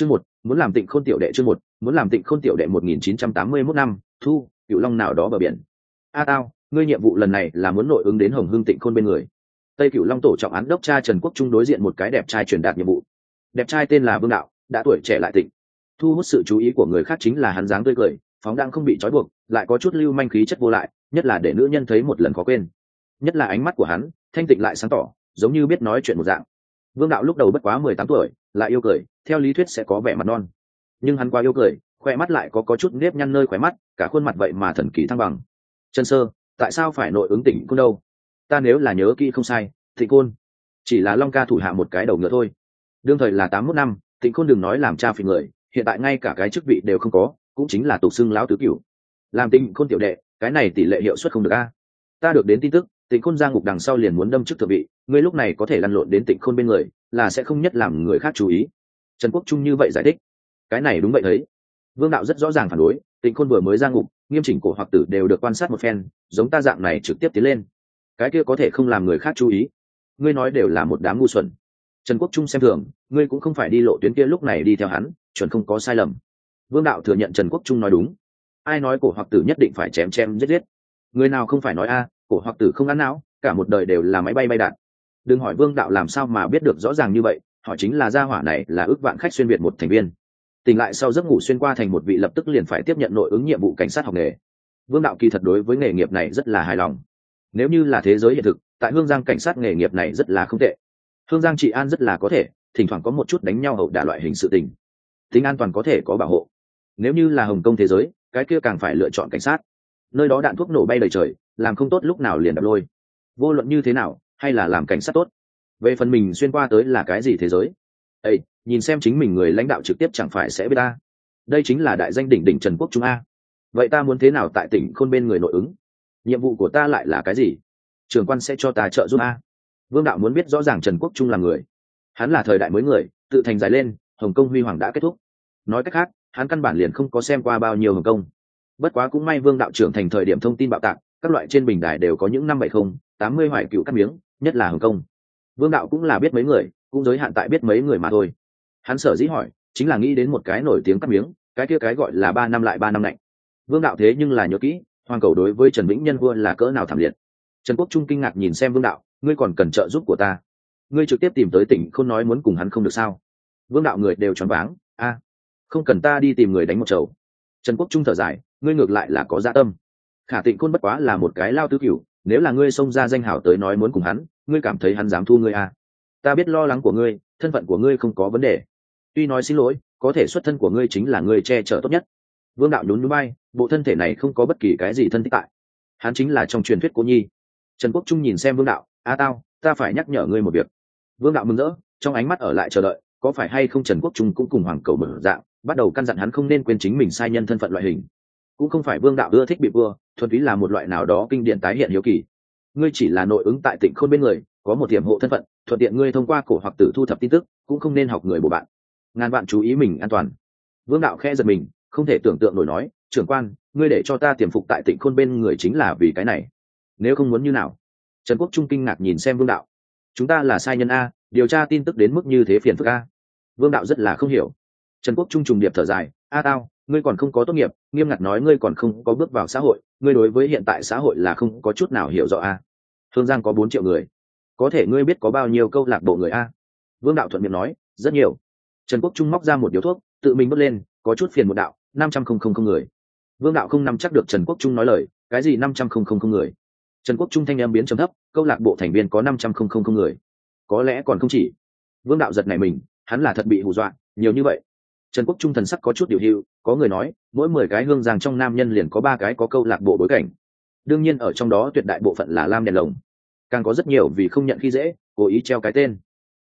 chương một, muốn làm tịnh khôn tiểu đệ chương một, muốn làm tịnh khôn tiểu đệ một nghìn chín trăm tám mươi mốt năm, thu cựu long nào đó bờ biển. A tao, ngươi nhiệm vụ lần này là muốn nội ứng đến hồng hưng tịnh khôn bên người. Tây cựu long tổ trọng án đốc cha trần quốc trung đối diện một cái đẹp trai truyền đạt nhiệm vụ. Đẹp trai tên là vương đạo, đã tuổi trẻ lại tịnh. Thu hút sự chú ý của người khác chính là hắn dáng tươi cười, phóng đang không bị trói buộc, lại có chút lưu manh khí chất vô lại, nhất là để nữ nhân thấy một lần khó quên. Nhất là ánh mắt của hắn, thanh tịnh lại sáng tỏ, giống như biết nói chuyện một dạng. Vương đạo lúc đầu bất quá mười tám tuổi lại yêu cười, theo lý thuyết sẽ có vẻ mặt non. Nhưng hắn quá yêu cười khoe mắt lại có có chút nếp nhăn nơi khóe mắt, cả khuôn mặt vậy mà thần kỳ thăng bằng. Chân sơ, tại sao phải nội ứng tỉnh côn đâu? Ta nếu là nhớ kỹ không sai thị côn. Chỉ là long ca thủ hạ một cái đầu ngựa thôi. Đương thời là tám mốt năm tịnh côn đừng nói làm cha phì người, hiện tại ngay cả cái chức vị đều không có, cũng chính là tục xưng lão tứ cửu. Làm tịnh côn tiểu đệ, cái này tỷ lệ hiệu suất không được a. Ta được đến tin tức tịnh khôn ra ngục đằng sau liền muốn đâm chức thượng vị, ngươi lúc này có thể lăn lộn đến tịnh khôn bên người, là sẽ không nhất làm người khác chú ý. Trần quốc trung như vậy giải thích. Cái này đúng vậy thấy vương đạo rất rõ ràng phản đối, tịnh khôn vừa mới ra ngục, nghiêm chỉnh cổ hoặc tử đều được quan sát một phen, giống ta dạng này trực tiếp tiến lên. Cái kia có thể không làm người khác chú ý. Ngươi nói đều là một đám ngu xuẩn. Trần quốc trung xem thường, ngươi cũng không phải đi lộ tuyến kia lúc này đi theo hắn, chuẩn không có sai lầm. Vương đạo thừa nhận trần quốc trung nói đúng. Ai nói cổ hoặc tử nhất định phải chém chém giết giết. Người nào không phải nói a cổ hoặc tử không ăn não, cả một đời đều là máy bay bay đạn. Đừng hỏi vương đạo làm sao mà biết được rõ ràng như vậy họ chính là gia hỏa này là ước vạn khách xuyên việt một thành viên. Tỉnh lại sau giấc ngủ xuyên qua thành một vị lập tức liền phải tiếp nhận nội ứng nhiệm vụ cảnh sát học nghề. Vương đạo kỳ thật đối với nghề nghiệp này rất là hài lòng. Nếu như là thế giới hiện thực, tại hương giang cảnh sát nghề nghiệp này rất là không tệ. Hương giang trị an rất là có thể, thỉnh thoảng có một chút đánh nhau hậu đả loại hình sự tình. Tính an toàn có thể có bảo hộ. Nếu như là hồng kông thế giới, cái kia càng phải lựa chọn cảnh sát. Nơi đó đạn thuốc nổ bay đầy trời làm không tốt lúc nào liền đập lôi. Vô luận như thế nào, hay là làm cảnh sát tốt, về phần mình xuyên qua tới là cái gì thế giới? Ây nhìn xem chính mình người lãnh đạo trực tiếp chẳng phải sẽ biết ta. Đây chính là đại danh đỉnh đỉnh trần quốc trung a. Vậy ta muốn thế nào tại tỉnh khôn bên người nội ứng? Nhiệm vụ của ta lại là cái gì? Trường quan sẽ cho ta trợ giúp a. Vương đạo muốn biết rõ ràng trần quốc trung là người. Hắn là thời đại mới người, tự thành dài lên, hồng kông huy hoàng đã kết thúc. Nói cách khác, hắn căn bản liền không có xem qua bao nhiêu hồng kông. Bất quá cũng may vương đạo trưởng thành thời điểm thông tin bạo tạc các loại trên bình đài đều có những năm bảy không, tám mươi hoài cựu cắt miếng, nhất là hồng kông. Vương đạo cũng là biết mấy người, cũng giới hạn tại biết mấy người mà thôi. Hắn sở dĩ hỏi, chính là nghĩ đến một cái nổi tiếng cắt miếng, cái kia cái gọi là ba năm lại ba năm lạnh. Vương đạo thế nhưng là nhớ kỹ, hoàng cầu đối với trần vĩnh nhân vua là cỡ nào thảm liệt. Trần quốc trung kinh ngạc nhìn xem vương đạo, ngươi còn cần trợ giúp của ta. Ngươi trực tiếp tìm tới tỉnh không nói muốn cùng hắn không được sao? Vương đạo người đều choáng váng, a, không cần ta đi tìm người đánh một chầu. Trần quốc trung thở dài, ngươi ngược lại là có dạ tâm khả tịnh Côn bất quá là một cái lao tư cửu, nếu là ngươi xông ra danh hảo tới nói muốn cùng hắn, ngươi cảm thấy hắn dám thu ngươi à. ta biết lo lắng của ngươi, thân phận của ngươi không có vấn đề. Tuy nói xin lỗi, có thể xuất thân của ngươi chính là ngươi che chở tốt nhất. Vương đạo nhún núi bay, bộ thân thể này không có bất kỳ cái gì thân thích tại. Hắn chính là trong truyền thuyết cô nhi. Trần quốc trung nhìn xem vương đạo, a tao, ta phải nhắc nhở ngươi một việc. Vương đạo mừng rỡ, trong ánh mắt ở lại chờ đợi, có phải hay không trần quốc trung cũng cùng hoàng cầu mở dạng, bắt đầu căn dặn hắn không nên quên chính mình sai nhân thân phận loại hình cũng không phải vương đạo ưa thích bị vua, thuần túy là một loại nào đó kinh điển tái hiện hiếu kỳ. Ngươi chỉ là nội ứng tại tỉnh khôn bên người, có một tiềm hộ thân phận, thuận tiện ngươi thông qua cổ hoặc tử thu thập tin tức, cũng không nên học người của bạn. Ngàn bạn chú ý mình an toàn. Vương đạo khe giật mình, không thể tưởng tượng nổi nói, trưởng quan, ngươi để cho ta tiềm phục tại tỉnh khôn bên người chính là vì cái này. Nếu không muốn như nào? Trần quốc trung kinh ngạc nhìn xem vương đạo. Chúng ta là sai nhân a, điều tra tin tức đến mức như thế phiền phức a. Vương đạo rất là không hiểu. Trần quốc trung trùng điệp thở dài, a tao ngươi còn không có tốt nghiệp, nghiêm ngặt nói ngươi còn không có bước vào xã hội, ngươi đối với hiện tại xã hội là không có chút nào hiểu rõ a. Hương giang có bốn triệu người. Có thể ngươi biết có bao nhiêu câu lạc bộ người a? Vương đạo thuận miệng nói, rất nhiều. Trần quốc trung móc ra một điếu thuốc, tự mình bước lên, có chút phiền một đạo, năm trăm không không không người. Vương đạo không nắm chắc được trần quốc trung nói lời, cái gì năm trăm không không không người? Trần quốc trung thanh em biến trầm thấp, câu lạc bộ thành viên có năm trăm không không không người. Có lẽ còn không chỉ. Vương đạo giật này mình, hắn là thật bị hù dọa, nhiều như vậy trần quốc trung thần sắc có chút điều hưu, có người nói, mỗi mười cái hương giang trong nam nhân liền có ba cái có câu lạc bộ bối cảnh. Đương nhiên ở trong đó tuyệt đại bộ phận là lam đèn lồng. Càng có rất nhiều vì không nhận khi dễ, cố ý treo cái tên.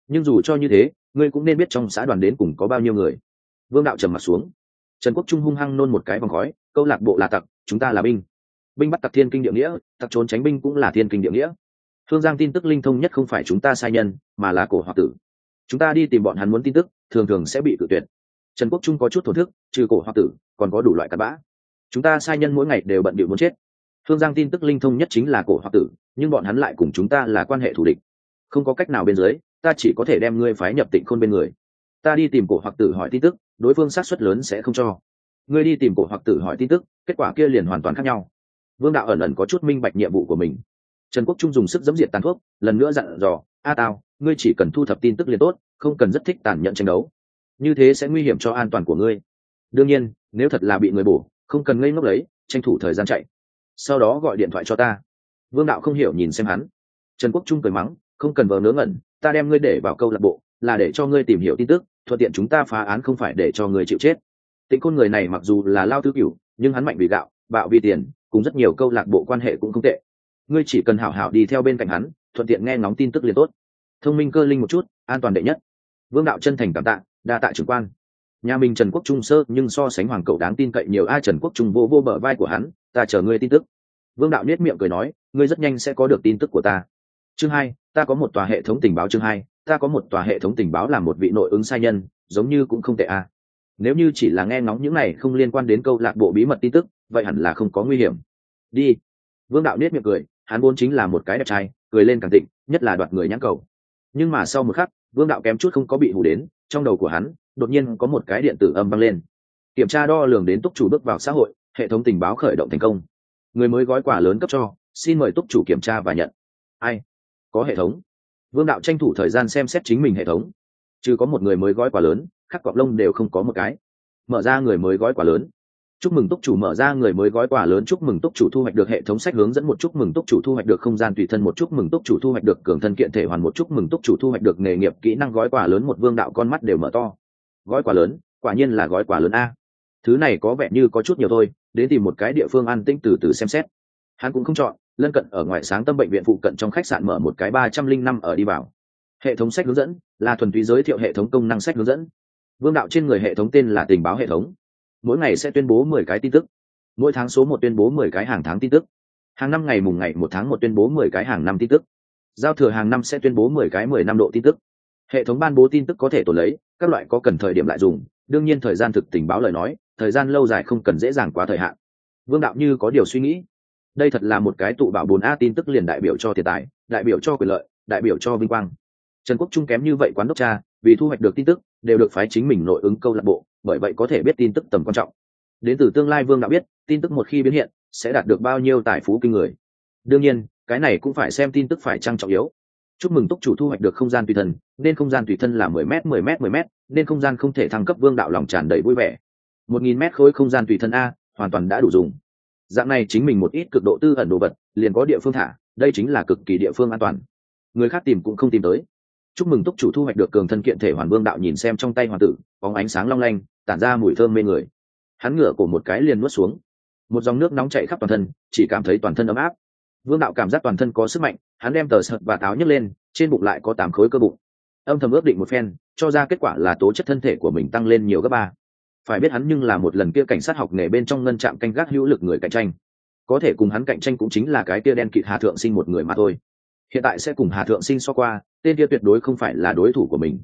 Nhưng dù cho như thế, ngươi cũng nên biết trong xã đoàn đến cùng có bao nhiêu người. Vương đạo trầm mặt xuống. Trần quốc trung hung hăng nôn một cái vòng khói, câu lạc bộ là tặc, chúng ta là binh. Binh bắt tặc thiên kinh địa nghĩa, tặc trốn tránh binh cũng là thiên kinh địa nghĩa. Thương giang tin tức linh thông nhất không phải chúng ta sai nhân, mà là cổ hoặc tử. Chúng ta đi tìm bọn hắn muốn tin tức, thường thường sẽ bị cự tuyệt trần quốc trung có chút thổn thức, trừ cổ hoặc tử, còn có đủ loại cặp bã. Chúng ta sai nhân mỗi ngày đều bận bịu muốn chết. Thương giang tin tức linh thông nhất chính là cổ hoặc tử, nhưng bọn hắn lại cùng chúng ta là quan hệ thù địch. Không có cách nào bên dưới, ta chỉ có thể đem ngươi phái nhập tịnh khôn bên người. Ta đi tìm cổ hoặc tử hỏi tin tức, đối phương xác suất lớn sẽ không cho. Ngươi đi tìm cổ hoặc tử hỏi tin tức, kết quả kia liền hoàn toàn khác nhau. Vương đạo ẩn ẩn có chút minh bạch nhiệm vụ của mình. Trần quốc trung dùng sức dẫm diệt tàn thuốc, lần nữa dặn dò, a tao ngươi chỉ cần thu thập tin tức liền tốt, không cần rất thích tàn nhẫn tranh đấu như thế sẽ nguy hiểm cho an toàn của ngươi. Đương nhiên, nếu thật là bị người bổ, không cần ngây ngốc lấy, tranh thủ thời gian chạy. Sau đó gọi điện thoại cho ta. Vương đạo không hiểu nhìn xem hắn. Trần quốc trung cười mắng, không cần vờ ngớ ngẩn, ta đem ngươi để vào câu lạc bộ, là để cho ngươi tìm hiểu tin tức, thuận tiện chúng ta phá án không phải để cho ngươi chịu chết. Tịnh côn người này mặc dù là lao tư cửu, nhưng hắn mạnh vì gạo, bạo vì tiền, cùng rất nhiều câu lạc bộ quan hệ cũng không tệ. Ngươi chỉ cần hảo hảo đi theo bên cạnh hắn, thuận tiện nghe ngóng tin tức liền tốt. Thông minh cơ linh một chút, an toàn đệ nhất. Vương đạo chân thành cảm tạ đa tạ trưởng quan. Nhà mình trần quốc trung sơ, nhưng so sánh hoàng cậu đáng tin cậy nhiều, ai trần quốc trung vô vô bờ vai của hắn, ta chờ ngươi tin tức. Vương đạo nết miệng cười nói, ngươi rất nhanh sẽ có được tin tức của ta. Chương hai, ta có một tòa hệ thống tình báo chương hai, ta có một tòa hệ thống tình báo làm một vị nội ứng sai nhân, giống như cũng không tệ a nếu như chỉ là nghe ngóng những này không liên quan đến câu lạc bộ bí mật tin tức, vậy hẳn là không có nguy hiểm. Đi. Vương đạo nết miệng cười, hắn vốn chính là một cái đẹp trai, cười lên càng tịnh, nhất là đoạt người nhãn cầu. Nhưng mà sau một khắc, vương đạo kém chút không có bị hủ đến trong đầu của hắn, đột nhiên có một cái điện tử âm vang lên. Kiểm tra đo lường đến túc chủ bước vào xã hội, hệ thống tình báo khởi động thành công. Người mới gói quà lớn cấp cho, xin mời túc chủ kiểm tra và nhận. Ai? Có hệ thống. Vương đạo tranh thủ thời gian xem xét chính mình hệ thống. Chứ có một người mới gói quà lớn, khắc cọp lông đều không có một cái. Mở ra người mới gói quà lớn chúc mừng túc chủ mở ra người mới gói quà lớn, chúc mừng túc chủ thu hoạch được hệ thống sách hướng dẫn một, chúc mừng túc chủ thu hoạch được không gian tùy thân một, chúc mừng túc chủ thu hoạch được cường thân kiện thể hoàn một, chúc mừng túc chủ thu hoạch được nghề nghiệp kỹ năng gói quà lớn một, vương đạo con mắt đều mở to. Gói quà lớn, quả nhiên là gói quà lớn a. Thứ này có vẻ như có chút nhiều thôi, đến tìm một cái địa phương an tĩnh từ từ xem xét. Hắn cũng không chọn, lân cận ở ngoài sáng tâm bệnh viện phụ cận trong khách sạn mở một cái ba trăm linh năm ở đi vào. Hệ thống sách hướng dẫn, là thuần túy giới thiệu hệ thống công năng sách hướng dẫn. Vương đạo trên người hệ thống tên là tình báo hệ thống mỗi ngày sẽ tuyên bố mười cái tin tức. Mỗi tháng số một tuyên bố mười cái hàng tháng tin tức. Hàng năm ngày mùng ngày một tháng một tuyên bố mười cái hàng năm tin tức. Giao thừa hàng năm sẽ tuyên bố mười cái mười năm độ tin tức. Hệ thống ban bố tin tức có thể tồn lấy, các loại có cần thời điểm lại dùng, đương nhiên thời gian thực tình báo lời nói, thời gian lâu dài không cần dễ dàng quá thời hạn. Vương đạo như có điều suy nghĩ. Đây thật là một cái tụ bảo bốn a tin tức liền đại biểu cho tiền tài, đại biểu cho quyền lợi, đại biểu cho vinh quang. Trần quốc trung kém như vậy quán đốc cha vì thu hoạch được tin tức, đều được phái chính mình nội ứng câu lạc bộ, bởi vậy có thể biết tin tức tầm quan trọng. Đến từ tương lai vương đã biết, tin tức một khi biến hiện, sẽ đạt được bao nhiêu tài phú kinh người. Đương nhiên, cái này cũng phải xem tin tức phải trăng trọng yếu. Chúc mừng túc chủ thu hoạch được không gian tùy thân nên không gian tùy thân là mười m mười m mười m nên không gian không thể thăng cấp vương đạo lòng tràn đầy vui vẻ. Một nghìn m khối không gian tùy thân a, hoàn toàn đã đủ dùng. Dạng này chính mình một ít cực độ tư ẩn đồ vật, liền có địa phương thả, đây chính là cực kỳ địa phương an toàn. Người khác tìm cũng không tìm tới chúc mừng túc chủ thu hoạch được cường thân kiện thể hoàn vương đạo nhìn xem trong tay hoàng tử, bóng ánh sáng long lanh, tản ra mùi thơm mê người. Hắn ngửa cổ một cái liền nuốt xuống. Một dòng nước nóng chạy khắp toàn thân, chỉ cảm thấy toàn thân ấm áp. Vương đạo cảm giác toàn thân có sức mạnh, hắn đem tờ sợt và táo nhấc lên, trên bụng lại có tám khối cơ bụng. Âm thầm ước định một phen, cho ra kết quả là tố chất thân thể của mình tăng lên nhiều gấp ba. Phải biết hắn nhưng là một lần kia cảnh sát học nghề bên trong ngân trạm canh gác hữu lực người cạnh tranh. Có thể cùng hắn cạnh tranh cũng chính là cái kia đen kịt hà thượng sinh một người mà thôi. Hiện tại sẽ cùng hà thượng sinh so qua tên kia tuyệt đối không phải là đối thủ của mình.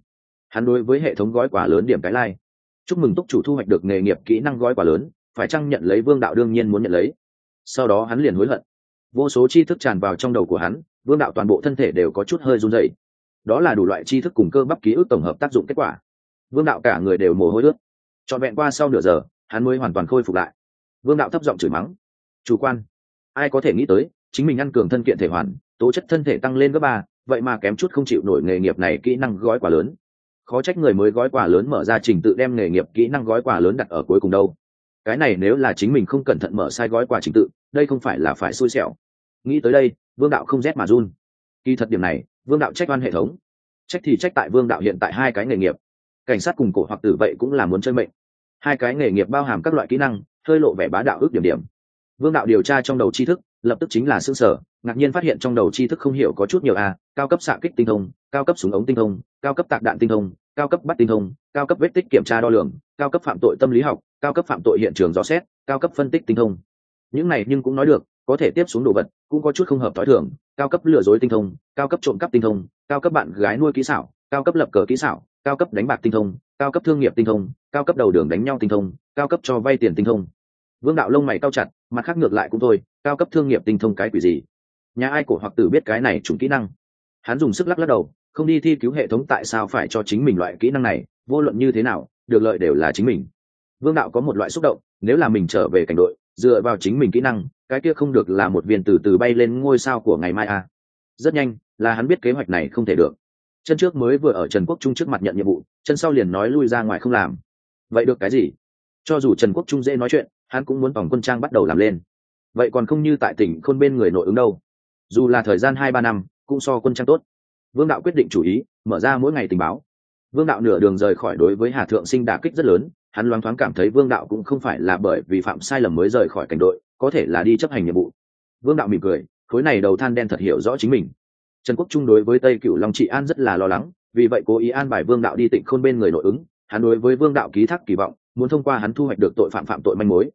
Hắn đối với hệ thống gói quà lớn điểm cái lai、like. chúc mừng túc chủ thu hoạch được nghề nghiệp kỹ năng gói quà lớn, phải chăng nhận lấy vương đạo đương nhiên muốn nhận lấy. Sau đó hắn liền hối hận. Vô số tri thức tràn vào trong đầu của hắn, vương đạo toàn bộ thân thể đều có chút hơi run dày đó là đủ loại tri thức cùng cơ bắp ký ức tổng hợp tác dụng kết quả. Vương đạo cả người đều mồ hôi ướt. Trọn vẹn qua sau nửa giờ, hắn mới hoàn toàn khôi phục lại. Vương đạo thấp giọng chửi mắng. Chủ quan. Ai có thể nghĩ tới, chính mình ăn cường thân kiện thể hoàn, tố chất thân thể tăng lên gấp ba vậy mà kém chút không chịu nổi nghề nghiệp này kỹ năng gói quà lớn. Khó trách người mới gói quà lớn mở ra trình tự đem nghề nghiệp kỹ năng gói quà lớn đặt ở cuối cùng đâu. Cái này nếu là chính mình không cẩn thận mở sai gói quà trình tự, đây không phải là phải xui xẻo. Nghĩ tới đây, vương đạo không rét mà run. Kỳ thật điểm này, vương đạo trách oan hệ thống. Trách thì trách tại vương đạo hiện tại hai cái nghề nghiệp. Cảnh sát cùng cổ hoặc tử vậy cũng là muốn chơi mệnh. Hai cái nghề nghiệp bao hàm các loại kỹ năng, hơi lộ vẻ bá đạo ước điểm điểm. Vương đạo điều tra trong đầu tri thức, lập tức chính là xương sở ngạc nhiên phát hiện trong đầu tri thức không hiểu có chút nhiều a cao cấp xạ kích tinh thông cao cấp súng ống tinh thông cao cấp tạc đạn tinh thông cao cấp bắt tinh thông cao cấp vết tích kiểm tra đo lường cao cấp phạm tội tâm lý học cao cấp phạm tội hiện trường rõ xét cao cấp phân tích tinh thông những này nhưng cũng nói được có thể tiếp xuống đồ vật cũng có chút không hợp t h ó i thường cao cấp lừa dối tinh thông cao cấp trộm cắp tinh thông cao cấp bạn gái nuôi kỹ xảo cao cấp lập cờ kỹ xảo cao cấp đánh bạc tinh thông cao cấp thương nghiệp tinh thông cao cấp đầu đường đánh nhau tinh thông cao cấp cho vay tiền tinh thông vương đạo lông mày cao chặt mặt khác ngược lại cũng thôi cao cấp thương nghiệp tinh thông cái quỷ gì nhà ai cổ hoặc tử biết cái này trùng kỹ năng. Hắn dùng sức lắc lắc đầu, không đi thi cứu hệ thống tại sao phải cho chính mình loại kỹ năng này, vô luận như thế nào, được lợi đều là chính mình. Vương đạo có một loại xúc động, nếu là mình trở về cảnh đội, dựa vào chính mình kỹ năng, cái kia không được là một viên từ từ bay lên ngôi sao của ngày mai à. rất nhanh, là hắn biết kế hoạch này không thể được. Chân trước mới vừa ở trần quốc trung trước mặt nhận nhiệm vụ, chân sau liền nói lui ra ngoài không làm. Vậy được cái gì? Cho dù trần quốc trung dễ nói chuyện, hắn cũng muốn vòng quân trang bắt đầu làm lên. Vậy còn không như tại tỉnh khôn bên người nội ứng đâu dù là thời gian hai ba năm, cũng so quân trang tốt. Vương đạo quyết định chủ ý, mở ra mỗi ngày tình báo. Vương đạo nửa đường rời khỏi đối với hà thượng sinh đả kích rất lớn, hắn loáng thoáng cảm thấy vương đạo cũng không phải là bởi vì phạm sai lầm mới rời khỏi cảnh đội, có thể là đi chấp hành nhiệm vụ. Vương đạo mỉm cười, khối này đầu than đen thật hiểu rõ chính mình. Trần quốc trung đối với tây cựu long trị an rất là lo lắng, vì vậy cố ý an bài vương đạo đi tịnh khôn bên người nội ứng, hắn đối với vương đạo ký thác kỳ vọng, muốn thông qua hắn thu hoạch được tội phạm phạm tội manh mối.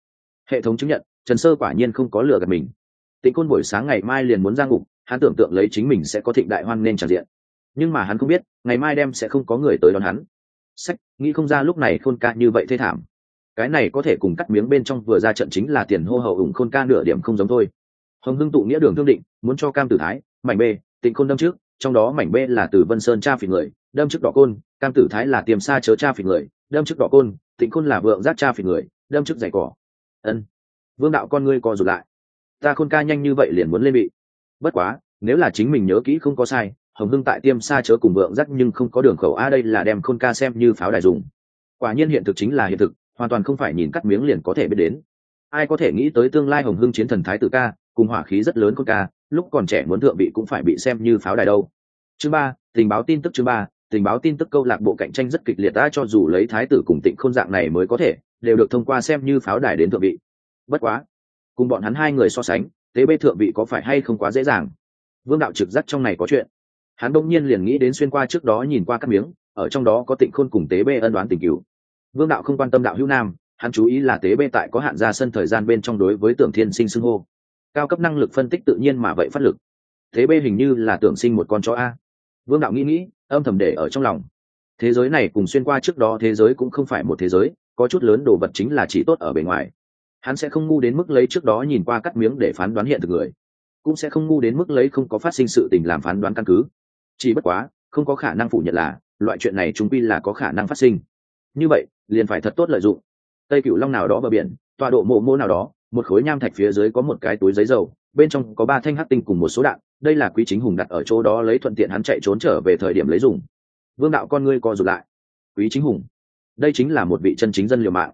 Hệ thống chứng nhận, trần sơ quả nhiên không có lừa gạt mình tịnh côn buổi sáng ngày mai liền muốn ra ngục, hắn tưởng tượng lấy chính mình sẽ có thịnh đại hoan nên tràn diện. Nhưng mà hắn không biết, ngày mai đem sẽ không có người tới đón hắn. Sách, nghĩ không ra lúc này khôn ca như vậy thê thảm. Cái này có thể cùng cắt miếng bên trong vừa ra trận chính là tiền hô hậu ủng khôn ca nửa điểm không giống thôi. Hồng hưng tụ nghĩa đường thương định, muốn cho cam tử thái, mảnh b tịnh khôn đâm trước, trong đó mảnh b là từ vân sơn cha phỉ người, đâm trước đỏ côn, cam tử thái là tiềm xa chớ cha phỉ người, đâm trước đỏ côn, tịnh khôn là vượng giác cha phỉ người, đâm trước giày cỏ. Ân. Vương đạo con ngươi co rụt lại ta khôn ca nhanh như vậy liền muốn lên bị. Bất quá, nếu là chính mình nhớ kỹ không có sai, hồng hưng tại tiêm xa chớ cùng vượng dắt nhưng không có đường khẩu a đây là đem khôn ca xem như pháo đài dùng. Quả nhiên hiện thực chính là hiện thực, hoàn toàn không phải nhìn cắt miếng liền có thể biết đến. Ai có thể nghĩ tới tương lai hồng hưng chiến thần thái tử ca, cùng hỏa khí rất lớn khôn ca, lúc còn trẻ muốn thượng vị cũng phải bị xem như pháo đài đâu. Chương ba, tình báo tin tức chương ba, tình báo tin tức câu lạc bộ cạnh tranh rất kịch liệt ta cho dù lấy thái tử cùng tịnh khôn dạng này mới có thể, đều được thông qua xem như pháo đài đến thượng vị bất quá cùng bọn hắn hai người so sánh, tế bê thượng vị có phải hay không quá dễ dàng? Vương đạo trực giác trong này có chuyện. Hắn đông nhiên liền nghĩ đến xuyên qua trước đó nhìn qua các miếng, ở trong đó có tịnh khôn cùng tế bê ân đoán tình cứu vương đạo không quan tâm đạo hữu nam, hắn chú ý là tế bê tại có hạn ra sân thời gian bên trong đối với tưởng thiên sinh xưng hô. Cao cấp năng lực phân tích tự nhiên mà vậy phát lực. Tế bê hình như là tưởng sinh một con chó a. Vương đạo nghĩ nghĩ, âm thầm để ở trong lòng. Thế giới này cùng xuyên qua trước đó thế giới cũng không phải một thế giới, có chút lớn đồ vật chính là chỉ tốt ở bề ngoài hắn sẽ không ngu đến mức lấy trước đó nhìn qua cắt miếng để phán đoán hiện thực người, cũng sẽ không ngu đến mức lấy không có phát sinh sự tình làm phán đoán căn cứ. Chỉ bất quá, không có khả năng phủ nhận là, loại chuyện này chúng quy là có khả năng phát sinh. Như vậy, liền phải thật tốt lợi dụng. Tây cựu long nào đó bờ biển, tọa độ mộ mô nào đó, một khối nham thạch phía dưới có một cái túi giấy dầu, bên trong có ba thanh hắc tinh cùng một số đạn, đây là quý chính hùng đặt ở chỗ đó lấy thuận tiện hắn chạy trốn trở về thời điểm lấy dùng. Vương đạo con ngươi co rụt lại. Quý chính hùng, đây chính là một vị chân chính dân liều mạng.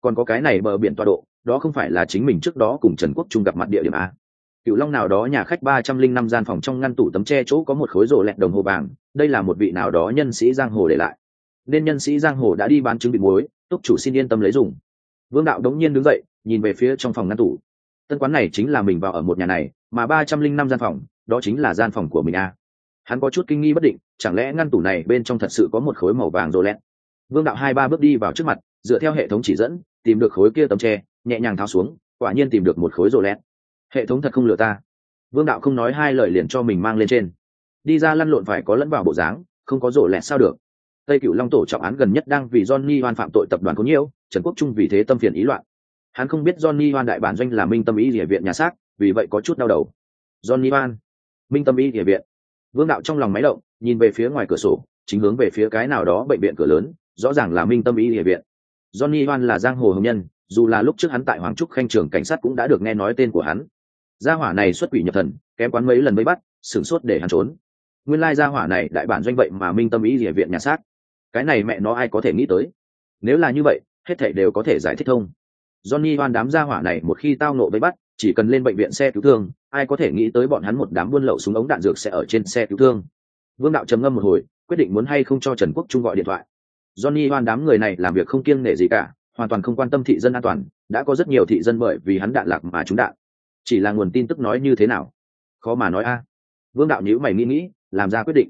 Còn có cái này bờ biển tọa độ đó không phải là chính mình trước đó cùng trần quốc trung gặp mặt địa điểm à? a cựu long nào đó nhà khách ba trăm linh năm gian phòng trong ngăn tủ tấm tre chỗ có một khối rổ lẹt đồng hồ vàng đây là một vị nào đó nhân sĩ giang hồ để lại. Nên nhân sĩ giang hồ đã đi bán trứng bị muối, túc chủ xin yên tâm lấy dùng. Vương đạo đống nhiên đứng dậy, nhìn về phía trong phòng ngăn tủ. Tân quán này chính là mình vào ở một nhà này, mà ba trăm linh năm gian phòng, đó chính là gian phòng của mình a hắn có chút kinh nghi bất định, chẳng lẽ ngăn tủ này bên trong thật sự có một khối màu vàng rô lẹt? Vương đạo hai ba bước đi vào trước mặt, dựa theo hệ thống chỉ dẫn, tìm được khối kia tấm tre nhẹ nhàng tháo xuống, quả nhiên tìm được một khối rổ lẹt hệ thống thật không lừa ta. Vương đạo không nói hai lời liền cho mình mang lên trên. Đi ra lăn lộn phải có lẫn vào bộ dáng, không có rổ lẹt sao được. Tây cựu long tổ trọng án gần nhất đang vì johnny hoan phạm tội tập đoàn có nhiễu trần quốc trung vì thế tâm phiền ý loạn. Hắn không biết johnny hoan đại bản doanh là minh tâm ý địa viện nhà xác, vì vậy có chút đau đầu. Johnny hoan, minh tâm ý địa viện. Vương đạo trong lòng máy động, nhìn về phía ngoài cửa sổ, chính hướng về phía cái nào đó bệnh viện cửa lớn, rõ ràng là minh tâm ý địa viện. Johnny hoan là giang hồ hồng nhân dù là lúc trước hắn tại hoàng trúc khanh trường cảnh sát cũng đã được nghe nói tên của hắn. Gia hỏa này xuất quỷ nhập thần, kém quán mấy lần mới bắt, sửng sốt để hắn trốn. Nguyên lai gia hỏa này đại bản doanh vậy mà minh tâm ý địa viện nhà xác. Cái này mẹ nó ai có thể nghĩ tới? Nếu là như vậy, hết thảy đều có thể giải thích thông. Johnny hoan đám gia hỏa này một khi tao nộ với bắt, chỉ cần lên bệnh viện xe cứu thương, ai có thể nghĩ tới bọn hắn một đám buôn lậu súng ống đạn dược sẽ ở trên xe cứu thương. Vương đạo trầm ngâm một hồi, quyết định muốn hay không cho trần quốc trung gọi điện thoại. Johnny hoan đám người này làm việc không kiêng nể gì cả hoàn toàn không quan tâm thị dân an toàn, đã có rất nhiều thị dân bởi vì hắn đạn lạc mà trúng đạn. Chỉ là nguồn tin tức nói như thế nào? Khó mà nói a. Vương đạo nhữ mày nghĩ nghĩ, làm ra quyết định.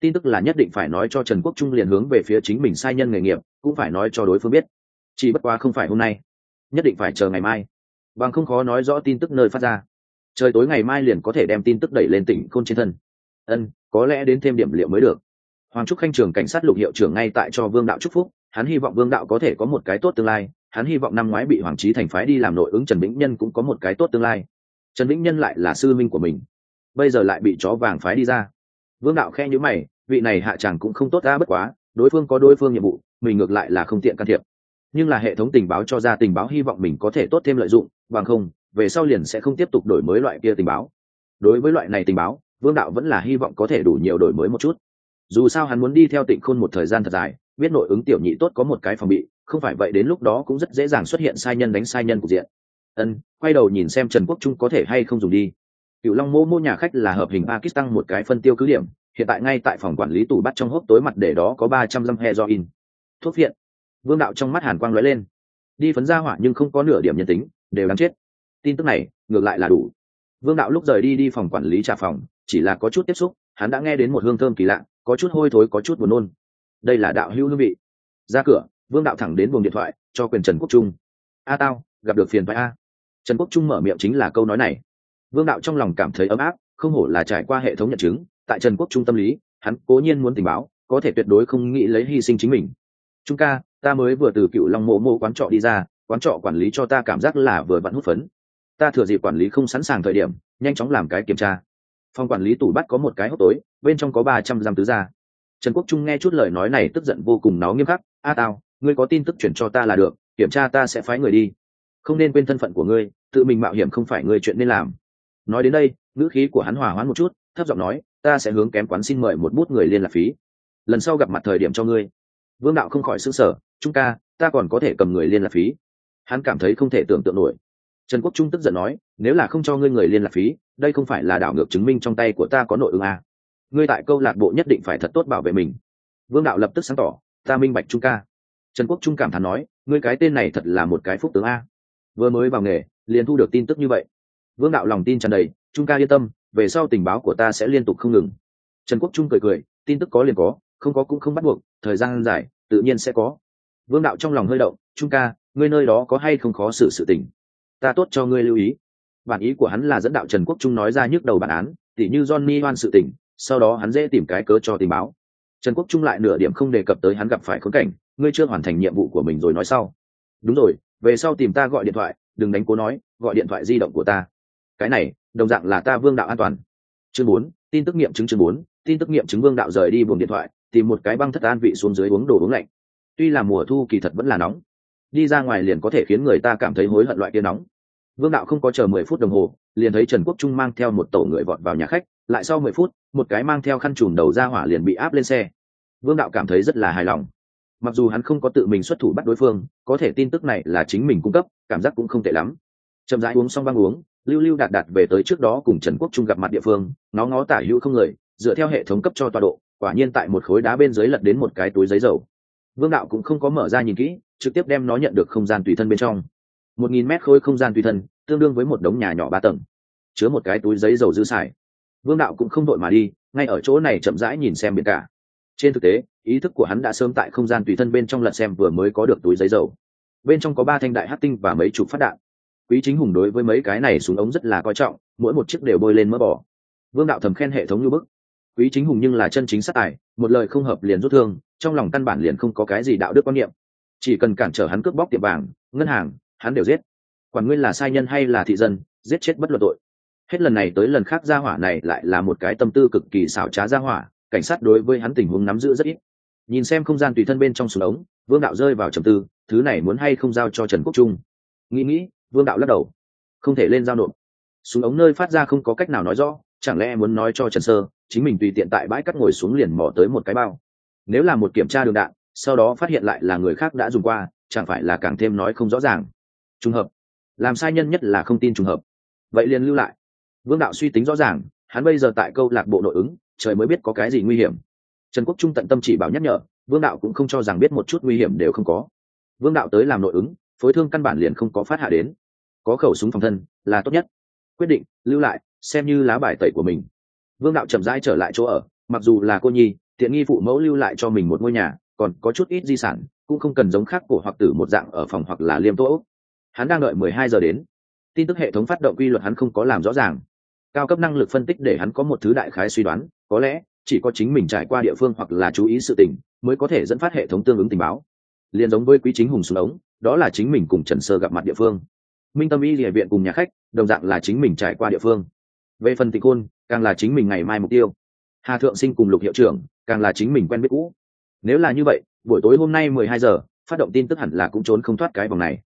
Tin tức là nhất định phải nói cho trần quốc trung liền hướng về phía chính mình sai nhân nghề nghiệp, cũng phải nói cho đối phương biết. Chỉ bất quá không phải hôm nay. Nhất định phải chờ ngày mai. Bằng không khó nói rõ tin tức nơi phát ra. Trời tối ngày mai liền có thể đem tin tức đẩy lên tỉnh khôn trên thân. Ân, có lẽ đến thêm điểm liệu mới được. Hoàng trúc khanh trường cảnh sát lục hiệu trưởng ngay tại cho vương đạo trúc phúc hắn hy vọng vương đạo có thể có một cái tốt tương lai, hắn hy vọng năm ngoái bị hoàng trí thành phái đi làm nội ứng trần vĩnh nhân cũng có một cái tốt tương lai. Trần vĩnh nhân lại là sư minh của mình, bây giờ lại bị chó vàng phái đi ra. Vương đạo khe nhữ mày, vị này hạ chàng cũng không tốt ra bất quá, đối phương có đối phương nhiệm vụ, mình ngược lại là không tiện can thiệp. Nhưng là hệ thống tình báo cho ra tình báo hy vọng mình có thể tốt thêm lợi dụng, bằng không, về sau liền sẽ không tiếp tục đổi mới loại kia tình báo. Đối với loại này tình báo, vương đạo vẫn là hy vọng có thể đủ nhiều đổi mới một chút. Dù sao hắn muốn đi theo tịnh khôn một thời gian thật dài biết nội ứng tiểu nhị tốt có một cái phòng bị, không phải vậy đến lúc đó cũng rất dễ dàng xuất hiện sai nhân đánh sai nhân cục diện. Ân, quay đầu nhìn xem trần quốc trung có thể hay không dùng đi. Cựu long mô mô nhà khách là hợp hình pakistan một cái phân tiêu cứ điểm, hiện tại ngay tại phòng quản lý tủ bắt trong hốc tối mặt để đó có ba trăm dăm heroin. Thuốc viện vương đạo trong mắt hàn quang lóe lên. Đi phấn ra hỏa nhưng không có nửa điểm nhân tính, đều đáng chết. Tin tức này, ngược lại là đủ. Vương đạo lúc rời đi đi phòng quản lý trả phòng, chỉ là có chút tiếp xúc, hắn đã nghe đến một hương thơm kỳ lạ, có chút hôi thối, có chút buồn nôn đây là đạo hữu hương vị. Ra cửa, vương đạo thẳng đến buồng điện thoại, cho quyền trần quốc trung. A tao, gặp được phiền phải a. Trần quốc trung mở miệng chính là câu nói này. Vương đạo trong lòng cảm thấy ấm áp, không hổ là trải qua hệ thống nhận chứng, tại trần quốc trung tâm lý, hắn cố nhiên muốn tình báo, có thể tuyệt đối không nghĩ lấy hy sinh chính mình. Trung ca, ta mới vừa từ cựu long mộ mô quán trọ đi ra, quán trọ quản lý cho ta cảm giác là vừa vặn hút phấn. Ta thừa dịp quản lý không sẵn sàng thời điểm, nhanh chóng làm cái kiểm tra. Phòng quản lý tủ bắt có một cái hốc tối, bên trong có ba trăm giam tứ gia trần quốc trung nghe chút lời nói này tức giận vô cùng nó nghiêm khắc, a tao ngươi có tin tức chuyển cho ta là được, kiểm tra ta sẽ phái người đi. Không nên quên thân phận của ngươi, tự mình mạo hiểm không phải ngươi chuyện nên làm. Nói đến đây, ngữ khí của hắn hòa hoãn một chút, thấp giọng nói, ta sẽ hướng kém quán xin mời một bút người liên lạc phí. Lần sau gặp mặt thời điểm cho ngươi. Vương đạo không khỏi s ư n g sở trung ca, ta còn có thể cầm người liên lạc phí. Hắn cảm thấy không thể tưởng tượng nổi. Trần quốc trung tức giận nói, nếu là không cho ngươi người liên lạc phí, đây không phải là đảo ngược chứng minh trong tay của ta có nội ứng à ngươi tại câu lạc bộ nhất định phải thật tốt bảo vệ mình. Vương đạo lập tức sáng tỏ, ta minh bạch trung ca. Trần quốc trung cảm thán nói, ngươi cái tên này thật là một cái phúc tướng a. Vừa mới vào nghề, liền thu được tin tức như vậy. Vương đạo lòng tin tràn đầy, trung ca yên tâm, về sau tình báo của ta sẽ liên tục không ngừng. Trần quốc trung cười cười, tin tức có liền có, không có cũng không bắt buộc, thời gian dài, tự nhiên sẽ có. Vương đạo trong lòng hơi động, trung ca, ngươi nơi đó có hay không khó xử sự tình? Ta tốt cho ngươi lưu ý. Bản ý của hắn là dẫn đạo trần quốc trung nói ra nhức đầu bản án, tỉ như johnny hoan sự tình sau đó hắn dễ tìm cái cớ cho tình báo. Trần quốc trung lại nửa điểm không đề cập tới hắn gặp phải khốn cảnh, ngươi chưa hoàn thành nhiệm vụ của mình rồi nói sau. Đúng rồi, về sau tìm ta gọi điện thoại, đừng đánh cố nói, gọi điện thoại di động của ta. Cái này, đồng dạng là ta vương đạo an toàn. Chương bốn, tin tức nghiệm chứng chương bốn, tin tức nghiệm chứng vương đạo rời đi buồng điện thoại, tìm một cái băng thất an vị xuống dưới uống đồ uống lạnh. Tuy là mùa thu kỳ thật vẫn là nóng, đi ra ngoài liền có thể khiến người ta cảm thấy hối hận loại kia nóng vương đạo không có chờ mười phút đồng hồ, liền thấy trần quốc trung mang theo một tổ người vọt vào nhà khách, lại sau mười phút, một cái mang theo khăn chùm đầu ra hỏa liền bị áp lên xe. Vương đạo cảm thấy rất là hài lòng. Mặc dù hắn không có tự mình xuất thủ bắt đối phương, có thể tin tức này là chính mình cung cấp, cảm giác cũng không tệ lắm. Chậm rãi uống xong băng uống, lưu lưu đạt đạt về tới trước đó cùng trần quốc trung gặp mặt địa phương, nó ngó tả hữu không người, dựa theo hệ thống cấp cho tọa độ, quả nhiên tại một khối đá bên dưới lật đến một cái túi giấy dầu. Vương đạo cũng không có mở ra nhìn kỹ, trực tiếp đem nó nhận được không gian tùy thân bên trong một nghìn mét khối không gian tùy thân, tương đương với một đống nhà nhỏ ba tầng. Chứa một cái túi giấy dầu dư xài. Vương đạo cũng không đội mà đi, ngay ở chỗ này chậm rãi nhìn xem biển cả. Trên thực tế, ý thức của hắn đã sớm tại không gian tùy thân bên trong lật xem vừa mới có được túi giấy dầu. Bên trong có ba thanh đại hát tinh và mấy chục phát đạn. Quý chính hùng đối với mấy cái này súng ống rất là coi trọng, mỗi một chiếc đều bôi lên mỡ bỏ vương đạo thầm khen hệ thống như bức. Quý chính hùng nhưng là chân chính sát tài, một lời không hợp liền rút thương, trong lòng căn bản liền không có cái gì đạo đức quan niệm. Chỉ cần cản trở hắn cướp bóc tiệm vàng, ngân hàng hắn đều giết. Quản nguyên là sai nhân hay là thị dân, giết chết bất luận tội. Hết lần này tới lần khác gia hỏa này lại là một cái tâm tư cực kỳ xảo trá gia hỏa, cảnh sát đối với hắn tình huống nắm giữ rất ít. Nhìn xem không gian tùy thân bên trong súng ống, vương đạo rơi vào trầm tư, thứ này muốn hay không giao cho trần quốc trung? Nghĩ nghĩ, vương đạo lắc đầu. Không thể lên giao nộp. Súng ống nơi phát ra không có cách nào nói rõ, chẳng lẽ muốn nói cho trần sơ, chính mình tùy tiện tại bãi cắt ngồi xuống liền mò tới một cái bao. Nếu là một kiểm tra đường đạn, sau đó phát hiện lại là người khác đã dùng qua, chẳng phải là càng thêm nói không rõ ràng trùng hợp. Làm sai nhân nhất là không tin trùng hợp. Vậy liền lưu lại. Vương đạo suy tính rõ ràng, hắn bây giờ tại câu lạc bộ nội ứng, trời mới biết có cái gì nguy hiểm. Trần quốc trung tận tâm chỉ bảo nhắc nhở, vương đạo cũng không cho rằng biết một chút nguy hiểm đều không có. Vương đạo tới làm nội ứng, phối thương căn bản liền không có phát hạ đến. Có khẩu súng phòng thân, là tốt nhất. Quyết định, lưu lại, xem như lá bài tẩy của mình. Vương đạo chậm rãi trở lại chỗ ở, mặc dù là cô nhi, tiện nghi phụ mẫu lưu lại cho mình một ngôi nhà, còn có chút ít di sản, cũng không cần giống khác của hoặc tử một dạng ở phòng hoặc là liêm tố hắn đang đợi mười hai giờ đến. Tin tức hệ thống phát động quy luật hắn không có làm rõ ràng. Cao cấp năng lực phân tích để hắn có một thứ đại khái suy đoán có lẽ chỉ có chính mình trải qua địa phương hoặc là chú ý sự tình mới có thể dẫn phát hệ thống tương ứng tình báo. Liền giống với quý chính hùng xuống ống đó là chính mình cùng trần sơ gặp mặt địa phương. Minh tâm y địa viện cùng nhà khách đồng dạng là chính mình trải qua địa phương. Về phần tịch côn, càng là chính mình ngày mai mục tiêu. Hà thượng sinh cùng lục hiệu trưởng càng là chính mình quen biết cũ. Nếu là như vậy buổi tối hôm nay mười hai giờ phát động tin tức hẳn là cũng trốn không thoát cái vòng này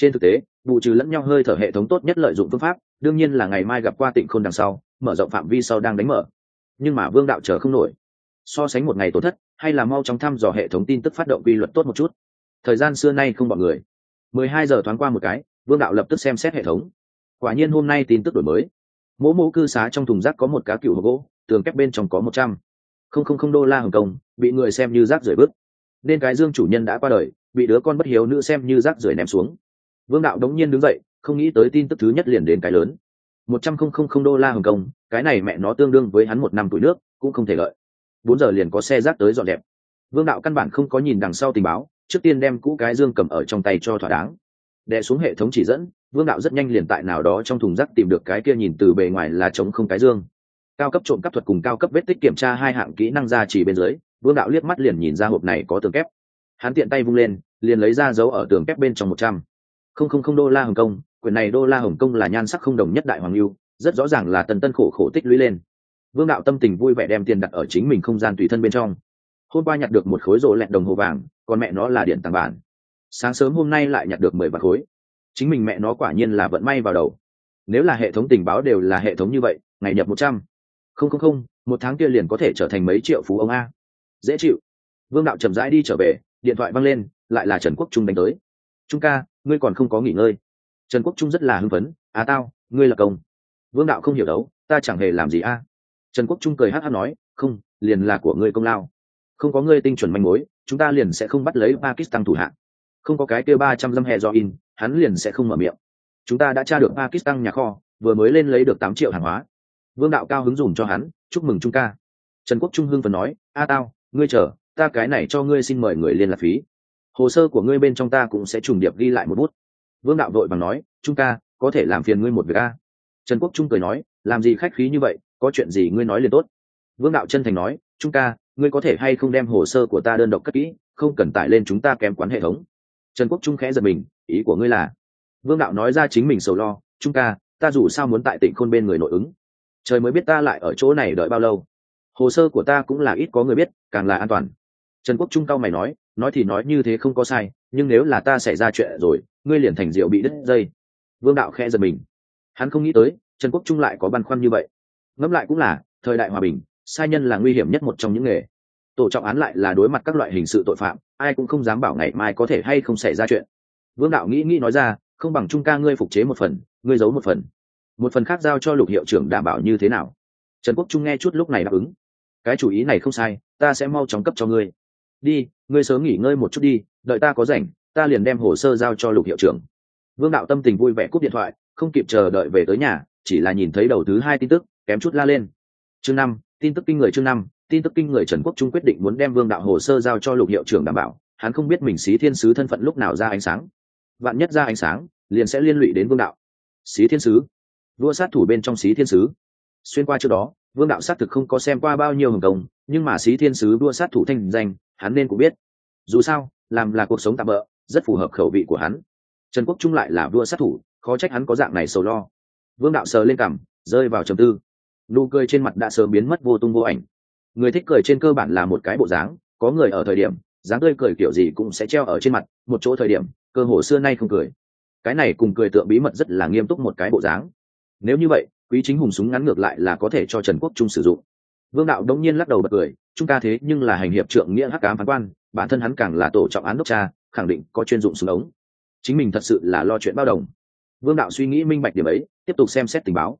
trên thực tế vụ trừ lẫn nhau hơi thở hệ thống tốt nhất lợi dụng phương pháp, đương nhiên là ngày mai gặp qua tịnh khôn đằng sau, mở rộng phạm vi sau đang đánh mở. Nhưng mà vương đạo chờ không nổi. So sánh một ngày tổn thất, hay là mau chóng thăm dò hệ thống tin tức phát động quy luật tốt một chút. Thời gian xưa nay không bọn người. Mười hai giờ thoáng qua một cái, vương đạo lập tức xem xét hệ thống. Quả nhiên hôm nay tin tức đổi mới. Mỗ mỗ cư xá trong thùng rác có một cá cựu hộp gỗ, tường kép bên trong có một trăm. Không không không đô la hồng kông, bị người xem như rác rưởi bứt nên cái dương chủ nhân đã qua đời, bị đứa con bất hiếu nữ xem như rác rưởi ném xuống vương đạo đống nhiên đứng dậy, không nghĩ tới tin tức thứ nhất liền đến cái lớn. Một trăm không không không đô la hồng kông, cái này mẹ nó tương đương với hắn một năm tuổi nước, cũng không thể lợi. Bốn giờ liền có xe rác tới dọn đẹp vương đạo căn bản không có nhìn đằng sau tình báo, trước tiên đem cũ cái dương cầm ở trong tay cho thỏa đáng. Đè xuống hệ thống chỉ dẫn, vương đạo rất nhanh liền tại nào đó trong thùng rác tìm được cái kia nhìn từ bề ngoài là trống không cái dương. Cao cấp trộm cắp thuật cùng cao cấp vết tích kiểm tra hai hạng kỹ năng ra chỉ bên dưới, vương đạo liếc mắt liền nhìn ra hộp này có tường kép. Hắn tiện tay vung lên, liền lấy ra dấu ở tường kép bên trong một trăm không không không đô la hồng kông quyền này đô la hồng kông là nhan sắc không đồng nhất đại hoàng lưu, rất rõ ràng là tần tân khổ khổ tích lũy lên. Vương đạo tâm tình vui vẻ đem tiền đặt ở chính mình không gian tùy thân bên trong. Hôm qua nhặt được một khối rộ lẹn đồng hồ vàng, còn mẹ nó là điện tàng bản. Sáng sớm hôm nay lại nhặt được mười vạt khối. Chính mình mẹ nó quả nhiên là vận may vào đầu. Nếu là hệ thống tình báo đều là hệ thống như vậy, ngày nhập một trăm. Không không không, một tháng kia liền có thể trở thành mấy triệu phú ông a. Dễ chịu. Vương đạo chậm rãi đi trở về, điện thoại văng lên, lại là trần quốc trung đánh tới. Trung ca ngươi còn không có nghỉ ngơi. Trần quốc trung rất là hưng phấn à tao, ngươi là công. Vương đạo không hiểu đấu, ta chẳng hề làm gì a. Trần quốc trung cười hát hát nói, không, liền là của ngươi công lao. Không có ngươi tinh chuẩn manh mối, chúng ta liền sẽ không bắt lấy pakistan thủ hạng. Không có cái kia ba trăm dăm hè do in, hắn liền sẽ không mở miệng. Chúng ta đã tra được pakistan nhà kho, vừa mới lên lấy được tám triệu hàng hóa. Vương đạo cao hứng dùm cho hắn, chúc mừng trung ca. Trần quốc trung hưng phần nói, a tao, ngươi chờ, ta cái này cho ngươi xin mời người liên lạc phí hồ sơ của ngươi bên trong ta cũng sẽ trùng điệp ghi lại một bút. Vương đạo đội bằng nói, trung ca, có thể làm phiền ngươi một việc a. Trần quốc trung cười nói, làm gì khách khí như vậy, có chuyện gì ngươi nói liền tốt. Vương đạo chân thành nói, trung ca, ngươi có thể hay không đem hồ sơ của ta đơn độc cất kỹ, không cần tải lên chúng ta kém quán hệ thống. Trần quốc trung khẽ giật mình, ý của ngươi là? Vương đạo nói ra chính mình sầu lo, trung ca, ta dù sao muốn tại tỉnh khôn bên người nội ứng. Trời mới biết ta lại ở chỗ này đợi bao lâu. Hồ sơ của ta cũng là ít có người biết, càng là an toàn trần quốc trung cao mày nói nói thì nói như thế không có sai, nhưng nếu là ta xảy ra chuyện rồi, ngươi liền thành rượu bị đứt dây. Vương đạo khẽ giật mình. Hắn không nghĩ tới, trần quốc trung lại có băn khoăn như vậy. Ngẫm lại cũng là, thời đại hòa bình, sai nhân là nguy hiểm nhất một trong những nghề. Tổ trọng án lại là đối mặt các loại hình sự tội phạm, ai cũng không dám bảo ngày mai có thể hay không xảy ra chuyện. Vương đạo nghĩ nghĩ nói ra, không bằng trung ca ngươi phục chế một phần, ngươi giấu một phần. Một phần khác giao cho lục hiệu trưởng đảm bảo như thế nào? Trần quốc trung nghe chút lúc này đáp ứng. Cái chủ ý này không sai, ta sẽ mau chóng cấp cho ngươi đi, ngươi sớm nghỉ ngơi một chút đi, đợi ta có rảnh, ta liền đem hồ sơ giao cho lục hiệu trưởng. Vương đạo tâm tình vui vẻ cúp điện thoại, không kịp chờ đợi về tới nhà, chỉ là nhìn thấy đầu thứ hai tin tức, kém chút la lên. Chương năm, tin tức kinh người chương năm, tin tức kinh người trần quốc trung quyết định muốn đem vương đạo hồ sơ giao cho lục hiệu trưởng đảm bảo, hắn không biết mình xí thiên sứ thân phận lúc nào ra ánh sáng. Vạn nhất ra ánh sáng, liền sẽ liên lụy đến vương đạo. Xí thiên sứ. Vua sát thủ bên trong xí thiên sứ. Xuyên qua trước đó, vương đạo xác thực không có xem qua bao nhiêu hồng công, nhưng mà xí thiên sứ vua sát thủ thanh danh hắn nên cũng biết. Dù sao, làm là cuộc sống tạm bỡ rất phù hợp khẩu vị của hắn. Trần quốc trung lại là vua sát thủ, khó trách hắn có dạng này sầu lo. Vương đạo sờ lên cằm, rơi vào trầm tư. Nụ cười trên mặt đã sớm biến mất vô tung vô ảnh. Người thích cười trên cơ bản là một cái bộ dáng, có người ở thời điểm, dáng tươi cười kiểu gì cũng sẽ treo ở trên mặt, một chỗ thời điểm, cơ hồ xưa nay không cười. Cái này cùng cười tượng bí mật rất là nghiêm túc một cái bộ dáng. Nếu như vậy, quý chính hùng súng ngắn ngược lại là có thể cho trần quốc trung sử dụng. Vương đạo đống nhiên lắc đầu bật cười chúng ta thế nhưng là hành hiệp trượng nghĩa hắc cám phán quan, bản thân hắn càng là tổ trọng án đốc cha, khẳng định có chuyên dụng súng ống. Chính mình thật sự là lo chuyện bao đồng. Vương đạo suy nghĩ minh bạch điểm ấy, tiếp tục xem xét tình báo.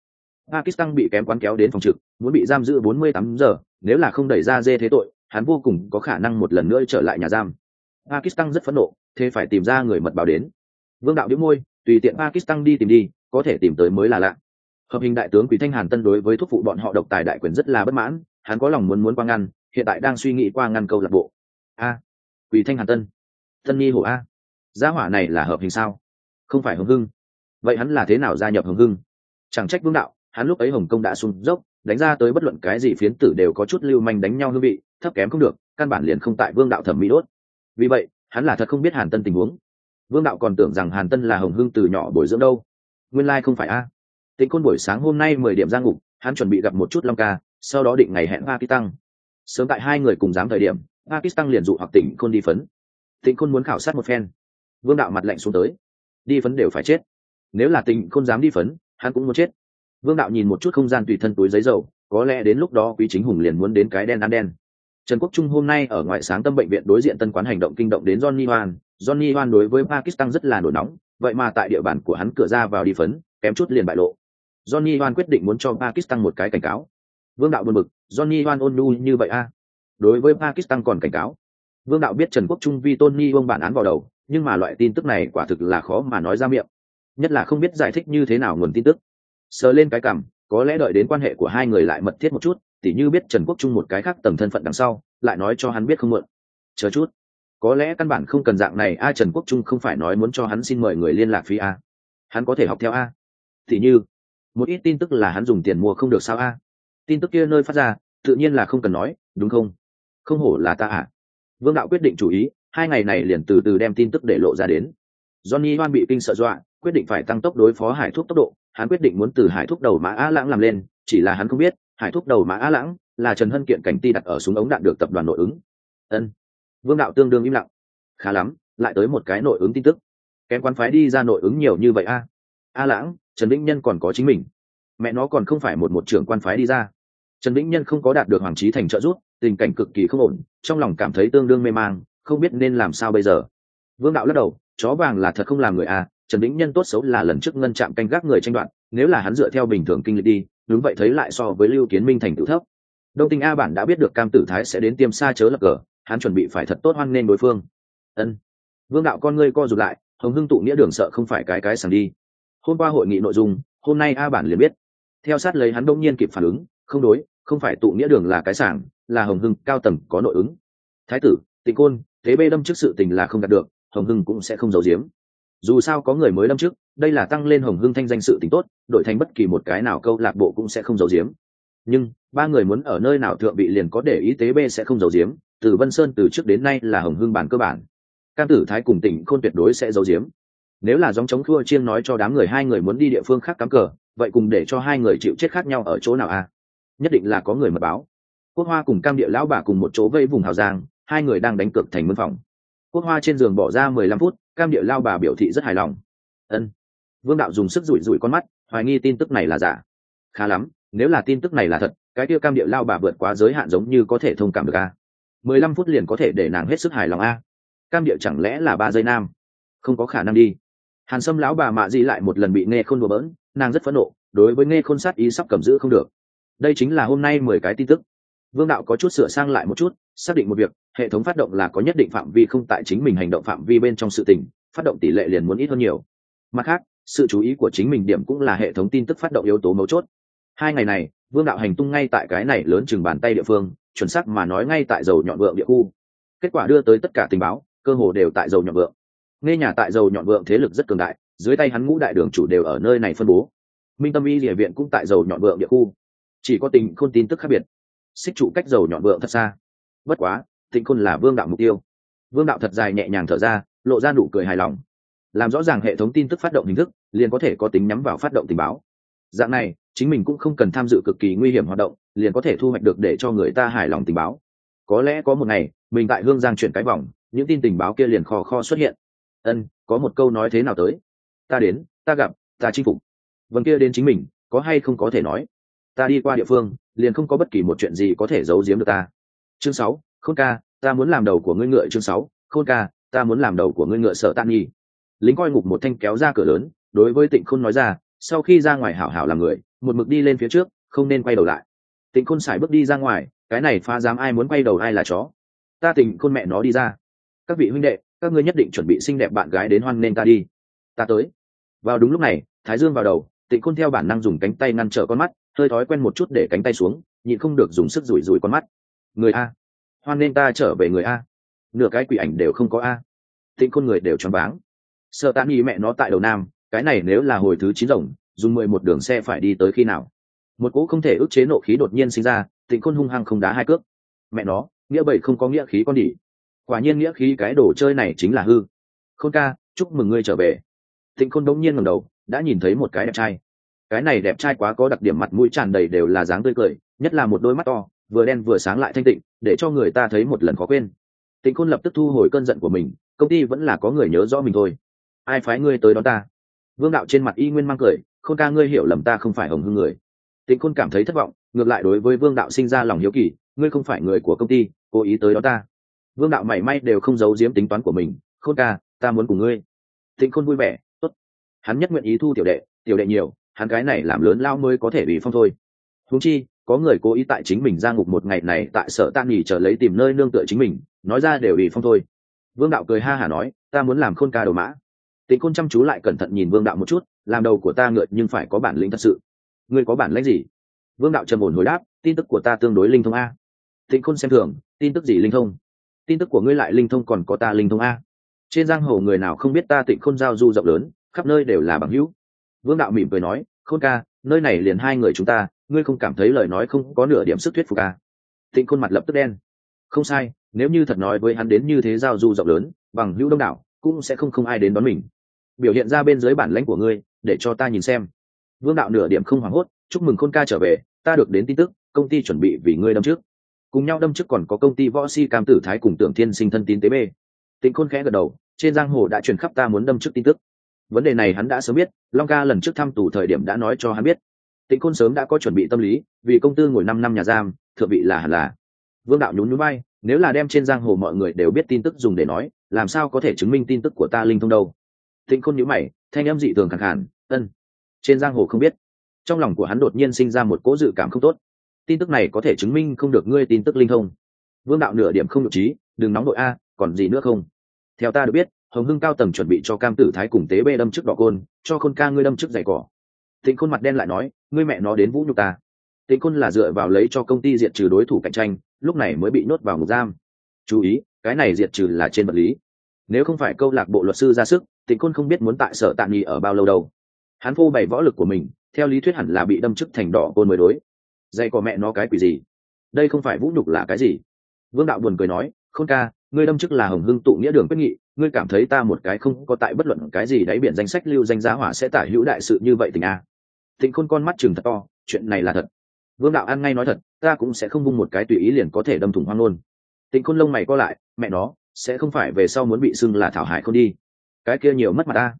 Pakistan bị kém quán kéo đến phòng trực, muốn bị giam giữ 48 giờ, nếu là không đẩy ra dê thế tội, hắn vô cùng có khả năng một lần nữa trở lại nhà giam. Pakistan rất phẫn nộ, thế phải tìm ra người mật báo đến. Vương đạo đĩu môi, tùy tiện pakistan đi tìm đi, có thể tìm tới mới là lạ. Hợp hình đại tướng quý thanh hàn tân đối với thúc phụ bọn họ độc tài đại quyền rất là bất mãn, hắn có lòng muốn muốn quang ngăn hiện tại đang suy nghĩ qua ngăn câu lạc bộ. A, quỳ thanh hàn tân. Tân nhi hổ a. Gia hỏa này là hợp hình sao? Không phải hồng hưng. Vậy hắn là thế nào gia nhập hồng hưng? Chẳng trách vương đạo, hắn lúc ấy hồng kông đã sung dốc, đánh ra tới bất luận cái gì phiến tử đều có chút lưu manh đánh nhau hương vị, thấp kém không được, căn bản liền không tại vương đạo thẩm mỹ đốt. Vì vậy, hắn là thật không biết hàn tân tình huống. Vương đạo còn tưởng rằng hàn tân là hồng hưng từ nhỏ bồi dưỡng đâu. Nguyên lai、like、không phải a. Tính tịnh côn buổi sáng hôm nay mười điểm ra ngục, hắn chuẩn bị gặp một chút long ca, sau đó định ngày hẹn ba ký tăng sớm tại hai người cùng dám thời điểm, pakistan liền dụ hoặc tỉnh khôn đi phấn. Tỉnh khôn muốn khảo sát một phen. Vương đạo mặt lạnh xuống tới. Đi phấn đều phải chết. Nếu là tỉnh khôn dám đi phấn, hắn cũng muốn chết. Vương đạo nhìn một chút không gian tùy thân túi giấy dầu, có lẽ đến lúc đó quý chính hùng liền muốn đến cái đen ăn đen. Trần quốc trung hôm nay ở ngoại sáng tâm bệnh viện đối diện tân quán hành động kinh động đến johnny hoan. Johnny hoan đối với pakistan rất là nổi nóng, vậy mà tại địa bàn của hắn cửa ra vào đi phấn, kém chút liền bại lộ. Johnny hoan quyết định muốn cho pakistan một cái cảnh cáo vương đạo buồn bực, johnny hoan ôn nu như vậy a? Đối với pakistan còn cảnh cáo. Vương đạo biết trần quốc trung vi tôn nhi vương bản án vào đầu, nhưng mà loại tin tức này quả thực là khó mà nói ra miệng. Nhất là không biết giải thích như thế nào nguồn tin tức. Sờ lên cái cảm có lẽ đợi đến quan hệ của hai người lại mật thiết một chút, tỉ như biết trần quốc trung một cái khác tầng thân phận đằng sau, lại nói cho hắn biết không mượn chờ chút. Có lẽ căn bản không cần dạng này a, trần quốc trung không phải nói muốn cho hắn xin mời người liên lạc phí a. Hắn có thể học theo a. Thì như, một ít tin tức là hắn dùng tiền mua không được sao a? Tin tức kia nơi phát ra, tự nhiên là không cần nói, đúng không? Không hổ là ta à? Vương đạo quyết định chủ ý, hai ngày này liền từ từ đem tin tức để lộ ra đến. Johnny hoan bị kinh sợ dọa, quyết định phải tăng tốc đối phó hải thuốc tốc độ. Hắn quyết định muốn từ hải thuốc đầu mã á lãng làm lên, chỉ là hắn không biết, hải thuốc đầu mã á lãng là trần hân kiện cảnh ti đặt ở súng ống đạn được tập đoàn nội ứng. Ân. Vương đạo tương đương im lặng. Khá lắm, lại tới một cái nội ứng tin tức. Kém quán phái đi ra nội ứng nhiều như vậy a? A lãng, trần vĩnh nhân còn có chính mình. Mẹ nó còn không phải một một trưởng quan phái đi ra trần vĩnh nhân không có đạt được hoàng trí thành trợ giúp, tình cảnh cực kỳ không ổn, trong lòng cảm thấy tương đương mê mang, không biết nên làm sao bây giờ. Vương đạo lắc đầu, chó vàng là thật không làm người à? trần vĩnh nhân tốt xấu là lần trước ngân chạm canh gác người tranh đoạn nếu là hắn dựa theo bình thường kinh lịch đi, đúng vậy thấy lại so với lưu kiến minh thành tự thấp. Đông tinh a bản đã biết được cam tử thái sẽ đến tiêm xa chớ lập cờ, hắn chuẩn bị phải thật tốt hoan nên đối phương. Ân. Vương đạo con ngươi co rụt lại, hồng hưng tụ nghĩa đường sợ không phải cái cái sàng đi. Hôm qua hội nghị nội dung, hôm nay a bản liền biết. Theo sát lấy hắn đông nhiên kịp phản ứng, không đối không phải tụ nghĩa đường là cái sảng, là hồng hưng cao tầng có nội ứng. Thái tử, tịnh côn, thế bê đâm trước sự tình là không đạt được, hồng hưng cũng sẽ không giấu giếm. Dù sao có người mới đâm trước, đây là tăng lên hồng hưng thanh danh sự tình tốt, đổi thành bất kỳ một cái nào câu lạc bộ cũng sẽ không giấu giếm. Nhưng, ba người muốn ở nơi nào thượng vị liền có để ý tế b sẽ không giấu giếm, từ vân sơn từ trước đến nay là hồng hưng bản cơ bản. Cam tử thái cùng tỉnh khôn tuyệt đối sẽ giấu giếm. Nếu là dòng chống thua chiêng nói cho đám người hai người muốn đi địa phương khác cắm cờ, vậy cùng để cho hai người chịu chết khác nhau ở chỗ nào a à? Nhất định là có người mật báo. Quốc hoa cùng cam địa lão bà cùng một chỗ vây vùng hào giang, hai người đang đánh cược thành mân phòng. Quốc hoa trên giường bỏ ra mười lăm phút, cam địa lao bà biểu thị rất hài lòng. Ân. Vương đạo dùng sức rủi rủi con mắt, hoài nghi tin tức này là giả. Khá lắm, nếu là tin tức này là thật, cái kia cam địa lao bà vượt quá giới hạn giống như có thể thông cảm được a. mười lăm phút liền có thể để nàng hết sức hài lòng a. Cam địa chẳng lẽ là ba giây nam? Không có khả năng đi. Hàn sâm lão bà mạ di lại một lần bị nghe khôn đùa bỡn, nàng rất phẫn nộ, đối với nghe khôn sát ý sắp cầm giữ không được đây chính là hôm nay mười cái tin tức. Vương đạo có chút sửa sang lại một chút, xác định một việc, hệ thống phát động là có nhất định phạm vi không tại chính mình hành động phạm vi bên trong sự tình, phát động tỷ lệ liền muốn ít hơn nhiều. Mặt khác, sự chú ý của chính mình điểm cũng là hệ thống tin tức phát động yếu tố mấu chốt. Hai ngày này, vương đạo hành tung ngay tại cái này lớn chừng bàn tay địa phương, chuẩn xác mà nói ngay tại dầu nhọn vượng địa khu. Kết quả đưa tới tất cả tình báo, cơ hồ đều tại dầu nhọn vượng. Nghe nhà tại dầu nhọn vượng thế lực rất cường đại, dưới tay hắn ngũ đại đường chủ đều ở nơi này phân bố. Minh tâm y địa viện cũng tại dầu nhọn vượng địa khu chỉ có tình khôn tin tức khác biệt. Xích trụ cách dầu nhọn vượng thật xa. Bất quá tịnh khôn là vương đạo mục tiêu. Vương đạo thật dài nhẹ nhàng thở ra, lộ ra nụ cười hài lòng. Làm rõ ràng hệ thống tin tức phát động hình thức, liền có thể có tính nhắm vào phát động tình báo. Dạng này, chính mình cũng không cần tham dự cực kỳ nguy hiểm hoạt động, liền có thể thu hoạch được để cho người ta hài lòng tình báo. Có lẽ có một ngày, mình tại hương giang chuyển cái vòng, những tin tình báo kia liền kho kho xuất hiện. Ân, có một câu nói thế nào tới? Ta đến, ta gặp, ta chinh phục. Vâng kia đến chính mình, có hay không có thể nói? Ta đi qua địa phương, liền không có bất kỳ một chuyện gì có thể giấu giếm được ta. Chương sáu, khôn ca, ta muốn làm đầu của ngươi ngựa. Chương sáu, khôn ca, ta muốn làm đầu của ngươi ngựa, sợ tan nghi lính coi ngục một thanh kéo ra cửa lớn, đối với tịnh khôn nói ra, sau khi ra ngoài hảo hảo làm người, một mực đi lên phía trước, không nên quay đầu lại. Tịnh khôn xài bước đi ra ngoài, cái này pha dám ai muốn quay đầu ai là chó. Ta tịnh khôn mẹ nó đi ra. Các vị huynh đệ, các ngươi nhất định chuẩn bị xinh đẹp bạn gái đến hoan nên ta đi. Ta tới. Vào đúng lúc này, thái dương vào đầu, tịnh khôn theo bản năng dùng cánh tay ngăn trở con mắt hơi thói quen một chút để cánh tay xuống, nhịn không được dùng sức rủi rủi con mắt. Người a. Hoan nên ta trở về người a. Nửa cái quỷ ảnh đều không có a. Tịnh khôn người đều choáng váng. Sợ tạm nghĩ mẹ nó tại đầu nam, cái này nếu là hồi thứ chín rồng, dùng mười một đường xe phải đi tới khi nào? Một cỗ không thể ức chế nộ khí đột nhiên sinh ra tịnh khôn hung hăng không đá hai cước. Mẹ nó, nghĩa bảy không có nghĩa khí con đỉ. Quả nhiên nghĩa khí cái đồ chơi này chính là hư. Khôn ca, chúc mừng ngươi trở về. Tịnh khôn đống nhiên ngầm đầu, đã nhìn thấy một cái đẹp trai cái này đẹp trai quá có đặc điểm mặt mũi tràn đầy đều là dáng tươi cười, nhất là một đôi mắt to, vừa đen vừa sáng lại thanh tịnh, để cho người ta thấy một lần khó quên. Tịnh khôn lập tức thu hồi cơn giận của mình, công ty vẫn là có người nhớ rõ mình thôi. Ai phái ngươi tới đó ta? Vương đạo trên mặt y nguyên mang cười, khôn ca ngươi hiểu lầm ta không phải hồng hưng người. Tịnh khôn cảm thấy thất vọng, ngược lại đối với vương đạo sinh ra lòng hiếu kỳ, ngươi không phải người của công ty, cố ý tới đó ta. Vương đạo mảy may đều không giấu giếm tính toán của mình, khôn ca, ta muốn cùng ngươi. Tịnh khôn vui vẻ, tốt. Hắn nhất nguyện ý thu tiểu đệ tiểu đệ nhiều hắn cái này làm lớn lao mới có thể bị phong thôi. Húng chi, có người cố ý tại chính mình ra ngục một ngày này tại sở tan nghỉ chờ lấy tìm nơi nương tựa chính mình, nói ra đều bị phong thôi. Vương đạo cười ha hả nói, ta muốn làm khôn ca đầu mã. Tịnh khôn chăm chú lại cẩn thận nhìn vương đạo một chút, làm đầu của ta ngựa nhưng phải có bản lĩnh thật sự. Ngươi có bản lĩnh gì? Vương đạo trầm ổn hồi đáp, tin tức của ta tương đối linh thông a. Tịnh khôn xem thường, tin tức gì linh thông? Tin tức của ngươi lại linh thông còn có ta linh thông a. Trên giang hồ người nào không biết ta tịnh khôn giao du rộng lớn, khắp nơi đều là bằng hữu vương đạo mỉm cười nói, khôn ca, nơi này liền hai người chúng ta, ngươi không cảm thấy lời nói không có nửa điểm sức thuyết phục à? ca tịnh khôn mặt lập tức đen. Không sai, nếu như thật nói với hắn đến như thế giao du rộng lớn, bằng hữu đông đảo, cũng sẽ không không ai đến đón mình. Biểu hiện ra bên dưới bản lãnh của ngươi, để cho ta nhìn xem. Vương đạo nửa điểm không hoảng hốt, chúc mừng khôn ca trở về, ta được đến tin tức, công ty chuẩn bị vì ngươi đâm trước. Cùng nhau đâm trước còn có công ty võ si cam tử thái cùng tưởng thiên sinh thân tín tế b tịnh khôn khẽ gật đầu, trên giang hồ đã truyền khắp ta muốn đâm trước tin tức vấn đề này hắn đã sớm biết, long ca lần trước thăm tù thời điểm đã nói cho hắn biết. Tịnh khôn sớm đã có chuẩn bị tâm lý, vì công tư ngồi năm năm nhà giam, thượng vị là hẳn là. Vương đạo nhún núi bay nếu là đem trên giang hồ mọi người đều biết tin tức dùng để nói, làm sao có thể chứng minh tin tức của ta linh thông đâu? Tịnh khôn nhíu mày, thanh âm dị thường khẳng hẳn ân, trên giang hồ không biết. Trong lòng của hắn đột nhiên sinh ra một cỗ dự cảm không tốt. Tin tức này có thể chứng minh không được ngươi tin tức linh thông. Vương đạo nửa điểm không được trí, đừng nóng đội a, còn gì nữa không? Theo ta được biết hồng hưng cao tầng chuẩn bị cho cam tử thái cùng tế bê đâm trước đỏ côn, cho khôn ca ngươi đâm trước giày cỏ. Tịnh khôn mặt đen lại nói, ngươi mẹ nó đến vũ nhục ta. Tịnh khôn là dựa vào lấy cho công ty diệt trừ đối thủ cạnh tranh, lúc này mới bị nhốt vào ngục giam. Chú ý, cái này diệt trừ là trên vật lý. Nếu không phải câu lạc bộ luật sư ra sức, tịnh khôn không biết muốn tại sở tạm nghỉ ở bao lâu đâu. Hắn phô bày võ lực của mình, theo lý thuyết hẳn là bị đâm chức thành đỏ côn mới đối. Dây có mẹ nó cái quỷ gì? Đây không phải vũ nhục là cái gì? Vương đạo buồn cười nói, khôn ca ngươi đâm chức là hồng hưng tụ nghĩa đường quyết nghị, ngươi cảm thấy ta một cái không có tại bất luận cái gì đáy biển danh sách lưu danh giá hỏa sẽ tả hữu đại sự như vậy tình a. Tịnh khôn con mắt chừng thật to, chuyện này là thật. Vương đạo ăn ngay nói thật, ta cũng sẽ không vung một cái tùy ý liền có thể đâm thủng hoang luôn. Tịnh khôn lông mày co lại, mẹ nó, sẽ không phải về sau muốn bị xưng là thảo hải không đi. Cái kia nhiều mất mặt ta.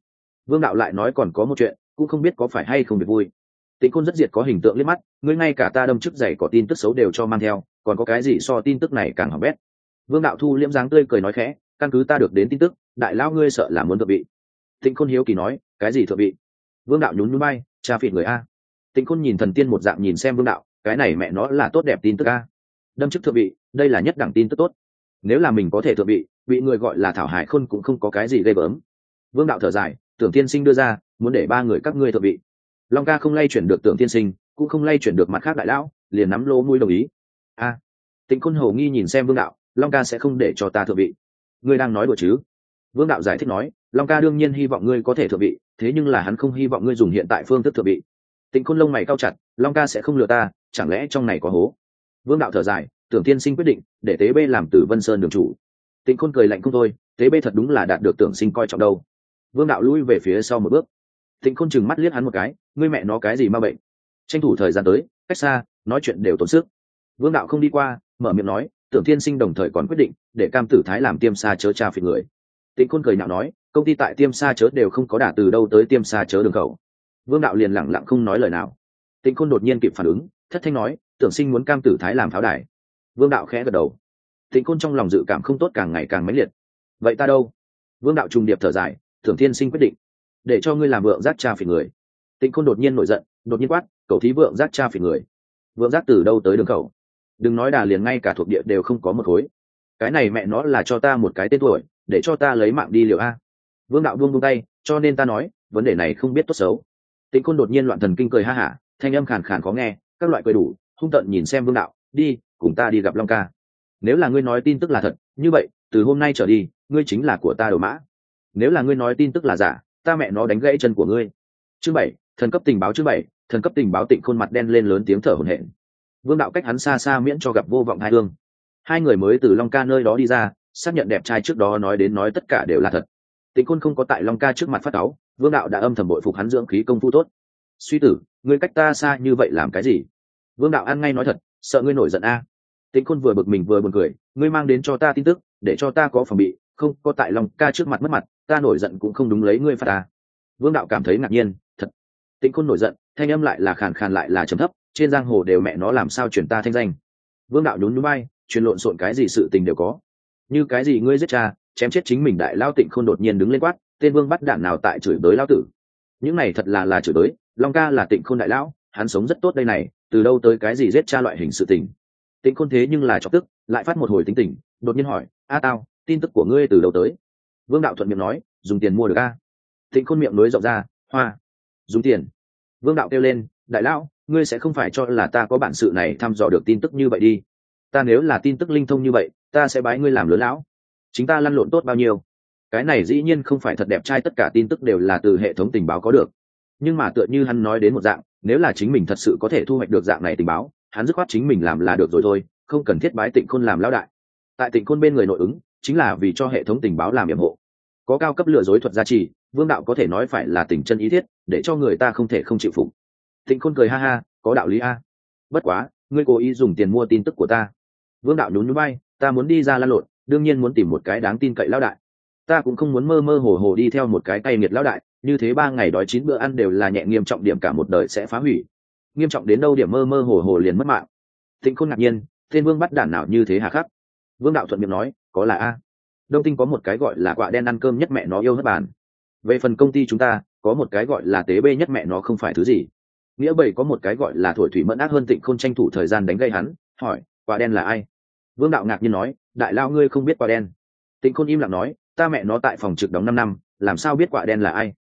Vương đạo lại nói còn có một chuyện, cũng không biết có phải hay không được vui. Tịnh khôn rất diệt có hình tượng liếc mắt, ngươi ngay cả ta đâm chức giày có tin tức xấu đều cho mang theo, còn có cái gì so tin tức này càng hỏng bét vương đạo thu liễm dáng tươi cười nói khẽ, căn cứ ta được đến tin tức, đại lao ngươi sợ là muốn thượng vị. Tịnh khôn hiếu kỳ nói, cái gì thượng vị? Vương đạo nhún núi bay cha phịt người a. Tịnh khôn nhìn thần tiên một dạng nhìn xem vương đạo, cái này mẹ nó là tốt đẹp tin tức a. Đâm chức thượng vị, đây là nhất đẳng tin tức tốt. Nếu là mình có thể thượng vị, bị người gọi là thảo hải khôn cũng không có cái gì ghê bớm vương đạo thở dài, tưởng tiên sinh đưa ra, muốn để ba người các ngươi thượng vị. Long ca không lay chuyển được tưởng tiên sinh, cũng không lay chuyển được mặt khác đại lão, liền nắm lô mũi đồng ý. A. Tịnh khôn hầu nghi nhìn xem vương đạo long ca sẽ không để cho ta thượng vị. Ngươi đang nói đùa chứ? Vương đạo giải thích nói, long ca đương nhiên hy vọng ngươi có thể thượng vị, thế nhưng là hắn không hy vọng ngươi dùng hiện tại phương thức thượng vị. Tịnh khôn lông mày cao chặt, long ca sẽ không lừa ta, chẳng lẽ trong này có hố? Vương đạo thở dài, tưởng tiên sinh quyết định, để tế bê làm từ vân sơn đường chủ. Tịnh khôn cười lạnh không thôi, tế bê thật đúng là đạt được tưởng sinh coi trọng đâu. Vương đạo lui về phía sau một bước. Tịnh khôn chừng mắt liếc hắn một cái, ngươi mẹ nó cái gì ma bệnh? Tranh thủ thời gian tới, cách xa, nói chuyện đều tốn sức. Vương đạo không đi qua, mở miệng nói tưởng thiên sinh đồng thời còn quyết định để cam tử thái làm tiêm xa chớ cha phiền người. Tịnh khôn cười nhạo nói, công ty tại tiêm xa chớ đều không có đả từ đâu tới tiêm xa chớ đường khẩu. Vương đạo liền lẳng lặng không nói lời nào. Tịnh khôn đột nhiên kịp phản ứng, thất thanh nói, tưởng sinh muốn cam tử thái làm pháo đài. Vương đạo khẽ gật đầu. Tịnh khôn trong lòng dự cảm không tốt càng ngày càng mãnh liệt. Vậy ta đâu? Vương đạo trùng điệp thở dài, tưởng thiên sinh quyết định, để cho ngươi làm vượng giác cha phiền người. Tịnh khôn đột nhiên nổi giận, đột nhiên quát, cầu thí vượng giác cha phiền người. Vượng giác từ đâu tới đường khẩu? Đừng nói đà liền ngay cả thuộc địa đều không có một khối. Cái này mẹ nó là cho ta một cái tên tuổi, để cho ta lấy mạng đi liệu a. Vương đạo buông buông tay, cho nên ta nói, vấn đề này không biết tốt xấu. Tịnh Côn đột nhiên loạn thần kinh cười ha hả, thanh âm khàn khàn khó nghe, các loại cười đủ, hung tận nhìn xem vương đạo, đi, cùng ta đi gặp long ca. Nếu là ngươi nói tin tức là thật, như vậy, từ hôm nay trở đi, ngươi chính là của ta đồ mã. Nếu là ngươi nói tin tức là giả, ta mẹ nó đánh gãy chân của ngươi. Chương bảy, thần cấp tình báo chương bảy, thần cấp tình báo tịnh khôn mặt đen lên lớn tiếng thở hổn hển vương đạo cách hắn xa xa miễn cho gặp vô vọng hai hương. Hai người mới từ long ca nơi đó đi ra, xác nhận đẹp trai trước đó nói đến nói tất cả đều là thật. Tịnh Côn không có tại long ca trước mặt phát áo vương đạo đã âm thầm bội phục hắn dưỡng khí công phu tốt. Suy tử, ngươi cách ta xa như vậy làm cái gì? Vương đạo ăn ngay nói thật, sợ ngươi nổi giận a. Tịnh Côn vừa bực mình vừa buồn cười, ngươi mang đến cho ta tin tức, để cho ta có phòng bị, không có tại lòng ca trước mặt mất mặt, ta nổi giận cũng không đúng lấy ngươi phạt ta. Vương đạo cảm thấy ngạc nhiên, thật. Tịnh Côn nổi giận, thanh âm lại là khàn khàn lại là trầm thấp trên giang hồ đều mẹ nó làm sao chuyển ta thanh danh. Vương đạo nhún nhún bay truyền lộn xộn cái gì sự tình đều có. Như cái gì ngươi giết cha, chém chết chính mình đại lao tịnh khôn đột nhiên đứng lên quát, tên vương bắt đạn nào tại chửi bới lao tử. Những này thật là là chửi bới, long ca là tịnh khôn đại lão, hắn sống rất tốt đây này, từ đâu tới cái gì giết cha loại hình sự tình. Tịnh khôn thế nhưng là chọc tức, lại phát một hồi tính tình, đột nhiên hỏi, a tao, tin tức của ngươi từ đâu tới? Vương đạo thuận miệng nói, dùng tiền mua được a. Tịnh khôn miệng nối rộng ra, hoa, dùng tiền. Vương đạo kêu lên, đại lão ngươi sẽ không phải cho là ta có bản sự này thăm dò được tin tức như vậy đi. Ta nếu là tin tức linh thông như vậy, ta sẽ bái ngươi làm lớn lão. Chính ta lăn lộn tốt bao nhiêu? Cái này dĩ nhiên không phải thật đẹp trai, tất cả tin tức đều là từ hệ thống tình báo có được. Nhưng mà tựa như hắn nói đến một dạng, nếu là chính mình thật sự có thể thu hoạch được dạng này tình báo, hắn dứt khoát chính mình làm là được rồi thôi, không cần thiết bái tịnh khôn làm lão đại. Tại tịnh khôn bên người nội ứng, chính là vì cho hệ thống tình báo làm nhiệm hộ có cao cấp lừa dối thuật gia trì, vương đạo có thể nói phải là tình chân ý thiết, để cho người ta không thể không chịu phục tịnh khôn cười ha ha, có đạo lý a. Bất quá, ngươi cố ý dùng tiền mua tin tức của ta. Vương đạo nhún nhún bay ta muốn đi ra lan lộn, đương nhiên muốn tìm một cái đáng tin cậy lão đại. Ta cũng không muốn mơ mơ hồ hồ đi theo một cái tay nghiệt lão đại, như thế ba ngày đói chín bữa ăn đều là nhẹ nghiêm trọng điểm cả một đời sẽ phá hủy. Nghiêm trọng đến đâu điểm mơ mơ hồ hồ liền mất mạng. Tịnh khôn ngạc nhiên, tên vương bắt đản nào như thế hà khắc? Vương đạo thuận miệng nói, có là a? Đông tinh có một cái gọi là quạ đen ăn cơm nhất mẹ nó yêu hết bàn. Về phần công ty chúng ta, có một cái gọi là tế bê nhất mẹ nó không phải thứ gì nghĩa bảy có một cái gọi là thổi thủy mẫn ác hơn tịnh khôn tranh thủ thời gian đánh gây hắn, hỏi, quả đen là ai? Vương đạo ngạc nhiên nói, đại lao ngươi không biết quả đen. Tịnh khôn im lặng nói, ta mẹ nó tại phòng trực đóng năm năm, làm sao biết quả đen là ai?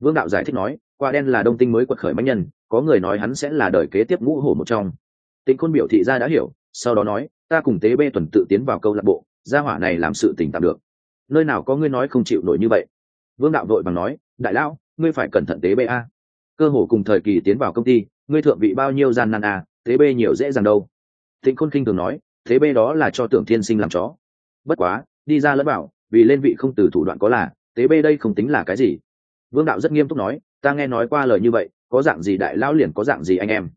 Vương đạo giải thích nói, quả đen là đông tinh mới quật khởi mạnh nhân, có người nói hắn sẽ là đời kế tiếp ngũ hổ một trong. Tịnh khôn biểu thị ra đã hiểu, sau đó nói, ta cùng tế bê tuần tự tiến vào câu lạc bộ, gia hỏa này làm sự tình tạm được. Nơi nào có ngươi nói không chịu nổi như vậy? Vương đạo vội bằng nói, đại lão ngươi phải cẩn thận tế bê a cơ hồ cùng thời kỳ tiến vào công ty ngươi thượng vị bao nhiêu gian nan à, thế bê nhiều dễ dàng đâu. Tịnh khôn kinh thường nói thế bê đó là cho tưởng thiên sinh làm chó. Bất quá đi ra lẫn bảo vì lên vị không từ thủ đoạn có là tế bê đây không tính là cái gì. Vương đạo rất nghiêm túc nói ta nghe nói qua lời như vậy có dạng gì đại lão liền có dạng gì anh em.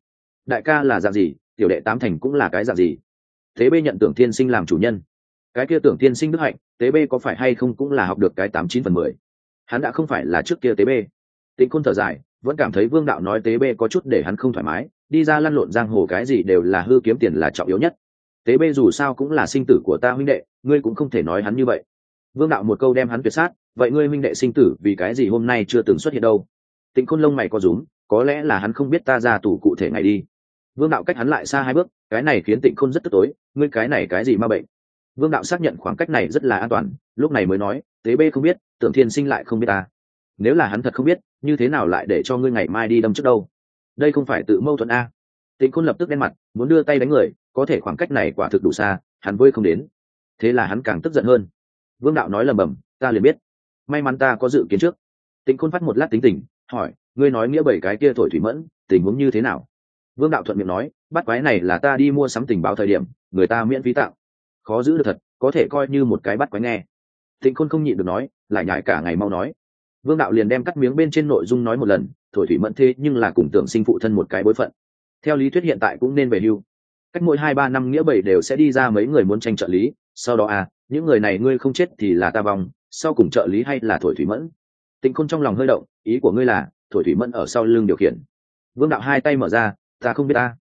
Đại ca là dạng gì tiểu đệ tám thành cũng là cái dạng gì. Thế bê nhận tưởng thiên sinh làm chủ nhân. Cái kia tưởng thiên sinh đức hạnh tế bê có phải hay không cũng là học được cái tám chín phần mười. Hắn đã không phải là trước kia tế bê. Tịnh khôn thở dài vẫn cảm thấy vương đạo nói tế bê có chút để hắn không thoải mái, đi ra lăn lộn giang hồ cái gì đều là hư kiếm tiền là trọng yếu nhất. Tế bê dù sao cũng là sinh tử của ta huynh đệ, ngươi cũng không thể nói hắn như vậy. Vương đạo một câu đem hắn tuyệt sát, vậy ngươi huynh đệ sinh tử vì cái gì hôm nay chưa từng xuất hiện đâu? Tịnh khôn lông mày có rúm, có lẽ là hắn không biết ta ra tù cụ thể ngày đi. Vương đạo cách hắn lại xa hai bước, cái này khiến tịnh khôn rất tức tối, ngươi cái này cái gì ma bệnh? Vương đạo xác nhận khoảng cách này rất là an toàn, lúc này mới nói, tế bê không biết, tưởng thiên sinh lại không biết ta. Nếu là hắn thật không biết như thế nào lại để cho ngươi ngày mai đi đâm trước đâu? Đây không phải tự mâu thuẫn a? Tịnh khôn lập tức đen mặt muốn đưa tay đánh người có thể khoảng cách này quả thực đủ xa hắn vơi không đến. Thế là hắn càng tức giận hơn. Vương đạo nói lầm bầm ta liền biết. May mắn ta có dự kiến trước. Tịnh khôn phát một lát tính tình hỏi ngươi nói nghĩa bảy cái kia thổi thủy mẫn tình huống như thế nào? Vương đạo thuận miệng nói bắt quái này là ta đi mua sắm tình báo thời điểm người ta miễn phí tạo, khó giữ được thật có thể coi như một cái bắt quái nghe. Tịnh khôn không nhịn được nói lại nhải cả ngày mau nói vương đạo liền đem cắt miếng bên trên nội dung nói một lần, thổi thủy mẫn thế nhưng là cùng tưởng sinh phụ thân một cái bối phận. Theo lý thuyết hiện tại cũng nên về hưu. Cách mỗi hai ba năm nghĩa bảy đều sẽ đi ra mấy người muốn tranh trợ lý, sau đó à những người này ngươi không chết thì là ta vong, sau cùng trợ lý hay là thổi thủy mẫn? Tịnh khôn trong lòng hơi động, ý của ngươi là, thổi thủy mẫn ở sau lưng điều khiển. Vương đạo hai tay mở ra, ta không biết ta.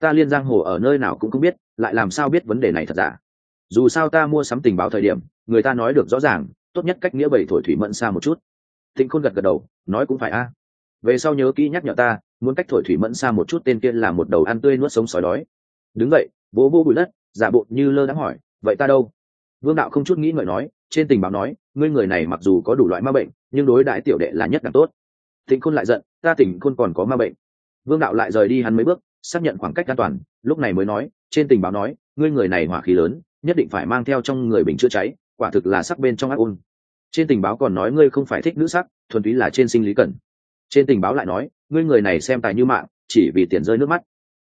Ta liên giang hồ ở nơi nào cũng không biết, lại làm sao biết vấn đề này thật giả? Dù sao ta mua sắm tình báo thời điểm, người ta nói được rõ ràng, tốt nhất cách nghĩa bảy thổi thủy mẫn xa một chút tịnh khôn gật gật đầu, nói cũng phải a. Về sau nhớ kỹ nhắc nhở ta, muốn cách thổi thủy mẫn xa một chút tên kia là một đầu ăn tươi nuốt sống sói đói. Đứng vậy bố vỗ bụi đất, giả bộ như lơ đãng hỏi, vậy ta đâu? Vương đạo không chút nghĩ ngợi nói, trên tình báo nói, ngươi người này mặc dù có đủ loại ma bệnh, nhưng đối đại tiểu đệ là nhất càng tốt. Tịnh khôn lại giận, ta tỉnh khôn còn có ma bệnh. Vương đạo lại rời đi hắn mấy bước, xác nhận khoảng cách an toàn, lúc này mới nói, trên tình báo nói, ngươi người này hỏa khí lớn, nhất định phải mang theo trong người bình chữa cháy, quả thực là sắc bên trong ác ôn trên tình báo còn nói ngươi không phải thích nữ sắc, thuần túy là trên sinh lý cần. Trên tình báo lại nói, ngươi người này xem tài như mạng, chỉ vì tiền rơi nước mắt.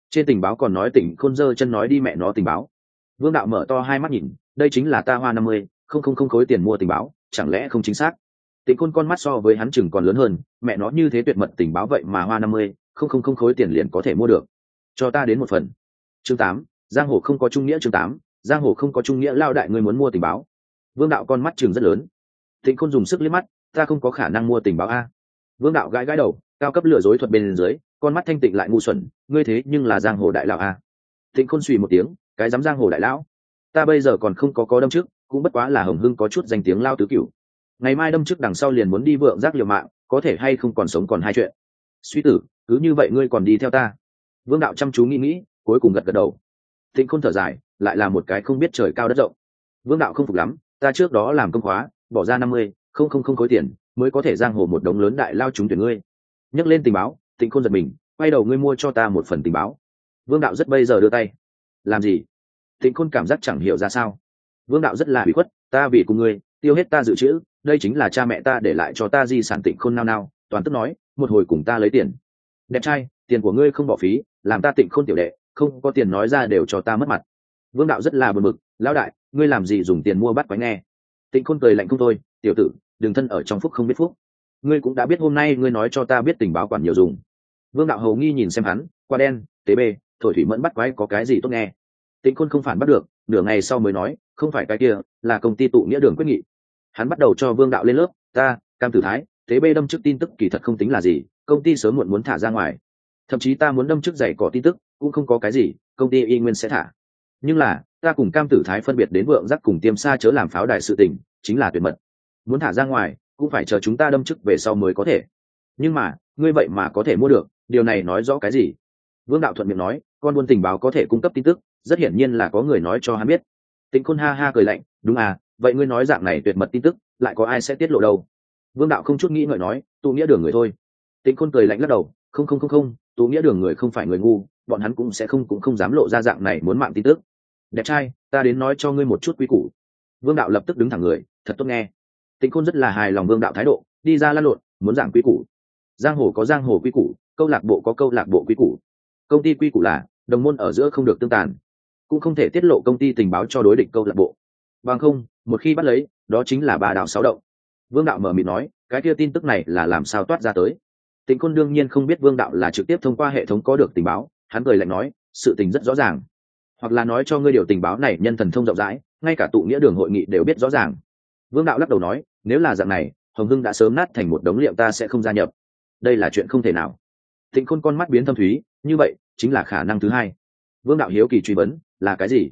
Trên tình báo còn nói tỉnh khôn dơ chân nói đi mẹ nó tình báo. Vương đạo mở to hai mắt nhìn, đây chính là ta hoa năm mươi, không không không khối tiền mua tình báo, chẳng lẽ không chính xác? Tịnh khôn con mắt so với hắn chừng còn lớn hơn, mẹ nó như thế tuyệt mật tình báo vậy mà hoa năm mươi, không không không khối tiền liền có thể mua được. Cho ta đến một phần. Chương tám, giang hồ không có trung nghĩa chương tám, giang hồ không có trung nghĩa lao đại ngươi muốn mua tình báo. Vương đạo con mắt chừng rất lớn tịnh khôn dùng sức liếc mắt, ta không có khả năng mua tình báo a. Vương đạo gãi gãi đầu, cao cấp lừa dối thuật bên dưới, con mắt thanh tịnh lại ngu xuẩn, ngươi thế nhưng là giang hồ đại lão a. Tịnh khôn suy một tiếng, cái dám giang hồ đại lão? Ta bây giờ còn không có có đâm trước, cũng bất quá là hồng hưng có chút danh tiếng lao tứ cửu. Ngày mai đâm trước đằng sau liền muốn đi vượng giác liều mạng, có thể hay không còn sống còn hai chuyện. Suy tử, cứ như vậy ngươi còn đi theo ta. Vương đạo chăm chú nghĩ nghĩ, cuối cùng gật gật đầu. Tịnh khôn thở dài, lại là một cái không biết trời cao đất rộng. Vương đạo không phục lắm, ta trước đó làm công khóa bỏ ra năm mươi, không không không khối tiền, mới có thể giang hồ một đống lớn đại lao chúng tuyển ngươi. Nhắc lên tình báo, tịnh khôn giật mình, quay đầu ngươi mua cho ta một phần tình báo. Vương đạo rất bây giờ đưa tay. Làm gì? Tịnh khôn cảm giác chẳng hiểu ra sao. Vương đạo rất là bị khuất, ta vì cùng ngươi, tiêu hết ta dự trữ, đây chính là cha mẹ ta để lại cho ta di sản tịnh khôn nao nao, toàn tức nói, một hồi cùng ta lấy tiền. Đẹp trai, tiền của ngươi không bỏ phí, làm ta tịnh khôn tiểu đệ, không có tiền nói ra đều cho ta mất mặt. Vương đạo rất là bực mực lão đại, ngươi làm gì dùng tiền mua bắt quái nghe? Tịnh khôn cười lạnh không thôi, tiểu tử đừng thân ở trong phúc không biết phúc. Ngươi cũng đã biết hôm nay ngươi nói cho ta biết tình báo quản nhiều dùng. Vương đạo hầu nghi nhìn xem hắn, qua đen, tế bê, thổi thủy mẫn bắt quái có cái gì tốt nghe? Tịnh khôn không phản bắt được, nửa ngày sau mới nói, không phải cái kia, là công ty tụ nghĩa đường quyết nghị. Hắn bắt đầu cho vương đạo lên lớp, ta, cam tử thái, tế bê đâm trước tin tức kỳ thật không tính là gì, công ty sớm muộn muốn thả ra ngoài. Thậm chí ta muốn đâm trước giày có tin tức, cũng không có cái gì, công ty y nguyên sẽ thả. Nhưng là ta cùng cam tử thái phân biệt đến vượng giác cùng tiêm xa chớ làm pháo đài sự tình, chính là tuyệt mật. Muốn thả ra ngoài, cũng phải chờ chúng ta đâm chức về sau mới có thể. Nhưng mà, ngươi vậy mà có thể mua được, điều này nói rõ cái gì? Vương đạo thuận miệng nói, con buôn tình báo có thể cung cấp tin tức, rất hiển nhiên là có người nói cho hắn biết. Tịnh khôn ha ha cười lạnh, đúng à vậy ngươi nói dạng này tuyệt mật tin tức, lại có ai sẽ tiết lộ đâu? Vương đạo không chút nghĩ ngợi nói, tụ nghĩa đường người thôi. Tịnh khôn cười lạnh lắc đầu, không không không không, tụ nghĩa đường người không phải người ngu, bọn hắn cũng sẽ không cũng không dám lộ ra dạng này muốn mạng tin tức đẹp trai, ta đến nói cho ngươi một chút quy củ. Vương đạo lập tức đứng thẳng người, thật tốt nghe. Tịnh khôn rất là hài lòng vương đạo thái độ, đi ra lăn lộn, muốn giảng quy củ. Giang hồ có giang hồ quy củ, câu lạc bộ có câu lạc bộ quy củ. Công ty quy củ là, đồng môn ở giữa không được tương tàn. Cũng không thể tiết lộ công ty tình báo cho đối địch câu lạc bộ. Bằng không, một khi bắt lấy, đó chính là ba đạo sáu động. Vương đạo mở mịt nói, cái kia tin tức này là làm sao toát ra tới? Tịnh khôn đương nhiên không biết vương đạo là trực tiếp thông qua hệ thống có được tình báo, hắn cười lạnh nói, sự tình rất rõ ràng hoặc là nói cho ngươi điều tình báo này nhân thần thông rộng rãi, ngay cả tụ nghĩa đường hội nghị đều biết rõ ràng. Vương đạo lắc đầu nói, nếu là dạng này, hồng hưng đã sớm nát thành một đống liệu ta sẽ không gia nhập. Đây là chuyện không thể nào. Thịnh khôn con mắt biến thâm thúy, như vậy, chính là khả năng thứ hai. Vương đạo hiếu kỳ truy vấn, là cái gì?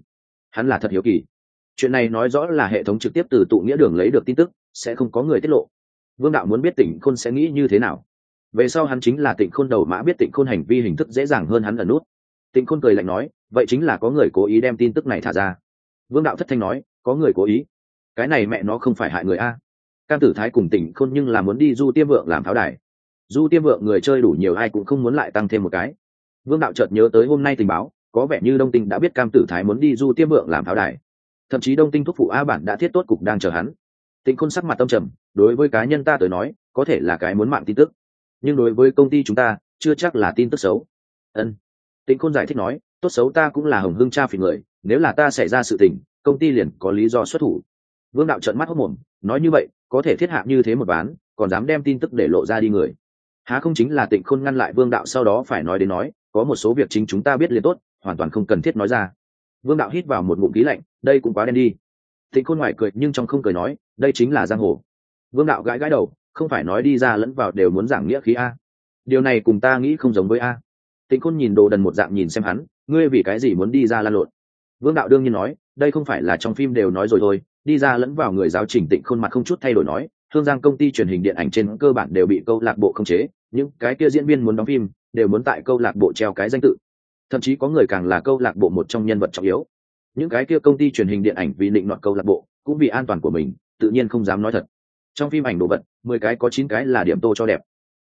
Hắn là thật hiếu kỳ. Chuyện này nói rõ là hệ thống trực tiếp từ tụ nghĩa đường lấy được tin tức, sẽ không có người tiết lộ. Vương đạo muốn biết tỉnh khôn sẽ nghĩ như thế nào. Về sau hắn chính là tịnh khôn đầu mã biết tịnh khôn hành vi hình thức dễ dàng hơn hắn ở nút tịnh khôn cười lạnh nói, vậy chính là có người cố ý đem tin tức này thả ra. Vương đạo thất thanh nói, có người cố ý? Cái này mẹ nó không phải hại người a. Cam tử thái cùng tỉnh khôn nhưng là muốn đi du tiêm vượng làm pháo đài. Du tiêm vượng người chơi đủ nhiều, ai cũng không muốn lại tăng thêm một cái. Vương đạo chợt nhớ tới hôm nay tình báo, có vẻ như đông tinh đã biết cam tử thái muốn đi du tiêm vượng làm pháo đài. Thậm chí đông tinh thúc phụ a bản đã thiết tốt cục đang chờ hắn. Tịnh khôn sắc mặt tâm trầm, đối với cá nhân ta tới nói, có thể là cái muốn mạng tin tức. Nhưng đối với công ty chúng ta, chưa chắc là tin tức xấu. Ân tịnh khôn giải thích nói, tốt xấu ta cũng là hồng hưng cha phỉ người, nếu là ta xảy ra sự tình, công ty liền có lý do xuất thủ. Vương đạo trợn mắt hốc mồm, nói như vậy, có thể thiết hạ như thế một bán còn dám đem tin tức để lộ ra đi người. Há không chính là tịnh khôn ngăn lại vương đạo sau đó phải nói đến nói, có một số việc chính chúng ta biết liền tốt, hoàn toàn không cần thiết nói ra. Vương đạo hít vào một ngụm khí lạnh, đây cũng quá đen đi. Tịnh khôn ngoài cười nhưng trong không cười nói, đây chính là giang hồ. Vương đạo gãi gãi đầu, không phải nói đi ra lẫn vào đều muốn giảng nghĩa khí a. Điều này cùng ta nghĩ không giống với a tịnh khôn nhìn đồ đần một dạng nhìn xem hắn, ngươi vì cái gì muốn đi ra lan lộn? Vương đạo đương nhiên nói, đây không phải là trong phim đều nói rồi thôi, đi ra lẫn vào người giáo trình tịnh khôn mặt không chút thay đổi nói, thương giang công ty truyền hình điện ảnh trên cơ bản đều bị câu lạc bộ khống chế, những cái kia diễn viên muốn đóng phim đều muốn tại câu lạc bộ treo cái danh tự. Thậm chí có người càng là câu lạc bộ một trong nhân vật trọng yếu. Những cái kia công ty truyền hình điện ảnh vì định đoạt câu lạc bộ, cũng vì an toàn của mình, tự nhiên không dám nói thật. Trong phim ảnh đồ vật, mười cái có chín cái là điểm tô cho đẹp.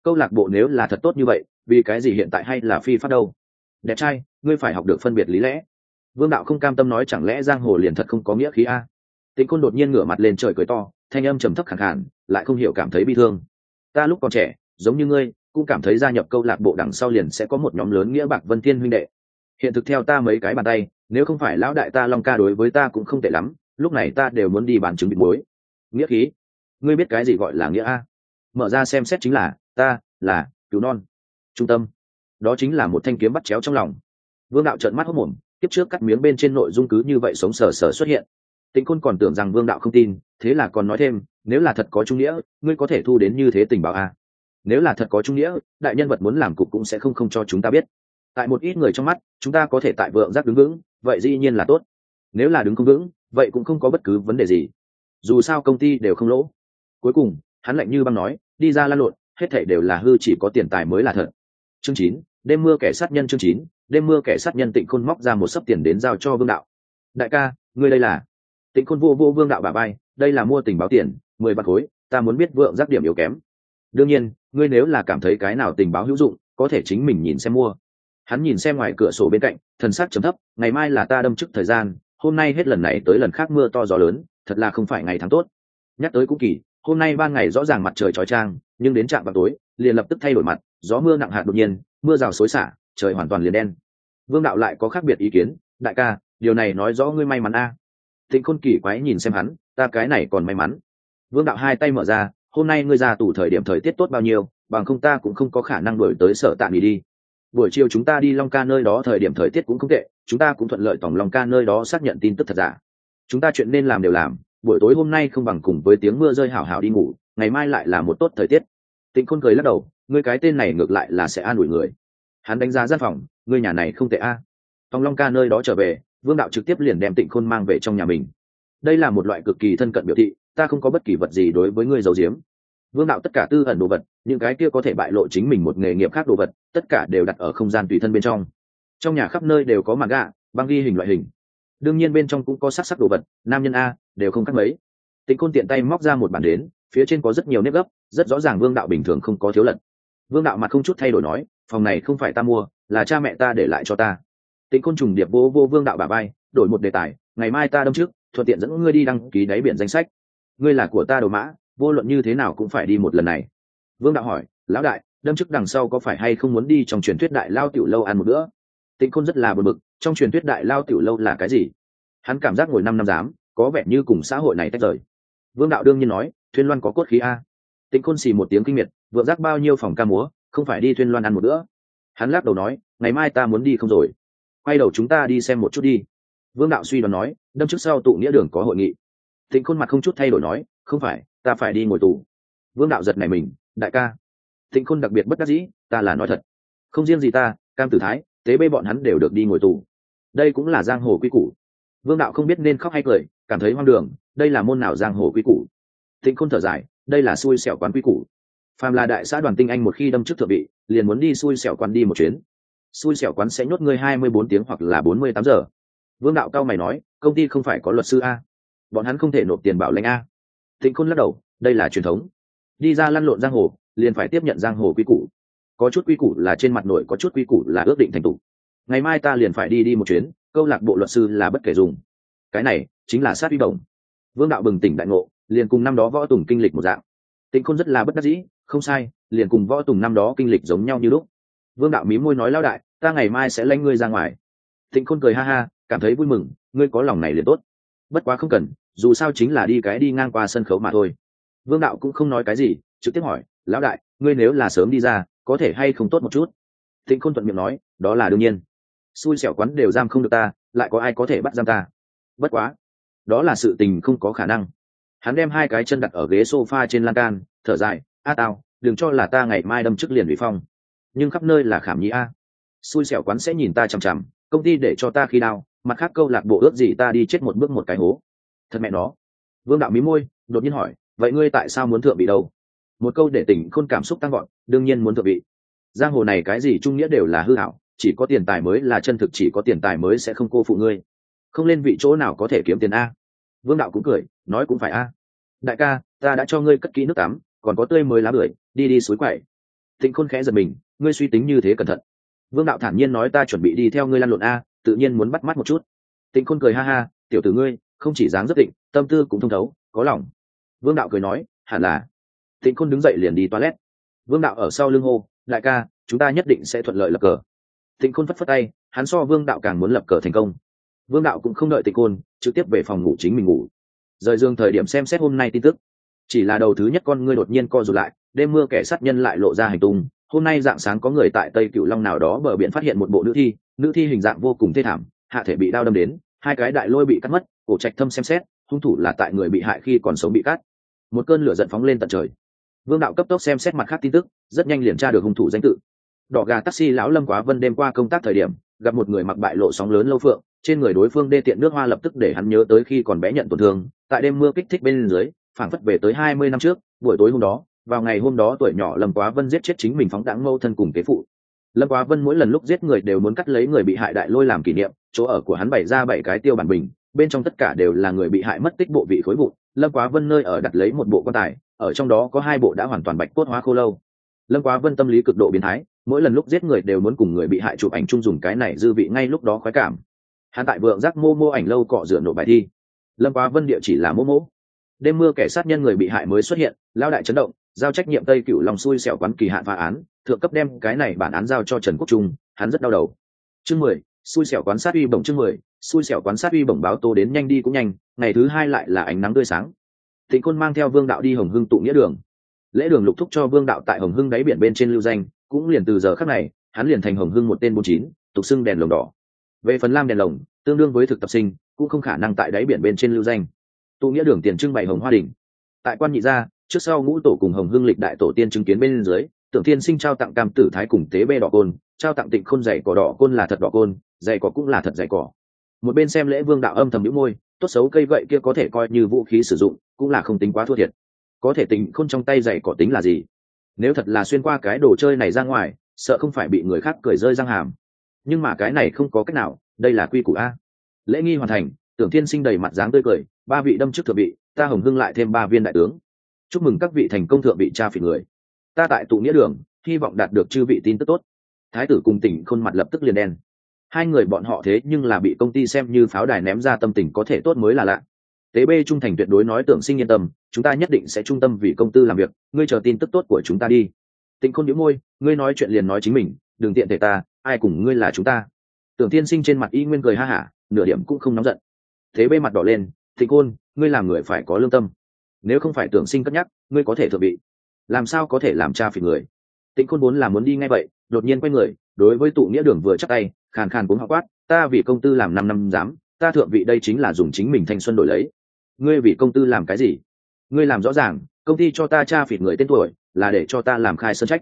Câu lạc bộ nếu là thật tốt như vậy vì cái gì hiện tại hay là phi phát đâu? Đẹp trai, ngươi phải học được phân biệt lý lẽ. Vương đạo không cam tâm nói chẳng lẽ giang hồ liền thật không có nghĩa khí a? Tịnh côn đột nhiên ngửa mặt lên trời cười to, thanh âm trầm thấp khẳng hẳn lại không hiểu cảm thấy bi thương. Ta lúc còn trẻ, giống như ngươi, cũng cảm thấy gia nhập câu lạc bộ đằng sau liền sẽ có một nhóm lớn nghĩa bạc vân thiên huynh đệ. Hiện thực theo ta mấy cái bàn tay, nếu không phải lão đại ta long ca đối với ta cũng không tệ lắm, lúc này ta đều muốn đi bàn chứng bị muối. Nghĩa khí? Ngươi biết cái gì gọi là nghĩa a? Mở ra xem xét chính là, ta là cứu non trung tâm. Đó chính là một thanh kiếm bắt chéo trong lòng. Vương đạo trợn mắt hốc mồm, kiếp trước cắt miếng bên trên nội dung cứ như vậy sống sờ sờ xuất hiện. Tịnh khôn còn tưởng rằng vương đạo không tin, thế là còn nói thêm, nếu là thật có trung nghĩa, ngươi có thể thu đến như thế tình báo a à? nếu là thật có trung nghĩa, đại nhân vật muốn làm cục cũng sẽ không không cho chúng ta biết. Tại một ít người trong mắt, chúng ta có thể tại vượng giác đứng vững, vậy dĩ nhiên là tốt. Nếu là đứng không vững, vậy cũng không có bất cứ vấn đề gì. Dù sao công ty đều không lỗ. Cuối cùng, hắn lạnh như băng nói, đi ra lan lộn, hết thể đều là hư chỉ có tiền tài mới là thật chương chín, đêm mưa kẻ sát nhân chương chín, đêm mưa kẻ sát nhân tịnh khôn móc ra một sấp tiền đến giao cho vương đạo. Đại ca, ngươi đây là? Tịnh khôn vô vô vương đạo bà bay đây là mua tình báo tiền, mười bạc khối, ta muốn biết vượng giác điểm yếu kém. Đương nhiên, ngươi nếu là cảm thấy cái nào tình báo hữu dụng, có thể chính mình nhìn xem mua. Hắn nhìn xem ngoài cửa sổ bên cạnh, thần sắc chấm thấp, ngày mai là ta đâm chức thời gian, hôm nay hết lần này tới lần khác mưa to gió lớn, thật là không phải ngày tháng tốt. Nhắc tới cũng kỳ, hôm nay ban ngày rõ ràng mặt trời trói trang, nhưng đến trạm vào tối, liền lập tức thay đổi mặt gió mưa nặng hạt đột nhiên, mưa rào xối xả, trời hoàn toàn liền đen. Vương đạo lại có khác biệt ý kiến, đại ca, điều này nói rõ ngươi may mắn a. À. thịnh khôn kỳ quái nhìn xem hắn, ta cái này còn may mắn. Vương đạo hai tay mở ra, hôm nay ngươi ra tủ thời điểm thời tiết tốt bao nhiêu, bằng không ta cũng không có khả năng đổi tới sở tạm nghỉ đi. Buổi chiều chúng ta đi long ca nơi đó, thời điểm thời tiết cũng không tệ, chúng ta cũng thuận lợi tổng long ca nơi đó xác nhận tin tức thật giả. Chúng ta chuyện nên làm đều làm, buổi tối hôm nay không bằng cùng với tiếng mưa rơi hảo hảo đi ngủ, ngày mai lại là một tốt thời tiết. Tịnh khôn cười lắc đầu ngươi cái tên này ngược lại là sẽ an ủi người. Hắn đánh giá gian phòng, ngươi nhà này không tệ a. À. tòng long ca nơi đó trở về, vương đạo trực tiếp liền đem tịnh khôn mang về trong nhà mình. Đây là một loại cực kỳ thân cận biểu thị, ta không có bất kỳ vật gì đối với ngươi giấu giếm. Vương đạo tất cả tư ẩn đồ vật, những cái kia có thể bại lộ chính mình một nghề nghiệp khác đồ vật, tất cả đều đặt ở không gian tùy thân bên trong. Trong nhà khắp nơi đều có mặt gạ băng ghi hình loại hình. Đương nhiên bên trong cũng có sắc sắc đồ vật, nam nhân a, đều không cắt mấy. Tịnh khôn tiện tay móc ra một bản đến, phía trên có rất nhiều nếp gấp, rất rõ ràng vương đạo bình thường không có thiếu lận vương đạo mặt không chút thay đổi nói, phòng này không phải ta mua, là cha mẹ ta để lại cho ta. Tịnh Côn trùng điệp vô vô vương đạo bà bay đổi một đề tài, ngày mai ta đâm trước, thuận tiện dẫn ngươi đi đăng ký đáy biển danh sách. Ngươi là của ta đồ mã, vô luận như thế nào cũng phải đi một lần này. Vương đạo hỏi, lão đại, đâm chức đằng sau có phải hay không muốn đi trong truyền thuyết đại lao tiểu lâu ăn một bữa? Tịnh khôn rất là bực bực, trong truyền thuyết đại lao tiểu lâu là cái gì? Hắn cảm giác ngồi năm năm dám, có vẻ như cùng xã hội này tách rời. Vương đạo đương nhiên nói thuyên loan có cốt khí a tịnh khôn xì một tiếng kinh miệt vượng giác bao nhiêu phòng ca múa, không phải đi thuyên loan ăn một bữa. Hắn lắc đầu nói, ngày mai ta muốn đi không rồi. Quay đầu chúng ta đi xem một chút đi. Vương đạo suy đoán nói, đâm trước sau tụ nghĩa đường có hội nghị. Tịnh khôn mặt không chút thay đổi nói, không phải, ta phải đi ngồi tù. Vương đạo giật này mình, đại ca. Tịnh khôn đặc biệt bất đắc dĩ, ta là nói thật. Không riêng gì ta, cam tử thái, tế bê bọn hắn đều được đi ngồi tù. Đây cũng là giang hồ quy củ. Vương đạo không biết nên khóc hay cười, cảm thấy hoang đường, đây là môn nào giang hồ quy củ? Tịnh khôn thở dài đây là xui xẻo quán quy củ. Phàm là đại xã đoàn tinh anh một khi đâm trước thượng vị, liền muốn đi xui xẻo quán đi một chuyến. Xui xẻo quán sẽ nhốt ngươi hai mươi bốn tiếng hoặc là bốn mươi tám giờ. Vương đạo cao mày nói, công ty không phải có luật sư a. Bọn hắn không thể nộp tiền bảo lãnh a. Thịnh khôn lắc đầu, đây là truyền thống. Đi ra lăn lộn giang hồ, liền phải tiếp nhận giang hồ quy củ. Có chút quy củ là trên mặt nội có chút quy củ là ước định thành tục ngày mai ta liền phải đi đi một chuyến, câu lạc bộ luật sư là bất kể dùng. Cái này chính là sát uy đồng vương đạo bừng tỉnh đại ngộ liền cùng năm đó võ tùng kinh lịch một dạng. Tịnh khôn rất là bất đắc dĩ, không sai, liền cùng võ tùng năm đó kinh lịch giống nhau như lúc. Vương đạo mí môi nói lao đại, ta ngày mai sẽ lanh ngươi ra ngoài. Tịnh khôn cười ha ha, cảm thấy vui mừng, ngươi có lòng này liền tốt. Bất quá không cần, dù sao chính là đi cái đi ngang qua sân khấu mà thôi. Vương đạo cũng không nói cái gì, trực tiếp hỏi, lão đại, ngươi nếu là sớm đi ra, có thể hay không tốt một chút? Tịnh khôn thuận miệng nói, đó là đương nhiên. Xui xẻo quán đều giam không được ta, lại có ai có thể bắt giam ta? Bất quá, đó là sự tình không có khả năng hắn đem hai cái chân đặt ở ghế sofa trên lan can, thở dài, a tao, đừng cho là ta ngày mai đâm chức liền bị phong. Nhưng khắp nơi là khảm nhĩ a. Xui xẻo quán sẽ nhìn ta chằm chằm, công ty để cho ta khi đau, mặt khác câu lạc bộ ước gì ta đi chết một bước một cái hố. Thật mẹ nó. Vương đạo mí môi, đột nhiên hỏi, vậy ngươi tại sao muốn thượng bị đâu? Một câu để tỉnh khôn cảm xúc tăng gọn đương nhiên muốn thượng vị. Giang hồ này cái gì trung nghĩa đều là hư hảo, chỉ có tiền tài mới là chân thực, chỉ có tiền tài mới sẽ không cô phụ ngươi. Không lên vị chỗ nào có thể kiếm tiền a vương đạo cũng cười, nói cũng phải a. Đại ca, ta đã cho ngươi cất kỹ nước tắm, còn có tươi mới lá bưởi, đi đi suối quậy. Thịnh khôn khẽ giật mình, ngươi suy tính như thế cẩn thận. Vương đạo thản nhiên nói ta chuẩn bị đi theo ngươi lăn lộn a, tự nhiên muốn bắt mắt một chút. Tịnh khôn cười ha ha, tiểu tử ngươi, không chỉ dáng rất định tâm tư cũng thông thấu, có lòng. Vương đạo cười nói, hẳn là. Tịnh khôn đứng dậy liền đi toilet. Vương đạo ở sau lưng hô, đại ca, chúng ta nhất định sẽ thuận lợi lập cờ. Tịnh khôn phất phất tay, hắn so vương đạo càng muốn lập cờ thành công vương đạo cũng không đợi Tịch Côn, trực tiếp về phòng ngủ chính mình ngủ. Rời giường thời điểm xem xét hôm nay tin tức. Chỉ là đầu thứ nhất con ngươi đột nhiên co rụt lại đêm mưa kẻ sát nhân lại lộ ra hành tung. Hôm nay dạng sáng có người tại tây cựu long nào đó bờ biển phát hiện một bộ nữ thi nữ thi hình dạng vô cùng thê thảm hạ thể bị đao đâm đến hai cái đại lôi bị cắt mất cổ trạch thâm xem xét hung thủ là tại người bị hại khi còn sống bị cắt. Một cơn lửa giận phóng lên tận trời. Vương đạo cấp tốc xem xét mặt khác tin tức rất nhanh liền tra được hung thủ danh tự. Đỏ gà taxi lão lâm quá vân đêm qua công tác thời điểm gặp một người mặc bại lộ sóng lớn lâu phượng, trên người đối phương đê tiện nước hoa lập tức để hắn nhớ tới khi còn bé nhận tổn thương, tại đêm mưa kích thích bên dưới, phảng phất về tới hai mươi năm trước, buổi tối hôm đó, vào ngày hôm đó tuổi nhỏ lâm quá vân giết chết chính mình phóng đáng mâu thân cùng kế phụ. Lâm quá vân mỗi lần lúc giết người đều muốn cắt lấy người bị hại đại lôi làm kỷ niệm, chỗ ở của hắn bày ra bảy cái tiêu bản bình, bên trong tất cả đều là người bị hại mất tích bộ vị khối vụn, lâm quá vân nơi ở đặt lấy một bộ quan tài, ở trong đó có hai bộ đã hoàn toàn bạch cốt hóa khô lâu. Lâm quá vân tâm lý cực độ biến thái mỗi lần lúc giết người đều muốn cùng người bị hại chụp ảnh chung dùng cái này dư vị ngay lúc đó khoái cảm. Hắn tại vượng giác mô mô ảnh lâu cọ rửa nổ bài thi. Lâm quá vân địa chỉ là mô mô. Đêm mưa kẻ sát nhân người bị hại mới xuất hiện lao đại chấn động, giao trách nhiệm tây cựu lòng xui xẻo quán kỳ hạn phá án, thượng cấp đem cái này bản án giao cho trần quốc trung, hắn rất đau đầu. Chương mười, xui xẻo quán sát uy bổng chương mười, xui xẻo quán sát uy bổng báo tô đến nhanh đi cũng nhanh, ngày thứ hai lại là ánh nắng tươi sáng. Thịnh côn mang theo vương đạo đi hồng hưng tụ nghĩa đường. Lễ đường lục thúc cho vương đạo tại hồng hưng đáy biển bên trên lưu danh cũng liền từ giờ khắc này, hắn liền thành hồng hưng một tên bốn chín, tục xưng đèn lồng đỏ. Về phần lam đèn lồng, tương đương với thực tập sinh, cũng không khả năng tại đáy biển bên trên lưu danh. Tụ nghĩa đường tiền trưng bày hồng hoa đình. Tại quan nhị gia, trước sau ngũ tổ cùng hồng hưng lịch đại tổ tiên chứng kiến bên dưới, tưởng thiên sinh trao tặng cam tử thái cùng tế bê đỏ côn, trao tặng tịnh khôn dày cỏ đỏ côn là thật đỏ côn, dày cỏ cũng là thật dày cỏ. Một bên xem lễ vương đạo âm thầm nhũ môi, tốt xấu cây gậy kia có thể coi như vũ khí sử dụng, cũng là không tính quá thua thiệt. Có thể tình khôn trong tay dày cỏ tính là gì? Nếu thật là xuyên qua cái đồ chơi này ra ngoài, sợ không phải bị người khác cười rơi răng hàm. Nhưng mà cái này không có cách nào, đây là quy củ a. Lễ nghi hoàn thành, tưởng thiên sinh đầy mặt dáng tươi cười, ba vị đâm trước thượng vị, ta hồng hưng lại thêm ba viên đại tướng. Chúc mừng các vị thành công thượng vị cha phỉ người. Ta tại tụ nghĩa đường, hy vọng đạt được chư vị tin tức tốt. Thái tử cùng tỉnh khôn mặt lập tức liền đen. Hai người bọn họ thế nhưng là bị công ty xem như pháo đài ném ra tâm tình có thể tốt mới là lạ tế Bê trung thành tuyệt đối nói tưởng sinh yên tâm, chúng ta nhất định sẽ trung tâm vì công tư làm việc, ngươi chờ tin tức tốt của chúng ta đi. Tịnh khôn đĩu môi, ngươi nói chuyện liền nói chính mình, đừng tiện thể ta, ai cùng ngươi là chúng ta. Tưởng tiên sinh trên mặt y nguyên cười ha hả, nửa điểm cũng không nóng giận. Thế bê mặt đỏ lên, tịnh khôn, ngươi làm người phải có lương tâm. Nếu không phải tưởng sinh cất nhắc, ngươi có thể thượng vị. Làm sao có thể làm cha phỉ người? Tịnh khôn vốn là muốn đi ngay vậy, đột nhiên quay người, đối với tụ nghĩa đường vừa chắc tay, khàn khàn cuống họ quát, ta vì công tư làm năm năm dám ta thượng vị đây chính là dùng chính mình thanh xuân đổi lấy ngươi vì công tư làm cái gì? Ngươi làm rõ ràng, công ty cho ta tra phịt người tên tuổi, là để cho ta làm khai sơn trách.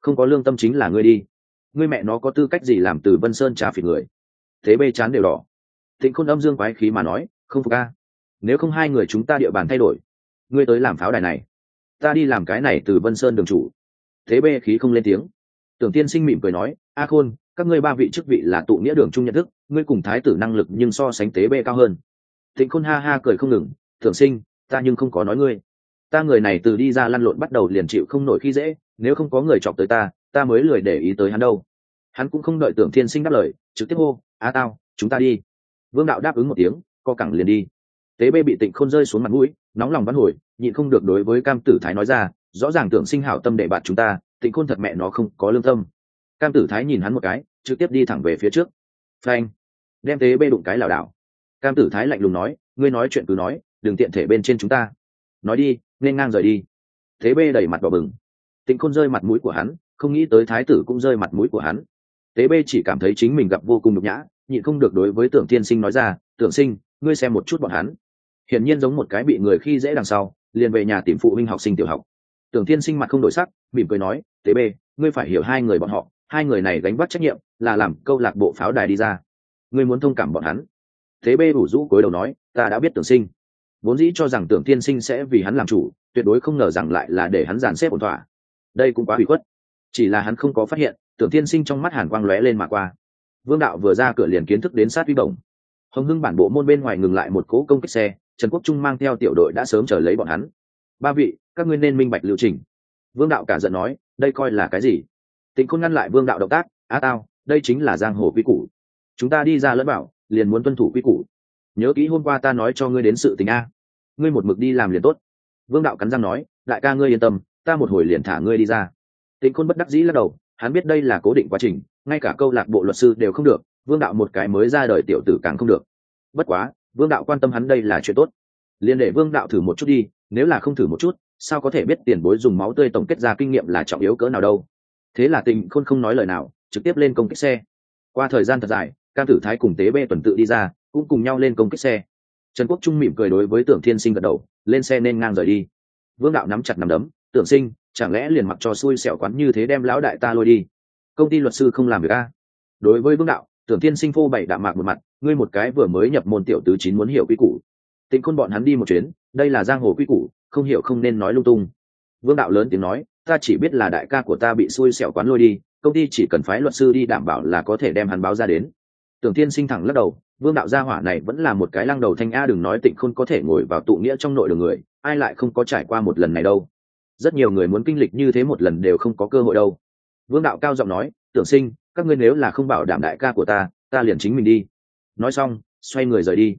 Không có lương tâm chính là ngươi đi. Ngươi mẹ nó có tư cách gì làm từ vân sơn trả phịt người? Thế bê chán đều đỏ. Thịnh khôn âm dương quái khí mà nói, không phục ca nếu không hai người chúng ta địa bàn thay đổi, ngươi tới làm pháo đài này. Ta đi làm cái này từ vân sơn đường chủ. Thế bê khí không lên tiếng. Tưởng tiên sinh mỉm cười nói, a khôn, các ngươi ba vị chức vị là tụ nghĩa đường chung nhận thức, ngươi cùng thái tử năng lực nhưng so sánh tế bê cao hơn. Thịnh khôn ha ha cười không ngừng Thường sinh, ta nhưng không có nói ngươi. Ta người này từ đi ra lăn lộn bắt đầu liền chịu không nổi khi dễ, nếu không có người chọc tới ta ta mới lười để ý tới hắn đâu. Hắn cũng không đợi tưởng thiên sinh đáp lời, trực tiếp hô, a tao, chúng ta đi. Vương đạo đáp ứng một tiếng, co cẳng liền đi. Tế bê bị tịnh khôn rơi xuống mặt mũi, nóng lòng văn hồi, nhịn không được đối với cam tử thái nói ra, rõ ràng tưởng sinh hảo tâm để bạn chúng ta, tịnh khôn thật mẹ nó không có lương tâm. Cam tử thái nhìn hắn một cái, trực tiếp đi thẳng về phía trước. Phanh. Đem tế bê đụng cái lảo đảo. Cam tử thái lạnh lùng nói, ngươi nói chuyện cứ nói đừng tiện thể bên trên chúng ta. Nói đi, nên ngang rời đi. Thế bê đẩy mặt vào bừng. Tịnh khôn rơi mặt mũi của hắn, không nghĩ tới thái tử cũng rơi mặt mũi của hắn. Tế bê chỉ cảm thấy chính mình gặp vô cùng nhục nhã, nhịn không được đối với tưởng tiên sinh nói ra, tưởng sinh, ngươi xem một chút bọn hắn. Hiển nhiên giống một cái bị người khi dễ đằng sau, liền về nhà tìm phụ huynh học sinh tiểu học. Tưởng tiên sinh mặt không đổi sắc, mỉm cười nói, tế bê, ngươi phải hiểu hai người bọn họ, hai người này gánh vác trách nhiệm là làm câu lạc bộ pháo đài đi ra. Ngươi muốn thông cảm bọn hắn. Thế bê đủ rũ cối đầu nói, ta đã biết tưởng sinh vốn dĩ cho rằng tưởng tiên sinh sẽ vì hắn làm chủ, tuyệt đối không ngờ rằng lại là để hắn giàn xếp ổn thỏa. Đây cũng quá bị khuất. Chỉ là hắn không có phát hiện, tưởng tiên sinh trong mắt hàn quang lóe lên mà qua. Vương đạo vừa ra cửa liền kiến thức đến sát vi bổng. Hồng hưng bản bộ môn bên ngoài ngừng lại một cỗ công kích xe, trần quốc trung mang theo tiểu đội đã sớm chờ lấy bọn hắn. Ba vị, các ngươi nên minh bạch liệu trình. Vương đạo cả giận nói, đây coi là cái gì? Tịnh không ngăn lại vương đạo động tác, á tao, đây chính là giang hồ quy củ. Chúng ta đi ra lẫn bảo, liền muốn tuân thủ quy củ nhớ kỹ hôm qua ta nói cho ngươi đến sự tình a. Ngươi một mực đi làm liền tốt. Vương đạo cắn răng nói, đại ca ngươi yên tâm, ta một hồi liền thả ngươi đi ra. Tịnh khôn bất đắc dĩ lắc đầu, hắn biết đây là cố định quá trình, ngay cả câu lạc bộ luật sư đều không được, vương đạo một cái mới ra đời tiểu tử càng không được. Bất quá, vương đạo quan tâm hắn đây là chuyện tốt. Liền để vương đạo thử một chút đi, nếu là không thử một chút, sao có thể biết tiền bối dùng máu tươi tổng kết ra kinh nghiệm là trọng yếu cỡ nào đâu. Thế là tình khôn không nói lời nào, trực tiếp lên công kích xe. Qua thời gian thật dài, cam tử thái cùng tế bê tuần tự đi ra cũng cùng nhau lên công kích xe. Trần quốc trung mỉm cười đối với tưởng thiên sinh gật đầu, lên xe nên ngang rời đi. Vương đạo nắm chặt nắm đấm, tưởng sinh, chẳng lẽ liền mặc cho xui xẻo quán như thế đem lão đại ta lôi đi? Công ty luật sư không làm việc a? Đối với vương đạo, tưởng thiên sinh phô bày đạm mạc một mặt, ngươi một cái vừa mới nhập môn tiểu tứ chín muốn hiểu quy củ. Tịnh khôn bọn hắn đi một chuyến, đây là giang hồ quy củ, không hiểu không nên nói lung tung. Vương đạo lớn tiếng nói, ta chỉ biết là đại ca của ta bị xui xẻo quán lôi đi, công ty chỉ cần phái luật sư đi đảm bảo là có thể đem hắn báo ra đến tưởng thiên sinh thẳng lắc đầu, vương đạo gia hỏa này vẫn là một cái lăng đầu thanh a, đừng nói tịnh khôn có thể ngồi vào tụ nghĩa trong nội đường người, ai lại không có trải qua một lần này đâu. Rất nhiều người muốn kinh lịch như thế một lần đều không có cơ hội đâu. Vương đạo cao giọng nói, tưởng sinh, các ngươi nếu là không bảo đảm đại ca của ta ta liền chính mình đi. Nói xong, xoay người rời đi.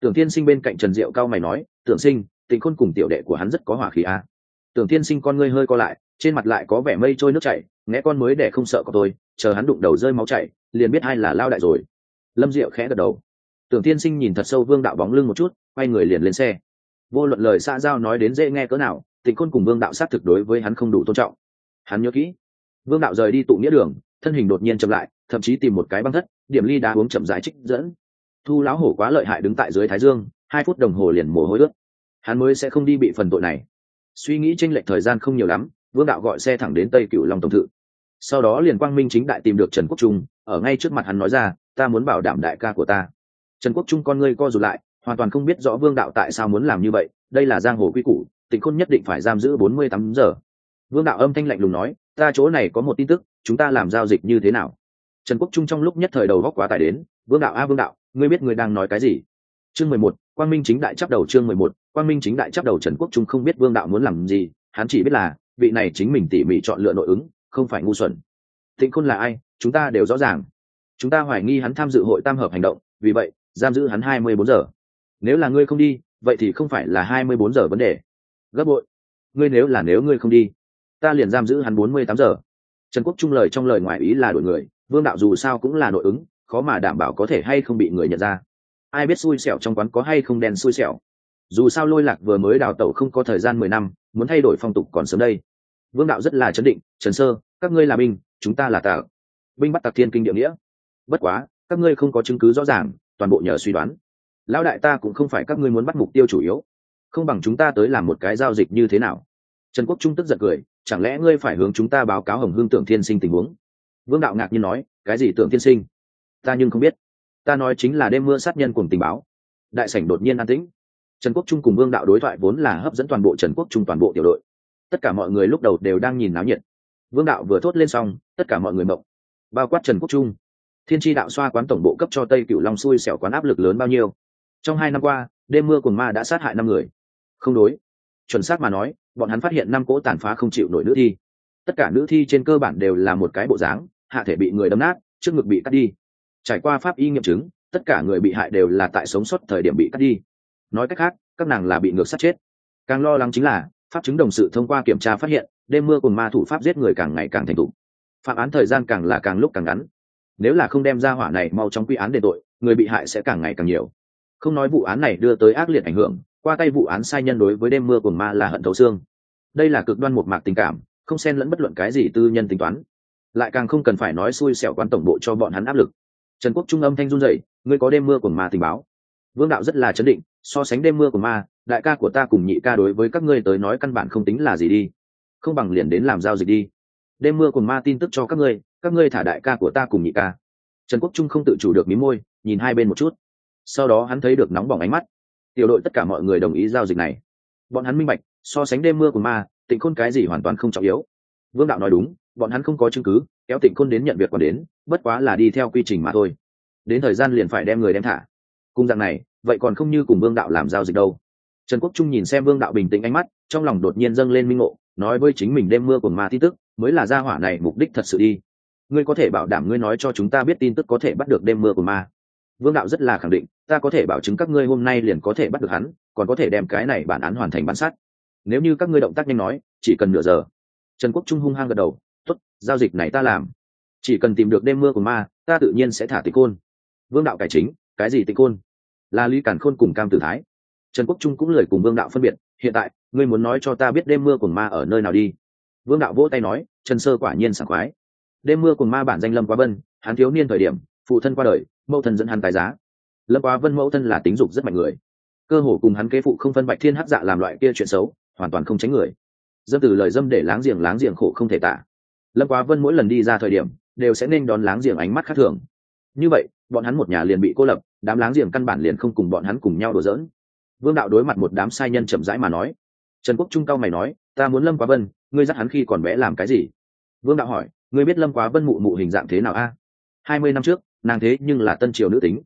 Tưởng thiên sinh bên cạnh trần diệu cao mày nói, tưởng sinh, tịnh khôn cùng tiểu đệ của hắn rất có hỏa khí a. Tưởng thiên sinh con ngươi hơi co lại, trên mặt lại có vẻ mây trôi nước chảy nghe con mới để không sợ có tôi, chờ hắn đụng đầu rơi máu chảy, liền biết ai là lao đại rồi lâm diệu khẽ gật đầu. Tưởng tiên sinh nhìn thật sâu vương đạo bóng lưng một chút, quay người liền lên xe. Vô luận lời xã giao nói đến dễ nghe cỡ nào, tịnh côn cùng vương đạo sát thực đối với hắn không đủ tôn trọng. Hắn nhớ kỹ, vương đạo rời đi tụ nghĩa đường, thân hình đột nhiên chậm lại, thậm chí tìm một cái băng thất, điểm ly đá uống chậm rãi trích dẫn. Thu lão hổ quá lợi hại đứng tại dưới thái dương, hai phút đồng hồ liền mồ hôi ướt. Hắn mới sẽ không đi bị phần tội này. Suy nghĩ tranh lệch thời gian không nhiều lắm, vương đạo gọi xe thẳng đến tây cựu long tổng thự sau đó liền quang minh chính đại tìm được trần quốc trung, ở ngay trước mặt hắn nói ra, ta muốn bảo đảm đại ca của ta. Trần quốc trung con ngươi co rụt lại, hoàn toàn không biết rõ vương đạo tại sao muốn làm như vậy, đây là giang hồ quy củ, tịnh khôn nhất định phải giam giữ bốn mươi tám giờ. Vương đạo âm thanh lạnh lùng nói, ta chỗ này có một tin tức, chúng ta làm giao dịch như thế nào? Trần quốc trung trong lúc nhất thời đầu góc quá tải đến, vương đạo, a, vương đạo, ngươi biết ngươi đang nói cái gì? Chương mười một, quang minh chính đại chấp đầu chương mười một, quang minh chính đại chấp đầu trần quốc trung không biết vương đạo muốn làm gì, hắn chỉ biết là, vị này chính mình tỉ mỉ chọn lựa nội ứng không phải ngu xuẩn. Tịnh khôn là ai? Chúng ta đều rõ ràng. Chúng ta hoài nghi hắn tham dự hội tam hợp hành động, vì vậy, giam giữ hắn hai mươi bốn giờ. Nếu là ngươi không đi, vậy thì không phải là hai mươi bốn giờ vấn đề. Gấp bội. Ngươi nếu là nếu ngươi không đi, ta liền giam giữ hắn bốn mươi tám giờ. Trần quốc trung lời trong lời ngoài ý là đổi người, vương đạo dù sao cũng là nội ứng, khó mà đảm bảo có thể hay không bị người nhận ra. Ai biết xui xẻo trong quán có hay không đen xui xẻo. Dù sao lôi lạc vừa mới đào tẩu không có thời gian mười năm, muốn thay đổi phong tục còn sớm đây vương đạo rất là chấn định, trần sơ, các ngươi là binh, chúng ta là tạc binh bắt tặc thiên kinh địa nghĩa. Bất quá, các ngươi không có chứng cứ rõ ràng, toàn bộ nhờ suy đoán. Lão đại ta cũng không phải các ngươi muốn bắt mục tiêu chủ yếu. Không bằng chúng ta tới làm một cái giao dịch như thế nào? Trần quốc trung tức giận cười, chẳng lẽ ngươi phải hướng chúng ta báo cáo hồng hương tưởng thiên sinh tình huống? Vương đạo ngạc nhiên nói, cái gì tưởng thiên sinh? Ta nhưng không biết. Ta nói chính là đêm mưa sát nhân cùng tình báo. Đại sảnh đột nhiên an tĩnh. Trần quốc trung cùng vương đạo đối thoại vốn là hấp dẫn toàn bộ trần quốc trung toàn bộ tiểu đội tất cả mọi người lúc đầu đều đang nhìn náo nhiệt. Vương đạo vừa thốt lên xong, tất cả mọi người mộng. Bao quát trần quốc trung. Thiên tri đạo xoa quán tổng bộ cấp cho tây cửu long xui xẻo quán áp lực lớn bao nhiêu. Trong hai năm qua, đêm mưa cùng ma đã sát hại năm người. Không đối. Chuẩn xác mà nói, bọn hắn phát hiện năm cỗ tàn phá không chịu nổi nữ thi. Tất cả nữ thi trên cơ bản đều là một cái bộ dáng, hạ thể bị người đâm nát, trước ngực bị cắt đi. Trải qua pháp y nghiệm chứng, tất cả người bị hại đều là tại sống sót thời điểm bị cắt đi. Nói cách khác, các nàng là bị ngược sát chết. Càng lo lắng chính là pháp chứng đồng sự thông qua kiểm tra phát hiện, đêm mưa cùng ma thủ pháp giết người càng ngày càng thành thục. Phạm án thời gian càng là càng lúc càng ngắn. Nếu là không đem ra hỏa này mau chóng quy án để tội, người bị hại sẽ càng ngày càng nhiều. Không nói vụ án này đưa tới ác liệt ảnh hưởng, qua tay vụ án sai nhân đối với đêm mưa cùng ma là hận thấu xương. Đây là cực đoan một mạc tình cảm, không xen lẫn bất luận cái gì tư nhân tính toán. Lại càng không cần phải nói xui xẻo quán tổng bộ cho bọn hắn áp lực. Trần quốc trung âm thanh run dậy ngươi có đêm mưa cùng ma tình báo? Vương đạo rất là chấn định so sánh đêm mưa của ma, đại ca của ta cùng nhị ca đối với các ngươi tới nói căn bản không tính là gì đi. Không bằng liền đến làm giao dịch đi. Đêm mưa cùng ma tin tức cho các ngươi các ngươi thả đại ca của ta cùng nhị ca. Trần quốc trung không tự chủ được mí môi, nhìn hai bên một chút. Sau đó hắn thấy được nóng bỏng ánh mắt. Tiểu đội tất cả mọi người đồng ý giao dịch này. Bọn hắn minh bạch, so sánh đêm mưa của ma, tịnh khôn cái gì hoàn toàn không trọng yếu. Vương đạo nói đúng, bọn hắn không có chứng cứ, kéo tịnh khôn đến nhận việc còn đến, bất quá là đi theo quy trình mà thôi. Đến thời gian liền phải đem người đem thả. Cung dạng này vậy còn không như cùng vương đạo làm giao dịch đâu. Trần quốc trung nhìn xem vương đạo bình tĩnh ánh mắt, trong lòng đột nhiên dâng lên minh ngộ, nói với chính mình đêm mưa cùng ma tin tức, mới là gia hỏa này mục đích thật sự đi. Ngươi có thể bảo đảm ngươi nói cho chúng ta biết tin tức có thể bắt được đêm mưa của ma. Vương đạo rất là khẳng định, ta có thể bảo chứng các ngươi hôm nay liền có thể bắt được hắn, còn có thể đem cái này bản án hoàn thành bản sát. Nếu như các ngươi động tác nhanh nói, chỉ cần nửa giờ. Trần quốc trung hung hăng gật đầu, tốt, giao dịch này ta làm. Chỉ cần tìm được đêm mưa của ma, ta tự nhiên sẽ thả tịch côn. Vương đạo cải chính, cái gì tịch côn? Là lý cản khôn cùng cam tử thái trần quốc trung cũng lời cùng vương đạo phân biệt hiện tại ngươi muốn nói cho ta biết đêm mưa cùng ma ở nơi nào đi vương đạo vỗ tay nói trần sơ quả nhiên sảng khoái đêm mưa cùng ma bản danh lâm quá Vân, hắn thiếu niên thời điểm phụ thân qua đời mẫu thân dẫn hắn tài giá lâm quá vân mẫu thân là tính dục rất mạnh người cơ hồ cùng hắn kế phụ không phân bạch thiên hắc dạ làm loại kia chuyện xấu hoàn toàn không tránh người dâm từ lời dâm để láng giềng láng giềng khổ không thể tả lâm quá vân mỗi lần đi ra thời điểm đều sẽ nên đón láng giềng ánh mắt khác thường như vậy bọn hắn một nhà liền bị cô lập đám láng giềng căn bản liền không cùng bọn hắn cùng nhau đùa giỡn. Vương đạo đối mặt một đám sai nhân chậm rãi mà nói. Trần quốc trung cao mày nói, ta muốn lâm quá vân, ngươi dắt hắn khi còn bé làm cái gì? Vương đạo hỏi, ngươi biết lâm quá vân mụ mụ hình dạng thế nào a? Hai mươi năm trước, nàng thế nhưng là tân triều nữ tính.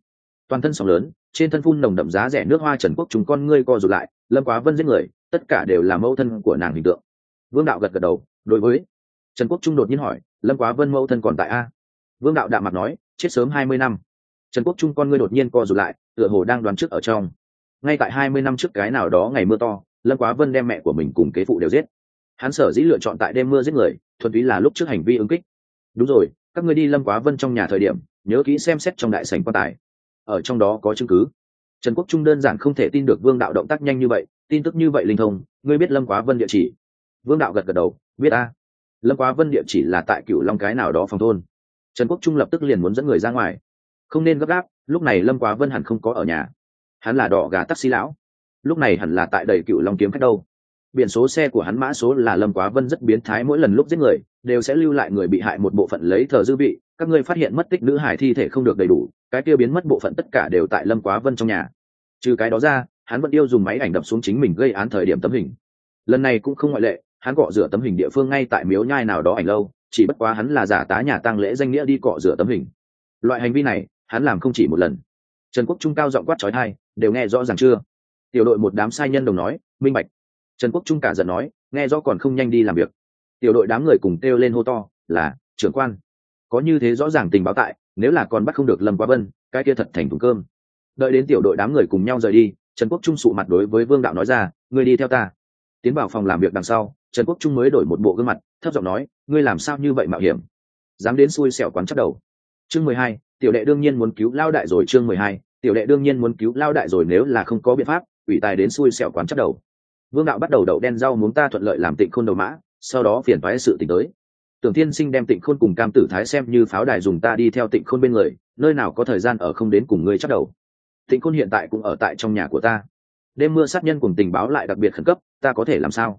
Toàn thân sóng lớn, trên thân phun nồng đậm giá rẻ nước hoa trần quốc chúng con ngươi co rụt lại, lâm quá vân giết người, tất cả đều là mẫu thân của nàng hình tượng. Vương đạo gật gật đầu, đối với. Trần quốc trung đột nhiên hỏi, lâm quá vân mẫu thân còn tại a? Vương đạo đạm mặt nói, chết sớm hai mươi năm trần quốc trung con ngươi đột nhiên co rụt lại, tựa hồ đang đoán trước ở trong. Ngay tại hai mươi năm trước cái nào đó ngày mưa to, lâm quá vân đem mẹ của mình cùng kế phụ đều giết. Hắn sở dĩ lựa chọn tại đêm mưa giết người, thuần túy là lúc trước hành vi ứng kích. Đúng rồi, các ngươi đi lâm quá vân trong nhà thời điểm, nhớ kỹ xem xét trong đại sảnh quan tài. Ở trong đó có chứng cứ. Trần quốc trung đơn giản không thể tin được vương đạo động tác nhanh như vậy, tin tức như vậy linh thông, ngươi biết lâm quá vân địa chỉ? Vương đạo gật gật đầu, biết a lâm quá vân địa chỉ là tại cựu long cái nào đó phòng thôn. Trần quốc trung lập tức liền muốn dẫn người ra ngoài không nên gấp gáp, lúc này lâm quá vân hẳn không có ở nhà. Hắn là đỏ gà taxi lão. Lúc này hẳn là tại đầy cựu long kiếm khách đâu. Biển số xe của hắn mã số là lâm quá vân rất biến thái, mỗi lần lúc giết người, đều sẽ lưu lại người bị hại một bộ phận lấy thờ dư vị, các ngươi phát hiện mất tích nữ hải thi thể không được đầy đủ, cái kia biến mất bộ phận tất cả đều tại lâm quá vân trong nhà. Trừ cái đó ra, hắn vẫn yêu dùng máy ảnh đập xuống chính mình gây án thời điểm tấm hình. Lần này cũng không ngoại lệ, hắn cọ rửa tấm hình địa phương ngay tại miếu nhai nào đó ảnh lâu, chỉ bất quá hắn là giả tá nhà tăng lễ danh nghĩa đi cọ rửa tấm hình. Loại hành vi này hắn làm không chỉ một lần. Trần quốc trung cao giọng quát trói thai, đều nghe rõ ràng chưa? Tiểu đội một đám sai nhân đồng nói, minh bạch. Trần quốc trung cả giận nói, nghe rõ còn không nhanh đi làm việc. Tiểu đội đám người cùng kêu lên hô to, là, trưởng quan. Có như thế rõ ràng tình báo tại, nếu là còn bắt không được lâm quá vân, cái kia thật thành thùng cơm. Đợi đến tiểu đội đám người cùng nhau rời đi, trần quốc trung sụ mặt đối với vương đạo nói ra, ngươi đi theo ta. Tiến vào phòng làm việc đằng sau, trần quốc trung mới đổi một bộ gương mặt, thấp giọng nói, ngươi làm sao như vậy mạo hiểm? Dám đến xui xẻo quán chắc đầu. Chương mười hai tiểu đệ đương nhiên muốn cứu lao đại rồi chương mười hai, tiểu đệ đương nhiên muốn cứu lao đại rồi nếu là không có biện pháp, ủy tài đến xui xẻo quán chắc đầu. Vương đạo bắt đầu đậu đen rau muốn ta thuận lợi làm tịnh khôn đầu mã, sau đó phiền phái sự tỉnh tới. Tưởng Thiên sinh đem tịnh khôn cùng cam tử thái xem như pháo đài dùng ta đi theo tịnh khôn bên người, nơi nào có thời gian ở không đến cùng ngươi chắc đầu. Tịnh khôn hiện tại cũng ở tại trong nhà của ta. Đêm mưa sát nhân cùng tình báo lại đặc biệt khẩn cấp, ta có thể làm sao?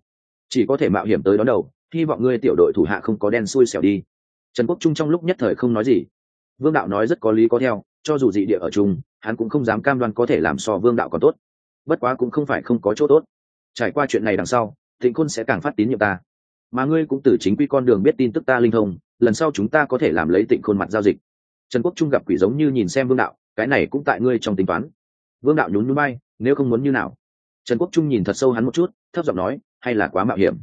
Chỉ có thể mạo hiểm tới đón đầu, hy vọng ngươi tiểu đội thủ hạ không có đen xui xẻo đi. Trần quốc trung trong lúc nhất thời không nói gì vương đạo nói rất có lý có theo, cho dù dị địa ở chung, hắn cũng không dám cam đoan có thể làm so vương đạo còn tốt. Bất quá cũng không phải không có chỗ tốt. Trải qua chuyện này đằng sau, thịnh khôn sẽ càng phát tín nhiệm ta. Mà ngươi cũng từ chính quy con đường biết tin tức ta linh thông, lần sau chúng ta có thể làm lấy tịnh khôn mặt giao dịch. Trần quốc trung gặp quỷ giống như nhìn xem vương đạo, cái này cũng tại ngươi trong tính toán. Vương đạo nhún núi bay nếu không muốn như nào? Trần quốc trung nhìn thật sâu hắn một chút, thấp giọng nói, hay là quá mạo hiểm.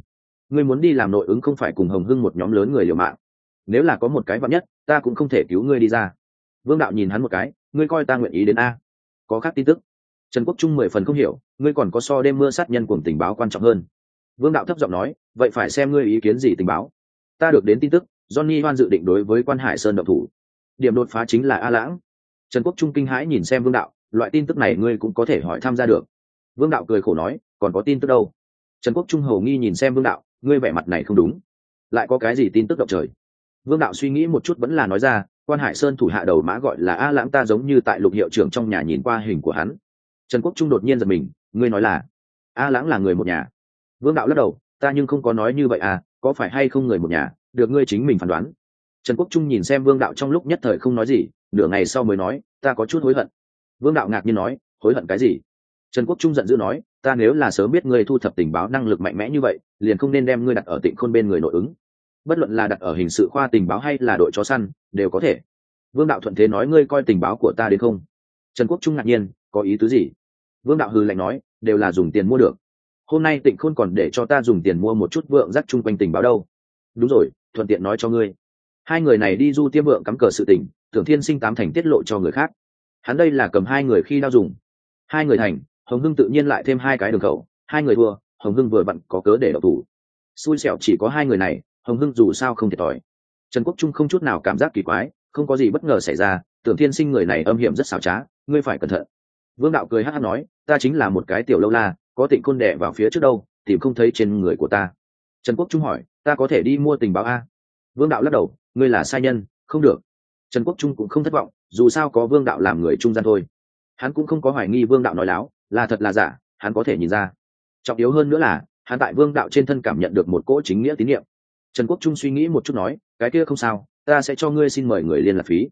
Ngươi muốn đi làm nội ứng không phải cùng hồng hưng một nhóm lớn người liều mạng. Nếu là có một cái vạn nhất ta cũng không thể cứu ngươi đi ra. Vương đạo nhìn hắn một cái, ngươi coi ta nguyện ý đến a. Có khác tin tức. Trần quốc trung mười phần không hiểu, ngươi còn có so đêm mưa sát nhân cùng tình báo quan trọng hơn. Vương đạo thấp giọng nói, vậy phải xem ngươi ý kiến gì tình báo. Ta được đến tin tức, johnny hoan dự định đối với quan hải sơn độc thủ. Điểm đột phá chính là a lãng. Trần quốc trung kinh hãi nhìn xem vương đạo, loại tin tức này ngươi cũng có thể hỏi tham gia được. Vương đạo cười khổ nói, còn có tin tức đâu? Trần quốc trung hầu nghi nhìn xem vương đạo, ngươi vẻ mặt này không đúng. Lại có cái gì tin tức động trời? Vương đạo suy nghĩ một chút vẫn là nói ra, quan hải sơn thủ hạ đầu mã gọi là a lãng ta giống như tại lục hiệu trưởng trong nhà nhìn qua hình của hắn. Trần quốc trung đột nhiên giật mình, ngươi nói là a lãng là người một nhà? Vương đạo lắc đầu, ta nhưng không có nói như vậy à có phải hay không người một nhà, được ngươi chính mình phán đoán. Trần quốc trung nhìn xem vương đạo trong lúc nhất thời không nói gì, nửa ngày sau mới nói, ta có chút hối hận. Vương đạo ngạc nhiên nói, hối hận cái gì? Trần quốc trung giận dữ nói, ta nếu là sớm biết ngươi thu thập tình báo năng lực mạnh mẽ như vậy, liền không nên đem ngươi đặt ở tịnh khôn bên người nội ứng bất luận là đặt ở hình sự khoa tình báo hay là đội chó săn, đều có thể. Vương đạo thuận thế nói, ngươi coi tình báo của ta đến không? Trần quốc trung ngạc nhiên, có ý tứ gì? Vương đạo hư lạnh nói, đều là dùng tiền mua được. Hôm nay tịnh khôn còn để cho ta dùng tiền mua một chút vượng rắc chung quanh tình báo đâu. Đúng rồi, thuận tiện nói cho ngươi. Hai người này đi du tiêm vượng cắm cờ sự tình, tưởng thiên sinh tám thành tiết lộ cho người khác. Hắn đây là cầm hai người khi đao dùng. Hai người thành, hồng hưng tự nhiên lại thêm hai cái đường khẩu. Hai người thua, hồng hưng vừa vặn có cớ để đậu thủ. Xui xẻo chỉ có hai người này hồng hưng dù sao không thiệt thòi. Trần quốc trung không chút nào cảm giác kỳ quái, không có gì bất ngờ xảy ra, tưởng thiên sinh người này âm hiểm rất xảo trá, ngươi phải cẩn thận. Vương đạo cười hát hát nói, ta chính là một cái tiểu lâu la, có tịnh côn đệ vào phía trước đâu, tìm không thấy trên người của ta. Trần quốc trung hỏi, ta có thể đi mua tình báo a? Vương đạo lắc đầu, ngươi là sai nhân, không được. Trần quốc trung cũng không thất vọng, dù sao có vương đạo làm người trung gian thôi. Hắn cũng không có hoài nghi vương đạo nói láo, là thật là giả, hắn có thể nhìn ra. Trọng yếu hơn nữa là, hắn tại vương đạo trên thân cảm nhận được một cỗ chính nghĩa tín nhiệm trần quốc trung suy nghĩ một chút nói, cái kia không sao, ta sẽ cho ngươi xin mời người liên lạc phí.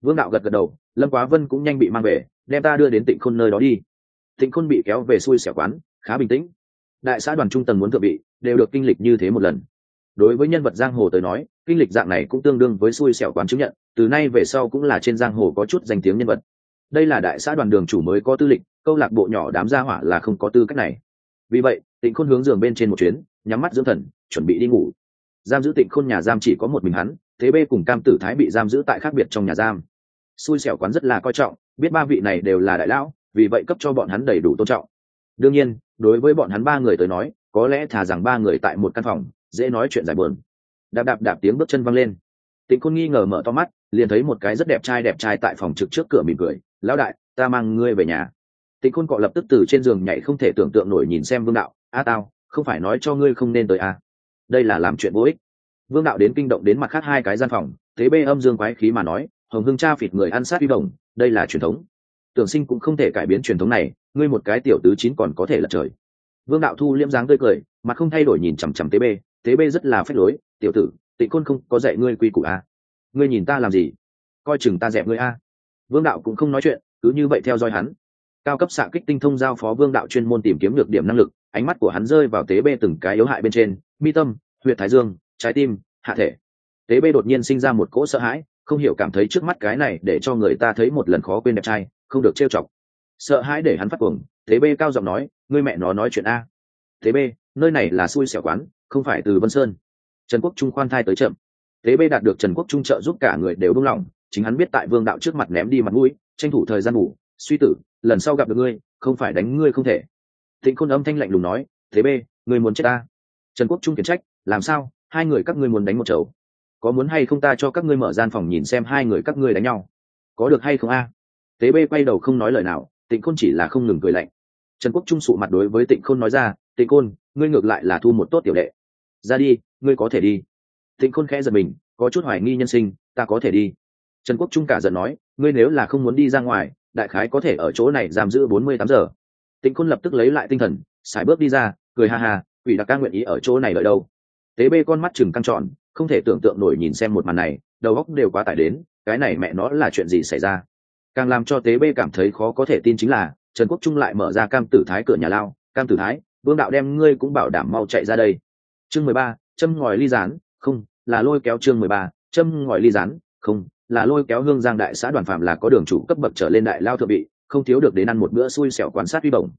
Vương đạo gật gật đầu, lâm quá vân cũng nhanh bị mang về, đem ta đưa đến tịnh khôn nơi đó đi. Tịnh khôn bị kéo về xuôi xẻo quán, khá bình tĩnh. Đại xã đoàn trung tầng muốn thượng bị đều được kinh lịch như thế một lần. Đối với nhân vật giang hồ tới nói, kinh lịch dạng này cũng tương đương với xui xẻo quán chứng nhận, từ nay về sau cũng là trên giang hồ có chút danh tiếng nhân vật. Đây là đại xã đoàn đường chủ mới có tư lịch, câu lạc bộ nhỏ đám gia hỏa là không có tư cách này. Vì vậy, tịnh khôn hướng giường bên trên một chuyến, nhắm mắt dưỡng thần, chuẩn bị đi ngủ giam giữ tịnh khôn nhà giam chỉ có một mình hắn, thế bê cùng cam tử thái bị giam giữ tại khác biệt trong nhà giam. Xui xẻo quán rất là coi trọng, biết ba vị này đều là đại lão, vì vậy cấp cho bọn hắn đầy đủ tôn trọng. Đương nhiên, đối với bọn hắn ba người tới nói, có lẽ thà rằng ba người tại một căn phòng, dễ nói chuyện giải buồn. Đạp đạp đạp tiếng bước chân văng lên. Tịnh khôn nghi ngờ mở to mắt, liền thấy một cái rất đẹp trai đẹp trai tại phòng trực trước cửa mỉm cười, lão đại, ta mang ngươi về nhà. Tịnh khôn cọ lập tức từ trên giường nhảy không thể tưởng tượng nổi nhìn xem vương đạo, a tao, không phải nói cho ngươi không nên tới a đây là làm chuyện vô ích. Vương đạo đến kinh động đến mặt khác hai cái gian phòng, thế bê âm dương quái khí mà nói, hồng hưng cha phịt người ăn sát vi đồng đây là truyền thống. Tưởng sinh cũng không thể cải biến truyền thống này, ngươi một cái tiểu tứ chín còn có thể lật trời. Vương đạo thu liễm dáng tươi cười mặt không thay đổi nhìn chằm chằm tế bê tế bê rất là phách lối, tiểu tử, tịnh côn không có dạy ngươi quy củ a à. ngươi nhìn ta làm gì? Coi chừng ta dẹp ngươi a vương đạo cũng không nói chuyện, cứ như vậy theo dõi hắn. Cao cấp xạ kích tinh thông giao phó vương đạo chuyên môn tìm kiếm được điểm năng lực, ánh mắt của hắn rơi vào tế bê từng cái yếu hại bên trên mi tâm, huyệt thái dương, trái tim, hạ thể. Tế bê đột nhiên sinh ra một cỗ sợ hãi, không hiểu cảm thấy trước mắt cái này để cho người ta thấy một lần khó quên đẹp trai, không được trêu chọc. Sợ hãi để hắn phát cuồng, tế bê cao giọng nói, ngươi mẹ nó nói chuyện a. Tế bê, nơi này là xui xẻo quán, không phải từ vân sơn. Trần quốc trung khoan thai tới chậm. Tế bê đạt được trần quốc trung trợ giúp cả người đều đông lòng chính hắn biết tại vương đạo trước mặt ném đi mặt mũi, tranh thủ thời gian ngủ, suy tử, lần sau gặp được ngươi, không phải đánh ngươi không thể. Thịnh khôn âm thanh lạnh lùng nói thế bê, ngươi muốn chết ta? Trần quốc trung khiển trách, làm sao? Hai người các ngươi muốn đánh một chầu? Có muốn hay không ta cho các ngươi mở gian phòng nhìn xem hai người các ngươi đánh nhau? Có được hay không a? Tế bê quay đầu không nói lời nào, tịnh khôn chỉ là không ngừng cười lạnh. Trần quốc trung sụ mặt đối với tịnh khôn nói ra, tịnh khôn, ngươi ngược lại là thu một tốt tiểu đệ. Ra đi, ngươi có thể đi. Tịnh khôn khẽ giật mình, có chút hoài nghi nhân sinh, ta có thể đi. Trần quốc trung cả giận nói, ngươi nếu là không muốn đi ra ngoài, đại khái có thể ở chỗ này giam giữ bốn mươi tám giờ. Tịnh khôn lập tức lấy lại tinh thần, sải bước đi ra, cười ha ha quỷ đặc ca nguyện ý ở chỗ này đợi đâu? Tế bê con mắt chừng căng trọn không thể tưởng tượng nổi nhìn xem một màn này, đầu óc đều quá tải đến, cái này mẹ nó là chuyện gì xảy ra? Càng làm cho tế bê cảm thấy khó có thể tin chính là, trần quốc trung lại mở ra cam tử thái cửa nhà lao, cam tử thái, vương đạo đem ngươi cũng bảo đảm mau chạy ra đây. Chương mười ba, châm ngòi ly rán không, là lôi kéo chương mười ba, châm ngòi ly rán không, là lôi kéo hương giang đại xã đoàn phạm là có đường chủ cấp bậc trở lên đại lao thượng vị, không thiếu được đến ăn một bữa xui xẻo quan sát uy bổng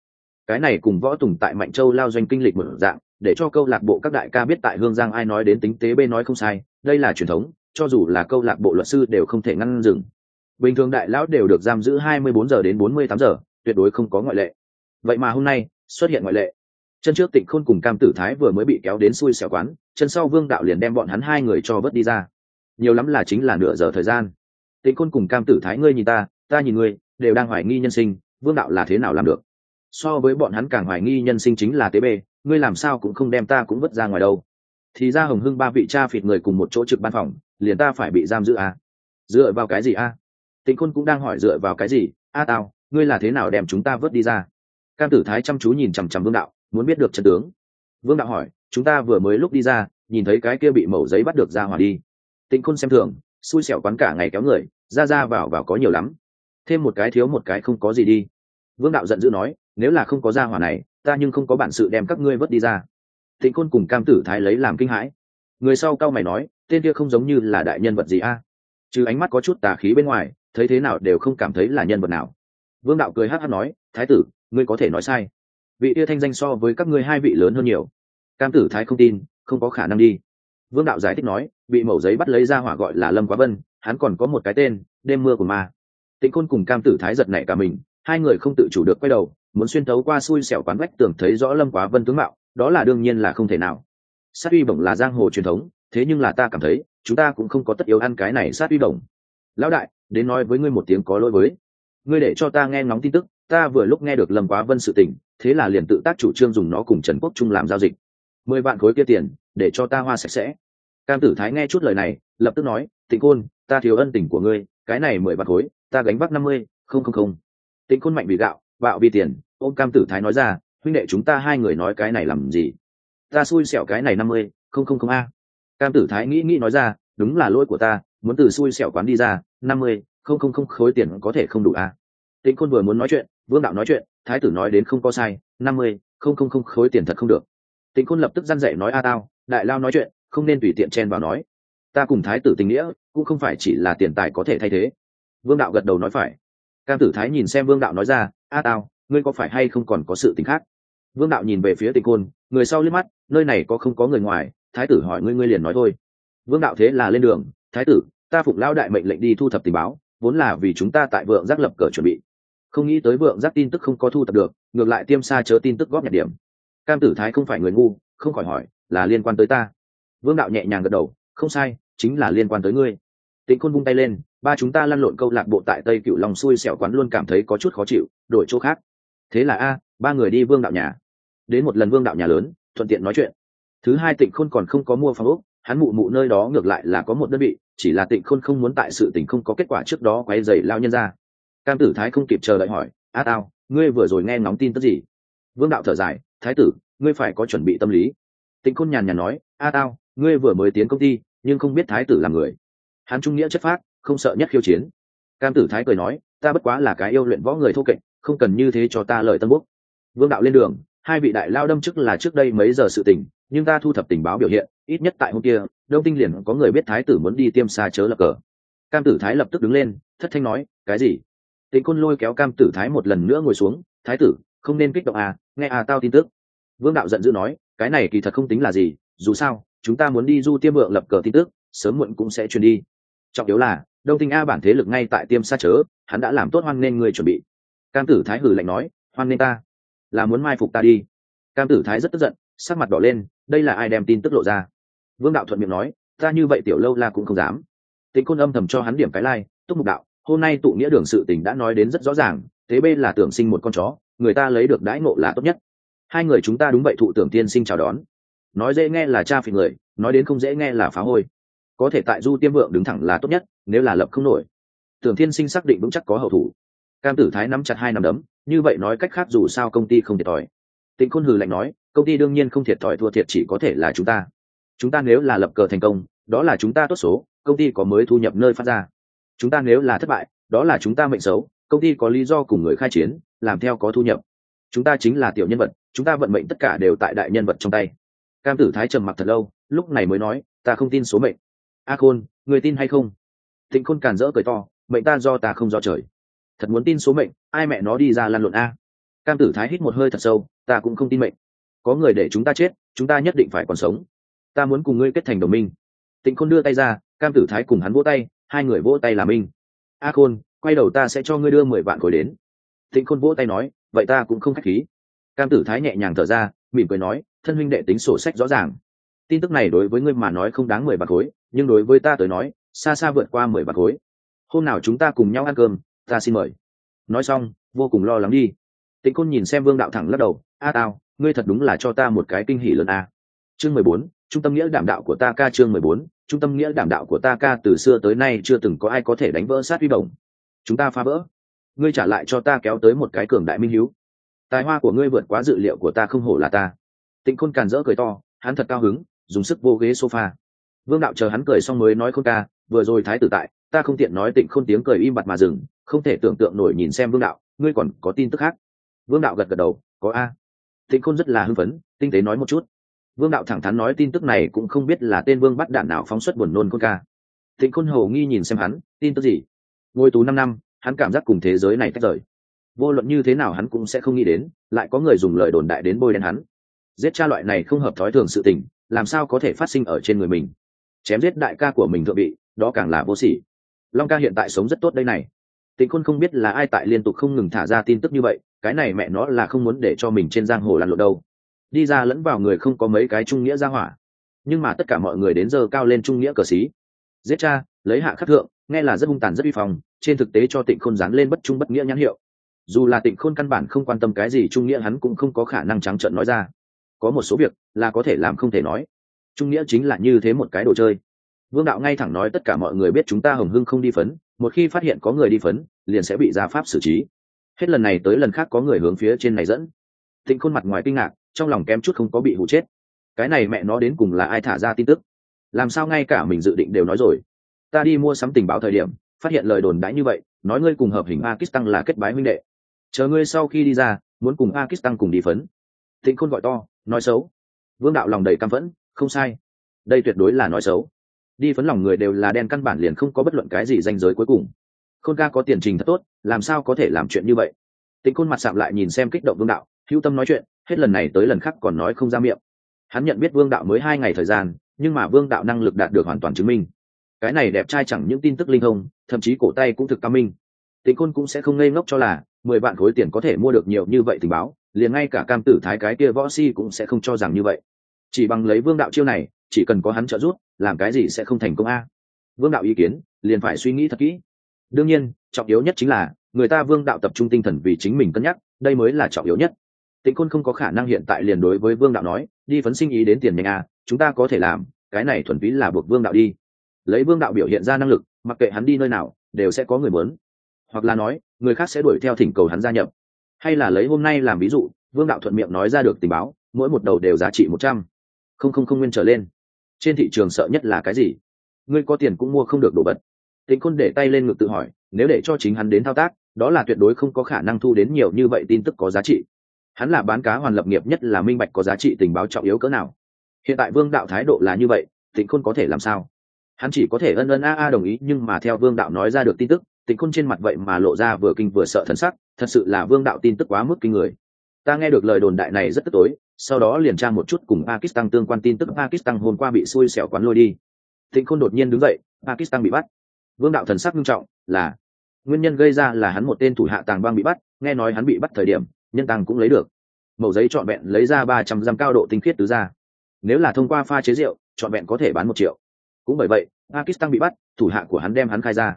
cái này cùng võ tùng tại mạnh châu lao doanh kinh lịch một dạng, để cho câu lạc bộ các đại ca biết tại hương giang ai nói đến tính tế b nói không sai, đây là truyền thống, cho dù là câu lạc bộ luật sư đều không thể ngăn dừng. Bình thường đại lão đều được giam giữ 24 giờ đến 48 giờ, tuyệt đối không có ngoại lệ. Vậy mà hôm nay, xuất hiện ngoại lệ. Chân trước tịnh khôn cùng cam tử thái vừa mới bị kéo đến xui xẻo quán, chân sau vương đạo liền đem bọn hắn hai người cho vớt đi ra. Nhiều lắm là chính là nửa giờ thời gian. Tịnh khôn cùng cam tử thái ngươi nhìn ta ta nhìn ngươi, đều đang hoài nghi nhân sinh, vương đạo là thế nào làm được? So với bọn hắn càng hoài nghi nhân sinh chính là tế bê, ngươi làm sao cũng không đem ta cũng vứt ra ngoài đâu. Thì ra hồng hưng ba vị cha phịt người cùng một chỗ trực ban phòng, liền ta phải bị giam giữ à? dựa vào cái gì a à? tịnh khôn cũng đang hỏi dựa vào cái gì? A tao ngươi là thế nào đem chúng ta vớt đi ra? Cam tử thái chăm chú nhìn chằm chằm vương đạo, muốn biết được trận tướng. Vương đạo hỏi, chúng ta vừa mới lúc đi ra, nhìn thấy cái kia bị mẩu giấy bắt được ra hỏa đi. Tịnh khôn xem thường, xui xẻo quán cả ngày kéo người, ra ra vào vào có nhiều lắm. Thêm một cái thiếu một cái không có gì đi. Vương đạo giận dữ nói nếu là không có gia hỏa này, ta nhưng không có bản sự đem các ngươi vớt đi ra. Tịnh côn cùng cam tử thái lấy làm kinh hãi. Người sau cao mày nói, tên kia không giống như là đại nhân vật gì a? À? trừ ánh mắt có chút tà khí bên ngoài, thấy thế nào đều không cảm thấy là nhân vật nào. Vương đạo cười hát hát nói, thái tử, ngươi có thể nói sai. Vị kia thanh danh so với các ngươi hai vị lớn hơn nhiều. Cam tử thái không tin, không có khả năng đi. Vương đạo giải thích nói, bị mẩu giấy bắt lấy ra hỏa gọi là lâm quá vân, hắn còn có một cái tên, đêm mưa của ma. Tịnh khôn cùng cam tử thái giật nảy cả mình, hai người không tự chủ được quay đầu muốn xuyên thấu qua xui xẻo quán vách tưởng thấy rõ lâm quá vân tướng mạo, đó là đương nhiên là không thể nào. Sát uy bổng là giang hồ truyền thống, thế nhưng là ta cảm thấy, chúng ta cũng không có tất yếu ăn cái này sát uy bổng. Lão đại, đến nói với ngươi một tiếng có lỗi với. Ngươi để cho ta nghe ngóng tin tức, ta vừa lúc nghe được lâm quá vân sự tình, thế là liền tự tác chủ trương dùng nó cùng trần quốc trung làm giao dịch. Mười vạn khối kia tiền, để cho ta hoa sạch sẽ. Cam tử thái nghe chút lời này, lập tức nói, tịnh côn, ta thiếu ân tình của ngươi, cái này mười vạn khối, ta gánh bắc năm mươi, không không không. Tịnh côn mạnh bị gạo bạo vì tiền, ôm cam tử thái nói ra, huynh đệ chúng ta hai người nói cái này làm gì? Ta xui xẻo cái này năm mươi, không không không a. Cam tử thái nghĩ nghĩ nói ra, đúng là lỗi của ta, muốn từ xui xẻo quán đi ra, năm mươi, không không không khối tiền có thể không đủ a. Tịnh khôn vừa muốn nói chuyện, vương đạo nói chuyện, thái tử nói đến không có sai, năm mươi, không không không khối tiền thật không được. Tịnh khôn lập tức răn dậy nói a tao, đại lao nói chuyện, không nên tùy tiện chen vào nói. Ta cùng thái tử tình nghĩa, cũng không phải chỉ là tiền tài có thể thay thế. Vương đạo gật đầu nói phải. Cam tử thái nhìn xem vương đạo nói ra a tao ngươi có phải hay không còn có sự t ì n h khác? Vương đạo nhìn về phía tình côn người sau liếc mắt, nơi này có không có người ngoài, thái tử hỏi ngươi ngươi liền nói thôi. Vương đạo thế là lên đường, thái tử, ta phụng lao đại mệnh lệnh đi thu thập tình báo, vốn là vì chúng ta tại vượng giác lập cờ chuẩn bị. Không nghĩ tới vượng giác tin tức không có thu thập được, ngược lại tiêm xa chớ tin tức góp nhặt điểm. Cam tử thái không phải người ngu, không khỏi hỏi, là liên quan tới ta? Vương đạo nhẹ nhàng gật đầu, không sai, chính là liên quan tới ngươi tịnh khôn vung tay lên, ba chúng ta lăn lộn câu lạc bộ tại tây cựu lòng xui xẻo quán luôn cảm thấy có chút khó chịu, đổi chỗ khác. Thế là a, ba người đi vương đạo nhà. Đến một lần vương đạo nhà lớn, thuận tiện nói chuyện. Thứ hai tịnh khôn còn không có mua phòng ốc, hắn mụ mụ nơi đó ngược lại là có một đơn vị, chỉ là tịnh khôn không muốn tại sự tình không có kết quả trước đó quay dày lao nhân ra. Cam tử thái không kịp chờ đợi hỏi, a tao, ngươi vừa rồi nghe ngóng tin tức gì? Vương đạo thở dài, thái tử, ngươi phải có chuẩn bị tâm lý. Tịnh khôn nhàn nhàn nói, a tao, ngươi vừa mới tiến công ty, nhưng không biết thái tử là người hắn trung nghĩa chất phác, không sợ nhất khiêu chiến. Cam tử thái cười nói, ta bất quá là cái yêu luyện võ người thô kệch, không cần như thế cho ta lời tân quốc vương đạo lên đường, hai vị đại lao đâm chức là trước đây mấy giờ sự tình, nhưng ta thu thập tình báo biểu hiện, ít nhất tại hôm kia, đông tinh liền có người biết thái tử muốn đi tiêm xa chớ lập cờ. Cam tử thái lập tức đứng lên, thất thanh nói, cái gì? Tịnh côn lôi kéo cam tử thái một lần nữa ngồi xuống, thái tử, không nên kích động à nghe à tao tin tức. Vương đạo giận dữ nói, cái này kỳ thật không tính là gì, dù sao, chúng ta muốn đi du tiêm vượng lập cờ tin tức, sớm muộn cũng sẽ truyền đi trọng yếu là đông tinh a bản thế lực ngay tại tiêm xa chớ hắn đã làm tốt hoan nên người chuẩn bị. Cam tử thái hử lạnh nói hoan nên ta? Là muốn mai phục ta đi. Cam tử thái rất tức giận sắc mặt đỏ lên đây là ai đem tin tức lộ ra? Vương đạo thuận miệng nói ta như vậy tiểu lâu la cũng không dám. Tính côn âm thầm cho hắn điểm cái lai、like, túc mục đạo hôm nay tụ nghĩa đường sự tình đã nói đến rất rõ ràng thế bê là tưởng sinh một con chó người ta lấy được đãi ngộ là tốt nhất. Hai người chúng ta đúng vậy thụ tưởng tiên sinh chào đón. Nói dễ nghe là cha phì người nói đến không dễ nghe là phá hôi có thể tại du tiêm vượng đứng thẳng là tốt nhất, nếu là lập không nổi. Tưởng thiên sinh xác định vững chắc có hậu thủ. Cam tử thái nắm chặt hai nắm đấm, như vậy nói cách khác dù sao công ty không thiệt thòi. Tịnh khôn hừ lạnh nói, công ty đương nhiên không thiệt thòi thua thiệt chỉ có thể là chúng ta. Chúng ta nếu là lập cờ thành công, đó là chúng ta tốt số, công ty có mới thu nhập nơi phát ra. Chúng ta nếu là thất bại, đó là chúng ta mệnh xấu, công ty có lý do cùng người khai chiến, làm theo có thu nhập. Chúng ta chính là tiểu nhân vật, chúng ta vận mệnh tất cả đều tại đại nhân vật trong tay. Cam tử thái trầm mặc thật lâu, lúc này mới nói, ta không tin số mệnh a khôn, người tin hay không? Thịnh khôn càn rỡ cười to, mệnh ta do ta không do trời. Thật muốn tin số mệnh, ai mẹ nó đi ra lăn lộn a. Cam tử thái hít một hơi thật sâu, ta cũng không tin mệnh. Có người để chúng ta chết, chúng ta nhất định phải còn sống. Ta muốn cùng ngươi kết thành đồng minh. Tịnh khôn đưa tay ra, cam tử thái cùng hắn vỗ tay, hai người vỗ tay là minh. A khôn, quay đầu ta sẽ cho ngươi đưa mười vạn khối đến. Tịnh khôn vỗ tay nói, vậy ta cũng không k h á c h khí. Cam tử thái nhẹ nhàng thở ra, mỉm cười nói, thân huynh đệ tính sổ sách rõ ràng tin tức này đối với ngươi mà nói không đáng mười bạc khối, nhưng đối với ta tới nói, xa xa vượt qua mười bạc khối. Hôm nào chúng ta cùng nhau ăn cơm, ta xin mời. Nói xong, vô cùng lo lắng đi. Tịnh côn nhìn xem vương đạo thẳng lắc đầu, a tao ngươi thật đúng là cho ta một cái kinh hỉ lớn a. Chương mười bốn, trung tâm nghĩa đảm đạo của ta ca chương mười bốn, trung tâm nghĩa đảm đạo của ta ca từ xưa tới nay chưa từng có ai có thể đánh vỡ sát vi bổng. Chúng ta phá vỡ. Ngươi trả lại cho ta kéo tới một cái cường đại minh hiếu. Tài hoa của ngươi vượt quá dự liệu của ta không hổ là ta. Tịnh khôn càn rỡ cười to, hắn thật cao hứng dùng sức vô ghế sofa. Vương đạo chờ hắn cười xong mới nói khôn ca, vừa rồi thái tử tại, ta không tiện nói tịnh khôn tiếng cười im bặt mà dừng, không thể tưởng tượng nổi nhìn xem vương đạo, ngươi còn có tin tức khác. Vương đạo gật gật đầu, có a. Tịnh khôn rất là hưng phấn, tinh tế nói một chút. Vương đạo thẳng thắn nói tin tức này cũng không biết là tên vương bắt đạn nào phóng xuất buồn nôn khôn ca. Tịnh khôn hầu nghi nhìn xem hắn, tin tức gì? Ngôi tú năm năm, hắn cảm giác cùng thế giới này tách rời. Vô luận như thế nào hắn cũng sẽ không nghĩ đến, lại có người dùng lời đồn đại đến bôi đen hắn. Giết cha loại này không hợp thói thường sự tình làm sao có thể phát sinh ở trên người mình? Chém giết đại ca của mình thượng bị, đó càng là vô sỉ. Long ca hiện tại sống rất tốt đây này. Tịnh khôn không biết là ai tại liên tục không ngừng thả ra tin tức như vậy cái này mẹ nó là không muốn để cho mình trên giang hồ lăn lộn đâu. Đi ra lẫn vào người không có mấy cái trung nghĩa ra hỏa. Nhưng mà tất cả mọi người đến giờ cao lên trung nghĩa cờ xí. Giết cha lấy hạ khắc thượng nghe là rất hung tàn rất uy phong trên thực tế cho tịnh khôn dán lên bất trung bất nghĩa nhãn hiệu. Dù là tịnh khôn căn bản không quan tâm cái gì trung nghĩa hắn cũng không có khả năng trắng trợn nói ra có một số việc là có thể làm không thể nói. Trung nghĩa chính là như thế một cái đồ chơi. Vương đạo ngay thẳng nói tất cả mọi người biết chúng ta hồng hưng không đi phấn, một khi phát hiện có người đi phấn, liền sẽ bị gia pháp xử trí. Hết lần này tới lần khác có người hướng phía trên này dẫn. Thịnh khuôn mặt ngoài kinh ngạc, trong lòng kém chút không có bị hụ chết. Cái này mẹ nó đến cùng là ai thả ra tin tức? Làm sao ngay cả mình dự định đều nói rồi? Ta đi mua sắm tình báo thời điểm, phát hiện lời đồn đãi như vậy, nói ngươi cùng hợp hình pakistan là kết bái huynh đệ. Chờ ngươi sau khi đi ra, muốn cùng pakistan cùng đi phấn tịnh khôn gọi to nói xấu. Vương đạo lòng đầy căm phẫn không sai. Đây tuyệt đối là nói xấu. Đi phấn lòng người đều là đen căn bản liền không có bất luận cái gì danh giới cuối cùng. Khôn ca có tiền trình thật tốt làm sao có thể làm chuyện như vậy? Tịnh khôn mặt sạm lại nhìn xem kích động vương đạo hữu tâm nói chuyện hết lần này tới lần khác còn nói không ra miệng. Hắn nhận biết vương đạo mới hai ngày thời gian nhưng mà vương đạo năng lực đạt được hoàn toàn chứng minh. Cái này đẹp trai chẳng những tin tức linh hồn, thậm chí cổ tay cũng thực cao minh. Tịnh khôn cũng sẽ không ngây ngốc cho là mười vạn khối tiền có thể mua được nhiều như vậy tình báo liền ngay cả cam tử thái cái kia võ si cũng sẽ không cho rằng như vậy. Chỉ bằng lấy vương đạo chiêu này, chỉ cần có hắn trợ giúp, làm cái gì sẽ không thành công a? Vương đạo ý kiến, liền phải suy nghĩ thật kỹ. Đương nhiên, trọng yếu nhất chính là, người ta vương đạo tập trung tinh thần vì chính mình cân nhắc, đây mới là trọng yếu nhất. Tịnh khôn không có khả năng hiện tại liền đối với vương đạo nói, đi phấn sinh ý đến tiền nhanh a, chúng ta có thể làm, cái này thuần phí là buộc vương đạo đi. Lấy vương đạo biểu hiện ra năng lực, mặc kệ hắn đi nơi nào, đều sẽ có người muốn. Hoặc là nói, người khác sẽ đuổi theo thỉnh cầu hắn gia nhập hay là lấy hôm nay làm ví dụ, vương đạo thuận miệng nói ra được tình báo, mỗi một đầu đều giá trị một trăm. Không không không nguyên trở lên. Trên thị trường sợ nhất là cái gì? Ngươi có tiền cũng mua không được đồ vật. Tịnh khôn để tay lên ngực tự hỏi, nếu để cho chính hắn đến thao tác, đó là tuyệt đối không có khả năng thu đến nhiều như vậy tin tức có giá trị. Hắn là bán cá hoàn lập nghiệp nhất là minh bạch có giá trị tình báo trọng yếu cỡ nào. Hiện tại vương đạo thái độ là như vậy, tịnh khôn có thể làm sao? Hắn chỉ có thể ân ân a a đồng ý, nhưng mà theo vương đạo nói ra được tin tức, tịnh khôn trên mặt vậy mà lộ ra vừa kinh vừa sợ thân sắc thật sự là vương đạo tin tức quá mức kinh người. Ta nghe được lời đồn đại này rất tức tối, sau đó liền tra một chút cùng pakistan tương quan tin tức. Pakistan hôm qua bị xui xẻo quán lôi đi. Thịnh khôn đột nhiên đứng dậy, pakistan bị bắt. Vương đạo thần sắc nghiêm trọng, là, nguyên nhân gây ra là hắn một tên thủ hạ tàng bang bị bắt, nghe nói hắn bị bắt thời điểm, nhân tàng cũng lấy được. Mẫu giấy trọn vẹn lấy ra ba trăm dăm cao độ tinh khiết tứ ra nếu là thông qua pha chế rượu, trọn vẹn có thể bán một triệu. Cũng bởi vậy, pakistan bị bắt, thủ hạ của hắn đem hắn khai ra.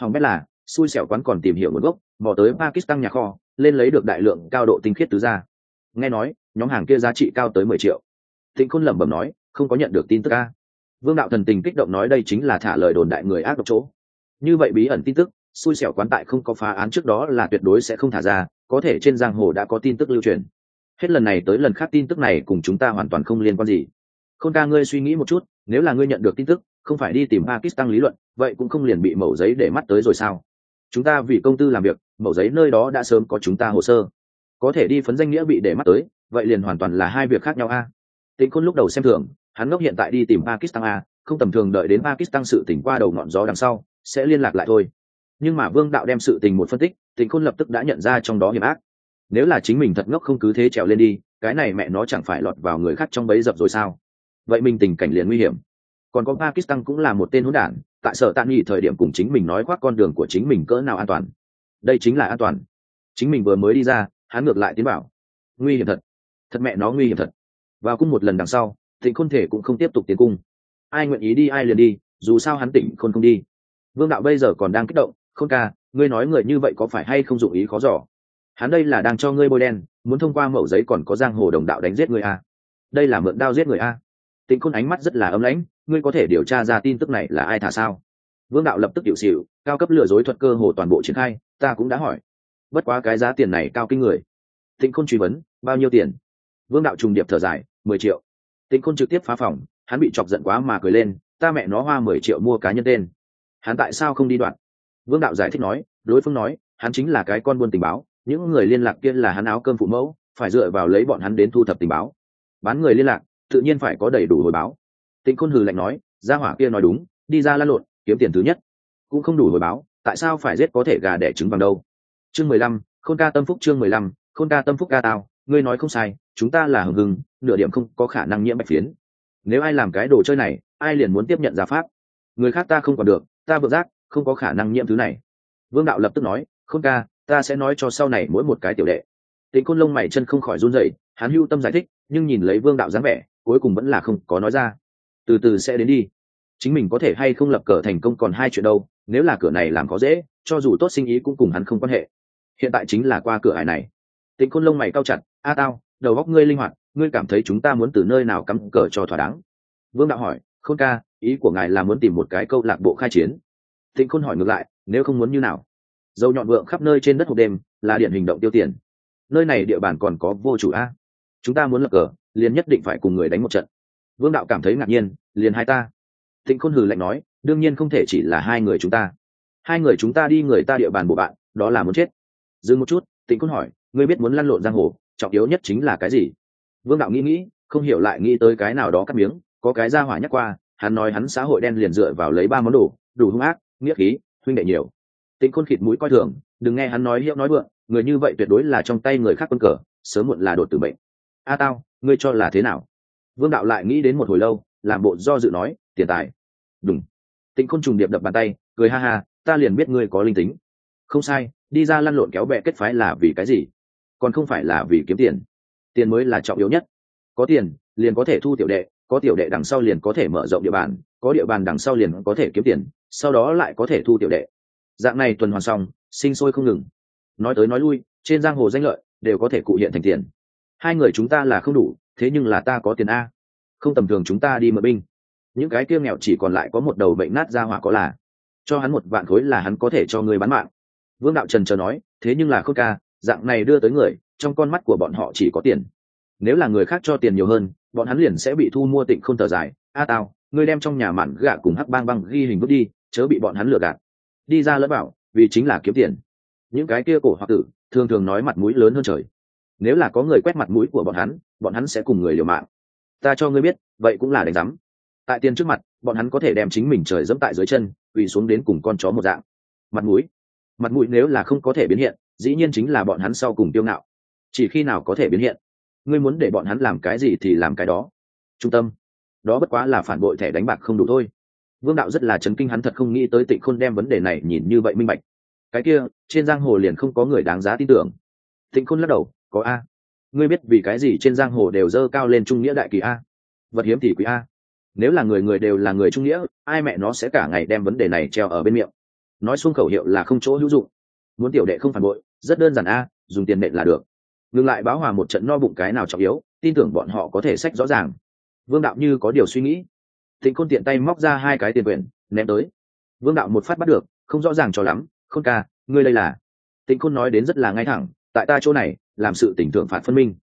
Hỏng bét là, xui xẻo quán còn tìm hiểu nguồn gốc bỏ tới pakistan nhà kho, lên lấy được đại lượng cao độ tinh khiết tứ gia. Nghe nói, nhóm hàng kia giá trị cao tới mười triệu. Thịnh khôn lẩm bẩm nói, không có nhận được tin tức ca vương đạo thần tình kích động nói đây chính là thả lời đồn đại người ác độc chỗ. Như vậy bí ẩn tin tức, xui xẻo quán tại không có phá án trước đó là tuyệt đối sẽ không thả ra, có thể trên giang hồ đã có tin tức lưu truyền. Hết lần này tới lần khác tin tức này cùng chúng ta hoàn toàn không liên quan gì. Khôn ca ngươi suy nghĩ một chút, nếu là ngươi nhận được tin tức, không phải đi tìm pakistan lý luận, vậy cũng không liền bị mẩu giấy để mắt tới rồi sao? Chúng ta vì công tư làm việc mẩu giấy nơi đó đã sớm có chúng ta hồ sơ. Có thể đi phấn danh nghĩa bị để mắt tới, vậy liền hoàn toàn là hai việc khác nhau a. Tịnh khôn lúc đầu xem thường, hắn ngốc hiện tại đi tìm pakistan a, không tầm thường đợi đến pakistan sự tỉnh qua đầu ngọn gió đằng sau, sẽ liên lạc lại thôi. Nhưng mà vương đạo đem sự tình một phân tích, tịnh khôn lập tức đã nhận ra trong đó hiểm ác. Nếu là chính mình thật ngốc không cứ thế trèo lên đi, cái này mẹ nó chẳng phải lọt vào người khác trong bấy dập rồi sao? Vậy mình tình cảnh liền nguy hiểm. Còn có pakistan cũng là một tên hỗn đản, tại sở tạm nghỉ thời điểm cùng chính mình nói khoác con đường của chính mình cỡ nào an toàn đây chính là an toàn. Chính mình vừa mới đi ra, hắn ngược lại tiến bảo nguy hiểm thật. Thật mẹ nó nguy hiểm thật. Vào cung một lần đằng sau tịnh khôn thể cũng không tiếp tục tiến cung. Ai nguyện ý đi, ai liền đi, dù sao hắn tỉnh khôn không đi. Vương đạo bây giờ còn đang kích động không ca, ngươi nói người như vậy có phải hay không dụng ý khó giỏ hắn đây là đang cho ngươi bôi đen, muốn thông qua mẫu giấy còn có giang hồ đồng đạo đánh giết người a. Đây là mượn đao giết người a. Tịnh khôn ánh mắt rất là ấm lãnh, ngươi có thể điều tra ra tin tức này là ai thả sao? Vương đạo lập tức hiệu xịu cao cấp lừa dối thuật cơ hồ toàn bộ triển khai, ta cũng đã hỏi. Bất quá cái giá tiền này cao kinh người. Tịnh khôn truy vấn, bao nhiêu tiền? Vương đạo trùng điệp thở dài, mười triệu. Tịnh khôn trực tiếp phá phòng, hắn bị chọc giận quá mà cười lên, ta mẹ nó hoa mười triệu mua cá nhân tên. Hắn tại sao không đi đoạn? Vương đạo giải thích nói, đối phương nói, hắn chính là cái con buôn tình báo, những người liên lạc kia là hắn áo cơm phụ mẫu, phải dựa vào lấy bọn hắn đến thu thập tình báo. Bán người liên lạc, tự nhiên phải có đầy đủ hồi báo. Tịnh khôn hừ lạnh nói, gia hỏa kia nói đúng, đi ra lăn lộn kiếm tiền thứ nhất. Cũng không đủ hồi báo, tại sao phải giết có thể gà đẻ trứng bằng đâu? Chương mười lăm, khôn ca tâm phúc chương mười lăm, khôn ca tâm phúc ca tao, ngươi nói không sai, chúng ta là hừng hừng, nửa điểm không có khả năng nhiễm bạch phiến. Nếu ai làm cái đồ chơi này, ai liền muốn tiếp nhận giả pháp? Người khác ta không còn được, ta vượt giác, không có khả năng nhiễm thứ này. Vương đạo lập tức nói, khôn ca, ta sẽ nói cho sau này mỗi một cái tiểu đệ. Tịnh côn lông mày chân không khỏi run rẩy, hắn hưu tâm giải thích, nhưng nhìn lấy vương đạo dáng vẻ, cuối cùng vẫn là không có nói ra. Từ từ sẽ đến đi chính mình có thể hay không lập cờ thành công còn hai chuyện đâu, nếu là cửa này làm có dễ, cho dù tốt sinh ý cũng cùng hắn không quan hệ. Hiện tại chính là qua cửa hải này. Tịnh khôn lông mày cao chặt, a tao, đầu góc ngươi linh hoạt, ngươi cảm thấy chúng ta muốn từ nơi nào cắm cờ cho thỏa đáng? Vương đạo hỏi, khôn ca, ý của ngài là muốn tìm một cái câu lạc bộ khai chiến. Tịnh khôn hỏi ngược lại, nếu không muốn như nào? Dầu nhọn vượng khắp nơi trên đất hộp đêm, là điện hình động tiêu tiền. Nơi này địa bàn còn có vô chủ a. Chúng ta muốn lập cờ, liền nhất định phải cùng người đánh một trận. Vương đạo cảm thấy ngạc nhiên, liền hai ta tịnh khôn hừ lạnh nói, đương nhiên không thể chỉ là hai người chúng ta. Hai người chúng ta đi người ta địa bàn bộ bạn, đó là muốn chết. Dừng một chút tịnh khôn hỏi, ngươi biết muốn lăn lộn giang hồ, trọng yếu nhất chính là cái gì? Vương đạo nghĩ nghĩ, không hiểu lại nghĩ tới cái nào đó cắt miếng, có cái ra hỏa nhắc qua, hắn nói hắn xã hội đen liền dựa vào lấy ba món đồ, đủ hung ác, nghĩa khí, huynh đệ nhiều. Tịnh khôn khịt mũi coi thường, đừng nghe hắn nói hiệu nói vượng, người như vậy tuyệt đối là trong tay người khác quân cờ, sớm muộn là đột tử bệnh a tao, ngươi cho là thế nào? Vương đạo lại nghĩ đến một hồi lâu, làm bộ do dự nói tiền tài. Đúng tịnh khôn trùng điệp đập bàn tay, cười ha ha, ta liền biết ngươi có linh tính. Không sai, đi ra lăn lộn kéo bẹ kết phái là vì cái gì? Còn không phải là vì kiếm tiền. Tiền mới là trọng yếu nhất. Có tiền, liền có thể thu tiểu đệ, có tiểu đệ đằng sau liền có thể mở rộng địa bàn, có địa bàn đằng sau liền có thể kiếm tiền, sau đó lại có thể thu tiểu đệ. Dạng này tuần hoàn xong, sinh sôi không ngừng. Nói tới nói lui, trên giang hồ danh lợi đều có thể cụ hiện thành tiền. Hai người chúng ta là không đủ, thế nhưng là ta có tiền a. Không tầm thường chúng ta đi mở binh những cái kia nghèo chỉ còn lại có một đầu bệnh nát ra hỏa có là, cho hắn một vạn khối là hắn có thể cho người bán mạng. Vương đạo trần chờ nói, thế nhưng là khôn ca, dạng này đưa tới người, trong con mắt của bọn họ chỉ có tiền. Nếu là người khác cho tiền nhiều hơn, bọn hắn liền sẽ bị thu mua tịnh không thở dài. A tao ngươi đem trong nhà mạn gạ cùng hắc bang băng ghi hình vứt đi, chớ bị bọn hắn lừa gạt. Đi ra lẫn bảo, vì chính là kiếm tiền. Những cái kia cổ hoặc tử, thường thường nói mặt mũi lớn hơn trời. Nếu là có người quét mặt mũi của bọn hắn bọn hắn sẽ cùng người liều mạng. Ta cho ngươi biết, vậy cũng là đánh giám tại tiền trước mặt, bọn hắn có thể đem chính mình trời dẫm tại dưới chân, quỳ xuống đến cùng con chó một dạng. Mặt mũi. Mặt mũi nếu là không có thể biến hiện, dĩ nhiên chính là bọn hắn sau cùng tiêu ngạo. Chỉ khi nào có thể biến hiện? Ngươi muốn để bọn hắn làm cái gì thì làm cái đó. Trung tâm. Đó bất quá là phản bội thẻ đánh bạc không đủ thôi. Vương đạo rất là chấn kinh hắn thật không nghĩ tới tịnh khôn đem vấn đề này nhìn như vậy minh bạch. Cái kia, trên giang hồ liền không có người đáng giá tin tưởng. Tịnh khôn lắc đầu, có a. Ngươi biết vì cái gì trên giang hồ đều dơ cao lên trung nghĩa đại kỳ a? Vật hiếm thì quý a nếu là người người đều là người trung nghĩa, ai mẹ nó sẽ cả ngày đem vấn đề này treo ở bên miệng. Nói xuống khẩu hiệu là không chỗ hữu dụng. Muốn tiểu đệ không phản bội, rất đơn giản a, dùng tiền nện là được. Ngừng lại báo hòa một trận no bụng cái nào trọng yếu, tin tưởng bọn họ có thể sách rõ ràng. Vương đạo như có điều suy nghĩ. Tịnh khôn tiện tay móc ra hai cái tiền quyền ném tới. Vương đạo một phát bắt được, không rõ ràng cho lắm. Khôn ca, ngươi đây là? Tịnh khôn nói đến rất là ngay thẳng, tại ta chỗ này, làm sự tỉnh thượng phạt phân minh.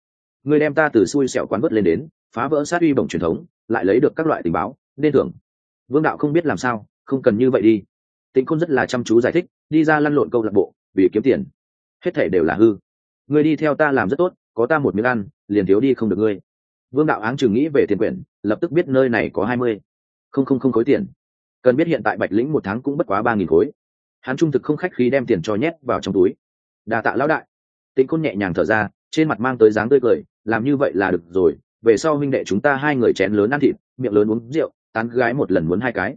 Ngươi đem ta từ xui xẻo quán vớt lên đến, phá vỡ sát uy bổng truyền thống lại lấy được các loại tình báo, nên thưởng. Vương đạo không biết làm sao, không cần như vậy đi. Tịnh khôn rất là chăm chú giải thích, đi ra lăn lộn câu lạc bộ, vì kiếm tiền. Hết thể đều là hư. Ngươi đi theo ta làm rất tốt, có ta một miếng ăn, liền thiếu đi không được ngươi. Vương đạo áng chừng nghĩ về tiền quyển, lập tức biết nơi này có hai mươi. Không không không khối tiền. Cần biết hiện tại bạch lĩnh một tháng cũng bất quá ba nghìn khối. Hắn trung thực không khách khí đem tiền cho nhét vào trong túi. Đà tạ lão đại. Tịnh khôn nhẹ nhàng thở ra, trên mặt mang tới dáng tươi cười, làm như vậy là được rồi về sau huynh đệ chúng ta hai người chén lớn ăn thịt, miệng lớn uống rượu, tán gái một lần muốn hai cái.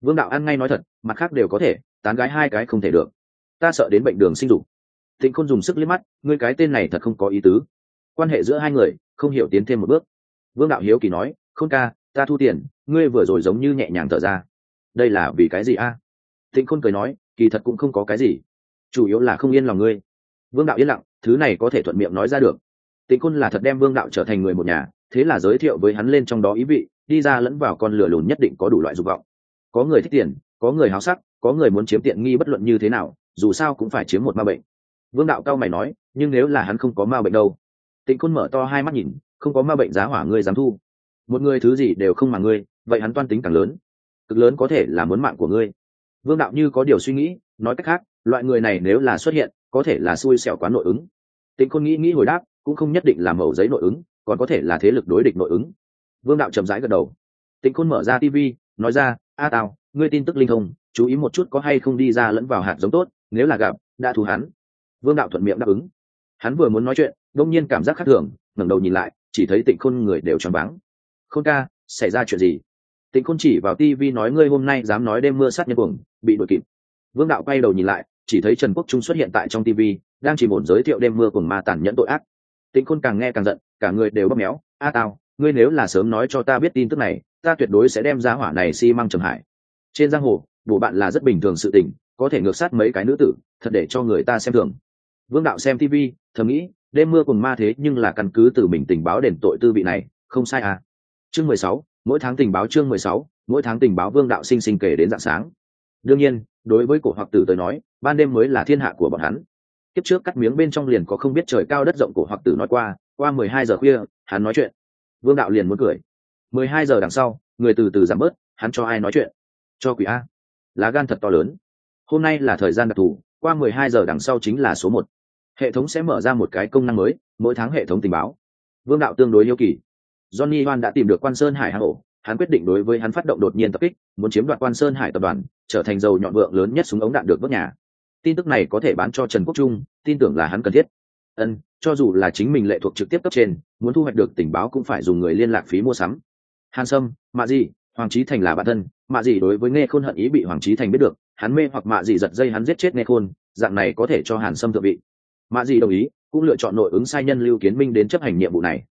Vương đạo ăn ngay nói thật, mặt khác đều có thể, tán gái hai cái không thể được. Ta sợ đến bệnh đường sinh dục. Tịnh khôn dùng sức liếc mắt, ngươi cái tên này thật không có ý tứ. Quan hệ giữa hai người, không hiểu tiến thêm một bước. Vương đạo hiếu kỳ nói không ca, ta thu tiền, ngươi vừa rồi giống như nhẹ nhàng thở ra. Đây là vì cái gì a? À? tịnh khôn cười nói, kỳ thật cũng không có cái gì, chủ yếu là không yên lòng ngươi. Vương đạo yên lặng, thứ này có thể thuận miệng nói ra được. Tịnh khôn là thật đem vương đạo trở thành người một nhà thế là giới thiệu với hắn lên trong đó ý vị, đi ra lẫn vào con lửa lùn nhất định có đủ loại dục vọng. Có người thích tiền, có người háo sắc, có người muốn chiếm tiện nghi bất luận như thế nào, dù sao cũng phải chiếm một ma bệnh. Vương đạo cao mày nói, nhưng nếu là hắn không có ma bệnh đâu? Tịnh khôn mở to hai mắt nhìn, không có ma bệnh giá hỏa ngươi dám thu. Một người thứ gì đều không mà ngươi, vậy hắn toan tính càng lớn. Cực lớn có thể là muốn mạng của ngươi. Vương đạo như có điều suy nghĩ, nói cách khác, loại người này nếu là xuất hiện, có thể là xui xẻo quá nội ứng. Tịnh khôn nghĩ nghĩ hồi đáp, cũng không nhất định là mẩu giấy nội ứng còn có thể là thế lực đối địch nội ứng. Vương đạo chậm rãi gật đầu. Tịnh khôn mở ra tv nói ra, a tào, ngươi tin tức linh thông, chú ý một chút có hay không đi ra lẫn vào hạt giống tốt, nếu là gặp, đã thù hắn. Vương đạo thuận miệng đáp ứng. Hắn vừa muốn nói chuyện, đông nhiên cảm giác khác thường, ngẩng đầu nhìn lại, chỉ thấy tịnh khôn người đều choáng váng. Khôn ca, xảy ra chuyện gì? Tịnh khôn chỉ vào tv nói, ngươi hôm nay dám nói đêm mưa sát nhân cuồng, bị đuổi kịp. Vương đạo quay đầu nhìn lại, chỉ thấy trần quốc trung xuất hiện tại trong tv đang chỉ muốn giới thiệu đêm mưa cùng ma tàn nhẫn tội ác tịnh khôn càng nghe càng giận, cả người đều bóp méo. A tao ngươi nếu là sớm nói cho ta biết tin tức này, ta tuyệt đối sẽ đem ra hỏa này xi、si、măng trầm hải trên giang hồ bộ bạn là rất bình thường sự tình, có thể ngược sát mấy cái nữ tử, thật để cho người ta xem thường. Vương đạo xem tv thầm nghĩ, đêm mưa cùng ma thế nhưng là căn cứ từ mình tình báo đền tội tư vị này, không sai à. Chương mười sáu, mỗi tháng tình báo chương mười sáu, mỗi tháng tình báo vương đạo sinh sinh kể đến dạng sáng. Đương nhiên, đối với cổ hoặc tử tới nói, ban đêm mới là thiên hạ của bọn hắn tiếp trước cắt miếng bên trong liền có không biết trời cao đất rộng của hoặc tử nói qua qua mười hai giờ khuya, hắn nói chuyện. Vương đạo liền muốn cười. Mười hai giờ đằng sau, người từ từ giảm bớt, hắn cho ai nói chuyện? Cho quỷ a. Lá gan thật to lớn. Hôm nay là thời gian đặc thù, qua mười hai giờ đằng sau chính là số một. Hệ thống sẽ mở ra một cái công năng mới, mỗi tháng hệ thống tình báo. Vương đạo tương đối yêu kỳ. Johnny hoan đã tìm được quan sơn hải hà ổ, hắn quyết định đối với hắn phát động đột nhiên tập kích, muốn chiếm đoạt quan sơn hải tập đoàn, trở thành dầu nhọn vượng lớn nhất súng ống đạn được vớt nhà tin tức này có thể bán cho trần quốc trung, tin tưởng là hắn cần thiết. Ân, cho dù là chính mình lệ thuộc trực tiếp cấp trên, muốn thu hoạch được tình báo cũng phải dùng người liên lạc phí mua sắm. Hàn sâm, mạ gì hoàng trí thành là bản thân, mạ gì đối với nghe khôn hận ý bị hoàng trí thành biết được, hắn mê hoặc mạ gì giật dây hắn giết chết nghe khôn, dạng này có thể cho hàn sâm thượng vị. Mạ Dị đồng ý, cũng lựa chọn nội ứng sai nhân lưu kiến minh đến chấp hành nhiệm vụ này.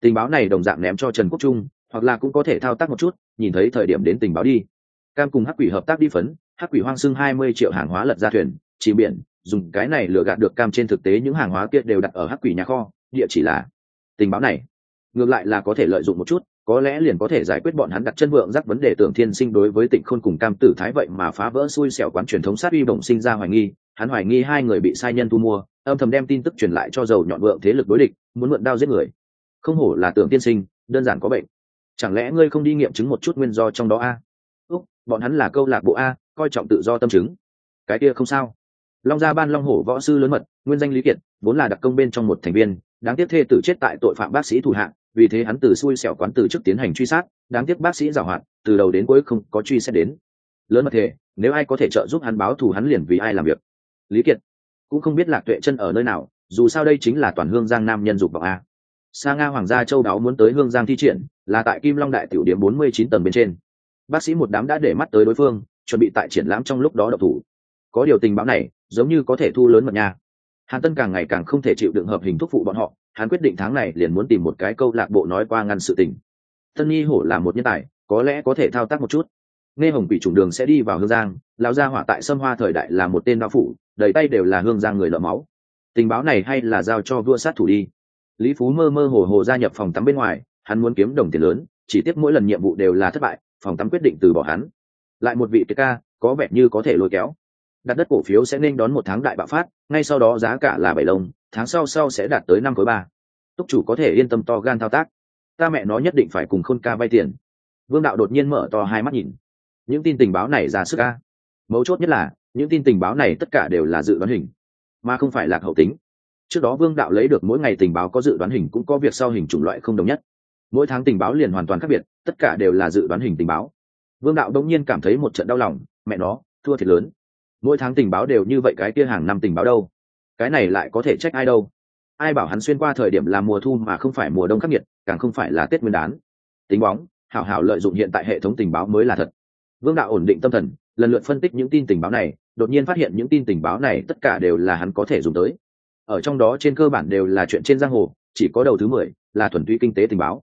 Tình báo này đồng dạng ném cho trần quốc trung, hoặc là cũng có thể thao tác một chút, nhìn thấy thời điểm đến tình báo đi. Cam cùng hắc quỷ hợp tác đi phấn, hắc quỷ hoang xưng hai mươi triệu hàng hóa lật ra thuyền chìm biển, dùng cái này lừa gạt được cam trên thực tế những hàng hóa kia đều đặt ở hắc quỷ nhà kho, địa chỉ là. Tình báo này, ngược lại là có thể lợi dụng một chút, có lẽ liền có thể giải quyết bọn hắn đặt chân vượng rắc vấn đề tưởng thiên sinh đối với tịnh khôn cùng cam tử thái vậy mà phá vỡ xui xẻo quán truyền thống sát uy bổng sinh ra hoài nghi, hắn hoài nghi hai người bị sai nhân thu mua, âm thầm đem tin tức truyền lại cho dầu nhọn vượng thế lực đối địch, muốn mượn đao giết người. Không hổ là tưởng tiên sinh, đơn giản có bệnh. Chẳng lẽ ngươi không đi nghiệm chứng một chút nguyên do trong đó a? Úc, bọn hắn là câu lạc bộ a, coi trọng tự do tâm chứng. Cái kia không sao long gia ban long hổ võ sư lớn mật, nguyên danh lý kiệt, vốn là đặc công bên trong một thành viên, đáng tiếc thê tử chết tại tội phạm bác sĩ thủ hạng vì thế hắn từ xui xẻo quán từ trước tiến hành truy sát, đáng tiếc bác sĩ giảo hoạt, từ đầu đến cuối không có truy xét đến. Lớn mật thể nếu ai có thể trợ giúp hắn báo thù hắn liền vì ai làm việc. Lý kiệt cũng không biết lạc tuệ chân ở nơi nào, dù sao đây chính là toàn hương giang nam nhân dục vọng a. Sa nga hoàng gia châu đáo muốn tới hương giang thi triển, là tại kim long đại tiểu điểm bốn mươi chín tầng bên trên. Bác sĩ một đám đã để mắt tới đối phương, chuẩn bị tại triển lãm trong lúc đó độc thủ. Có điều tình báo này giống như có thể thu lớn mật nha. Hàn tân càng ngày càng không thể chịu đựng hợp hình thuốc phụ bọn họ, hắn quyết định tháng này liền muốn tìm một cái câu lạc bộ nói qua ngăn sự tình. Tân nhi hổ là một nhân tài, có lẽ có thể thao tác một chút. Nghe hồng quỷ trùng đường sẽ đi vào hương giang, lão gia hỏa tại sâm hoa thời đại là một tên đạo phủ, đầy tay đều là hương giang người lợ máu. Tình báo này hay là giao cho vua sát thủ đi. Lý phú mơ mơ hồ hồ gia nhập phòng tắm bên ngoài, hắn muốn kiếm đồng tiền lớn, chỉ tiếc mỗi lần nhiệm vụ đều là thất bại, phòng tắm quyết định từ bỏ hắn. Lại một vị ca, có vẻ như có thể lôi kéo đặt đất cổ phiếu sẽ nên đón một tháng đại bạo phát, ngay sau đó giá cả là bảy lông tháng sau sau sẽ đạt tới năm khối ba. Túc chủ có thể yên tâm to gan thao tác. Ta mẹ nó nhất định phải cùng khôn ca vay tiền. Vương đạo đột nhiên mở to hai mắt nhìn. Những tin tình báo này ra sức ca mấu chốt nhất là, những tin tình báo này tất cả đều là dự đoán hình, mà không phải lạc hậu tính. Trước đó vương đạo lấy được mỗi ngày tình báo có dự đoán hình cũng có việc sau hình chủng loại không đồng nhất. Mỗi tháng tình báo liền hoàn toàn khác biệt, tất cả đều là dự đoán hình tình báo. Vương đạo đông nhiên cảm thấy một trận đau lòng, mẹ nó, thua thiệt lớn mỗi tháng tình báo đều như vậy cái kia hàng năm tình báo đâu? Cái này lại có thể trách ai đâu? Ai bảo hắn xuyên qua thời điểm là mùa thu mà không phải mùa đông khắc nghiệt, càng không phải là tết nguyên đán. Tính bóng, hảo hảo lợi dụng hiện tại hệ thống tình báo mới là thật. Vương đạo ổn định tâm thần, lần lượt phân tích những tin tình báo này, đột nhiên phát hiện những tin tình báo này tất cả đều là hắn có thể dùng tới. Ở trong đó trên cơ bản đều là chuyện trên giang hồ, chỉ có đầu thứ mười là thuần túy kinh tế tình báo.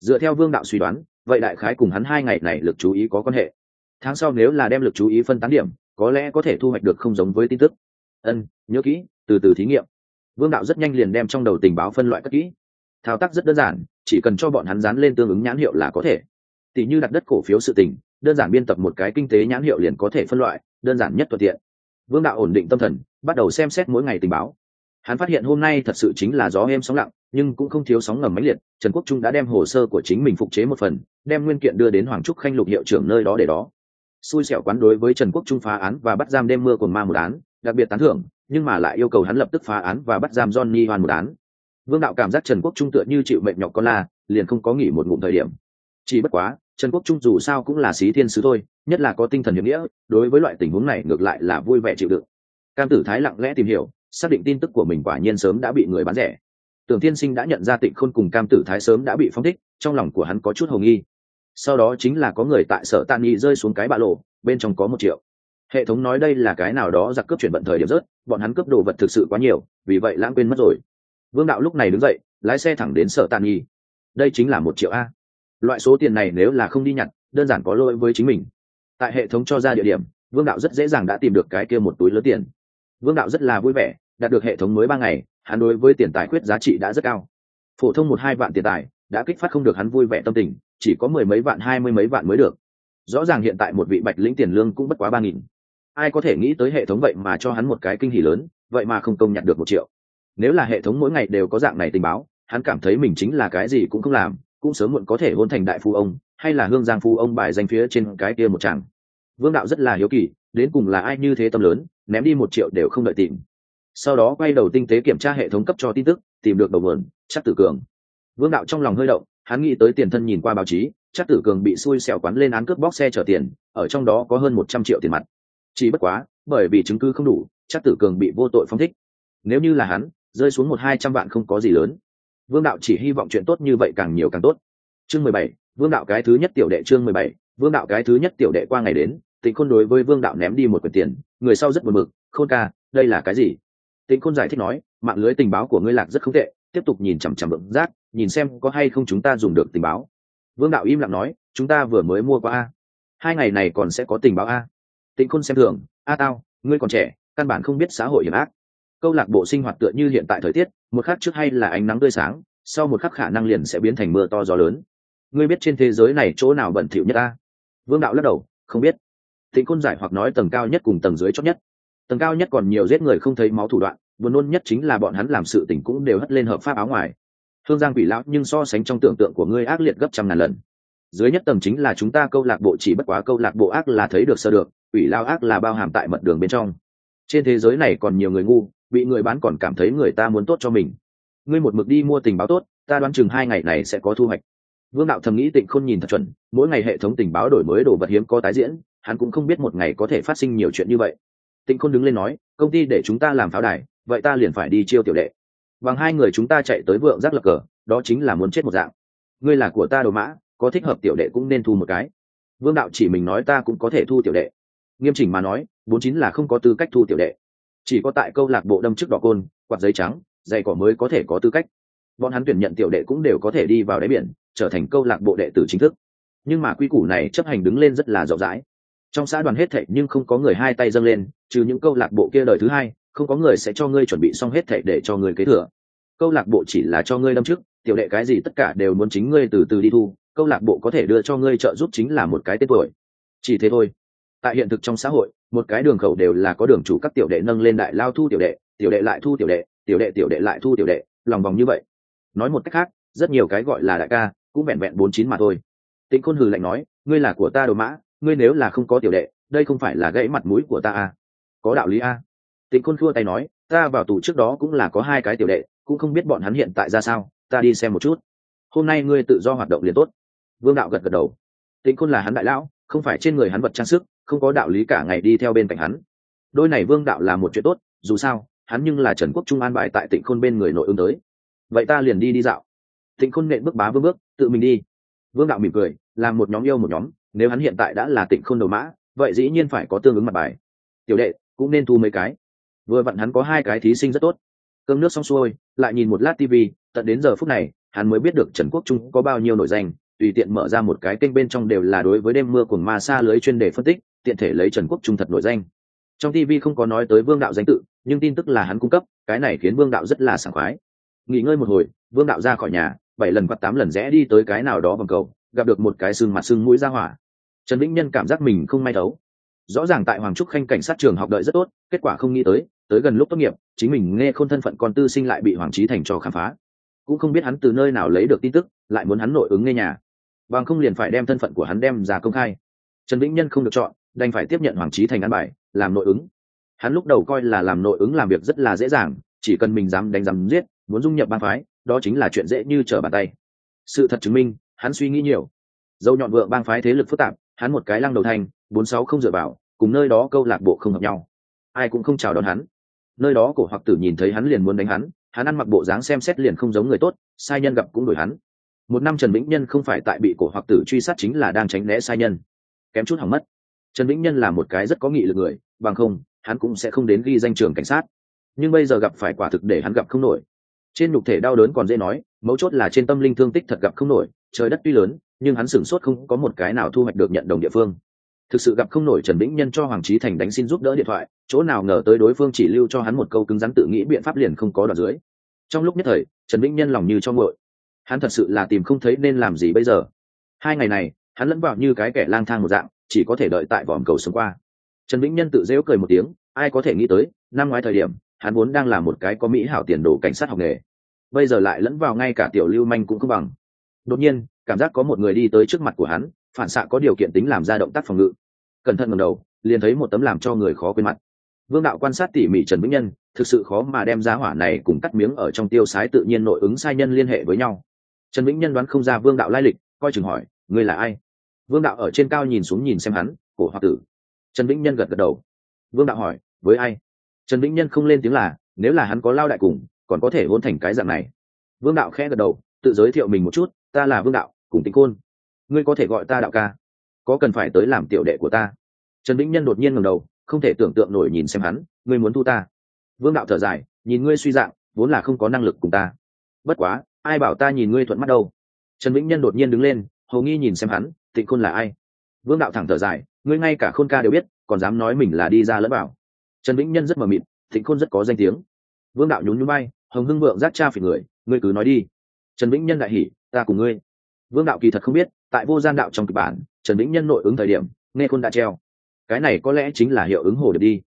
Dựa theo vương đạo suy đoán, vậy đại khái cùng hắn hai ngày này lực chú ý có quan hệ. Tháng sau nếu là đem lực chú ý phân tán điểm có lẽ có thể thu hoạch được không giống với tin tức. Ân, nhớ kỹ, từ từ thí nghiệm. Vương đạo rất nhanh liền đem trong đầu tình báo phân loại cất kỹ. Thao tác rất đơn giản, chỉ cần cho bọn hắn dán lên tương ứng nhãn hiệu là có thể. Tỷ như đặt đất cổ phiếu sự tình, đơn giản biên tập một cái kinh tế nhãn hiệu liền có thể phân loại, đơn giản nhất thuận tiện. Vương đạo ổn định tâm thần, bắt đầu xem xét mỗi ngày tình báo. Hắn phát hiện hôm nay thật sự chính là gió êm sóng lặng, nhưng cũng không thiếu sóng ngầm mãnh liệt. Trần quốc trung đã đem hồ sơ của chính mình phục chế một phần, đem nguyên kiện đưa đến hoàng trúc khanh lục hiệu trưởng nơi đó để đó xui xẻo quán đối với trần quốc trung phá án và bắt giam đêm mưa cồn ma một án, đặc biệt tán thưởng, nhưng mà lại yêu cầu hắn lập tức phá án và bắt giam johnny hoan một án. Vương đạo cảm giác trần quốc trung tựa như chịu mệnh nhọc con la, liền không có nghỉ một ngụm thời điểm. Chỉ bất quá, trần quốc trung dù sao cũng là sĩ thiên sứ thôi, nhất là có tinh thần hiệp nghĩa, đối với loại tình huống này ngược lại là vui vẻ chịu đựng. Cam tử thái lặng lẽ tìm hiểu, xác định tin tức của mình quả nhiên sớm đã bị người bán rẻ. Tưởng tiên sinh đã nhận ra tịnh khôn cùng cam tử thái sớm đã bị phong thích, trong lòng của hắn có chút hồng nghi sau đó chính là có người tại sở tàn nghi rơi xuống cái bạ lộ, bên trong có một triệu. Hệ thống nói đây là cái nào đó giặc cướp chuyển vận thời điểm rớt, bọn hắn cướp đồ vật thực sự quá nhiều, vì vậy lãng quên mất rồi. Vương đạo lúc này đứng dậy, lái xe thẳng đến sở tàn nghi đây chính là một triệu a. Loại số tiền này nếu là không đi nhặt, đơn giản có lỗi với chính mình. Tại hệ thống cho ra địa điểm, vương đạo rất dễ dàng đã tìm được cái kia một túi lớn tiền. Vương đạo rất là vui vẻ, đạt được hệ thống mới ba ngày, hắn đối với tiền tài quyết giá trị đã rất cao. Phổ thông một hai vạn tiền tài, đã kích phát không được hắn vui vẻ tâm tình chỉ có mười mấy vạn, hai mươi mấy vạn mới được. Rõ ràng hiện tại một vị bạch lĩnh tiền lương cũng bất quá ba nghìn. Ai có thể nghĩ tới hệ thống vậy mà cho hắn một cái kinh hỉ lớn, vậy mà không công nhận được một triệu. Nếu là hệ thống mỗi ngày đều có dạng này tình báo, hắn cảm thấy mình chính là cái gì cũng không làm, cũng sớm muộn có thể hôn thành đại phu ông, hay là hương giang phu ông bài danh phía trên cái kia một chàng. Vương đạo rất là hiếu kỳ, đến cùng là ai như thế tâm lớn, ném đi một triệu đều không đợi tìm. Sau đó quay đầu tinh tế kiểm tra hệ thống cấp cho tin tức, tìm được đầu nguồn, chắc tử cường. Vương đạo trong lòng hơi động hắn nghĩ tới tiền thân nhìn qua báo chí, chắc tử cường bị xui xẻo quán lên án cướp bóc xe chở tiền, ở trong đó có hơn một trăm triệu tiền mặt. Chỉ bất quá, bởi vì chứng cứ không đủ, chắc tử cường bị vô tội phong thích. Nếu như là hắn, rơi xuống một hai trăm vạn không có gì lớn. Vương đạo chỉ hy vọng chuyện tốt như vậy càng nhiều càng tốt. Chương mười bảy, vương đạo cái thứ nhất tiểu đệ chương mười bảy, vương đạo cái thứ nhất tiểu đệ qua ngày đến, tịnh khôn đối với vương đạo ném đi một quyển tiền, người sau rất buồn bực, khôn ca, đây là cái gì? Tịnh khôn giải thích nói, mạng lưới tình báo của ngươi lạc rất không tệ tiếp tục nhìn chằm chằm vững rác, nhìn xem có hay không chúng ta dùng được tình báo. Vương đạo im lặng nói, chúng ta vừa mới mua qua a. Hai ngày này còn sẽ có tình báo a. Tịnh khôn xem thường, a tao, ngươi còn trẻ, căn bản không biết xã hội hiểm ác. Câu lạc bộ sinh hoạt tựa như hiện tại thời tiết, một khắc trước hay là ánh nắng tươi sáng, sau một khắc khả năng liền sẽ biến thành mưa to gió lớn. Ngươi biết trên thế giới này chỗ nào bẩn thỉu nhất ta vương đạo lắc đầu, không biết. Tịnh khôn giải hoặc nói tầng cao nhất cùng tầng dưới chót nhất. Tầng cao nhất còn nhiều giết người không thấy máu thủ đoạn buồn nôn nhất chính là bọn hắn làm sự tình cũng đều hất lên hợp pháp áo ngoài. Hương giang quỷ lão nhưng so sánh trong tưởng tượng của ngươi ác liệt gấp trăm ngàn lần. Dưới nhất tầng chính là chúng ta câu lạc bộ chỉ bất quá câu lạc bộ ác là thấy được sơ được, quỷ lao ác là bao hàm tại mật đường bên trong. Trên thế giới này còn nhiều người ngu, bị người bán còn cảm thấy người ta muốn tốt cho mình. Ngươi một mực đi mua tình báo tốt, ta đoán chừng hai ngày này sẽ có thu hoạch. Vương đạo thầm nghĩ tịnh khôn nhìn thật chuẩn, mỗi ngày hệ thống tình báo đổi mới đồ vật hiếm có tái diễn, hắn cũng không biết một ngày có thể phát sinh nhiều chuyện như vậy. Tịnh khôn đứng lên nói, công ty để chúng ta làm pháo đài vậy ta liền phải đi chiêu tiểu đệ. Bằng hai người chúng ta chạy tới vượng giác lập cờ, đó chính là muốn chết một dạng. Ngươi là của ta đồ mã, có thích hợp tiểu đệ cũng nên thu một cái. Vương đạo chỉ mình nói ta cũng có thể thu tiểu đệ. Nghiêm chỉnh mà nói, bốn chín là không có tư cách thu tiểu đệ. Chỉ có tại câu lạc bộ đâm trước đỏ côn, quạt giấy trắng, dày cỏ mới có thể có tư cách. Bọn hắn tuyển nhận tiểu đệ cũng đều có thể đi vào đáy biển, trở thành câu lạc bộ đệ tử chính thức. Nhưng mà quy củ này chấp hành đứng lên rất là rộng rãi. Trong xã đoàn hết thệ nhưng không có người hai tay dâng lên, trừ những câu lạc bộ kia đời thứ hai không có người sẽ cho ngươi chuẩn bị xong hết thảy để cho ngươi kế thừa. Câu lạc bộ chỉ là cho ngươi đâm trước, tiểu đệ cái gì tất cả đều muốn chính ngươi từ từ đi thu, câu lạc bộ có thể đưa cho ngươi trợ giúp chính là một cái tên tuổi. Chỉ thế thôi. Tại hiện thực trong xã hội, một cái đường khẩu đều là có đường chủ các tiểu đệ nâng lên đại lao thu tiểu đệ tiểu đệ lại thu tiểu đệ tiểu đệ tiểu đệ lại thu tiểu đệ, lòng vòng như vậy. Nói một cách khác, rất nhiều cái gọi là đại ca, cũng vẹn vẹn bốn chín mà thôi. Tịnh khôn hừ lạnh nói, ngươi là của ta đồ mã, ngươi nếu là không có tiểu đệ, đây không phải là gãy mặt mũi của ta à. có đạo lý à. Tịnh khôn khua tay nói, ta vào tù trước đó cũng là có hai cái tiểu đệ, cũng không biết bọn hắn hiện tại ra sao, ta đi xem một chút. Hôm nay ngươi tự do hoạt động liền tốt. Vương đạo gật gật đầu. Tịnh khôn là hắn đại lão, không phải trên người hắn vật trang sức, không có đạo lý cả ngày đi theo bên cạnh hắn. Đôi này vương đạo là một chuyện tốt, dù sao, hắn nhưng là trần quốc trung an bài tại tịnh khôn bên người nội ứng tới. Vậy ta liền đi đi dạo. Tịnh khôn nện bước bá vương bước, tự mình đi. Vương đạo mỉm cười, làm một nhóm yêu một nhóm, nếu hắn hiện tại đã là tịnh khôn đầu mã, vậy dĩ nhiên phải có tương ứng mặt bài. Tiểu đệ, cũng nên thu mấy cái vừa vặn hắn có hai cái thí sinh rất tốt. Cơm nước xong xuôi, lại nhìn một lát tv tận đến giờ phút này, hắn mới biết được trần quốc trung có bao nhiêu nổi danh, tùy tiện mở ra một cái kênh bên trong đều là đối với đêm mưa cùng ma xa lưới chuyên đề phân tích, tiện thể lấy trần quốc trung thật nổi danh. Trong tv không có nói tới vương đạo danh tự, nhưng tin tức là hắn cung cấp, cái này khiến vương đạo rất là sảng khoái. Nghỉ ngơi một hồi, vương đạo ra khỏi nhà, bảy lần quạt tám lần rẽ đi tới cái nào đó bằng cầu, gặp được một cái xương mặt xương mũi ra hỏa. Trần vĩnh nhân cảm giác mình không may thấu rõ ràng tại hoàng trúc khanh cảnh sát trường học đợi rất tốt, kết quả không nghĩ tới tới gần lúc tốt nghiệp, chính mình nghe khôn thân phận con tư sinh lại bị hoàng trí thành cho khám phá. Cũng không biết hắn từ nơi nào lấy được tin tức, lại muốn hắn nội ứng nghe nhà. Bằng không liền phải đem thân phận của hắn đem ra công khai. Trần vĩnh nhân không được chọn, đành phải tiếp nhận hoàng trí thành ăn bài, làm nội ứng. Hắn lúc đầu coi là làm nội ứng làm việc rất là dễ dàng, chỉ cần mình dám đánh dám giết, muốn dung nhập bang phái, đó chính là chuyện dễ như trở bàn tay. Sự thật chứng minh, hắn suy nghĩ nhiều. Dâu nhọn vợ bang phái thế lực phức tạp, hắn một cái lăng đầu thành, bốn sáu không dựa vào, cùng nơi đó câu lạc bộ không hợp nhau. Ai cũng không chào đón hắn nơi đó cổ hoặc tử nhìn thấy hắn liền muốn đánh hắn hắn ăn mặc bộ dáng xem xét liền không giống người tốt, sai nhân gặp cũng đổi hắn. Một năm trần vĩnh nhân không phải tại bị cổ hoặc tử truy sát chính là đang tránh né sai nhân. Kém chút hỏng mất. Trần vĩnh nhân là một cái rất có nghị lực người, bằng không, hắn cũng sẽ không đến ghi danh trường cảnh sát. Nhưng bây giờ gặp phải quả thực để hắn gặp không nổi. Trên nhục thể đau đớn còn dễ nói, mấu chốt là trên tâm linh thương tích thật gặp không nổi, trời đất tuy lớn, nhưng hắn sửng sốt không có một cái nào thu hoạch được nhận đồng địa phương thực sự gặp không nổi trần vĩnh nhân cho hoàng trí thành đánh xin giúp đỡ điện thoại, chỗ nào ngờ tới đối phương chỉ lưu cho hắn một câu cứng rắn tự nghĩ biện pháp liền không có đoạn dưới. Trong lúc nhất thời, trần vĩnh nhân lòng như cho ngội hắn thật sự là tìm không thấy nên làm gì bây giờ. Hai ngày này, hắn lẫn vào như cái kẻ lang thang một dạng, chỉ có thể đợi tại vòm cầu sống qua. Trần vĩnh nhân tự dễu cười một tiếng, ai có thể nghĩ tới, năm ngoái thời điểm, hắn vốn đang là một cái có mỹ hảo tiền đồ cảnh sát học nghề. Bây giờ lại lẫn vào ngay cả tiểu lưu manh cũng không bằng. Đột nhiên, cảm giác có một người đi tới trước mặt của hắn phản xạ có điều kiện tính làm ra động tác phòng ngự. Cẩn thận ngầm đầu, liền thấy một tấm làm cho người khó quên mặt. Vương đạo quan sát tỉ mỉ trần vĩnh nhân, thực sự khó mà đem giá hỏa này cùng cắt miếng ở trong tiêu sái tự nhiên nội ứng sai nhân liên hệ với nhau. Trần vĩnh nhân đoán không ra vương đạo lai lịch, coi chừng hỏi, ngươi là ai? Vương đạo ở trên cao nhìn xuống nhìn xem hắn, cổ hoặc tử. Trần vĩnh nhân gật gật đầu. Vương đạo hỏi, với ai? Trần vĩnh nhân không lên tiếng là, nếu là hắn có lao đại cùng, còn có thể hôn thành cái dạng này. Vương đạo khẽ gật đầu, tự giới thiệu mình một chút, ta là vương đạo, cùng tĩnh côn ngươi có thể gọi ta đạo ca. Có cần phải tới làm tiểu đệ của ta? Trần vĩnh nhân đột nhiên ngầm đầu, không thể tưởng tượng nổi nhìn xem hắn, ngươi muốn thu ta? Vương đạo thở dài, nhìn ngươi suy dạng, vốn là không có năng lực cùng ta. Bất quá, ai bảo ta nhìn ngươi thuận mắt đâu? Trần vĩnh nhân đột nhiên đứng lên, hầu nghi nhìn xem hắn, tịnh khôn là ai? Vương đạo thẳng thở dài, ngươi ngay cả khôn ca đều biết, còn dám nói mình là đi ra lẫn bảo trần vĩnh nhân rất mờ mịt, tịnh khôn rất có danh tiếng. Vương đạo nhún nhún bay hồng hưng vượng giác cha phỉ người, ngươi cứ nói đi. Trần vĩnh nhân đại hỉ, ta cùng ngươi. Vương đạo kỳ thật không biết tại vô gian đạo trong kịch bản, trần vĩnh nhân nội ứng thời điểm, nghe khôn đã treo. Cái này có lẽ chính là hiệu ứng hồ được đi.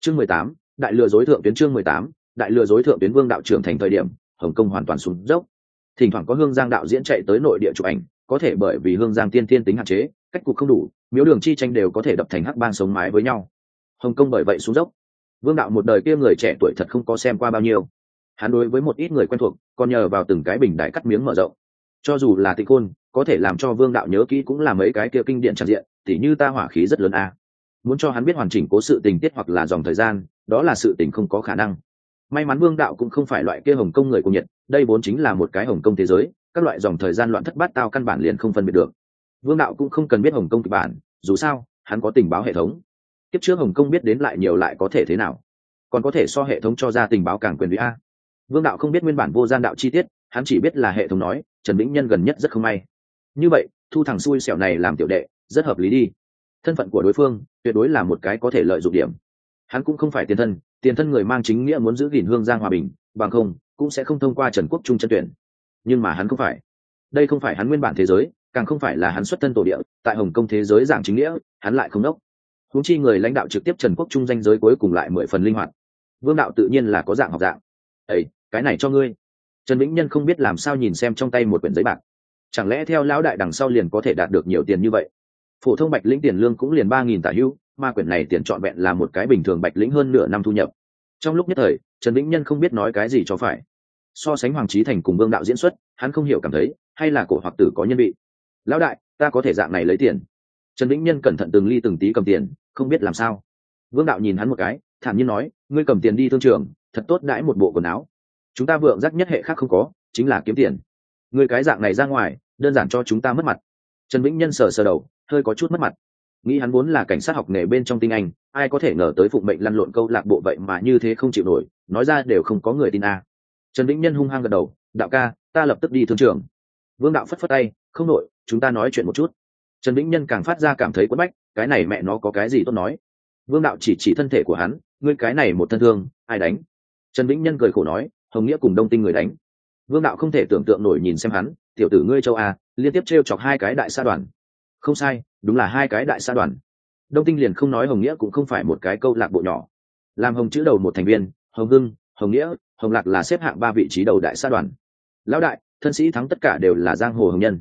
Chương mười tám, đại lừa dối thượng tuyến chương mười tám, đại lừa dối thượng tuyến vương đạo trưởng thành thời điểm, hồng kông hoàn toàn xuống dốc. Thỉnh thoảng có hương giang đạo diễn chạy tới nội địa chụp ảnh, có thể bởi vì hương giang tiên tiên tính hạn chế, cách cục không đủ, miếu đường chi tranh đều có thể đập thành hắc bang sống mái với nhau. Hồng kông bởi vậy xuống dốc. Vương đạo một đời kia người trẻ tuổi thật không có xem qua bao nhiêu. Hắn đối với một ít người quen thuộc, còn nhờ vào từng cái bình đại cắt miếng mở rộng cho dù là tịch khôn, có thể làm cho vương đạo nhớ kỹ cũng là mấy cái kia kinh điển tràn diện, tỉ như ta hỏa khí rất lớn a. Muốn cho hắn biết hoàn chỉnh cố sự tình tiết hoặc là dòng thời gian, đó là sự tình không có khả năng. May mắn vương đạo cũng không phải loại kia hồng công người của nhật, đây vốn chính là một cái hồng công thế giới, các loại dòng thời gian loạn thất bát tao căn bản liền không phân biệt được. Vương đạo cũng không cần biết hồng công kịch bản, dù sao, hắn có tình báo hệ thống. Tiếp trước hồng kông biết đến lại nhiều lại có thể thế nào? Còn có thể so hệ thống cho ra tình báo càng quyền vị a. Vương đạo không biết nguyên bản vô gian đạo chi tiết hắn chỉ biết là hệ thống nói, trần vĩnh nhân gần nhất rất không may. Như vậy, thu thằng xui xẻo này làm tiểu đệ, rất hợp lý đi. Thân phận của đối phương, tuyệt đối là một cái có thể lợi dụng điểm. Hắn cũng không phải tiền thân tiền thân người mang chính nghĩa muốn giữ gìn hương giang hòa bình, bằng không, cũng sẽ không thông qua trần quốc trung chân tuyển. Nhưng mà hắn không phải. Đây không phải hắn nguyên bản thế giới, càng không phải là hắn xuất thân tổ địa, tại hồng kông thế giới dạng chính nghĩa, hắn lại không đốc. Húng chi người lãnh đạo trực tiếp trần quốc trung danh giới cuối cùng lại mười phần linh hoạt. Vương đạo tự nhiên là có dạng học dạng. Ấy cái này cho ngươi trần vĩnh nhân không biết làm sao nhìn xem trong tay một quyển giấy bạc. Chẳng lẽ theo lão đại đằng sau liền có thể đạt được nhiều tiền như vậy? Phổ thông bạch lĩnh tiền lương cũng liền ba nghìn tả hữu mà quyển này tiền trọn vẹn là một cái bình thường bạch lĩnh hơn nửa năm thu nhập. Trong lúc nhất thời, trần vĩnh nhân không biết nói cái gì cho phải. So sánh hoàng trí thành cùng vương đạo diễn xuất, hắn không hiểu cảm thấy, hay là cổ hoặc tử có nhân vị. Lão đại, ta có thể dạng này lấy tiền. Trần vĩnh nhân cẩn thận từng ly từng tí cầm tiền, không biết làm sao. Vương đạo nhìn hắn một cái, thản nhiên nói, ngươi cầm tiền đi thương trường, thật tốt đãi một bộ quần áo chúng ta vượng giác nhất hệ khác không có, chính là kiếm tiền. Người cái dạng này ra ngoài, đơn giản cho chúng ta mất mặt. Trần vĩnh nhân sờ sờ đầu, hơi có chút mất mặt. Nghĩ hắn vốn là cảnh sát học nghề bên trong tinh anh, ai có thể ngờ tới phụng mệnh lăn lộn câu lạc bộ vậy mà như thế không chịu nổi, nói ra đều không có người tin a. Trần vĩnh nhân hung hăng gật đầu, đạo ca, ta lập tức đi thương trường. Vương đạo phất phất tay, không nội chúng ta nói chuyện một chút. Trần vĩnh nhân càng phát ra cảm thấy quất bách, cái này mẹ nó có cái gì tốt nói? Vương đạo chỉ chỉ thân thể của hắn, ngươi cái này một thân thương, ai đánh? Trần vĩnh nhân cười khổ nói hồng nghĩa cùng đông tinh người đánh. Vương đạo không thể tưởng tượng nổi nhìn xem hắn, tiểu tử ngươi châu a, liên tiếp t r e o chọc hai cái đại sa đoàn. Không sai, đúng là hai cái đại sa đoàn. Đông tinh liền không nói hồng nghĩa cũng không phải một cái câu lạc bộ nhỏ. Làm hồng chữ đầu một thành viên, hồng hưng, hồng nghĩa, hồng lạc là xếp hạng ba vị trí đầu đại sa đoàn. Lão đại, thân sĩ thắng tất cả đều là giang hồ hồng nhân.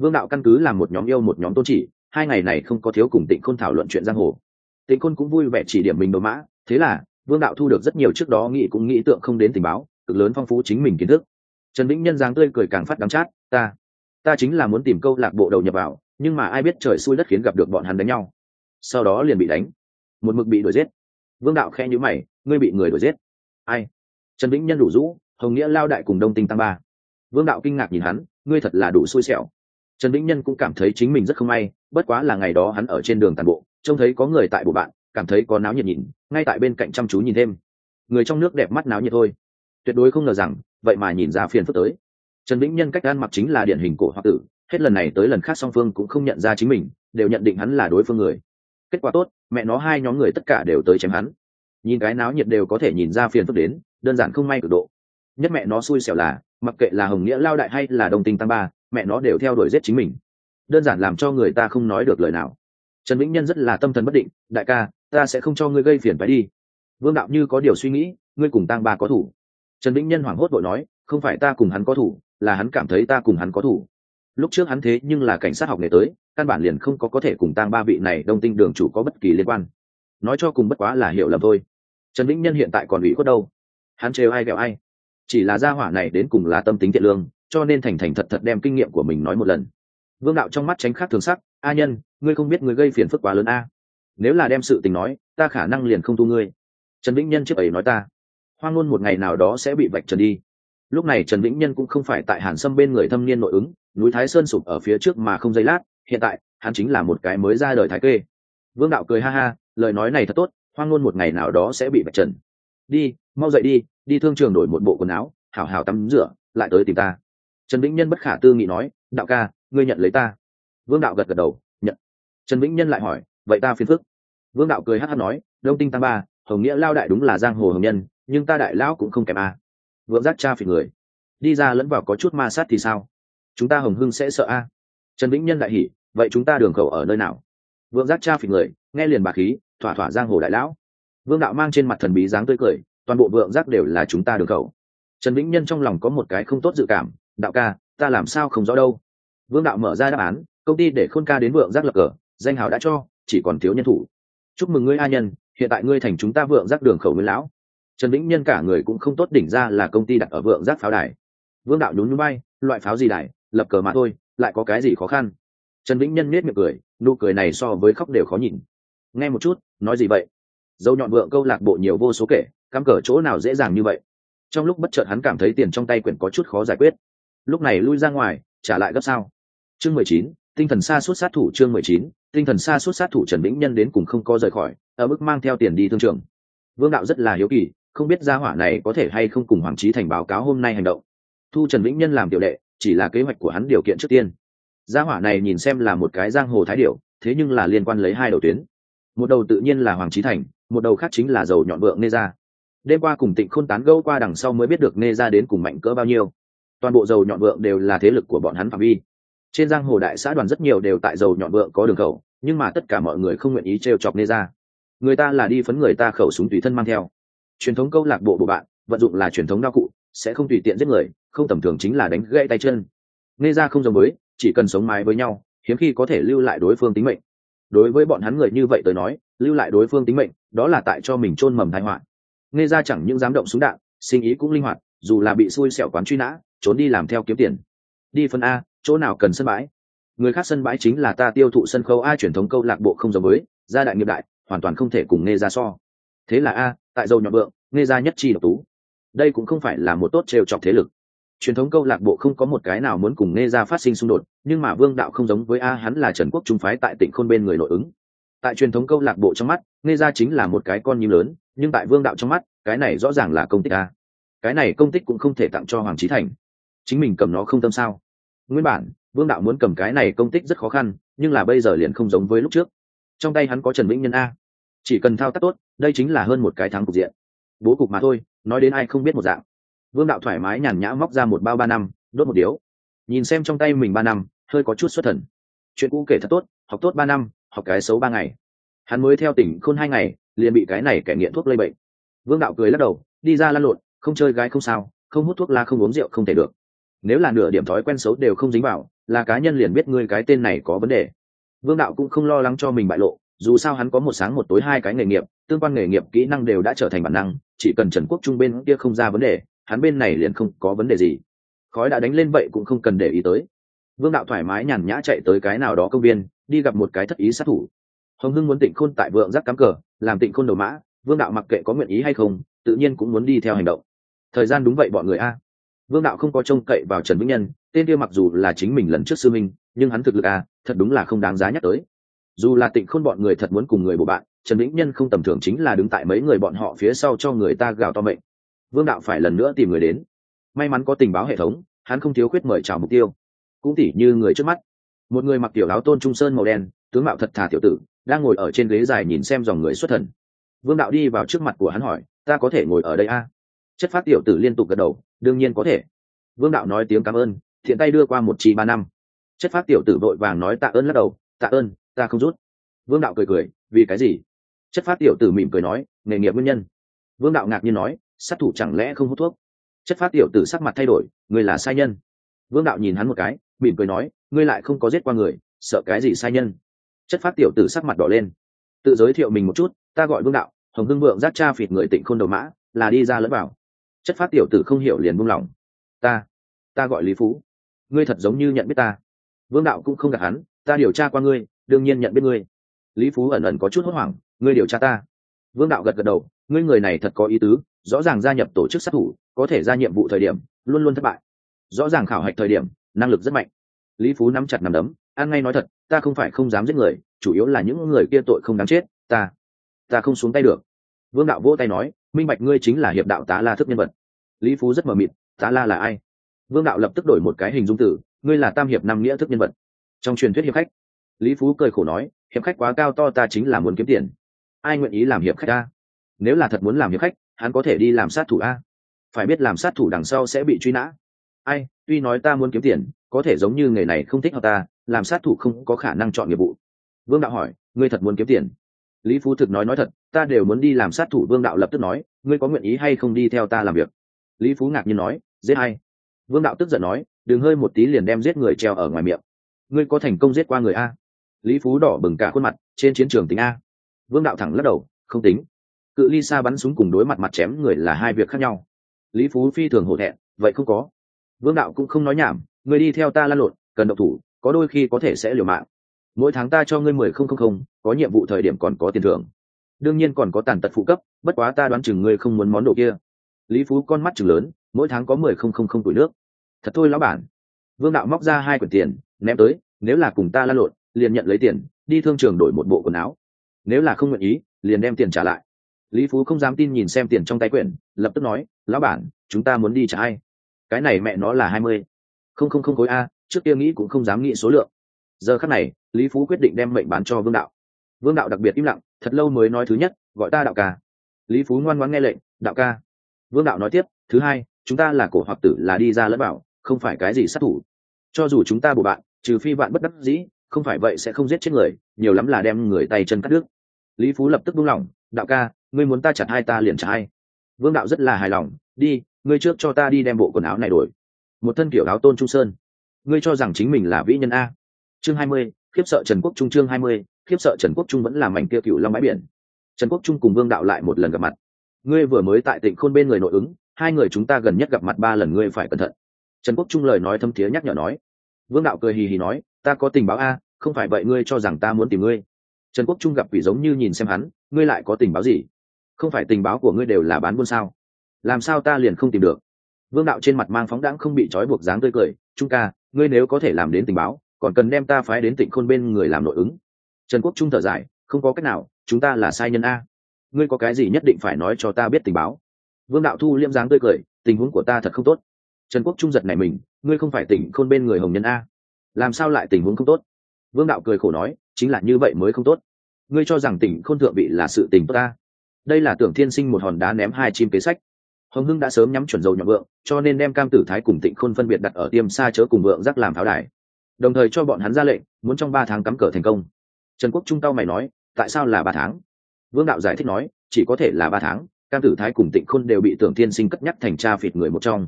Vương đạo căn cứ làm một nhóm yêu một nhóm tôn chỉ, hai ngày này không có thiếu cùng tịnh khôn thảo luận chuyện giang hồ. Tịnh khôn cũng vui vẻ chỉ điểm mình đồ mã, thế là, vương đạo thu được rất nhiều trước đó nghĩ cũng nghĩ tượng không đến tình báo cực lớn phong phú chính mình kiến thức. Trần vĩnh nhân dáng tươi cười càng phát đắng chát, ta ta chính là muốn tìm câu lạc bộ đầu nhập vào, nhưng mà ai biết trời xui đất khiến gặp được bọn hắn đánh nhau. Sau đó liền bị đánh. Một mực bị đuổi giết. Vương đạo khe nhữ mày, ngươi bị người đuổi giết? Ai? Trần vĩnh nhân đủ rũ, hồng nghĩa lao đại cùng đông tinh tăng ba. Vương đạo kinh ngạc nhìn hắn, ngươi thật là đủ xui xẻo. Trần vĩnh nhân cũng cảm thấy chính mình rất không may, bất quá là ngày đó hắn ở trên đường tàn bộ, trông thấy có người tại bộ bạn, cảm thấy có náo nhiệt nhìn, ngay tại bên cạnh chăm chú nhìn thêm. Người trong nước đẹp mắt náo nhiệt thôi tuyệt đối không ngờ rằng, vậy mà nhìn ra phiền phức tới. Trần vĩnh nhân cách ăn mặc chính là điển hình cổ hoặc tử, hết lần này tới lần khác song phương cũng không nhận ra chính mình, đều nhận định hắn là đối phương người. Kết quả tốt, mẹ nó hai nhóm người tất cả đều tới chém hắn. Nhìn cái náo nhiệt đều có thể nhìn ra phiền phức đến, đơn giản không may cực độ. Nhất mẹ nó xui xẻo là, mặc kệ là hồng nghĩa lao đại hay là đồng tình tăng ba, mẹ nó đều theo đuổi giết chính mình. Đơn giản làm cho người ta không nói được lời nào. Trần vĩnh nhân rất là tâm thần bất định, đại ca, ta sẽ không cho ngươi gây phiền phải đi. Vương đạo như có điều suy nghĩ, ngươi cùng tăng ba có thủ trần vĩnh nhân hoảng hốt vội nói, không phải ta cùng hắn có thủ, là hắn cảm thấy ta cùng hắn có thủ. Lúc trước hắn thế nhưng là cảnh sát học nghề tới, căn bản liền không có có thể cùng tang ba vị này đông tinh đường chủ có bất kỳ liên quan. Nói cho cùng bất quá là hiểu lầm thôi. Trần vĩnh nhân hiện tại còn ủy khuất đâu? Hắn trêu ai ghẹo ai? Chỉ là gia hỏa này đến cùng là tâm tính thiện lương, cho nên thành thành thật thật đem kinh nghiệm của mình nói một lần. Vương đạo trong mắt tránh khác thường sắc, a nhân, ngươi không biết ngươi gây phiền phức quá lớn a. Nếu là đem sự tình nói, ta khả năng liền không thu ngươi. Trần vĩnh nhân trước ấy nói ta hoang ngôn một ngày nào đó sẽ bị vạch trần đi. Lúc này trần vĩnh nhân cũng không phải tại hàn sâm bên người thâm niên nội ứng, núi thái sơn sụp ở phía trước mà không giây lát, hiện tại, hắn chính là một cái mới ra đời thái kê. Vương đạo cười ha ha, lời nói này thật tốt, hoang ngôn một ngày nào đó sẽ bị vạch trần. Đi, mau dậy đi đi thương trường đổi một bộ quần áo, hảo hảo tắm rửa, lại tới tìm ta. Trần vĩnh nhân bất khả tư nghị nói, đạo ca, ngươi nhận lấy ta. Vương đạo gật gật đầu, nhận. Trần vĩnh nhân lại hỏi, vậy ta phiền phức. Vương đạo cười hát hát nói, đông tinh tam ba hồng nghĩa lao đại đúng là giang hồ hồng nhân, nhưng ta đại lão cũng không kém a. À. vượng giác cha phỉ người. Đi ra lẫn vào có chút ma sát thì sao? Chúng ta hồng hưng sẽ sợ a. Trần vĩnh nhân đại hỉ, vậy chúng ta đường khẩu ở nơi nào? Vượng giác cha phỉ người, nghe liền bà khí, thỏa thỏa giang hồ đại lão. Vương đạo mang trên mặt thần bí dáng tươi cười, toàn bộ vượng giác đều là chúng ta đường khẩu. Trần vĩnh nhân trong lòng có một cái không tốt dự cảm, đạo ca, ta làm sao không rõ đâu? Vương đạo mở ra đáp án, công ty để khôn ca đến vượng giác lập cờ, danh hào đã cho, chỉ còn thiếu nhân thủ. Chúc mừng ngươi, a nhân hiện tại ngươi thành chúng ta vượng giác đường khẩu nguyên lão. Trần vĩnh nhân cả người cũng không tốt đỉnh ra là công ty đặt ở vượng giác pháo đài. Vương đạo nhún núi bay loại pháo gì đài, lập cờ mà thôi, lại có cái gì khó khăn? Trần vĩnh nhân nết miệng cười, nụ cười này so với khóc đều khó nhìn. Nghe một chút, nói gì vậy? Dâu nhọn vượng câu lạc bộ nhiều vô số kể, cắm cờ chỗ nào dễ dàng như vậy? Trong lúc bất chợt hắn cảm thấy tiền trong tay quyển có chút khó giải quyết. Lúc này lui ra ngoài, trả lại gấp sao? Chương mười chín tinh thần xa suốt sát thủ chương mười chín tinh thần xa suốt sát thủ trần vĩnh nhân đến cùng không có rời khỏi ở mức mang theo tiền đi thương trường. Vương đạo rất là hiếu kỳ không biết gia hỏa này có thể hay không cùng hoàng trí thành báo cáo hôm nay hành động. Thu trần vĩnh nhân làm tiểu lệ, chỉ là kế hoạch của hắn điều kiện trước tiên. Gia hỏa này nhìn xem là một cái giang hồ thái điệu thế nhưng là liên quan lấy hai đầu tuyến. Một đầu tự nhiên là hoàng trí thành một đầu khác chính là dầu nhọn vượng nê Gia. đêm qua cùng tịnh khôn tán gâu qua đằng sau mới biết được nê Gia đến cùng mạnh cỡ bao nhiêu. Toàn bộ dầu nhọn vượng đều là thế lực của bọn hắn phạm vi trên giang hồ đại xã đoàn rất nhiều đều tại dầu nhọn vượng có đường khẩu, nhưng mà tất cả mọi người không nguyện ý t r e o chọc nê ra. Người ta là đi phấn người ta khẩu súng tùy thân mang theo. Truyền thống câu lạc bộ bộ bạn, vận dụng là truyền thống đao cụ, sẽ không tùy tiện giết người, không tầm thường chính là đánh gãy tay chân. Nê ra không giống với, chỉ cần sống mái với nhau, hiếm khi có thể lưu lại đối phương tính mệnh. Đối với bọn hắn người như vậy tới nói, lưu lại đối phương tính mệnh, đó là tại cho mình chôn mầm tai họa. Nghe ra chẳng những dám động súng đạn, sinh ý cũng linh hoạt, dù là bị xui xẻo quán truy nã, trốn đi làm theo kiếm tiền đi phân a, chỗ nào cần sân bãi? Người khác sân bãi chính là ta tiêu thụ sân khấu a truyền thống câu lạc bộ không giống với, gia đại nghiệp đại, hoàn toàn không thể cùng nghe ra so. Thế là a, tại dầu nhọn vượng nghe ra nhất chi độc tú. Đây cũng không phải là một tốt trêu chọc thế lực. Truyền thống câu lạc bộ không có một cái nào muốn cùng nghe ra phát sinh xung đột, nhưng mà vương đạo không giống với a, hắn là trần quốc trung phái tại tỉnh khôn bên người nội ứng. Tại truyền thống câu lạc bộ trong mắt nghe ra chính là một cái con nhím lớn, nhưng tại vương đạo trong mắt, cái này rõ ràng là công tích a. Cái này công tích cũng không thể tặng cho hoàng trí thành chính mình cầm nó không tâm sao? Nguyên bản, vương đạo muốn cầm cái này công tích rất khó khăn, nhưng là bây giờ liền không giống với lúc trước. Trong tay hắn có trần vĩnh nhân a. Chỉ cần thao tác tốt, đây chính là hơn một cái thắng cục diện. Bố cục mà thôi, nói đến ai không biết một dạng. Vương đạo thoải mái nhàn nhã móc ra một bao ba năm, đốt một điếu. Nhìn xem trong tay mình ba năm, hơi có chút xuất thần. Chuyện cũ kể thật tốt, học tốt ba năm, học cái xấu ba ngày. Hắn mới theo tỉnh khôn hai ngày, liền bị cái này kẻ nghiện thuốc lây bệnh. Vương đạo cười lắc đầu, đi ra lăn lộn, không chơi gái không sao, không hút thuốc la không uống rượu không thể được nếu là nửa điểm thói quen xấu đều không dính vào, là cá nhân liền biết ngươi cái tên này có vấn đề. Vương đạo cũng không lo lắng cho mình bại lộ, dù sao hắn có một sáng một tối hai cái nghề nghiệp, tương quan nghề nghiệp kỹ năng đều đã trở thành bản năng, chỉ cần trần quốc trung bên kia không ra vấn đề, hắn bên này liền không có vấn đề gì. Khói đã đánh lên vậy cũng không cần để ý tới. Vương đạo thoải mái nhàn nhã chạy tới cái nào đó công viên, đi gặp một cái thất ý sát thủ. Hồng hưng muốn tịnh khôn tại vượng giác cắm cờ, làm tịnh khôn đầu mã, vương đạo mặc kệ có nguyện ý hay không, tự nhiên cũng muốn đi theo hành động. Thời gian đúng vậy bọn người a vương đạo không có trông cậy vào trần vĩnh nhân, tên kia mặc dù là chính mình lần trước sư minh, nhưng hắn thực lực a thật đúng là không đáng giá nhắc tới. Dù là tịnh khôn bọn người thật muốn cùng người bộ bạn, trần vĩnh nhân không tầm thường chính là đứng tại mấy người bọn họ phía sau cho người ta gào to mệnh. Vương đạo phải lần nữa tìm người đến. May mắn có tình báo hệ thống, hắn không thiếu khuyết mời chào mục tiêu. Cũng tỉ như người trước mắt. Một người mặc tiểu áo tôn trung sơn màu đen, tướng mạo thật thà tiểu tử, đang ngồi ở trên ghế dài nhìn xem dòng người xuất thần. Vương đạo đi vào trước mặt của hắn hỏi, ta có thể ngồi ở đây a à? chất phát tiểu tử liên tục gật đầu đương nhiên có thể. Vương đạo nói tiếng cảm ơn, thiện tay đưa qua một chi ba năm. Chất phát tiểu tử vội vàng nói tạ ơn lắc đầu, tạ ơn, ta không rút. Vương đạo cười cười, vì cái gì? Chất phát tiểu tử mỉm cười nói, nghề nghiệp nguyên nhân. Vương đạo ngạc nhiên nói, sát thủ chẳng lẽ không hút thuốc? Chất phát tiểu tử sắc mặt thay đổi, người là sai nhân. Vương đạo nhìn hắn một cái, mỉm cười nói, ngươi lại không có giết qua người, sợ cái gì sai nhân? Chất phát tiểu tử sắc mặt đỏ lên. Tự giới thiệu mình một chút, ta gọi vương đạo, hồng hưng vượng giác cha phịt người tỉnh khôn đầu mã, là đi ra lẫn vào chất phát tiểu tử không hiểu liền buông lỏng. Ta ta gọi lý phú. Ngươi thật giống như nhận biết ta. Vương đạo cũng không gạt hắn, ta điều tra qua ngươi, đương nhiên nhận biết ngươi. Lý phú ẩn ẩn có chút hốt hoảng, ngươi điều tra ta. Vương đạo gật gật đầu, ngươi người này thật có ý tứ, rõ ràng gia nhập tổ chức sát thủ, có thể ra nhiệm vụ thời điểm, luôn luôn thất bại. Rõ ràng khảo hạch thời điểm, năng lực rất mạnh. Lý phú nắm chặt nằm đấm, an ngay nói thật, ta không phải không dám giết người, chủ yếu là những người kia tội không đáng chết, ta ta không xuống tay được. Vương đạo vỗ tay nói minh bạch ngươi chính là hiệp đạo tá la thức nhân vật. Lý phú rất mờ mịt, tá la là ai? Vương đạo lập tức đổi một cái hình dung tử, ngươi là tam hiệp năm nghĩa thức nhân vật. Trong truyền thuyết hiệp khách, lý phú cười khổ nói, hiệp khách quá cao to ta chính là muốn kiếm tiền. Ai nguyện ý làm hiệp khách ta? nếu là thật muốn làm hiệp khách, hắn có thể đi làm sát thủ a. Phải biết làm sát thủ đằng sau sẽ bị truy nã. Ai, tuy nói ta muốn kiếm tiền, có thể giống như nghề này không thích hợp ta, làm sát thủ không có khả năng chọn nghiệp vụ. Vương đạo hỏi, ngươi thật muốn kiếm tiền? Lý phú thực nói nói thật, ta đều muốn đi làm sát thủ vương đạo lập tức nói, ngươi có nguyện ý hay không đi theo ta làm việc? Lý phú ngạc nhiên nói, giết hay vương đạo tức giận nói, đừng hơi một tí liền đem giết người treo ở ngoài miệng. Ngươi có thành công giết qua người a. Lý phú đỏ bừng cả khuôn mặt, trên chiến trường tính a. Vương đạo thẳng lắc đầu, không tính. Cự ly xa bắn súng cùng đối mặt mặt chém người là hai việc khác nhau. Lý phú phi thường hổ thẹn, vậy không có. Vương đạo cũng không nói nhảm người đi theo ta lan lộn, cần độc thủ, có đôi khi có thể sẽ liều mạng mỗi tháng ta cho ngươi mười không không không, có nhiệm vụ thời điểm còn có tiền thưởng. Đương nhiên còn có tàn tật phụ cấp, bất quá ta đoán chừng ngươi không muốn món đồ kia. Lý phú con mắt chừng lớn, mỗi tháng có mười không không không tuổi nước. Thật thôi lão bản. Vương đạo móc ra hai quyển tiền, ném tới, nếu là cùng ta lan lộn, liền nhận lấy tiền, đi thương trường đổi một bộ quần áo. Nếu là không nguyện ý, liền đem tiền trả lại. Lý phú không dám tin nhìn xem tiền trong tay quyển, lập tức nói, lão bản, chúng ta muốn đi trả ai? Cái này mẹ nó là hai mươi. Không không không khối a, trước kia nghĩ cũng không dám nghĩ số lượng giờ khắc này, lý phú quyết định đem mệnh bán cho vương đạo. Vương đạo đặc biệt im lặng, thật lâu mới nói thứ nhất, gọi ta đạo ca. Lý phú ngoan ngoãn nghe lệnh, đạo ca. Vương đạo nói tiếp, thứ hai, chúng ta là cổ hoặc tử là đi ra lẫn bảo không phải cái gì sát thủ. Cho dù chúng ta bù bạn, trừ phi bạn bất đắc dĩ, không phải vậy sẽ không giết chết người, nhiều lắm là đem người tay chân cắt đứt. Lý phú lập tức buông lỏng, đạo ca, ngươi muốn ta chặt hai ta liền trả hai. Vương đạo rất là hài lòng, đi, ngươi trước cho ta đi đem bộ quần áo này đổi. Một thân kiểu áo tôn trung sơn. Ngươi cho rằng chính mình là vĩ nhân a chương hai mươi, khiếp sợ trần quốc trung chương hai mươi, khiếp sợ trần quốc trung vẫn là mảnh kia cựu long bãi biển. Trần quốc trung cùng vương đạo lại một lần gặp mặt. Ngươi vừa mới tại tỉnh khôn bên người nội ứng, hai người chúng ta gần nhất gặp mặt ba lần ngươi phải cẩn thận. Trần quốc trung lời nói thâm thiế nhắc nhở nói. Vương đạo cười hì hì nói, ta có tình báo a, không phải vậy ngươi cho rằng ta muốn tìm ngươi. Trần quốc trung gặp quỷ giống như nhìn xem hắn, ngươi lại có tình báo gì? Không phải tình báo của ngươi đều là bán buôn sao? Làm sao ta liền không tìm được? Vương đạo trên mặt mang phóng đãng không bị trói buộc dáng tươi cười, trung ca, ngươi nếu có thể làm đến tình báo còn cần đem ta phái đến Tịnh khôn bên người làm nội ứng. Trần quốc trung thở dài, không có cách nào, chúng ta là sai nhân a. Ngươi có cái gì nhất định phải nói cho ta biết tình báo? Vương đạo thu liêm dáng tươi cười, tình huống của ta thật không tốt. Trần quốc trung giật này mình, ngươi không phải tỉnh khôn bên người hồng nhân a. Làm sao lại tình huống không tốt? Vương đạo cười khổ nói, chính là như vậy mới không tốt. Ngươi cho rằng tỉnh khôn thượng vị là sự tình tốt ta. Đây là tưởng thiên sinh một hòn đá ném hai chim kế sách. Hồng hưng đã sớm nhắm chuẩn dầu nhọn vượng, cho nên đem cam tử thái cùng tịnh khôn phân biệt đặt ở tiêm xa chớ cùng vượng giác làm pháo đài đồng thời cho bọn hắn ra lệnh, muốn trong ba tháng cắm cờ thành công. Trần quốc trung tao mày nói, tại sao là ba tháng? Vương đạo giải thích nói, chỉ có thể là ba tháng, cam tử thái cùng tịnh khôn đều bị tưởng thiên sinh cất nhắc thành cha phịt người một trong.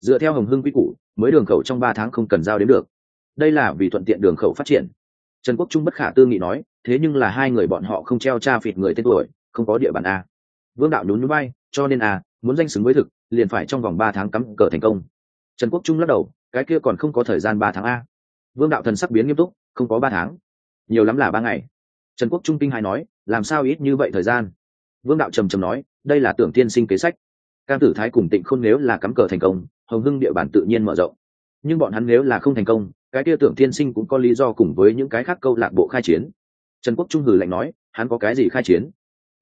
Dựa theo hồng hưng quy củ, mới đường khẩu trong ba tháng không cần giao đến được. Đây là vì thuận tiện đường khẩu phát triển. Trần quốc trung bất khả tư nghị nói, thế nhưng là hai người bọn họ không treo cha phịt người tên tuổi, không có địa bàn a. Vương đạo nhún núi bay cho nên a, muốn danh xứng với thực, liền phải trong vòng ba tháng cắm cờ thành công. Trần quốc trung lắc đầu, cái kia còn không có thời gian ba tháng a vương đạo thần sắc biến nghiêm túc, không có ba tháng. Nhiều lắm là ba ngày. Trần quốc trung kinh hai nói, làm sao ít như vậy thời gian? Vương đạo trầm trầm nói, đây là tưởng tiên sinh kế sách. Cam tử thái cùng tịnh khôn nếu là cắm cờ thành công, hồng hưng địa bàn tự nhiên mở rộng. Nhưng bọn hắn nếu là không thành công, cái kia tưởng tiên sinh cũng có lý do cùng với những cái khác câu lạc bộ khai chiến. Trần quốc trung hử lạnh nói, hắn có cái gì khai chiến?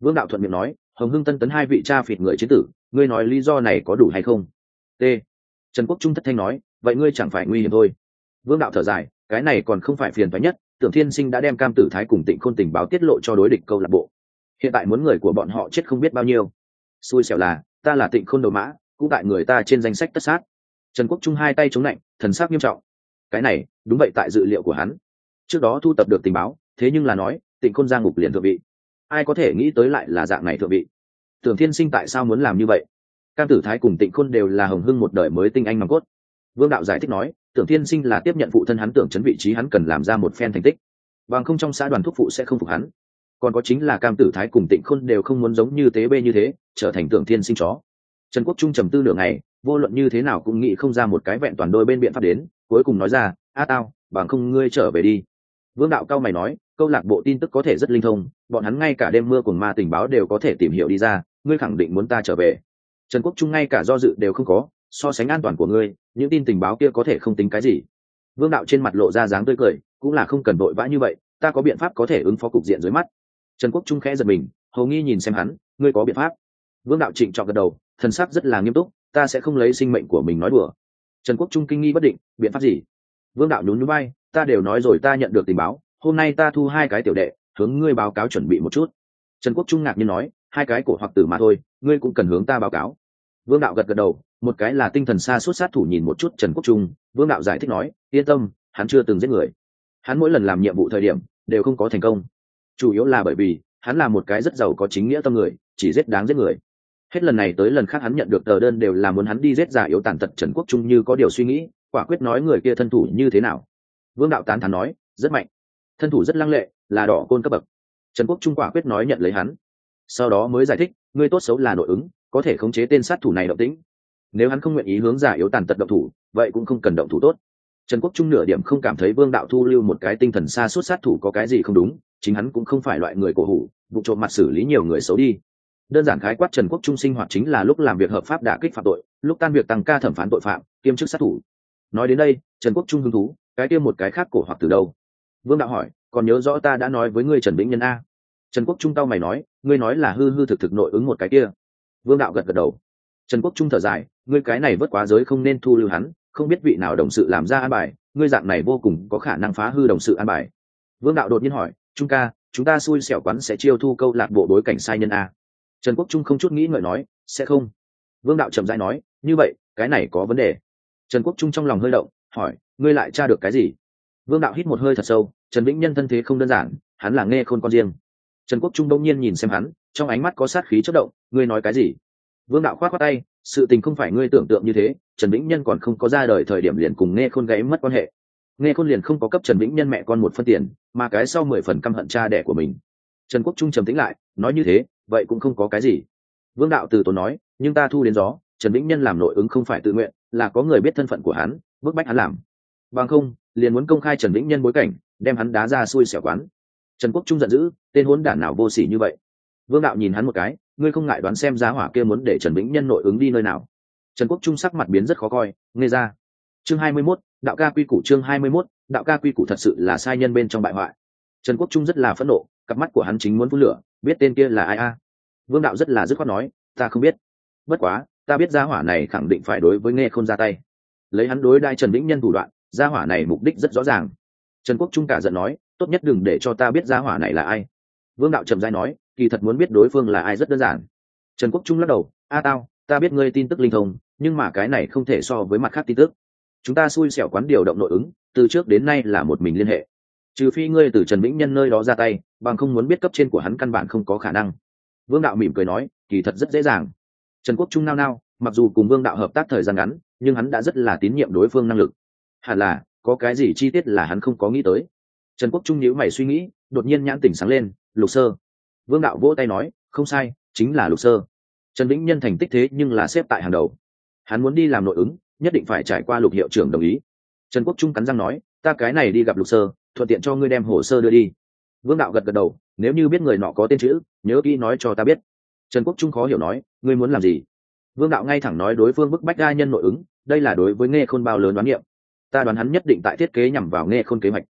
Vương đạo thuận miệng nói, hồng hưng tân tấn hai vị cha phịt người chiến tử, ngươi nói lý do này có đủ hay không? T. Trần quốc trung thất thanh nói, vậy ngươi chẳng phải nguy hiểm thôi vương đạo thở dài, cái này còn không phải phiền thoái nhất, tưởng thiên sinh đã đem cam tử thái cùng tịnh khôn tình báo tiết lộ cho đối địch câu lạc bộ. Hiện tại muốn người của bọn họ chết không biết bao nhiêu. Xui xẻo là, ta là tịnh khôn đồ mã, cũng tại người ta trên danh sách tất sát. Trần quốc trung hai tay chống lạnh, thần sắc nghiêm trọng. Cái này, đúng vậy tại dự liệu của hắn. Trước đó thu tập được tình báo, thế nhưng là nói, tịnh khôn giang ngục liền thượng vị. Ai có thể nghĩ tới lại là dạng này thượng vị? Tưởng thiên sinh tại sao muốn làm như vậy? Cam tử thái cùng tịnh khôn đều là hồng hưng một đời mới tinh anh nòng cốt. Vương đạo giải thích nói tưởng thiên sinh là tiếp nhận phụ thân hắn tưởng chấn vị trí hắn cần làm ra một phen thành tích. Bằng không trong xã đoàn thúc phụ sẽ không phục hắn. Còn có chính là cam tử thái cùng tịnh khôn đều không muốn giống như tế bê như thế, trở thành tưởng thiên sinh chó. Trần quốc trung trầm tư nửa ngày, vô luận như thế nào cũng nghĩ không ra một cái vẹn toàn đôi bên biện pháp đến, cuối cùng nói ra, a tao, bằng không ngươi trở về đi. Vương đạo cao mày nói, câu lạc bộ tin tức có thể rất linh thông, bọn hắn ngay cả đêm mưa cùng ma tình báo đều có thể tìm hiểu đi ra, ngươi khẳng định muốn ta trở về. Trần quốc trung ngay cả do dự đều không có, so sánh an toàn của ngươi những tin tình báo kia có thể không tính cái gì. Vương đạo trên mặt lộ ra dáng tươi cười, cũng là không cần vội vã như vậy, ta có biện pháp có thể ứng phó cục diện dưới mắt. Trần quốc trung khẽ giật mình, hầu nghi nhìn xem hắn, ngươi có biện pháp. Vương đạo trịnh chọn gật đầu, thần sắc rất là nghiêm túc, ta sẽ không lấy sinh mệnh của mình nói đùa. Trần quốc trung kinh nghi bất định, biện pháp gì? Vương đạo nhún nhún bay ta đều nói rồi ta nhận được tình báo, hôm nay ta thu hai cái tiểu đệ, hướng ngươi báo cáo chuẩn bị một chút. Trần quốc trung ngạc nhiên nói, hai cái cổ hoặc tử mà thôi, ngươi cũng cần hướng ta báo cáo. Vương đạo gật gật đầu một cái là tinh thần xa suốt sát thủ nhìn một chút trần quốc trung, vương đạo giải thích nói, yên tâm, hắn chưa từng giết người. Hắn mỗi lần làm nhiệm vụ thời điểm, đều không có thành công. Chủ yếu là bởi vì, hắn là một cái rất giàu có chính nghĩa tâm người, chỉ giết đáng giết người. Hết lần này tới lần khác hắn nhận được tờ đơn đều là muốn hắn đi giết giả yếu tàn tật trần quốc trung như có điều suy nghĩ, quả quyết nói người kia thân thủ như thế nào. Vương đạo tán thán nói, rất mạnh. Thân thủ rất lăng lệ, là đỏ côn cấp bậc. Trần quốc trung quả quyết nói nhận lấy hắn. Sau đó mới giải thích, ngươi tốt xấu là nội ứng, có thể khống chế tên sát thủ này động tĩnh nếu hắn không nguyện ý hướng giả yếu tàn tật động thủ, vậy cũng không cần động thủ tốt. Trần quốc trung nửa điểm không cảm thấy vương đạo thu lưu một cái tinh thần xa suốt sát thủ có cái gì không đúng, chính hắn cũng không phải loại người cổ hủ, vụ trộm mặt xử lý nhiều người xấu đi. Đơn giản khái quát trần quốc trung sinh hoạt chính là lúc làm việc hợp pháp đả kích phạm tội, lúc tan việc tăng ca thẩm phán tội phạm, kiêm chức sát thủ. Nói đến đây, trần quốc trung hứng thú, cái kia một cái khác cổ hoặc từ đâu? Vương đạo hỏi, còn nhớ rõ ta đã nói với ngươi trần vĩnh nhân a? Trần quốc trung tao mày nói, ngươi nói là hư hư thực thực nội ứng một cái kia. Vương đạo gật gật đầu trần quốc trung thở dài, ngươi cái này vất quá giới không nên thu lưu hắn, không biết vị nào đồng sự làm ra an bài, ngươi dạng này vô cùng có khả năng phá hư đồng sự an bài. Vương đạo đột nhiên hỏi, trung ca, chúng ta xui xẻo quán sẽ chiêu thu câu lạc bộ đối cảnh sai nhân a. Trần quốc trung không chút nghĩ ngợi nói, sẽ không. Vương đạo trầm rãi nói, như vậy, cái này có vấn đề. Trần quốc trung trong lòng hơi động, hỏi, ngươi lại tra được cái gì? Vương đạo hít một hơi thật sâu, trần vĩnh nhân thân thế không đơn giản, hắn là nghe khôn con riêng. Trần quốc trung đông nhiên nhìn xem hắn, trong ánh mắt có sát khí chất động, ngươi nói cái gì? Vương đạo khoát khoát tay, sự tình không phải ngươi tưởng tượng như thế, trần vĩnh nhân còn không có ra đời thời điểm liền cùng nghe khôn gáy mất quan hệ. Nghe khôn liền không có cấp trần vĩnh nhân mẹ con một phân tiền, mà cái sau mười phần căm hận cha đẻ của mình. Trần quốc trung trầm tính lại, nói như thế, vậy cũng không có cái gì. Vương đạo từ tốn nói, nhưng ta thu đến gió, trần vĩnh nhân làm nội ứng không phải tự nguyện, là có người biết thân phận của hắn, bức bách hắn làm. Bằng không, liền muốn công khai trần vĩnh nhân bối cảnh, đem hắn đá ra xui xẻo quán. Trần quốc trung giận dữ, tên hốn đản nào vô s ỉ như vậy? Vương đạo nhìn hắn một cái ngươi không ngại đoán xem giá hỏa kia muốn để trần vĩnh nhân nội ứng đi nơi nào? Trần quốc trung sắc mặt biến rất khó coi nghe ra. Chương hai mươi 21, đạo ca quy củ chương hai mươi 21, đạo ca quy củ thật sự là sai nhân bên trong bại hoại. Trần quốc trung rất là phẫn nộ cặp mắt của hắn chính muốn phun lửa biết tên kia là ai a? À? Vương đạo rất là dứt khoát nói ta không biết. Bất quá ta biết gia hỏa này khẳng định phải đối với nghe không ra tay. Lấy hắn đối đai trần vĩnh nhân thủ đoạn gia hỏa này mục đích rất rõ ràng. Trần quốc trung cả giận nói tốt nhất đừng để cho ta biết gia hỏa này là ai vương đạo trầm giai nói, kỳ thật muốn biết đối phương là ai rất đơn giản. Trần quốc trung lắc đầu, a tao, ta biết ngươi tin tức linh thông, nhưng mà cái này không thể so với mặt khác tin tức. Chúng ta xui xẻo quán điều động nội ứng, từ trước đến nay là một mình liên hệ. Trừ phi ngươi từ trần vĩnh nhân nơi đó ra tay, bằng không muốn biết cấp trên của hắn căn bản không có khả năng. Vương đạo mỉm cười nói, kỳ thật rất dễ dàng. Trần quốc trung nao nao, mặc dù cùng vương đạo hợp tác thời gian ngắn, nhưng hắn đã rất là tín nhiệm đối phương năng lực. Hẳn là, có cái gì chi tiết là hắn không có nghĩ tới. Trần quốc trung nhíu mày suy nghĩ đột nhiên nhãn tỉnh sáng lên, lục sơ. Vương đạo vỗ tay nói, không sai, chính là lục sơ. Trần vĩnh nhân thành tích thế nhưng là xếp tại hàng đầu. Hắn muốn đi làm nội ứng, nhất định phải trải qua lục hiệu trưởng đồng ý. Trần quốc trung cắn răng nói, ta cái này đi gặp lục sơ, thuận tiện cho ngươi đem hồ sơ đưa đi. Vương đạo gật gật đầu, nếu như biết người nọ có tên chữ, nhớ kỹ nói cho ta biết. Trần quốc trung khó hiểu nói, ngươi muốn làm gì? Vương đạo ngay thẳng nói đối phương bức bách đa nhân nội ứng, đây là đối với nghe khôn bao lớn đoán niệm. Ta đoán hắn nhất định tại thiết kế nhằm vào nghe khôn kế hoạch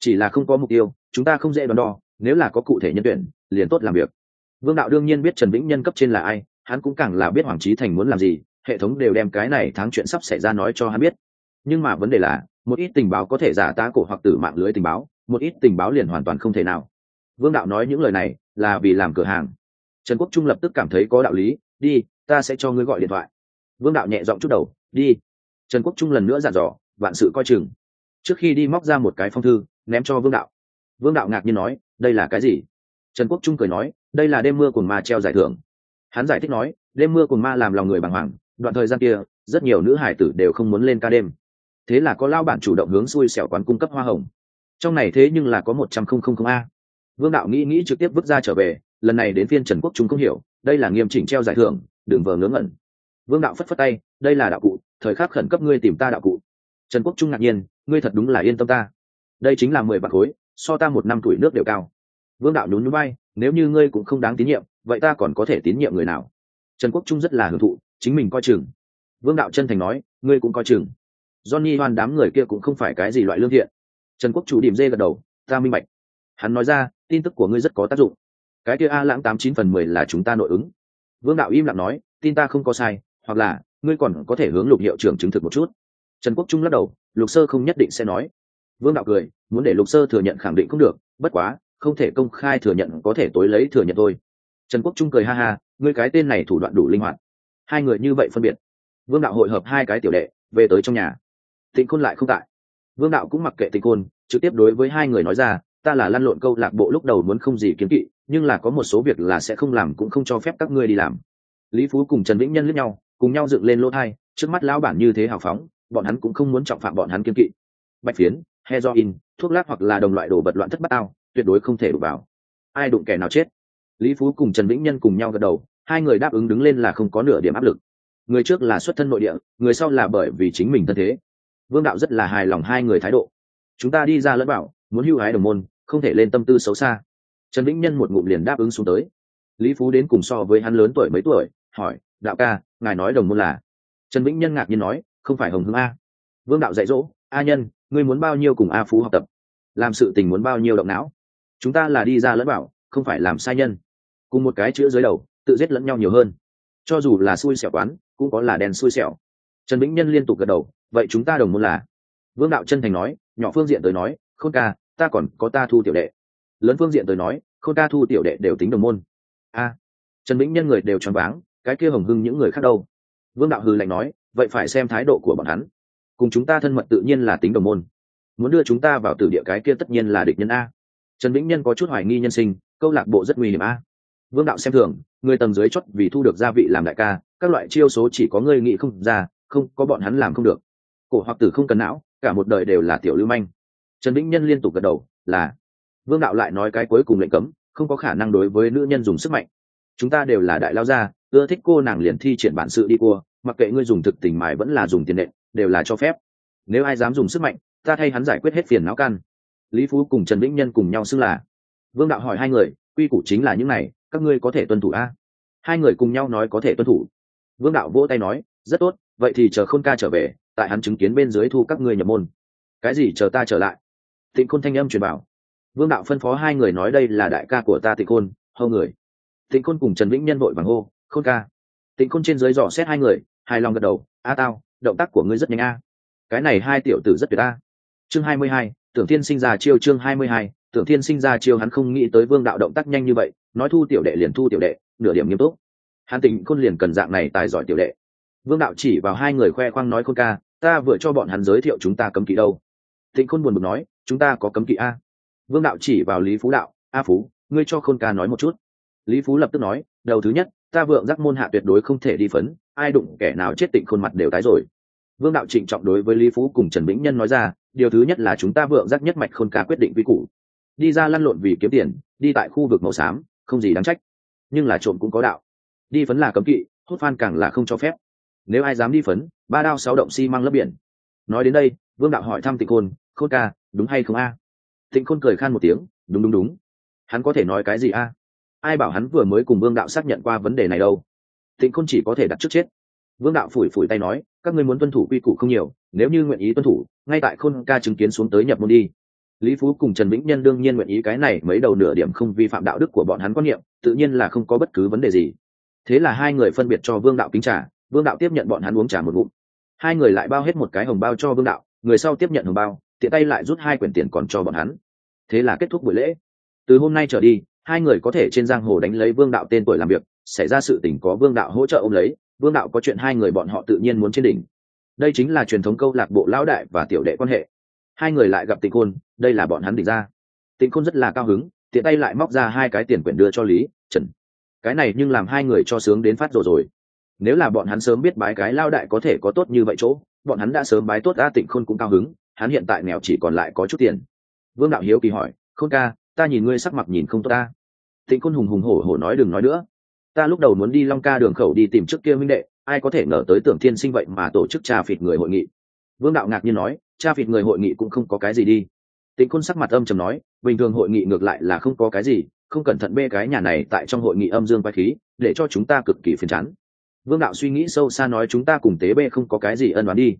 chỉ là không có mục tiêu, chúng ta không dễ đoán đo, nếu là có cụ thể nhân tuyển, liền tốt làm việc. Vương đạo đương nhiên biết trần vĩnh nhân cấp trên là ai, hắn cũng càng là biết hoàng trí thành muốn làm gì, hệ thống đều đem cái này tháng chuyện sắp xảy ra nói cho hắn biết. Nhưng mà vấn đề là, một ít tình báo có thể giả tá cổ hoặc tử mạng lưới tình báo, một ít tình báo liền hoàn toàn không thể nào. Vương đạo nói những lời này là vì làm cửa hàng. Trần quốc trung lập tức cảm thấy có đạo lý, đi, ta sẽ cho ngươi gọi điện thoại. Vương đạo nhẹ giọng chút đầu, đi. Trần quốc trung lần nữa dặn dò, vạn sự coi chừng. Trước khi đi móc ra một cái phong thư ném cho vương đạo. Vương đạo ngạc nhiên nói, đây là cái gì? Trần quốc trung cười nói, đây là đêm mưa cùng ma treo giải thưởng. Hắn giải thích nói, đêm mưa cùng ma làm lòng người bàng hoàng, đoạn thời gian kia, rất nhiều nữ hải tử đều không muốn lên ca đêm. Thế là có lao bản chủ động hướng xui xẻo quán cung cấp hoa hồng. Trong này thế nhưng là có một trăm không không không a. Vương đạo nghĩ nghĩ trực tiếp vứt ra trở về, lần này đến phiên trần quốc trung không hiểu, đây là nghiêm chỉnh treo giải thưởng, đừng vờ ngớ ngẩn. Vương đạo phất phất tay, đây là đạo cụ, thời khắc khẩn cấp ngươi tìm ta đạo cụ. Trần quốc trung ngạc nhiên, ngươi thật đúng là yên tâm ta đây chính là mười bạc khối, so ta một năm tuổi nước đều cao. Vương đạo nhún nhún bay nếu như ngươi cũng không đáng tín nhiệm, vậy ta còn có thể tín nhiệm người nào? Trần quốc trung rất là hưởng thụ, chính mình coi chừng. Vương đạo chân thành nói, ngươi cũng coi chừng. Johnny hoan đám người kia cũng không phải cái gì loại lương thiện. Trần quốc chủ điểm dê gật đầu, ta minh bạch. Hắn nói ra, tin tức của ngươi rất có tác dụng. Cái kia a lãng tám chín phần mười là chúng ta nội ứng. Vương đạo im lặng nói, tin ta không có sai, hoặc là, ngươi còn có thể hướng lục hiệu trưởng chứng thực một chút. Trần quốc trung lắc đầu, lục sơ không nhất định sẽ nói vương đạo cười, muốn để lục sơ thừa nhận khẳng định không được, bất quá, không thể công khai thừa nhận, có thể tối lấy thừa nhận thôi. Trần quốc trung cười ha ha, ngươi cái tên này thủ đoạn đủ linh hoạt. Hai người như vậy phân biệt. Vương đạo hội hợp hai cái tiểu đệ, về tới trong nhà. Tịnh khôn lại không tại. Vương đạo cũng mặc kệ tịnh khôn, trực tiếp đối với hai người nói ra, ta là lăn lộn câu lạc bộ lúc đầu muốn không gì kiếm kỵ, nhưng là có một số việc là sẽ không làm cũng không cho phép các ngươi đi làm. Lý phú cùng trần vĩnh nhân lướt nhau, cùng nhau dựng lên lỗ thai, trước mắt lão bản như thế hào phóng, bọn hắn cũng không muốn trọng phạm bọn hắn kiếm kỵ. Bạch phiến heroin thuốc lắc hoặc là đồng loại đồ vật loạn thất bát ao, tuyệt đối không thể đụng vào. Ai đụng kẻ nào chết? Lý phú cùng trần vĩnh nhân cùng nhau gật đầu, hai người đáp ứng đứng lên là không có nửa điểm áp lực. Người trước là xuất thân nội địa, người sau là bởi vì chính mình thân thế. Vương đạo rất là hài lòng hai người thái độ. Chúng ta đi ra lẫn bảo, muốn hưu hái đồng môn, không thể lên tâm tư xấu xa. Trần vĩnh nhân một ngụm liền đáp ứng xuống tới. Lý phú đến cùng so với hắn lớn tuổi mấy tuổi, hỏi, đạo ca, ngài nói đồng môn là? Trần vĩnh nhân ngạc nhiên nói, không phải hồng hưng a. Vương đạo dạy dỗ, a nhân ngươi muốn bao nhiêu cùng a phú học tập? Làm sự tình muốn bao nhiêu động não? Chúng ta là đi ra lẫn bảo không phải làm sai nhân. Cùng một cái chữ dưới đầu, tự giết lẫn nhau nhiều hơn. Cho dù là xui xẻo quán, cũng có là đèn xui xẻo. Trần vĩnh nhân liên tục gật đầu, vậy chúng ta đồng môn là? Vương đạo chân thành nói, nhỏ phương diện tới nói, khôn ca, ta còn có ta thu tiểu đệ. Lớn phương diện tới nói, khôn ca, thu tiểu đệ đều tính đồng môn. A. Trần vĩnh nhân người đều choáng váng, cái kia hồng hưng những người khác đâu? Vương đạo hư lạnh nói, vậy phải xem thái độ của bọn hắn cùng chúng ta thân mật tự nhiên là tính đồng môn. Muốn đưa chúng ta vào tử địa cái kia tất nhiên là địch nhân a. Trần vĩnh nhân có chút hoài nghi nhân sinh, câu lạc bộ rất nguy hiểm a. Vương đạo xem thường, người tầng dưới chót vì thu được gia vị làm đại ca, các loại chiêu số chỉ có ngươi nghĩ không ra, không, có bọn hắn làm không được. Cổ hoặc tử không cần não, cả một đời đều là tiểu lưu manh. Trần vĩnh nhân liên tục gật đầu, là. Vương đạo lại nói cái cuối cùng lệnh cấm, không có khả năng đối với nữ nhân dùng sức mạnh. Chúng ta đều là đại lao gia, ưa thích cô nàng liền thi triển bản sự đi cua, mặc kệ ngươi dùng thực tình mài vẫn là dùng tiền nện đều là cho phép. Nếu ai dám dùng sức mạnh, ta thay hắn giải quyết hết phiền não căn lý phú cùng trần vĩnh nhân cùng nhau xưng là. Vương đạo hỏi hai người, quy củ chính là những này, các ngươi có thể tuân thủ a? Hai người cùng nhau nói có thể tuân thủ. Vương đạo vỗ tay nói, rất tốt, vậy thì chờ khôn ca trở về, tại hắn chứng kiến bên dưới thu các ngươi nhập môn. Cái gì chờ ta trở lại? Tịnh khôn thanh âm truyền bảo. Vương đạo phân phó hai người nói đây là đại ca của ta tịnh khôn hâu người. Tịnh khôn cùng trần vĩnh nhân vội vàng hô, khôn ca. Tịnh khôn trên dưới dò xét hai người, hài lòng gật đầu, a tao động tác của ngươi rất nhanh a. Cái này hai tiểu tử rất tuyệt a. Chương hai mươi hai, tưởng thiên sinh ra chiêu chương hai mươi hai, tưởng thiên sinh ra chiêu hắn không nghĩ tới vương đạo động tác nhanh như vậy, nói thu tiểu đệ liền thu tiểu đệ, nửa điểm nghiêm túc. Hắn tình khôn liền cần dạng này tài giỏi tiểu đệ. Vương đạo chỉ vào hai người khoe khoang nói khôn ca, ta vừa cho bọn hắn giới thiệu chúng ta cấm kỵ đâu. Tịnh khôn buồn bực nói, chúng ta có cấm kỵ a. Vương đạo chỉ vào lý phú đạo, a phú, ngươi cho khôn ca nói một chút lý phú lập tức nói, đầu thứ nhất, ta vượng giác môn hạ tuyệt đối không thể đi phấn, ai đụng kẻ nào chết tịnh khôn mặt đều tái rồi. Vương đạo trịnh trọng đối với lý phú cùng trần vĩnh nhân nói ra, điều thứ nhất là chúng ta vượng giác nhất mạch khôn ca quyết định quy củ. Đi ra lăn lộn vì kiếm tiền, đi tại khu vực màu xám, không gì đáng trách. Nhưng là trộm cũng có đạo. Đi phấn là cấm kỵ, hốt phan càng là không cho phép. Nếu ai dám đi phấn, ba đao sáu động xi mang lấp biển. Nói đến đây, vương đạo hỏi thăm tịnh khôn khôn ca, đúng hay không a? À? tịnh khôn cười khan một tiếng, đúng đúng đúng. Hắn có thể nói cái gì a? Ai bảo hắn vừa mới cùng vương đạo xác nhận qua vấn đề này đâu? Tịnh khôn chỉ có thể đặt trước chết. Vương đạo phủi phủi tay nói, các ngươi muốn tuân thủ quy củ không nhiều, nếu như nguyện ý tuân thủ, ngay tại khôn ca chứng kiến xuống tới nhập môn đi. Lý phú cùng trần vĩnh nhân đương nhiên nguyện ý cái này mấy đầu nửa điểm không vi phạm đạo đức của bọn hắn quan niệm, tự nhiên là không có bất cứ vấn đề gì. Thế là hai người phân biệt cho vương đạo kính trà, vương đạo tiếp nhận bọn hắn uống trà một ngụm. Hai người lại bao hết một cái hồng bao cho vương đạo, người sau tiếp nhận hồng bao, tiện tay lại rút hai quyển tiền còn cho bọn hắn. Thế là kết thúc buổi lễ. Từ hôm nay trở đi hai người có thể trên giang hồ đánh lấy vương đạo tên tuổi làm việc, xảy ra sự tình có vương đạo hỗ trợ ông lấy, vương đạo có chuyện hai người bọn họ tự nhiên muốn trên đỉnh. Đây chính là truyền thống câu lạc bộ lão đại và tiểu đệ quan hệ. Hai người lại gặp tịnh khôn, đây là bọn hắn đỉnh ra. Tịnh khôn rất là cao hứng, tiện tay lại móc ra hai cái tiền quyển đưa cho lý, trần, cái này nhưng làm hai người cho sướng đến phát rồi rồi. Nếu là bọn hắn sớm biết bái cái lao đại có thể có tốt như vậy chỗ, bọn hắn đã sớm bái tốt a tịnh khôn cũng cao hứng, hắn hiện tại nghèo chỉ còn lại có chút tiền. Vương đạo hiếu kỳ hỏi, khôn ca, ta nhìn ngươi sắc mặt nhìn không tốt ta tịnh Côn hùng hùng hổ hổ nói đừng nói nữa. Ta lúc đầu muốn đi long ca đường khẩu đi tìm trước kia minh đệ, ai có thể ngờ tới tưởng thiên sinh vậy mà tổ chức cha phịt người hội nghị. Vương đạo ngạc nhiên nói cha phịt người hội nghị cũng không có cái gì đi. Tịnh Côn sắc mặt âm trầm nói, bình thường hội nghị ngược lại là không có cái gì, không cẩn thận bê cái nhà này tại trong hội nghị âm dương vai khí, để cho chúng ta cực kỳ phiền chán. Vương đạo suy nghĩ sâu xa nói chúng ta cùng tế bê không có cái gì ân đoán đi.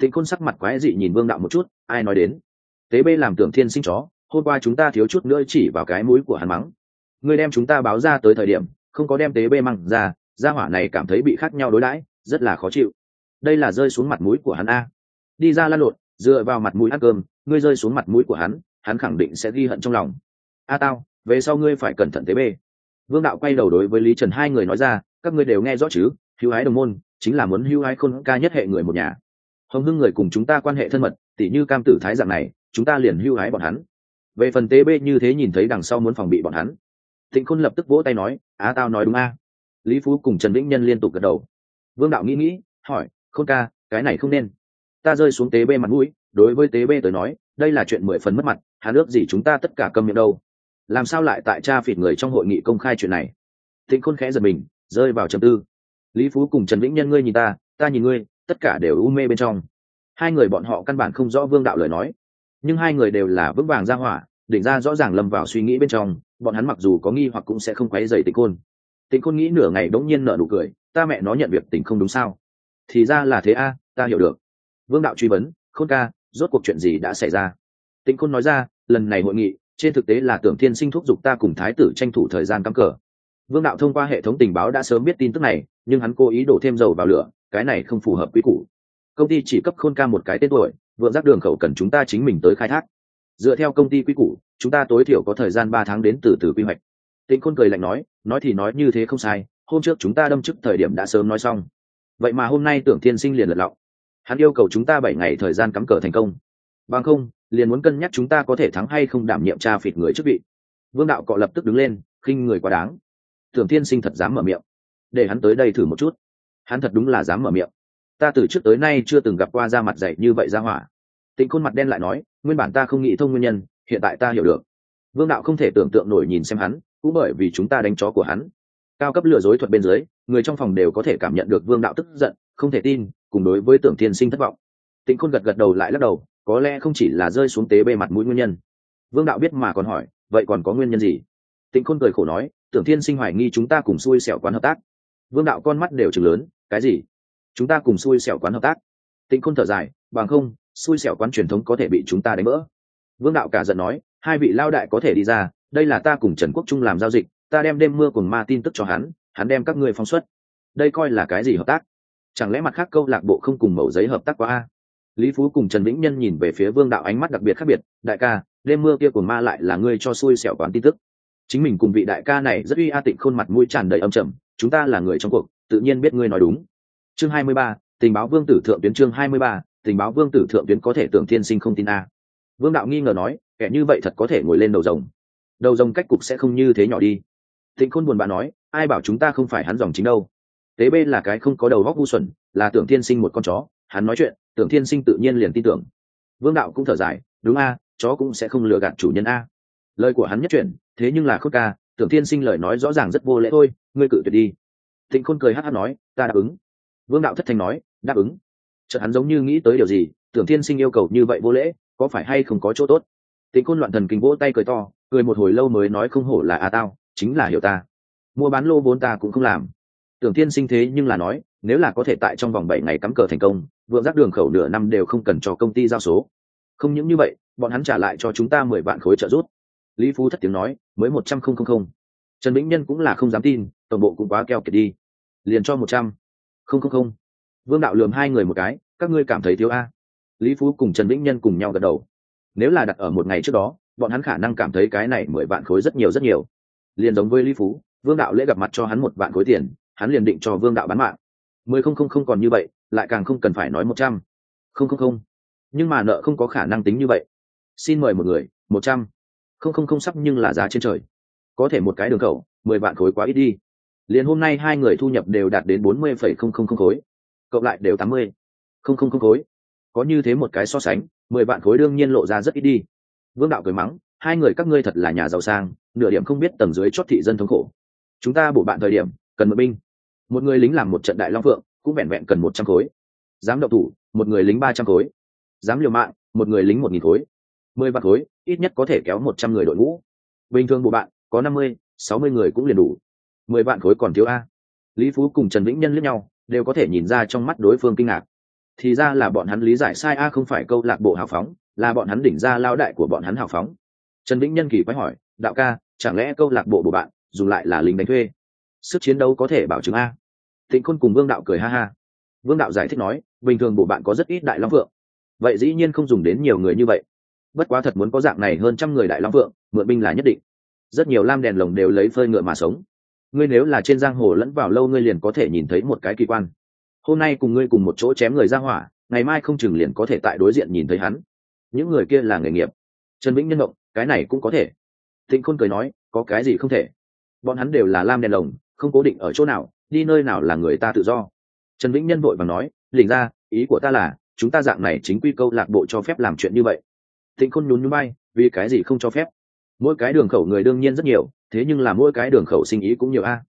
Tịnh Côn sắc mặt quái dị nhìn vương đạo một chút, ai nói đến? Tế bê làm tưởng thiên sinh chó, hôm qua chúng ta thiếu chút nữa chỉ vào cái mũi của hắn mắng. Ngươi đem chúng ta báo ra tới thời điểm, không có đem tế bê măng ra, gia hỏa này cảm thấy bị khác nhau đối đãi, rất là khó chịu. Đây là rơi xuống mặt mũi của hắn a. Đi ra lăn lộn, dựa vào mặt mũi ăn cơm, ngươi rơi xuống mặt mũi của hắn hắn khẳng định sẽ ghi hận trong lòng. A tao, về sau ngươi phải cẩn thận tế bê. Vương đạo quay đầu đối với lý trần hai người nói ra, các ngươi đều nghe rõ chứ, hữu ái đồng môn, chính là muốn hữu ái khôn ca nhất hệ người một nhà. Hồng hưng người cùng chúng ta quan hệ thân mật, tỉ như cam tử thái dạng này, chúng ta liền Hưu ái bọn hắn. Về phần tế bê như thế nhìn thấy đằng sau muốn phòng bị bọn hắn thịnh khôn lập tức vỗ tay nói, á, tao nói đúng a. Lý phú cùng trần vĩnh nhân liên tục gật đầu. Vương đạo nghĩ nghĩ, hỏi, khôn ca, cái này không nên. Ta rơi xuống tế bê mặt mũi, đối với tế bê tới nói, đây là chuyện mười phần mất mặt, hà nước gì chúng ta tất cả câm miệng đâu. Làm sao lại tại cha phịt người trong hội nghị công khai chuyện này? Thịnh khôn khẽ giật mình, rơi vào trầm tư. Lý phú cùng trần vĩnh nhân ngươi nhìn ta ta nhìn ngươi, tất cả đều u mê bên trong. Hai người bọn họ căn bản không rõ vương đạo lời nói, nhưng hai người đều là vững vàng ra hỏa đỉnh ra rõ ràng lâm vào suy nghĩ bên trong, bọn hắn mặc dù có nghi hoặc cũng sẽ không quấy dày tịnh khôn. Tịnh khôn nghĩ nửa ngày đống nhiên nợ nụ cười, ta mẹ nó nhận việc tình không đúng sao? Thì ra là thế a, ta hiểu được. Vương đạo truy vấn, khôn ca, rốt cuộc chuyện gì đã xảy ra? Tịnh khôn nói ra, lần này hội nghị, trên thực tế là tưởng thiên sinh thúc giục ta cùng thái tử tranh thủ thời gian cắm cờ. Vương đạo thông qua hệ thống tình báo đã sớm biết tin tức này, nhưng hắn cố ý đổ thêm dầu vào lửa, cái này không phù hợp quy củ. Công ty chỉ cấp khôn ca một cái tên tuổi, vượng giác đường khẩu cần chúng ta chính mình tới khai thác dựa theo công ty quy củ, chúng ta tối thiểu có thời gian ba tháng đến từ từ quy hoạch. Tịnh khôn cười lạnh nói nói thì nói như thế không sai, hôm trước chúng ta đâm chức thời điểm đã sớm nói xong. Vậy mà hôm nay tưởng thiên sinh liền lật lọng. Hắn yêu cầu chúng ta bảy ngày thời gian cắm cờ thành công. Bằng không, liền muốn cân nhắc chúng ta có thể thắng hay không đảm nhiệm tra phịt người chức vị. Vương đạo cọ lập tức đứng lên, khinh người quá đáng. Tưởng thiên sinh thật dám mở miệng. Để hắn tới đây thử một chút. Hắn thật đúng là dám mở miệng. Ta từ trước tới nay chưa từng gặp qua da mặt dạy như vậy ra hỏa tịnh khôn mặt đen lại nói, nguyên bản ta không nghĩ thông nguyên nhân, hiện tại ta hiểu được. Vương đạo không thể tưởng tượng nổi nhìn xem hắn, cũng bởi vì chúng ta đánh chó của hắn. Cao cấp lừa dối thuật bên dưới, người trong phòng đều có thể cảm nhận được vương đạo tức giận, không thể tin, cùng đối với tưởng thiên sinh thất vọng. Tịnh khôn gật gật đầu lại lắc đầu, có lẽ không chỉ là rơi xuống tế bề mặt mũi nguyên nhân. Vương đạo biết mà còn hỏi, vậy còn có nguyên nhân gì? Tịnh khôn cười khổ nói, tưởng thiên sinh hoài nghi chúng ta cùng xui xẻo quán hợp tác. Vương đạo con mắt đều chừng lớn, cái gì? Chúng ta cùng xui xẻo quán hợp tác? Tịnh khôn thở dài, bằng không xui xẻo quán truyền thống có thể bị chúng ta đánh vỡ vương đạo cả giận nói, hai vị lao đại có thể đi ra, đây là ta cùng trần quốc trung làm giao dịch, ta đem đêm mưa cùng ma tin tức cho hắn hắn đem các ngươi phong xuất. Đây coi là cái gì hợp tác? Chẳng lẽ mặt khác câu lạc bộ không cùng mẫu giấy hợp tác qua a? Lý phú cùng trần vĩnh nhân nhìn về phía vương đạo ánh mắt đặc biệt khác biệt, đại ca, đêm mưa kia của ma lại là ngươi cho xui xẻo quán tin tức. Chính mình cùng vị đại ca này rất uy a tịnh khuôn mặt mũi tràn đầy âm trầm, chúng ta là người trong cuộc, tự nhiên biết ngươi nói đúng. Chương hai mươi ba, tình báo vương tử thượng tuyến chương hai mươi ba tình báo vương tử thượng tuyến có thể tưởng thiên sinh không tin a. Vương đạo nghi ngờ nói, kẻ như vậy thật có thể ngồi lên đầu rồng. Đầu rồng cách cục sẽ không như thế nhỏ đi. Tịnh khôn buồn bã nói, ai bảo chúng ta không phải hắn dòng chính đâu? Tế bên là cái không có đầu góc ngu xuẩn, là tưởng thiên sinh một con chó, hắn nói chuyện, tưởng thiên sinh tự nhiên liền tin tưởng. Vương đạo cũng thở dài, đúng a, chó cũng sẽ không lừa gạt chủ nhân a. Lời của hắn nhất chuyển, thế nhưng là khúc ca, tưởng thiên sinh lời nói rõ ràng rất vô lễ thôi, ngươi cự tuyệt đi. Thịnh khôn cười hát hát nói, ta đáp ứng. Vương đạo thất thanh nói, đáp ứng chợt hắn giống như nghĩ tới điều gì, tưởng thiên sinh yêu cầu như vậy vô lễ, có phải hay không có chỗ tốt? Tịnh côn loạn thần kinh vỗ tay cười to, cười một hồi lâu mới nói không hổ là à tao, chính là hiểu ta. Mua bán lô vốn ta cũng không làm. Tưởng thiên sinh thế nhưng là nói, nếu là có thể tại trong vòng bảy ngày cắm cờ thành công, vượng giác đường khẩu nửa năm đều không cần cho công ty giao số. Không những như vậy, bọn hắn trả lại cho chúng ta mười vạn khối trợ rút. lý phú thất tiếng nói, mới một trăm không không không. Trần vĩnh nhân cũng là không dám tin, tổng bộ cũng quá keo kiệt đi. Liền cho một trăm không không không vương đạo lườm hai người một cái, các ngươi cảm thấy thiếu a. Lý phú cùng trần vĩnh nhân cùng nhau gật đầu. Nếu là đặt ở một ngày trước đó, bọn hắn khả năng cảm thấy cái này mười vạn khối rất nhiều rất nhiều. Liền giống với lý phú, vương đạo lễ gặp mặt cho hắn một vạn khối tiền, hắn liền định cho vương đạo bán mạng. Mười không không không còn như vậy, lại càng không cần phải nói một trăm. Không không không. Nhưng mà nợ không có khả năng tính như vậy. Xin mời một người, một trăm. Không không không sắp nhưng là giá trên trời. Có thể một cái đường khẩu, mười vạn khối quá ít đi. Liền hôm nay hai người thu nhập đều đạt đến bốn mươi phẩy không không không khối cộng lại đều tám mươi. Không không không khối. Có như thế một cái so sánh, mười vạn khối đương nhiên lộ ra rất ít đi. Vương đạo cười mắng, hai người các ngươi thật là nhà giàu sang, nửa điểm không biết tầng dưới chót thị dân thống khổ. Chúng ta bổ bạn thời điểm, cần một binh. Một người lính làm một trận đại long phượng, cũng vẹn vẹn cần một trăm khối. Dám đậu thủ, một người lính ba trăm khối. Dám liều mạng, một người lính một nghìn khối. Mười vạn khối, ít nhất có thể kéo một trăm người đội ngũ. Bình thường bộ bạn, có năm mươi, sáu mươi người cũng liền đủ. Mười vạn khối còn thiếu a. Lý phú cùng trần vĩnh nhân lẫn nhau đều có thể nhìn ra trong mắt đối phương kinh ngạc. Thì ra là bọn hắn lý giải sai a không phải câu lạc bộ hào phóng, là bọn hắn đỉnh ra lao đại của bọn hắn hào phóng. Trần vĩnh nhân kỳ quái hỏi, đạo ca, chẳng lẽ câu lạc bộ của bạn dùng lại là lính đánh thuê? Sức chiến đấu có thể bảo chứng a? Tịnh khôn cùng vương đạo cười ha ha. Vương đạo giải thích nói, bình thường bộ bạn có rất ít đại long phượng. Vậy dĩ nhiên không dùng đến nhiều người như vậy. Bất quá thật muốn có dạng này hơn trăm người đại long phượng, mượn binh là nhất định. Rất nhiều lam đèn lồng đều lấy phơi ngựa mà sống ngươi nếu là trên giang hồ lẫn vào lâu ngươi liền có thể nhìn thấy một cái kỳ quan. Hôm nay cùng ngươi cùng một chỗ chém người ra hỏa, ngày mai không chừng liền có thể tại đối diện nhìn thấy hắn. Những người kia là nghề nghiệp. Trần vĩnh nhân động, cái này cũng có thể. Thịnh khôn cười nói, có cái gì không thể? Bọn hắn đều là lam đèn lồng không cố định ở chỗ nào, đi nơi nào là người ta tự do. Trần vĩnh nhân vội và nói, lình ra, ý của ta là, chúng ta dạng này chính quy câu lạc bộ cho phép làm chuyện như vậy. Thịnh khôn nhún nhún bay, vì cái gì không cho phép? Mỗi cái đường khẩu người đương nhiên rất nhiều thế nhưng là mỗi cái đường khẩu sinh ý cũng nhiều a.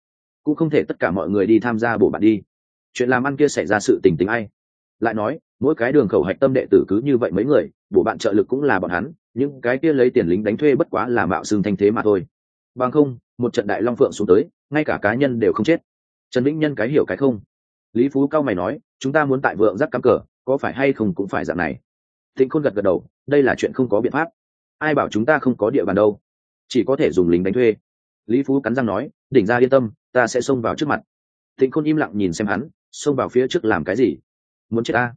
Cũng không thể tất cả mọi người đi tham gia bộ bạn đi. Chuyện làm ăn kia xảy ra sự tình tình ai? Lại nói, mỗi cái đường khẩu hạch tâm đệ tử cứ như vậy mấy người bộ bạn trợ lực cũng là bọn hắn, những cái kia lấy tiền lính đánh thuê bất quá là mạo xương thanh thế mà thôi. Bằng không, một trận đại long phượng xuống tới, ngay cả cá nhân đều không chết. Trần vĩnh nhân cái hiểu cái không? Lý phú cao mày nói, chúng ta muốn tại vượng giáp cắm cờ, có phải hay không cũng phải dạng này. Thịnh khôn gật gật đầu, đây là chuyện không có biện pháp. Ai bảo chúng ta không có địa bàn đâu? Chỉ có thể dùng lính đánh thuê lý phú cắn răng nói, đỉnh ra yên tâm, ta sẽ xông vào trước mặt. Thịnh khôn im lặng nhìn xem hắn, xông vào phía trước làm cái gì? Muốn chết ta?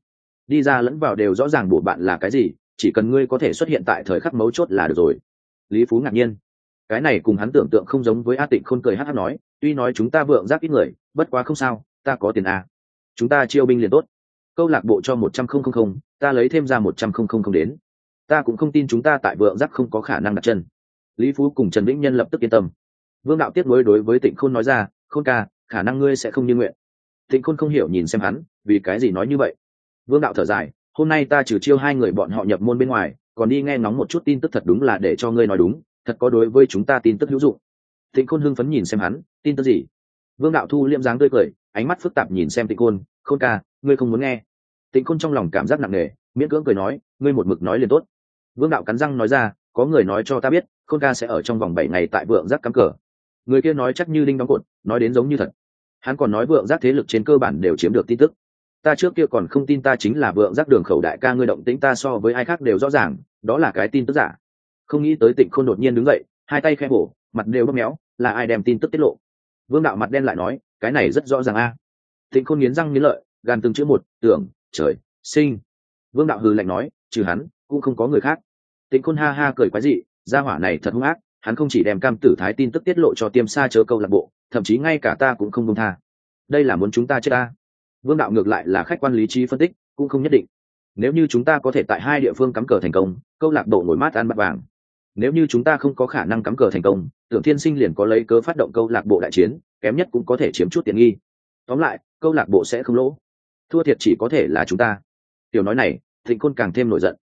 Đi ra lẫn vào đều rõ ràng bổ bạn là cái gì, chỉ cần ngươi có thể xuất hiện tại thời khắc mấu chốt là được rồi. Lý phú ngạc nhiên. Cái này cùng hắn tưởng tượng không giống với a tịnh khôn cười hát hát nói, tuy nói chúng ta vượng giác ít người, bất quá không sao, ta có tiền a. Chúng ta chiêu binh liền tốt. Câu lạc bộ cho một trăm không không không, ta lấy thêm ra một trăm không không không đến. Ta cũng không tin chúng ta tại vượng giác không có khả năng đặt chân. Lý phú cùng trần vĩnh nhân lập tức yên tâm vương đạo tiếp nối đối với tịnh khôn nói ra, khôn ca, khả năng ngươi sẽ không như nguyện. Tịnh khôn không hiểu nhìn xem hắn, vì cái gì nói như vậy? Vương đạo thở dài, hôm nay ta trừ chiêu hai người bọn họ nhập môn bên ngoài, còn đi nghe ngóng một chút tin tức thật đúng là để cho ngươi nói đúng, thật có đối với chúng ta tin tức hữu dụng. Tịnh khôn hưng phấn nhìn xem hắn, tin tức gì? Vương đạo thu liêm dáng tươi cười, ánh mắt phức tạp nhìn xem tịnh khôn khôn ca, ngươi không muốn nghe. Tịnh khôn trong lòng cảm giác nặng nề, miễn cưỡng cười nói, ngươi một mực nói liền tốt. Vương đạo cắn răng nói ra, có người nói cho ta biết, khôn ca sẽ ở trong vòng bảy ngày tại vượng giác cắm cờ người kia nói chắc như đinh đóng cột, nói đến giống như thật. Hắn còn nói vượng giác thế lực trên cơ bản đều chiếm được tin tức. Ta trước kia còn không tin ta chính là vượng giác đường khẩu đại ca ngươi động tĩnh ta so với ai khác đều rõ ràng, đó là cái tin tức giả. Không nghĩ tới tịnh khôn đột nhiên đứng dậy, hai tay khe bổ mặt đều bóp méo, là ai đem tin tức tiết lộ? Vương đạo mặt đen lại nói, cái này rất rõ ràng a. Tịnh khôn nghiến răng nghiến lợi gan từng chữ một, tưởng, trời, sinh. Vương đạo hừ lạnh nói, trừ hắn, cũng không có người khác. Tịnh khôn ha ha cười quái dị, gia hỏa này thật hung ác hắn không chỉ đem cam tử thái tin tức tiết lộ cho tiêm xa chớ câu lạc bộ, thậm chí ngay cả ta cũng không công tha. Đây là muốn chúng ta chết ta. Vương đạo ngược lại là khách quan lý trí phân tích, cũng không nhất định. Nếu như chúng ta có thể tại hai địa phương cắm cờ thành công, câu lạc bộ nổi mát ăn bát vàng. Nếu như chúng ta không có khả năng cắm cờ thành công, tưởng thiên sinh liền có lấy cớ phát động câu lạc bộ đại chiến, kém nhất cũng có thể chiếm chút tiện nghi. Tóm lại, câu lạc bộ sẽ không lỗ. Thua thiệt chỉ có thể là chúng ta. Tiểu nói này, thịnh Côn càng thêm nổi giận.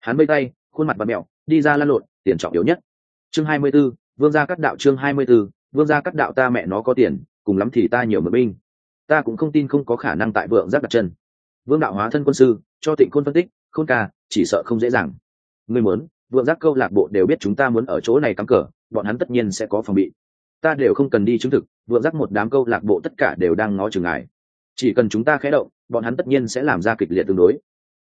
Hắn bây tay, khuôn mặt và mẹo, đi ra lan lộn, tiền trọng yếu nhất chương hai mươi 24, vương gia cắt đạo chương hai mươi 24, vương gia cắt đạo ta mẹ nó có tiền cùng lắm thì ta nhiều mượn binh. Ta cũng không tin không có khả năng tại vượng giác đặt chân. Vương đạo hóa thân quân sư cho tịnh khôn phân tích khôn ca chỉ sợ không dễ dàng. Người muốn vượng giác câu lạc bộ đều biết chúng ta muốn ở chỗ này cắm cờ bọn hắn tất nhiên sẽ có phòng bị. Ta đều không cần đi chứng thực vượng giác một đám câu lạc bộ tất cả đều đang ngó chừng ngài. Chỉ cần chúng ta khé động bọn hắn tất nhiên sẽ làm ra kịch liệt tương đối.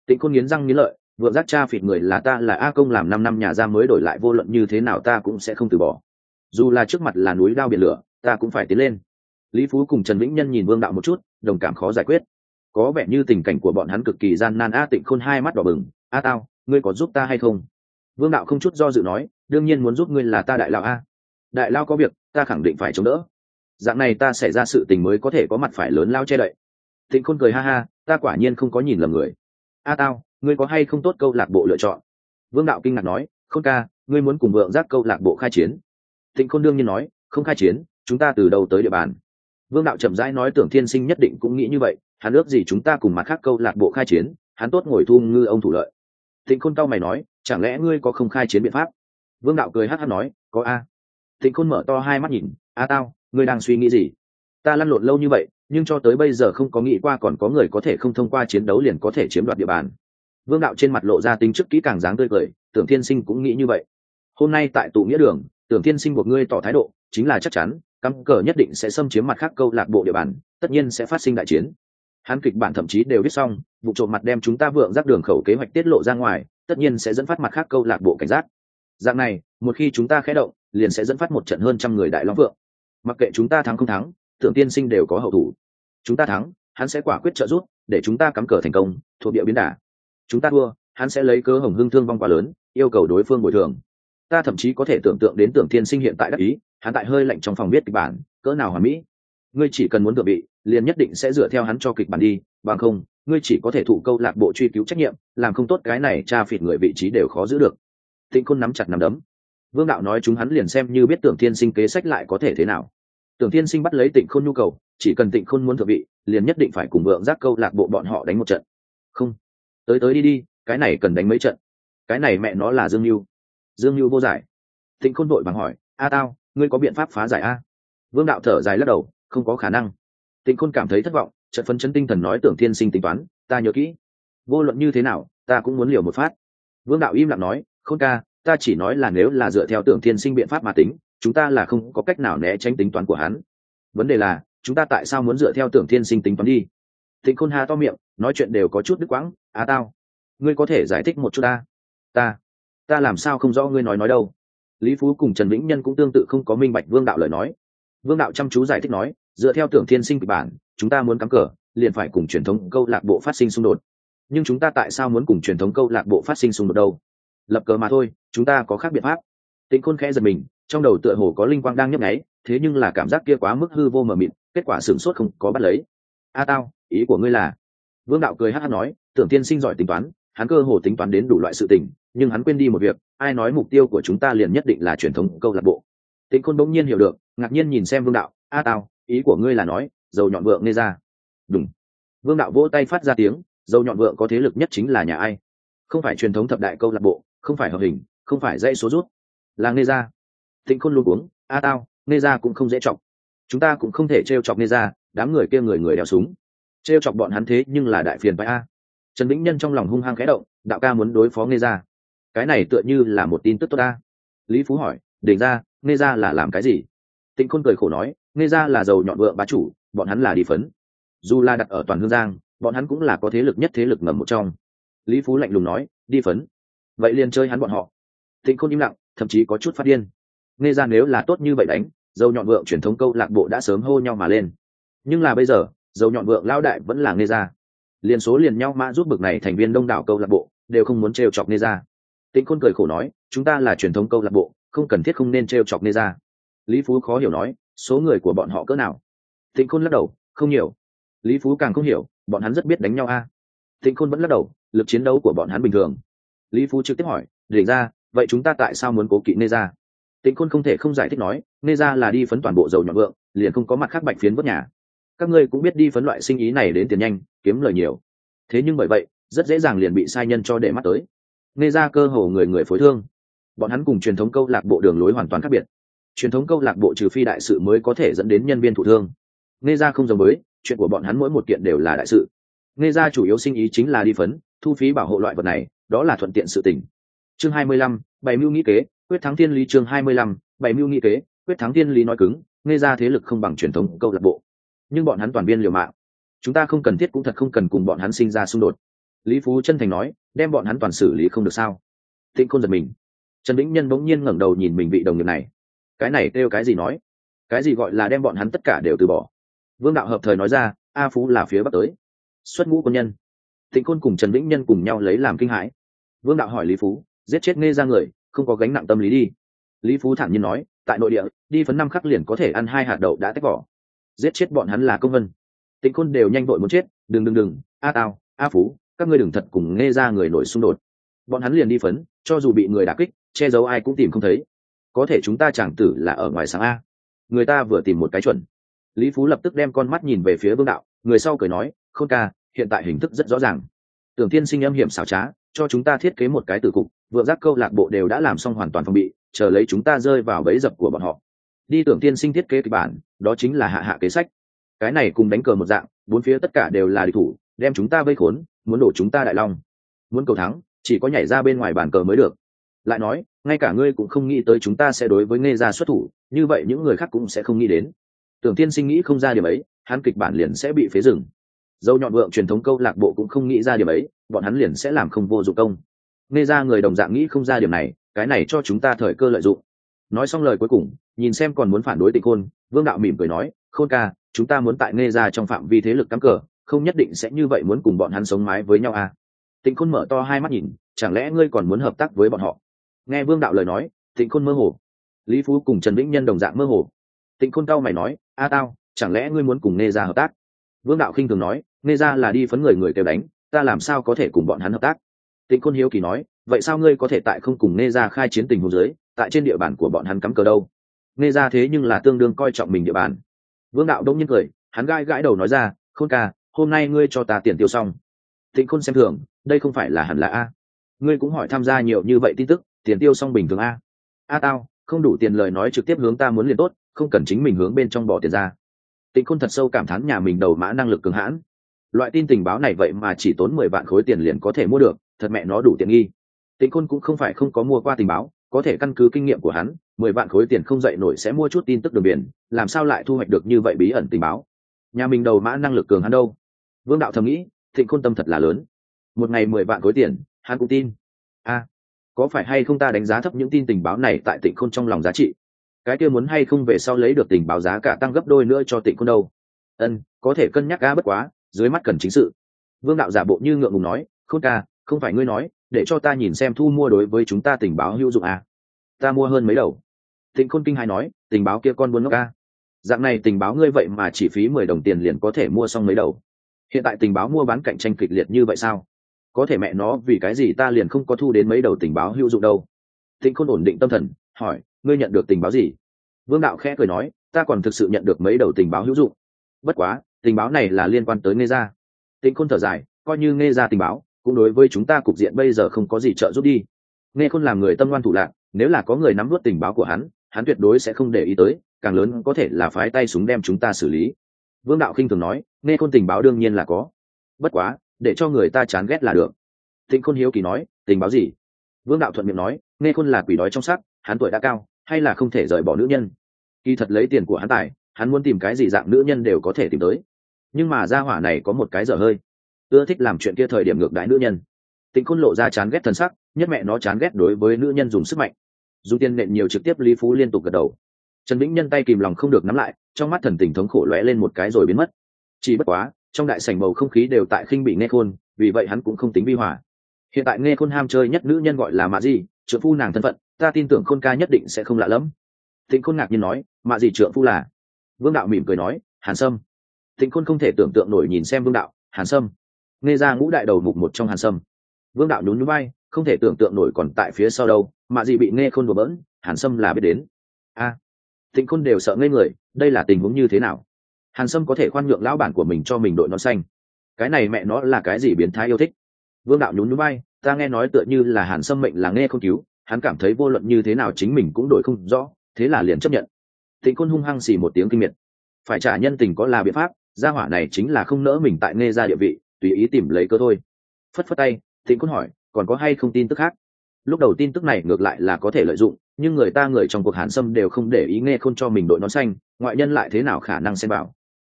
Tịnh khôn nghiến răng nghiến lợi vượng giác cha phịt người là ta, là a công làm năm năm nhà ra mới đổi lại, vô luận như thế nào ta cũng sẽ không từ bỏ. Dù là trước mặt là núi đao biển lửa, ta cũng phải tiến lên. Lý phú cùng trần vĩnh nhân nhìn vương đạo một chút, đồng cảm khó giải quyết. Có vẻ như tình cảnh của bọn hắn cực kỳ gian nan, a tịnh khôn hai mắt đỏ bừng. A tao, ngươi có giúp ta hay không? Vương đạo không chút do dự nói, đương nhiên muốn giúp ngươi là ta đại lao a. Đại lao có việc, ta khẳng định phải chống đỡ. Dạng này ta xảy ra sự tình mới có thể có mặt phải lớn lao che đậy. Tịnh khôn cười ha ha, ta quả nhiên không có nhìn lầm người. A tao ngươi có hay không tốt câu lạc bộ lựa chọn? Vương đạo kinh ngạc nói khôn ca, ngươi muốn cùng vượng giác câu lạc bộ khai chiến. Thịnh khôn đương nhiên nói, không khai chiến, chúng ta từ đầu tới địa bàn. Vương đạo chậm rãi nói tưởng thiên sinh nhất định cũng nghĩ như vậy, hắn ước gì chúng ta cùng mặt khác câu lạc bộ khai chiến, hắn tốt ngồi thu ngư ông thủ lợi. Thịnh khôn cao mày nói, chẳng lẽ ngươi có không khai chiến biện pháp? Vương đạo cười hát hát nói, có a. Thịnh khôn mở to hai mắt nhìn, a tao, ngươi đang suy nghĩ gì? Ta lăn lộn lâu như vậy, nhưng cho tới bây giờ không có nghĩ qua còn có người có thể không thông qua chiến đấu liền có thể chiếm đoạt địa bàn vương đạo trên mặt lộ ra tính chức kỹ càng dáng tươi cười, tưởng thiên sinh cũng nghĩ như vậy. Hôm nay tại tụ nghĩa đường, tưởng thiên sinh buộc ngươi tỏ thái độ, chính là chắc chắn cắm cờ nhất định sẽ xâm chiếm mặt khác câu lạc bộ địa bàn, tất nhiên sẽ phát sinh đại chiến. Hắn kịch bản thậm chí đều viết xong, vụ trộm mặt đem chúng ta vượng rác đường khẩu kế hoạch tiết lộ ra ngoài, tất nhiên sẽ dẫn phát mặt khác câu lạc bộ cảnh giác. Dạng này, một khi chúng ta khé động, liền sẽ dẫn phát một trận hơn trăm người đại long vượng. Mặc kệ chúng ta thắng không thắng, tưởng tiên sinh đều có hậu thủ. Chúng ta thắng, hắn sẽ quả quyết trợ giúp, để chúng ta cắm cờ thành công, thuộc địa biến đả chúng ta thua, hắn sẽ lấy cớ hồng hưng thương vong quá lớn, yêu cầu đối phương bồi thường. Ta thậm chí có thể tưởng tượng đến tưởng Thiên sinh hiện tại đắc ý, hắn tại hơi lạnh trong phòng viết kịch bản, cỡ nào hoàn mỹ. Ngươi chỉ cần muốn tự bị liền nhất định sẽ dựa theo hắn cho kịch bản đi, bằng không, ngươi chỉ có thể thụ câu lạc bộ truy cứu trách nhiệm, làm không tốt cái này cha phịt người vị trí đều khó giữ được. Tịnh khôn nắm chặt nắm đấm. Vương đạo nói chúng hắn liền xem như biết tưởng thiên sinh kế sách lại có thể thế nào. Tưởng thiên sinh bắt lấy tịnh khôn nhu cầu, chỉ cần tịnh khôn muốn thượng vị, liền nhất định phải cùng vượng giác câu lạc bộ bọn họ đánh một trận. Không tới tới đi đi, cái này cần đánh mấy trận. Cái này mẹ nó là dương mưu dương mưu vô giải. Tịnh khôn vội bằng hỏi, a tao, ngươi có biện pháp phá giải a? Vương đạo thở dài lắc đầu, không có khả năng. Tịnh khôn cảm thấy thất vọng, trận phân chân tinh thần nói tưởng thiên sinh tính toán, ta nhớ kỹ. Vô luận như thế nào, ta cũng muốn liều một phát. Vương đạo im lặng nói, khôn ca, ta chỉ nói là nếu là dựa theo tưởng thiên sinh biện pháp mà tính, chúng ta là không có cách nào né tránh tính toán của hắn. Vấn đề là, chúng ta tại sao muốn dựa theo tưởng thiên sinh tính toán đi? Tịnh khôn hà to miệng, nói chuyện đều có chút đứt quãng à tao, ngươi có thể giải thích một chút ta? Ta ta làm sao không rõ ngươi nói nói đâu? Lý phú cùng trần vĩnh nhân cũng tương tự không có minh bạch vương đạo lời nói. Vương đạo chăm chú giải thích nói, dựa theo tưởng thiên sinh kịch bản, chúng ta muốn cắm cờ, liền phải cùng truyền thống câu lạc bộ phát sinh xung đột. Nhưng chúng ta tại sao muốn cùng truyền thống câu lạc bộ phát sinh xung đột đâu? Lập cờ mà thôi, chúng ta có khác biện pháp. Tĩnh khôn khẽ giật mình, trong đầu tựa hồ có linh quang đang nhấp nháy, thế nhưng là cảm giác kia quá mức hư vô mờ mịt, kết quả sửng sốt không có bắt lấy. A tao ý của ngươi là? Vương đạo cười hát hát nói, tưởng tiên sinh giỏi tính toán, hắn cơ hồ tính toán đến đủ loại sự tình, nhưng hắn quên đi một việc, ai nói mục tiêu của chúng ta liền nhất định là truyền thống câu lạc bộ. Tĩnh khôn bỗng nhiên hiểu được, ngạc nhiên nhìn xem vương đạo, a tao ý của ngươi là nói, dầu nhọn vượng nghe ra. Đúng. Vương đạo vỗ tay phát ra tiếng, dầu nhọn vượng có thế lực nhất chính là nhà ai? Không phải truyền thống thập đại câu lạc bộ, không phải hợp hình, không phải dãy số rút. Là nghe ra. Tĩnh khôn luôn uống a tao nghe ra cũng không dễ chọc. Chúng ta cũng không thể t r e o chọc nghe ra, đám người kia người người đeo súng trêu chọc bọn hắn thế nhưng là đại phiền phải a. Trần vĩnh nhân trong lòng hung hăng khẽ động, đạo ca muốn đối phó nghe ra cái này tựa như là một tin tức tốt ta lý phú hỏi, đỉnh ra nghe ra là làm cái gì? Tịnh khôn cười khổ nói nghe ra là giàu nhọn vợ bá chủ, bọn hắn là đi phấn. Dù là đặt ở toàn hương giang, bọn hắn cũng là có thế lực nhất thế lực ngầm một trong. Lý phú lạnh lùng nói, đi phấn. Vậy liền chơi hắn bọn họ. Tịnh khôn im lặng, thậm chí có chút phát điên. Nghe ra nếu là tốt như vậy đánh dầu nhọn vợ truyền thống câu lạc bộ đã sớm hô nhau mà lên. Nhưng là bây giờ dầu nhọn vượng lao đại vẫn là nghe ra. Liền số liền nhau mã giúp bực này thành viên đông đảo câu lạc bộ, đều không muốn trêu chọc nghe ra. Tịnh khôn cười khổ nói, chúng ta là truyền thống câu lạc bộ, không cần thiết không nên trêu chọc nghe ra. Lý phú khó hiểu nói, số người của bọn họ cỡ nào? Tịnh khôn lắc đầu, không nhiều lý phú càng không hiểu, bọn hắn rất biết đánh nhau a. À? tịnh khôn vẫn lắc đầu, lực chiến đấu của bọn hắn bình thường. Lý phú trực tiếp hỏi, để ra, vậy chúng ta tại sao muốn cố kỵ nê ra? Tịnh khôn không thể không giải thích nói nê ra là đi phấn toàn bộ dầu nhọn vượng, liền không có mặt khác bạch phiến vớt nhà các ngươi cũng biết đi phấn loại sinh ý này đến tiền nhanh, kiếm lời nhiều. Thế nhưng bởi vậy, rất dễ dàng liền bị sai nhân cho để mắt tới. Nghe ra cơ hồ người người phối thương. Bọn hắn cùng truyền thống câu lạc bộ đường lối hoàn toàn khác biệt. Truyền thống câu lạc bộ trừ phi đại sự mới có thể dẫn đến nhân viên thụ thương. Nghe ra không giống với, chuyện của bọn hắn mỗi một kiện đều là đại sự. Nghe ra chủ yếu sinh ý chính là đi phấn, thu phí bảo hộ loại vật này, đó là thuận tiện sự tình. Chương hai mươi lăm bảy mưu nghĩ kế, quyết thắng thiên lý chương hai mươi lăm bảy mưu nghĩ kế, quyết thắng thiên lý nói cứng. Nghe ra thế lực không bằng truyền thống câu lạc bộ nhưng bọn hắn toàn viên liều mạng. Chúng ta không cần thiết cũng thật không cần cùng bọn hắn sinh ra xung đột. Lý phú chân thành nói, đem bọn hắn toàn xử lý không được sao? Tịnh khôn giật mình. Trần vĩnh nhân bỗng nhiên ngẩng đầu nhìn mình vị đồng nghiệp này. Cái này kêu cái gì nói? Cái gì gọi là đem bọn hắn tất cả đều từ bỏ? Vương đạo hợp thời nói ra, a phú là phía bắc tới. Xuất ngũ quân nhân. Tịnh khôn cùng trần vĩnh nhân cùng nhau lấy làm kinh hãi. Vương đạo hỏi lý phú, giết chết nghe ra người, không có gánh nặng tâm lý đi. Lý phú thản nhiên nói, tại nội địa, đi phấn năm khắc liền có thể ăn hai hạt đậu đã tách vỏ giết chết bọn hắn là công vân. Tịnh khôn đều nhanh vội muốn chết, đừng đừng đừng, a tao a phú, các ngươi đừng thật cùng nghe ra người nổi xung đột. Bọn hắn liền đi phấn, cho dù bị người đả kích, che giấu ai cũng tìm không thấy. Có thể chúng ta chẳng tử là ở ngoài sáng a. Người ta vừa tìm một cái chuẩn. Lý phú lập tức đem con mắt nhìn về phía vương đạo, người sau cười nói, khôn ca, hiện tại hình thức rất rõ ràng. Tưởng tiên sinh âm hiểm xảo trá, cho chúng ta thiết kế một cái tử cục, vượng giác câu lạc bộ đều đã làm xong hoàn toàn phòng bị, chờ lấy chúng ta rơi vào bẫy dập của bọn họ đi tưởng tiên sinh thiết kế kịch bản, đó chính là hạ hạ kế sách. Cái này cùng đánh cờ một dạng, bốn phía tất cả đều là địch thủ, đem chúng ta vây khốn, muốn đổ chúng ta đại long. Muốn cầu thắng, chỉ có nhảy ra bên ngoài bàn cờ mới được. Lại nói, ngay cả ngươi cũng không nghĩ tới chúng ta sẽ đối với nghe ra xuất thủ, như vậy những người khác cũng sẽ không nghĩ đến. Tưởng tiên sinh nghĩ không ra điểm ấy, hắn kịch bản liền sẽ bị phế rừng. Dâu nhọn vượng truyền thống câu lạc bộ cũng không nghĩ ra điểm ấy, bọn hắn liền sẽ làm không vô dụng công. Nghe ra người đồng dạng nghĩ không ra điểm này, cái này cho chúng ta thời cơ lợi dụng nói xong lời cuối cùng, nhìn xem còn muốn phản đối tịnh khôn, vương đạo mỉm cười nói, khôn ca, chúng ta muốn tại nghe ra trong phạm vi thế lực cắm cờ, không nhất định sẽ như vậy muốn cùng bọn hắn sống mái với nhau à? Tịnh khôn mở to hai mắt nhìn, chẳng lẽ ngươi còn muốn hợp tác với bọn họ? Nghe vương đạo lời nói, tịnh khôn mơ hồ. Lý phú cùng trần vĩnh nhân đồng dạng mơ hồ. Tịnh khôn cao mày nói, a tao, chẳng lẽ ngươi muốn cùng nghe ra hợp tác? Vương đạo khinh thường nói nghe ra là đi phấn người người kêu đánh, ta làm sao có thể cùng bọn hắn hợp tác? Tịnh khôn hiếu kỳ nói vậy sao ngươi có thể tại không cùng nghe ra khai chiến tình hồ dưới, tại trên địa bàn của bọn hắn cắm cờ đâu? Nghe ra thế nhưng là tương đương coi trọng mình địa bàn. Vương đạo đông nhiên cười, hắn gai gãi đầu nói ra, khôn ca, hôm nay ngươi cho ta tiền tiêu xong. Tịnh khôn xem thường, đây không phải là hẳn là a. Ngươi cũng hỏi tham gia nhiều như vậy tin tức, tiền tiêu xong bình thường a. A tao, không đủ tiền lời nói trực tiếp hướng ta muốn liền tốt, không cần chính mình hướng bên trong bỏ tiền ra. Tịnh khôn thật sâu cảm thán nhà mình đầu mã năng lực cường hãn. Loại tin tình báo này vậy mà chỉ tốn mười vạn khối tiền liền có thể mua được, thật mẹ nó đủ tiện nghi tịnh khôn cũng không phải không có mua qua tình báo, có thể căn cứ kinh nghiệm của hắn, mười vạn khối tiền không dậy nổi sẽ mua chút tin tức đường biển, làm sao lại thu hoạch được như vậy bí ẩn tình báo? Nhà mình đầu mã năng lực cường hắn đâu? Vương đạo thầm nghĩ thịnh khôn tâm thật là lớn. Một ngày mười vạn khối tiền, hắn cũng tin. A, có phải hay không ta đánh giá thấp những tin tình báo này tại tịnh khôn trong lòng giá trị? Cái kia muốn hay không về sau lấy được tình báo giá cả tăng gấp đôi nữa cho tịnh khôn đâu? Ân, có thể cân nhắc ga bất quá, dưới mắt cần chính sự. Vương đạo giả bộ như ngượng ngùng nói, khôn ca, không phải ngươi nói để cho ta nhìn xem thu mua đối với chúng ta tình báo hữu dụng à. ta mua hơn mấy đầu. Tịnh khôn kinh hai nói, tình báo kia con buôn ngốc ca dạng này tình báo ngươi vậy mà chỉ phí mười đồng tiền liền có thể mua xong mấy đầu. Hiện tại tình báo mua bán cạnh tranh kịch liệt như vậy sao? Có thể mẹ nó, vì cái gì ta liền không có thu đến mấy đầu tình báo hữu dụng đâu? Tịnh khôn ổn định tâm thần, hỏi, ngươi nhận được tình báo gì? Vương đạo khẽ cười nói, ta còn thực sự nhận được mấy đầu tình báo hữu dụng. Bất quá, tình báo này là liên quan tới nghe ra tịnh khôn thở dài, coi như nghe ra tình báo cũng đối với chúng ta cục diện bây giờ không có gì trợ giúp đi. Nghe khôn làm người tâm ngoan thủ lạc, nếu là có người nắm vớt tình báo của hắn hắn tuyệt đối sẽ không để ý tới, càng lớn có thể là phái tay súng đem chúng ta xử lý. Vương đạo khinh thường nói, nghe khôn tình báo đương nhiên là có. Bất quá, để cho người ta chán ghét là được. Thịnh khôn hiếu kỳ nói, tình báo gì? Vương đạo thuận miệng nói, nghe khôn là quỷ đói trong sắc hắn tuổi đã cao, hay là không thể rời bỏ nữ nhân? Kỳ thật lấy tiền của hắn tài, hắn muốn tìm cái gì dạng nữ nhân đều có thể tìm tới. Nhưng mà gia hỏa này có một cái dở hơi ưa thích làm chuyện kia thời điểm ngược đãi nữ nhân. Tịnh khôn lộ ra chán ghét thân sắc, nhất mẹ nó chán ghét đối với nữ nhân dùng sức mạnh. Dù tiên nện nhiều trực tiếp lý phú liên tục gật đầu. Trần vĩnh nhân tay kìm lòng không được nắm lại, trong mắt thần tình thống khổ lóe lên một cái rồi biến mất. Chỉ bất quá, trong đại sảnh bầu không khí đều tại khinh bị nghe khôn, vì vậy hắn cũng không tính vi hòa. Hiện tại nghe khôn ham chơi nhất nữ nhân gọi là mạ gì trượng phu nàng thân phận, ta tin tưởng khôn ca nhất định sẽ không lạ lẫm. Thịnh khôn ngạc nhiên nói, mạ gì trượng phu là? Vương đạo mỉm cười nói, hàn sâm. Thịnh khôn không thể tưởng tượng nổi nhìn xem vương đạo, hàn sâm nghe ra ngũ đại đầu mục một trong hàn sâm. Vương đạo nhún nhún bay không thể tưởng tượng nổi còn tại phía sau đâu mà gì bị nghe khôn đùa bỡn hàn sâm là biết đến. A à, thịnh khôn đều sợ ngây người đây là tình huống như thế nào? Hàn sâm có thể khoan nhượng lão bản của mình cho mình đội nón xanh. Cái này mẹ nó là cái gì biến thái yêu thích? Vương đạo nhún núi bay ta nghe nói tựa như là hàn sâm mệnh là nghe không cứu hắn cảm thấy vô luận như thế nào chính mình cũng đổi không rõ thế là liền chấp nhận. Thịnh khôn hung hăng xì một tiếng kinh miệt. Phải trả nhân tình có là biện pháp gia hỏa này chính là không nỡ mình tại nghe ra địa vị tùy ý tìm lấy cơ thôi. Phất phất tay thịnh khôn hỏi còn có hay không tin tức khác? Lúc đầu tin tức này ngược lại là có thể lợi dụng nhưng người ta người trong cuộc hàn sâm đều không để ý nghe không cho mình đội nón xanh ngoại nhân lại thế nào khả năng xem bảo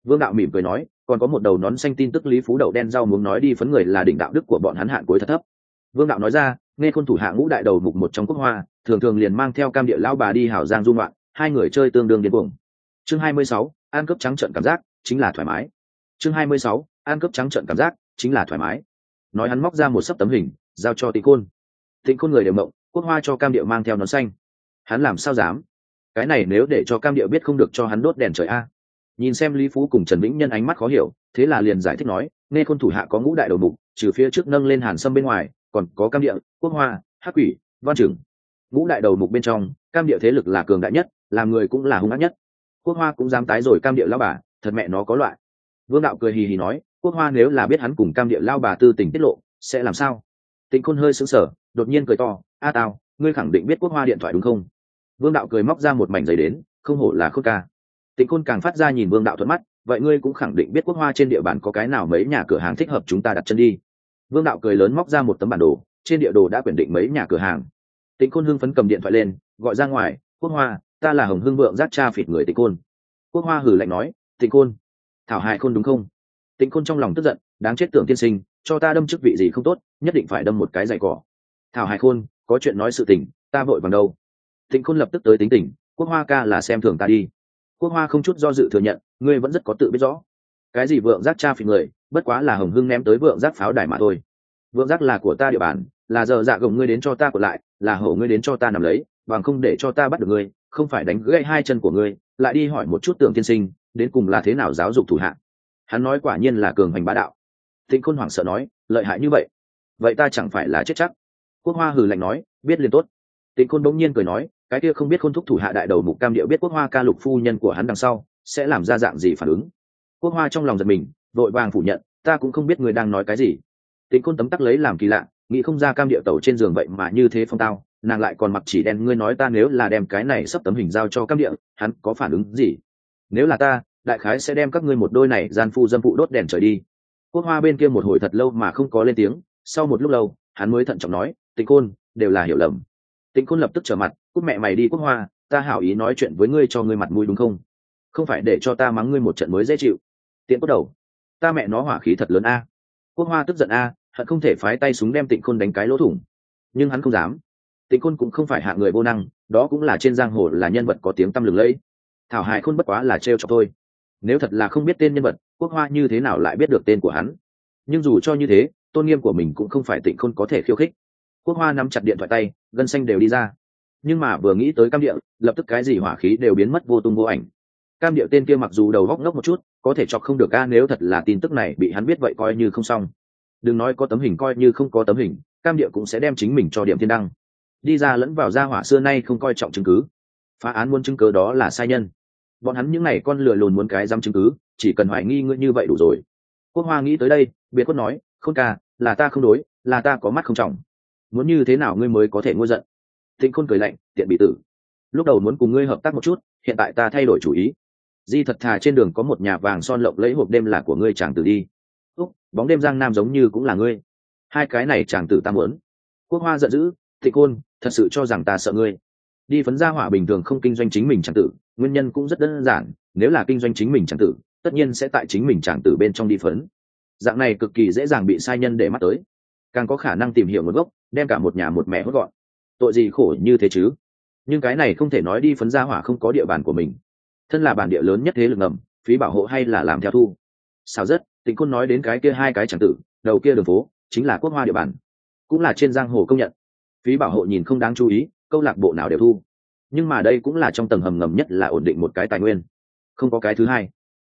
vương đạo mỉm cười nói còn có một đầu nón xanh tin tức lý phú đầu đen rau muốn nói đi phấn người là đỉnh đạo đức của bọn hắn hạn cuối thật thấp. Vương đạo nói ra nghe khôn thủ hạ ngũ đại đầu mục một trong quốc hoa thường thường liền mang theo cam địa lão bà đi hảo giang dung loạn hai người chơi tương đương điên cuồng. Chương 26, an cấp trắng trận cảm giác chính là thoải mái. Chương 26, an cướp trắng trận cảm giác chính là thoải mái. Nói hắn móc ra một sấp tấm hình, giao cho tịnh khôn. Tịnh khôn người đều mộng, quốc hoa cho cam điệu mang theo nón xanh. Hắn làm sao dám? Cái này nếu để cho cam điệu biết không được cho hắn đốt đèn trời a. Nhìn xem lý phú cùng trần vĩnh nhân ánh mắt khó hiểu, thế là liền giải thích nói, nghe khôn thủ hạ có ngũ đại đầu mục, trừ phía trước nâng lên hàn sâm bên ngoài, còn có cam địa, quốc hoa, hắc quỷ, văn trưởng. Ngũ đại đầu mục bên trong, cam địa thế lực là cường đại nhất làm người cũng là hung ác nhất. Quốc hoa cũng dám tái rồi cam địa lão bà, thật mẹ nó có loại. Vương đạo cười hì hì nói quốc hoa nếu là biết hắn cùng cam địa lao bà tư tình tiết lộ, sẽ làm sao? Tịnh khôn hơi sững sờ, đột nhiên cười to, a tao ngươi khẳng định biết quốc hoa điện thoại đúng không? Vương đạo cười móc ra một mảnh giấy đến, không hổ là khôn ca. Tịnh khôn càng phát ra nhìn vương đạo thuận mắt, vậy ngươi cũng khẳng định biết quốc hoa trên địa bàn có cái nào mấy nhà cửa hàng thích hợp chúng ta đặt chân đi? Vương đạo cười lớn móc ra một tấm bản đồ, trên địa đồ đã quyển định mấy nhà cửa hàng. Tịnh khôn hưng phấn cầm điện thoại lên, gọi ra ngoài, quốc hoa, ta là hồng hưng vượng giác cha phịt người tịnh khôn. Quốc hoa hử lạnh nói, tịnh khôn, thảo hại khôn đúng không? Tịnh khôn trong lòng tức giận, đáng chết tưởng tiên sinh, cho ta đâm chức vị gì không tốt, nhất định phải đâm một cái dày cỏ. Thảo Hải khôn, có chuyện nói sự tình, ta vội vàng đâu. Tịnh khôn lập tức tới tính tình, quốc hoa ca là xem thường ta đi. Quốc hoa không chút do dự thừa nhận, ngươi vẫn rất có tự biết rõ. Cái gì vượng giác cha phì người, bất quá là hồng hưng ném tới vượng giác pháo đài mà thôi. Vượng giác là của ta địa bàn, là giờ dạ gồng ngươi đến cho ta của lại, là hổ ngươi đến cho ta nằm lấy, bằng không để cho ta bắt được ngươi, không phải đánh gãy hai chân của ngươi. Lại đi hỏi một chút tưởng tiên sinh, đến cùng là thế nào giáo dục thủ hạng hắn nói quả nhiên là cường hành bá đạo. Tịnh khôn hoảng sợ nói, lợi hại như vậy? Vậy ta chẳng phải là chết chắc? Quốc hoa hừ lạnh nói, biết liền tốt. Tịnh khôn bỗng nhiên cười nói, cái kia không biết khôn thúc thủ hạ đại đầu mục cam điệu biết quốc hoa ca lục phu nhân của hắn đằng sau, sẽ làm ra dạng gì phản ứng? Quốc hoa trong lòng giật mình, vội vàng phủ nhận, ta cũng không biết người đang nói cái gì. Tịnh khôn tấm tắc lấy làm kỳ lạ, nghĩ không ra cam điệu tẩu trên giường vậy mà như thế phong tao, nàng lại còn mặc chỉ đen, ngươi nói ta nếu là đem cái này sắp tấm hình giao cho cam điệu, hắn có phản ứng gì? Nếu là ta đại khái sẽ đem các ngươi một đôi này gian phu dâm phụ đốt đèn trời đi. Quốc hoa bên kia một hồi thật lâu mà không có lên tiếng, sau một lúc lâu, hắn mới thận trọng nói, tịnh côn đều là hiểu lầm. Tịnh côn lập tức trở mặt cút mẹ mày đi quốc hoa, ta hảo ý nói chuyện với ngươi cho ngươi mặt mũi đúng không? Không phải để cho ta mắng ngươi một trận mới dễ chịu. Tiện cốt đầu, ta mẹ nó hỏa khí thật lớn a. Quốc hoa tức giận a, hận không thể phái tay súng đem tịnh Côn đánh cái lỗ thủng. Nhưng hắn không dám. Tịnh Côn cũng không phải hạ người vô năng, đó cũng là trên giang hồ là nhân vật có tiếng tăm lừng lẫy. Thảo hại khôn bất quá là trêu cho tôi nếu thật là không biết tên nhân vật, quốc hoa như thế nào lại biết được tên của hắn? Nhưng dù cho như thế, tôn nghiêm của mình cũng không phải tịnh khôn có thể khiêu khích. Quốc hoa nắm chặt điện thoại tay, gân xanh đều đi ra. Nhưng mà vừa nghĩ tới cam địa, lập tức cái gì hỏa khí đều biến mất vô tung vô ảnh. Cam điệu tên kia mặc dù đầu góc ngốc một chút, có thể chọc không được ca nếu thật là tin tức này bị hắn biết vậy coi như không xong. Đừng nói có tấm hình coi như không có tấm hình, cam điệu cũng sẽ đem chính mình cho điểm thiên đăng. Đi ra lẫn vào gia hỏa xưa nay không coi trọng chứng cứ. Phá án muốn chứng cớ đó là sai nhân bọn hắn những n à y con lừa lồn muốn cái dám chứng cứ, chỉ cần hoài nghi ngươi như vậy đủ rồi. Quốc hoa nghĩ tới đây, biệt quất nói, khôn ca, là ta không đối, là ta có mắt không trọng. Muốn như thế nào ngươi mới có thể ngôi giận? Thịnh khôn cười lạnh, tiện bị tử. Lúc đầu muốn cùng ngươi hợp tác một chút, hiện tại ta thay đổi chủ ý. Di thật thà trên đường có một nhà vàng son lộng lấy hộp đêm là của ngươi chàng tử đi. Úc, bóng đêm giang nam giống như cũng là ngươi. Hai cái này chàng tử ta muốn. Quốc hoa giận dữ, thịnh khôn, thật sự cho rằng ta sợ ngươi đi phấn gia hỏa bình thường không kinh doanh chính mình chẳng tử, nguyên nhân cũng rất đơn giản, nếu là kinh doanh chính mình chẳng tử, tất nhiên sẽ tại chính mình chẳng tử bên trong đi phấn. Dạng này cực kỳ dễ dàng bị sai nhân để mắt tới. Càng có khả năng tìm hiểu nguồn gốc, đem cả một nhà một mẹ hốt gọn. Tội gì khổ như thế chứ? Nhưng cái này không thể nói đi phấn gia hỏa không có địa bàn của mình. Thân là bản địa lớn nhất thế lực ngầm, phí bảo hộ hay là làm theo thu? Sao rất, tịnh côn nói đến cái kia hai cái chẳng tử, đầu kia đường phố, chính là quốc hoa địa bàn. Cũng là trên giang hồ công nhận. Phí bảo hộ nhìn không đáng chú ý câu lạc bộ nào đều thu. Nhưng mà đây cũng là trong tầng hầm ngầm nhất là ổn định một cái tài nguyên. Không có cái thứ hai.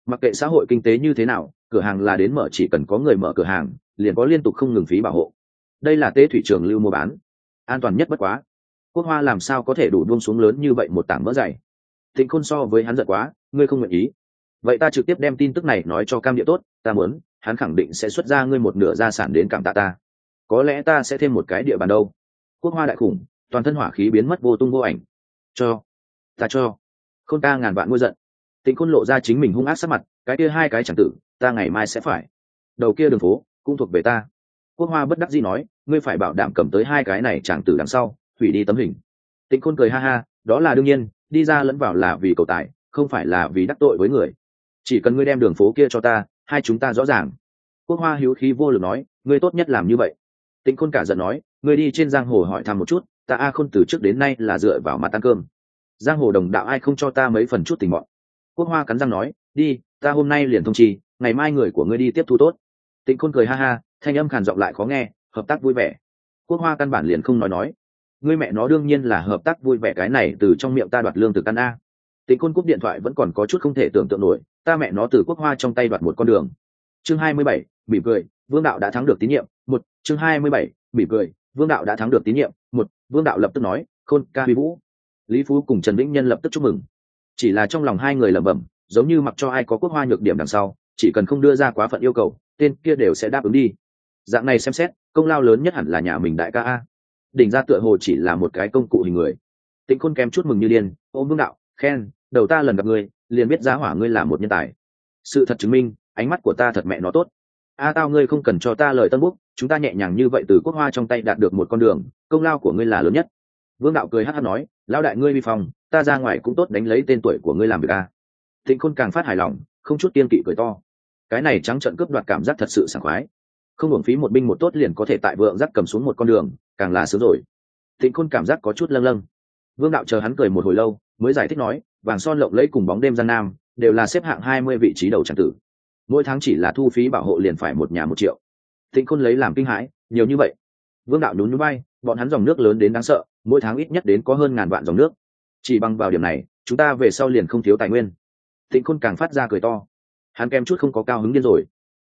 Mặc kệ xã hội kinh tế như thế nào, cửa hàng là đến mở chỉ cần có người mở cửa hàng, liền có liên tục không ngừng phí bảo hộ. Đây là tế thủy trường lưu mua bán. An toàn nhất bất quá. Quốc hoa làm sao có thể đủ buông xuống lớn như vậy một tảng mỡ dày? Thịnh khôn so với hắn giận quá, ngươi không nguyện ý. Vậy ta trực tiếp đem tin tức này nói cho cam địa tốt, ta muốn, hắn khẳng định sẽ xuất ra ngươi một nửa gia sản đến cảm tạ ta. Có lẽ ta sẽ thêm một cái địa bàn đâu. Quốc hoa đại khủng toàn thân hỏa khí biến mất vô tung vô ảnh. Cho, ta cho. Khôn ta ngàn vạn ngôi giận. Tịnh khôn lộ ra chính mình hung ác sắc mặt, cái kia hai cái chẳng tử, ta ngày mai sẽ phải. Đầu kia đường phố, cũng thuộc về ta. Quốc hoa bất đắc dĩ nói, ngươi phải bảo đảm cầm tới hai cái này chẳng tử đằng sau, hủy đi tấm hình. Tịnh khôn cười ha ha, đó là đương nhiên, đi ra lẫn vào là vì cầu tài, không phải là vì đắc tội với người. Chỉ cần ngươi đem đường phố kia cho ta, hai chúng ta rõ ràng. Quốc hoa hiếu khí vô lực nói, ngươi tốt nhất làm như vậy. Tịnh khôn cả giận nói, ngươi đi trên giang hồ hỏi thăm một chút ta a khôn từ trước đến nay là dựa vào mặt ăn cơm. Giang hồ đồng đạo ai không cho ta mấy phần chút tình mọn. Quốc hoa cắn răng nói, đi, ta hôm nay liền thông chi, ngày mai người của ngươi đi tiếp thu tốt. Tịnh khôn cười ha ha, thanh âm khàn giọng lại khó nghe, hợp tác vui vẻ. Quốc hoa căn bản liền không nói nói. Ngươi mẹ nó đương nhiên là hợp tác vui vẻ cái này từ trong miệng ta đoạt lương từ căn a. Tịnh khôn cúp điện thoại vẫn còn có chút không thể tưởng tượng nổi, ta mẹ nó từ quốc hoa trong tay đoạt một con đường. Chương hai mươi bảy, mỉm cười, vương đạo đã thắng được tín nhiệm. Một, chương hai mươi bảy, mỉm cười vương đạo đã thắng được tín nhiệm. Một, vương đạo lập tức nói, khôn ca huy vũ. Lý phú cùng trần vĩnh nhân lập tức chúc mừng. Chỉ là trong lòng hai người lẩm bẩm, giống như mặc cho ai có quốc hoa nhược điểm đằng sau, chỉ cần không đưa ra quá phận yêu cầu, tên kia đều sẽ đáp ứng đi. Dạng này xem xét, công lao lớn nhất hẳn là nhà mình đại ca a. Đỉnh ra tựa hồ chỉ là một cái công cụ hình người. Tịnh khôn kém chút mừng như điên ôm vương đạo, khen, đầu ta lần gặp ngươi, liền biết giá hỏa ngươi là một nhân tài. Sự thật chứng minh, ánh mắt của ta thật mẹ nó tốt. A tao ngươi không cần cho ta lời tân búc chúng ta nhẹ nhàng như vậy từ quốc hoa trong tay đạt được một con đường, công lao của ngươi là lớn nhất. Vương đạo cười hát hát nói lao đại ngươi vi phong, ta ra ngoài cũng tốt đánh lấy tên tuổi của ngươi làm việc a. Thịnh khôn càng phát hài lòng, không chút tiên kỵ cười to. Cái này trắng trận cướp đoạt cảm giác thật sự sảng khoái. Không hưởng phí một binh một tốt liền có thể tại vượng giác cầm xuống một con đường, càng là sướng rồi. Thịnh khôn cảm giác có chút lâng lâng. Vương đạo chờ hắn cười một hồi lâu, mới giải thích nói, vàng son lộng lẫy cùng bóng đêm gian nam, đều là xếp hạng hai mươi vị trí đầu tràng tử. Mỗi tháng chỉ là thu phí bảo hộ liền phải một nhà một triệu tịnh khôn lấy làm kinh hãi, nhiều như vậy. Vương đạo nhún núi bay bọn hắn dòng nước lớn đến đáng sợ, mỗi tháng ít nhất đến có hơn ngàn vạn dòng nước. Chỉ bằng vào điểm này, chúng ta về sau liền không thiếu tài nguyên. Tịnh khôn càng phát ra cười to. Hắn kem chút không có cao hứng điên rồi.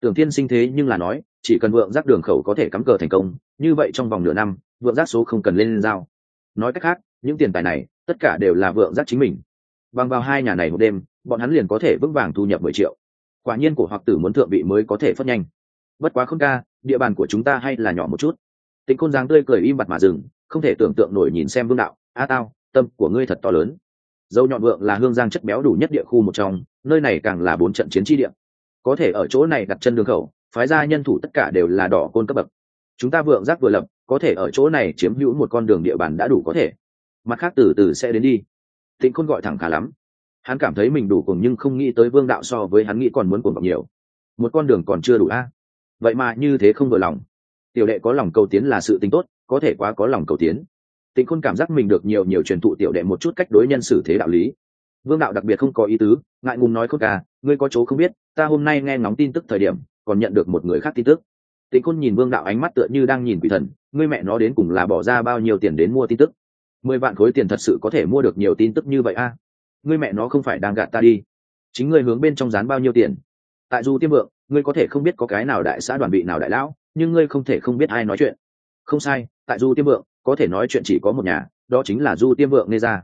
Tưởng thiên sinh thế nhưng là nói, chỉ cần vượng giác đường khẩu có thể cắm cờ thành công, như vậy trong vòng nửa năm, vượng giác số không cần lên giao. Nói cách khác, những tiền tài này, tất cả đều là vượng giác chính mình. Bằng vào hai nhà này một đêm, bọn hắn liền có thể vững vàng thu nhập mười triệu. Quả nhiên của hoặc tử muốn thượng vị mới có thể phất nhanh bất quá không ca, địa bàn của chúng ta hay là nhỏ một chút. Tịnh côn giang tươi cười im bặt mà dừng, không thể tưởng tượng nổi nhìn xem vương đạo, a tao, tâm của ngươi thật to lớn. Dâu nhọn vượng là hương giang chất béo đủ nhất địa khu một trong, nơi này càng là bốn trận chiến tri địa. Có thể ở chỗ này đặt chân đường khẩu, phái ra nhân thủ tất cả đều là đỏ côn cấp bậc. Chúng ta vượng giác vừa lập, có thể ở chỗ này chiếm hữu một con đường địa bàn đã đủ có thể. Mặt khác từ từ sẽ đến đi. Tịnh khôn gọi thẳng khá lắm. Hắn cảm thấy mình đủ cùng nhưng không nghĩ tới vương đạo so với hắn nghĩ còn muốn cuồng nhiều. Một con đường còn chưa đủ a vậy mà như thế không vừa lòng. Tiểu đệ có lòng cầu tiến là sự tính tốt, có thể quá có lòng cầu tiến. Tịnh khôn cảm giác mình được nhiều nhiều truyền thụ tiểu đệ một chút cách đối nhân xử thế đạo lý. Vương đạo đặc biệt không có ý tứ, ngại ngùng nói khôn ca, ngươi có chỗ không biết, ta hôm nay nghe ngóng tin tức thời điểm, còn nhận được một người khác tin tức. Tịnh khôn nhìn vương đạo ánh mắt tựa như đang nhìn quỷ thần, ngươi mẹ nó đến cùng là bỏ ra bao nhiêu tiền đến mua tin tức? Mười vạn khối tiền thật sự có thể mua được nhiều tin tức như vậy a? À? ngươi mẹ nó không phải đang gạt ta đi. Chính ngươi hướng bên trong dán bao nhiêu tiền? Tại du tiêm vượng ngươi có thể không biết có cái nào đại xã đoàn bị nào đại lão, nhưng ngươi không thể không biết ai nói chuyện. Không sai, tại du tiêm vượng, có thể nói chuyện chỉ có một nhà, đó chính là du tiêm vượng nghe ra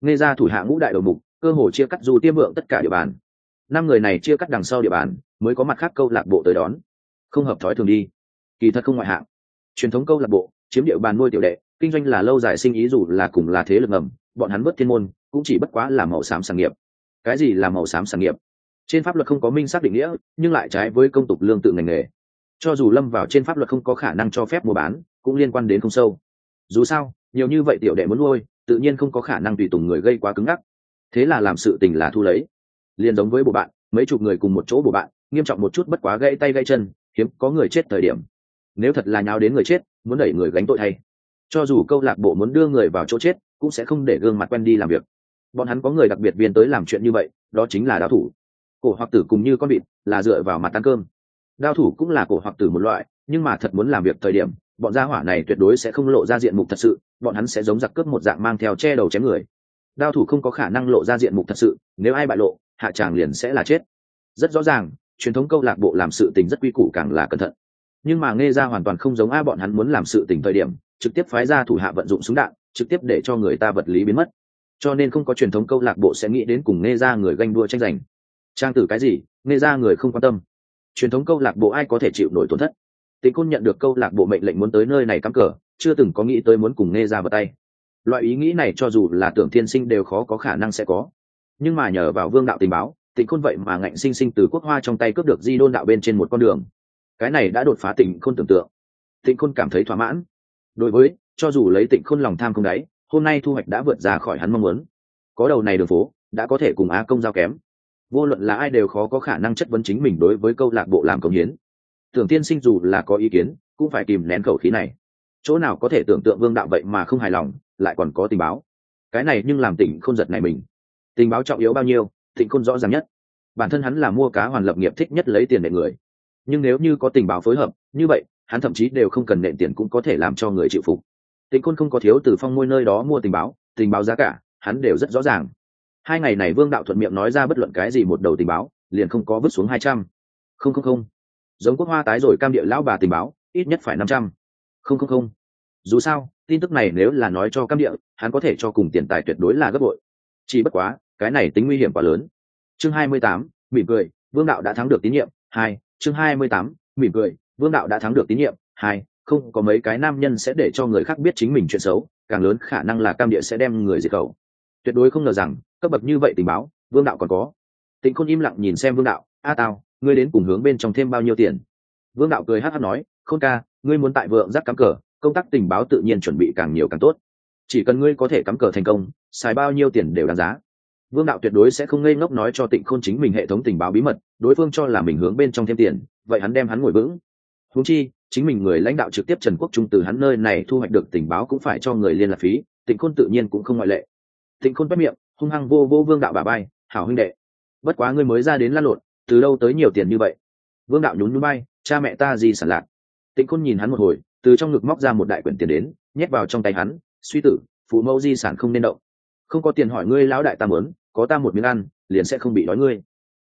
nghe ra thủ hạ ngũ đại đầu mục, cơ hồ chia cắt du tiêm vượng tất cả địa bàn. Năm người này chia cắt đằng sau địa bàn, mới có mặt khác câu lạc bộ tới đón. Không hợp thói thường đi. Kỳ thật không ngoại hạng. Truyền thống câu lạc bộ, chiếm địa bàn nuôi tiểu đệ, kinh doanh là lâu dài sinh ý dù là cùng là thế lực ngầm, bọn hắn bất thiên môn, cũng chỉ bất quá là màu xám sản nghiệp. Cái gì là màu xám sản nghiệp? Trên pháp luật không có minh xác định nghĩa, nhưng lại trái với công tục lương tự ngành nghề. Cho dù lâm vào trên pháp luật không có khả năng cho phép mua bán, cũng liên quan đến không sâu. Dù sao, nhiều như vậy tiểu đệ muốn nuôi, tự nhiên không có khả năng tùy tùng người gây quá cứng ngắc. Thế là làm sự tình là thu lấy. Liền giống với bộ bạn, mấy chục người cùng một chỗ bộ bạn, nghiêm trọng một chút bất quá gãy tay gãy chân, hiếm có người chết thời điểm. Nếu thật là nháo đến người chết, muốn đẩy người gánh tội thay. Cho dù câu lạc bộ muốn đưa người vào chỗ chết, cũng sẽ không để gương mặt quen đi làm việc. Bọn hắn có người đặc biệt viên tới làm chuyện như vậy, đó chính là đáo thủ cổ hoặc tử cùng như con vịt, là dựa vào mặt ăn cơm. Đao thủ cũng là cổ hoặc tử một loại, nhưng mà thật muốn làm việc thời điểm, bọn gia hỏa này tuyệt đối sẽ không lộ ra diện mục thật sự, bọn hắn sẽ giống giặc cướp một dạng mang theo che đầu chém người. Đao thủ không có khả năng lộ ra diện mục thật sự, nếu ai bại lộ, hạ tràng liền sẽ là chết. Rất rõ ràng, truyền thống câu lạc bộ làm sự tình rất quy củ càng là cẩn thận. Nhưng mà nghe ra hoàn toàn không giống a bọn hắn muốn làm sự tình thời điểm, trực tiếp phái ra thủ hạ vận dụng súng đạn, trực tiếp để cho người ta vật lý biến mất. Cho nên không có truyền thống câu lạc bộ sẽ nghĩ đến cùng nghe ra người ganh đua tranh giành trang tử cái gì? Nghe ra người không quan tâm. Truyền thống câu lạc bộ ai có thể chịu nổi tổn thất? Tịnh côn nhận được câu lạc bộ mệnh lệnh muốn tới nơi này cắm cờ, chưa từng có nghĩ tới muốn cùng nghe ra vào tay. Loại ý nghĩ này cho dù là tưởng thiên sinh đều khó có khả năng sẽ có. Nhưng mà nhờ vào vương đạo tình báo, tịnh khôn vậy mà ngạnh sinh sinh từ quốc hoa trong tay cướp được di đôn đạo bên trên một con đường. Cái này đã đột phá tịnh khôn tưởng tượng. Tịnh khôn cảm thấy thỏa mãn. Đối với, cho dù lấy tịnh khôn lòng tham không đáy, hôm nay thu hoạch đã vượt ra khỏi hắn mong muốn. Có đầu này đường phố, đã có thể cùng á công giao kém vô luận là ai đều khó có khả năng chất vấn chính mình đối với câu lạc bộ làm công hiến. Tưởng tiên sinh dù là có ý kiến, cũng phải kìm nén khẩu khí này. Chỗ nào có thể tưởng tượng vương đạo vậy mà không hài lòng, lại còn có tình báo. Cái này nhưng làm tỉnh không giật này mình. Tình báo trọng yếu bao nhiêu, thịnh khôn rõ ràng nhất. Bản thân hắn là mua cá hoàn lập nghiệp thích nhất lấy tiền để người. Nhưng nếu như có tình báo phối hợp, như vậy, hắn thậm chí đều không cần nện tiền cũng có thể làm cho người chịu phục. Tịnh khôn không có thiếu từ phong môi nơi đó mua tình báo tình báo giá cả, hắn đều rất rõ ràng hai ngày này vương đạo thuận miệng nói ra bất luận cái gì một đầu tình báo, liền không có vứt xuống hai trăm. Không không không. Giống quốc hoa tái rồi cam địa lão bà tình báo, ít nhất phải năm trăm. Không không không. Dù sao, tin tức này nếu là nói cho cam địa, hắn có thể cho cùng tiền tài tuyệt đối là gấp bội. Chỉ bất quá, cái này tính nguy hiểm quá lớn. Chương hai mươi tám, mỉm cười, vương đạo đã thắng được tín nhiệm, hai. Chương hai mươi tám, mỉm cười, vương đạo đã thắng được tín nhiệm, hai. Không, có mấy cái nam nhân sẽ để cho người khác biết chính mình chuyện xấu, càng lớn khả năng là cam địa sẽ đem người diệt khẩu tuyệt đối không ngờ rằng, cấp bậc như vậy tình báo, vương đạo còn có. Tịnh khôn im lặng nhìn xem vương đạo, a tao ngươi đến cùng hướng bên trong thêm bao nhiêu tiền? Vương đạo cười hát hát nói, khôn ca, ngươi muốn tại vượng giác cắm cờ, công tác tình báo tự nhiên chuẩn bị càng nhiều càng tốt. Chỉ cần ngươi có thể cắm cờ thành công, xài bao nhiêu tiền đều đáng giá. Vương đạo tuyệt đối sẽ không ngây ngốc nói cho tịnh khôn chính mình hệ thống tình báo bí mật, đối phương cho là mình hướng bên trong thêm tiền, vậy hắn đem hắn ngồi vững. Húng chi, chính mình người lãnh đạo trực tiếp trần quốc trung từ hắn nơi này thu hoạch được tình báo cũng phải cho người liên lạc phí, tịnh khôn tự nhiên cũng không ngoại lệ tịnh khôn bắt miệng, hung hăng vô vô vương đạo bà bay, hảo huynh đệ, bất quá ngươi mới ra đến lăn lộn, từ đâu tới nhiều tiền như vậy? Vương đạo nhún núi bay, cha mẹ ta gì sản lạc. Tịnh khôn nhìn hắn một hồi, từ trong ngực móc ra một đại quyển tiền đến, nhét vào trong tay hắn, suy tử, phụ mẫu di sản không nên động. Không có tiền hỏi ngươi lão đại ta mớn có ta một miếng ăn, liền sẽ không bị đói ngươi.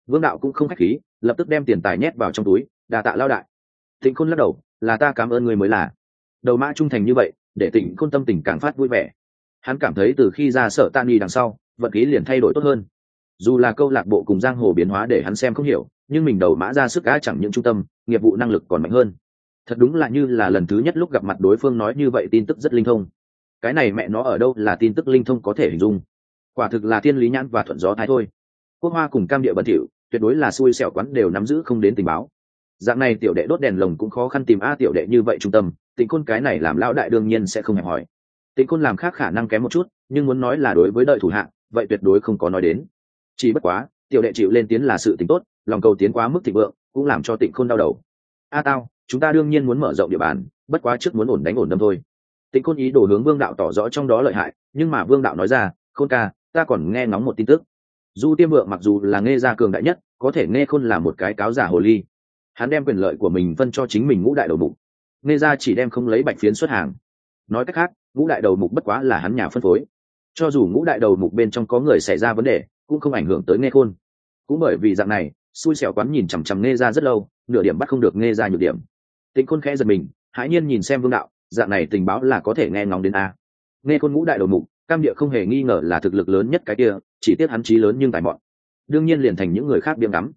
Vương đạo cũng không khách khí, lập tức đem tiền tài nhét vào trong túi đà tạ lao đại. Tịnh khôn lắc đầu, là ta cảm ơn ngươi mới là. Đầu mã trung thành như vậy, để tịnh khôn tâm tình càng phát vui vẻ hắn cảm thấy từ khi ra sở tan đi đằng sau, vận khí liền thay đổi tốt hơn. Dù là câu lạc bộ cùng giang hồ biến hóa để hắn xem không hiểu, nhưng mình đầu mã ra sức cá chẳng những trung tâm, nghiệp vụ năng lực còn mạnh hơn. Thật đúng là như là lần thứ nhất lúc gặp mặt đối phương nói như vậy tin tức rất linh thông. Cái này mẹ nó ở đâu là tin tức linh thông có thể hình dung? Quả thực là thiên lý nhãn và thuận gió thái thôi. Quốc hoa cùng cam địa bẩn thỉu, tuyệt đối là xui xẻo quán đều nắm giữ không đến tình báo. Dạng này tiểu đệ đốt đèn lồng cũng khó khăn tìm a tiểu đệ như vậy trung tâm, tình côn cái này làm lão đại đương nhiên sẽ không hẹp hỏi tịnh khôn làm khác khả năng kém một chút, nhưng muốn nói là đối với đợi thủ hạng, vậy tuyệt đối không có nói đến. Chỉ bất quá, tiểu đệ chịu lên tiến là sự tính tốt, lòng cầu tiến quá mức thịnh vượng, cũng làm cho tịnh khôn đau đầu. A tao, chúng ta đương nhiên muốn mở rộng địa bàn, bất quá trước muốn ổn đánh ổn đâm thôi. Tịnh khôn ý đồ hướng vương đạo tỏ rõ trong đó lợi hại, nhưng mà vương đạo nói ra, khôn ca, ta còn nghe ngóng một tin tức. Du tiêm vượng mặc dù là nghe gia cường đại nhất, có thể nghe khôn là một cái cáo giả hồ ly. Hắn đem quyền lợi của mình phân cho chính mình ngũ đại đầu mục. Nghe ra chỉ đem không lấy bạch phiến xuất hàng nói cách khác, ngũ đại đầu mục bất quá là hắn nhà phân phối. Cho dù ngũ đại đầu mục bên trong có người xảy ra vấn đề, cũng không ảnh hưởng tới nghe khôn. Cũng bởi vì dạng này, xui xẻo quán nhìn chằm chằm nghe ra rất lâu, nửa điểm bắt không được nghe ra nhược điểm. Tĩnh khôn khẽ giật mình, hãi nhiên nhìn xem vương đạo, dạng này tình báo là có thể nghe ngóng đến a. Nghe khôn ngũ đại đầu mục, cam địa không hề nghi ngờ là thực lực lớn nhất cái kia, chỉ tiếc hắn trí lớn nhưng tài mọn. Đương nhiên liền thành những người khác biếm đắm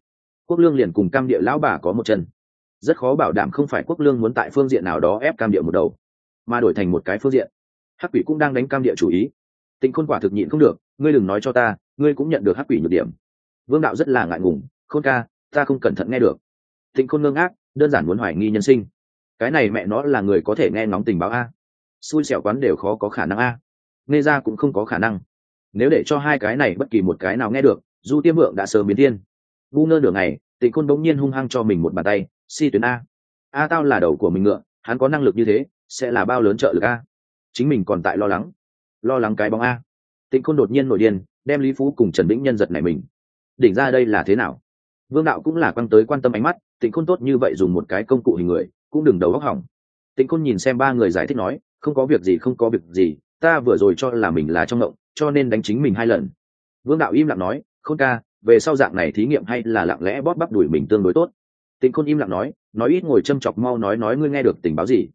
quốc lương liền cùng cam địa lão bà có một chân. Rất khó bảo đảm không phải quốc lương muốn tại phương diện nào đó ép cam địa một đầu mà đổi thành một cái phương diện. Hắc quỷ cũng đang đánh cam địa chủ ý. Tịnh khôn quả thực nhịn không được, ngươi đừng nói cho ta, ngươi cũng nhận được hắc quỷ nhược điểm. Vương đạo rất là ngại ngùng, khôn ca, ta không cẩn thận nghe được. Tịnh khôn ngơ ác đơn giản muốn hoài nghi nhân sinh. Cái này mẹ nó là người có thể nghe ngóng tình báo a. Xui xẻo quán đều khó có khả năng a. Nghe ra cũng không có khả năng. Nếu để cho hai cái này bất kỳ một cái nào nghe được, du tiêm vượng đã sớm biến thiên. Ngu ngơ nửa ngày, tịnh khôn bỗng nhiên hung hăng cho mình một bàn tay, si tuyến a. A tao là đầu của mình ngựa, hắn có năng lực như thế sẽ là bao lớn trợ lực a? Chính mình còn tại lo lắng. Lo lắng cái bóng a. Tịnh khôn đột nhiên nổi điên, đem lý phú cùng trần vĩnh nhân giật này mình. Đỉnh ra đây là thế nào? Vương đạo cũng là quăng tới quan tâm ánh mắt, tịnh khôn tốt như vậy dùng một cái công cụ hình người, cũng đừng đầu góc hỏng. Tịnh khôn nhìn xem ba người giải thích nói, không có việc gì, không có việc gì, ta vừa rồi cho là mình là trong ngộng, cho nên đánh chính mình hai lần. Vương đạo im lặng nói, khôn ca, về sau dạng này thí nghiệm hay là lặng lẽ bóp bắp đuổi mình tương đối tốt. Tịnh khôn im lặng nói nói ít ngồi châm chọc mau nói nói ngươi nghe được tình báo gì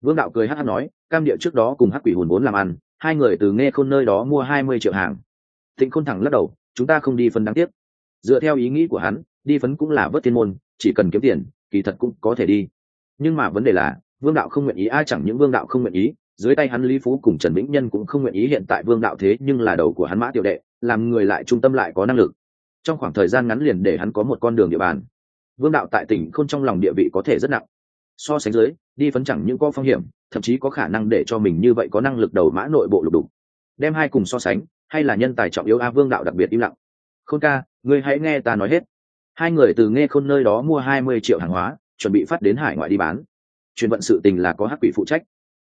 vương đạo cười hát hát nói, cam địa trước đó cùng hắc quỷ hùn vốn làm ăn, hai người từ nghe khôn nơi đó mua hai mươi triệu hàng. Tịnh khôn thẳng lắc đầu, chúng ta không đi phân đáng tiếc. Dựa theo ý nghĩ của hắn, đi phấn cũng là vớt thiên môn, chỉ cần kiếm tiền, kỳ thật cũng có thể đi. Nhưng mà vấn đề là, vương đạo không nguyện ý ai chẳng những vương đạo không nguyện ý, dưới tay hắn lý phú cùng trần vĩnh nhân cũng không nguyện ý, hiện tại vương đạo thế nhưng là đầu của hắn mã tiểu đệ, làm người lại trung tâm lại có năng lực. Trong khoảng thời gian ngắn liền để hắn có một con đường địa bàn. Vương đạo tại tỉnh khôn trong lòng địa vị có thể rất nặng so sánh dưới, đi phấn chẳng những có phong hiểm, thậm chí có khả năng để cho mình như vậy có năng lực đầu mã nội bộ lục đục. Đem hai cùng so sánh, hay là nhân tài trọng yếu a vương đạo đặc biệt im lặng. Khôn ca, ngươi hãy nghe ta nói hết. Hai người từ nghe khôn nơi đó mua hai mươi triệu hàng hóa, chuẩn bị phát đến hải ngoại đi bán. Truyền vận sự tình là có hắc quỷ phụ trách.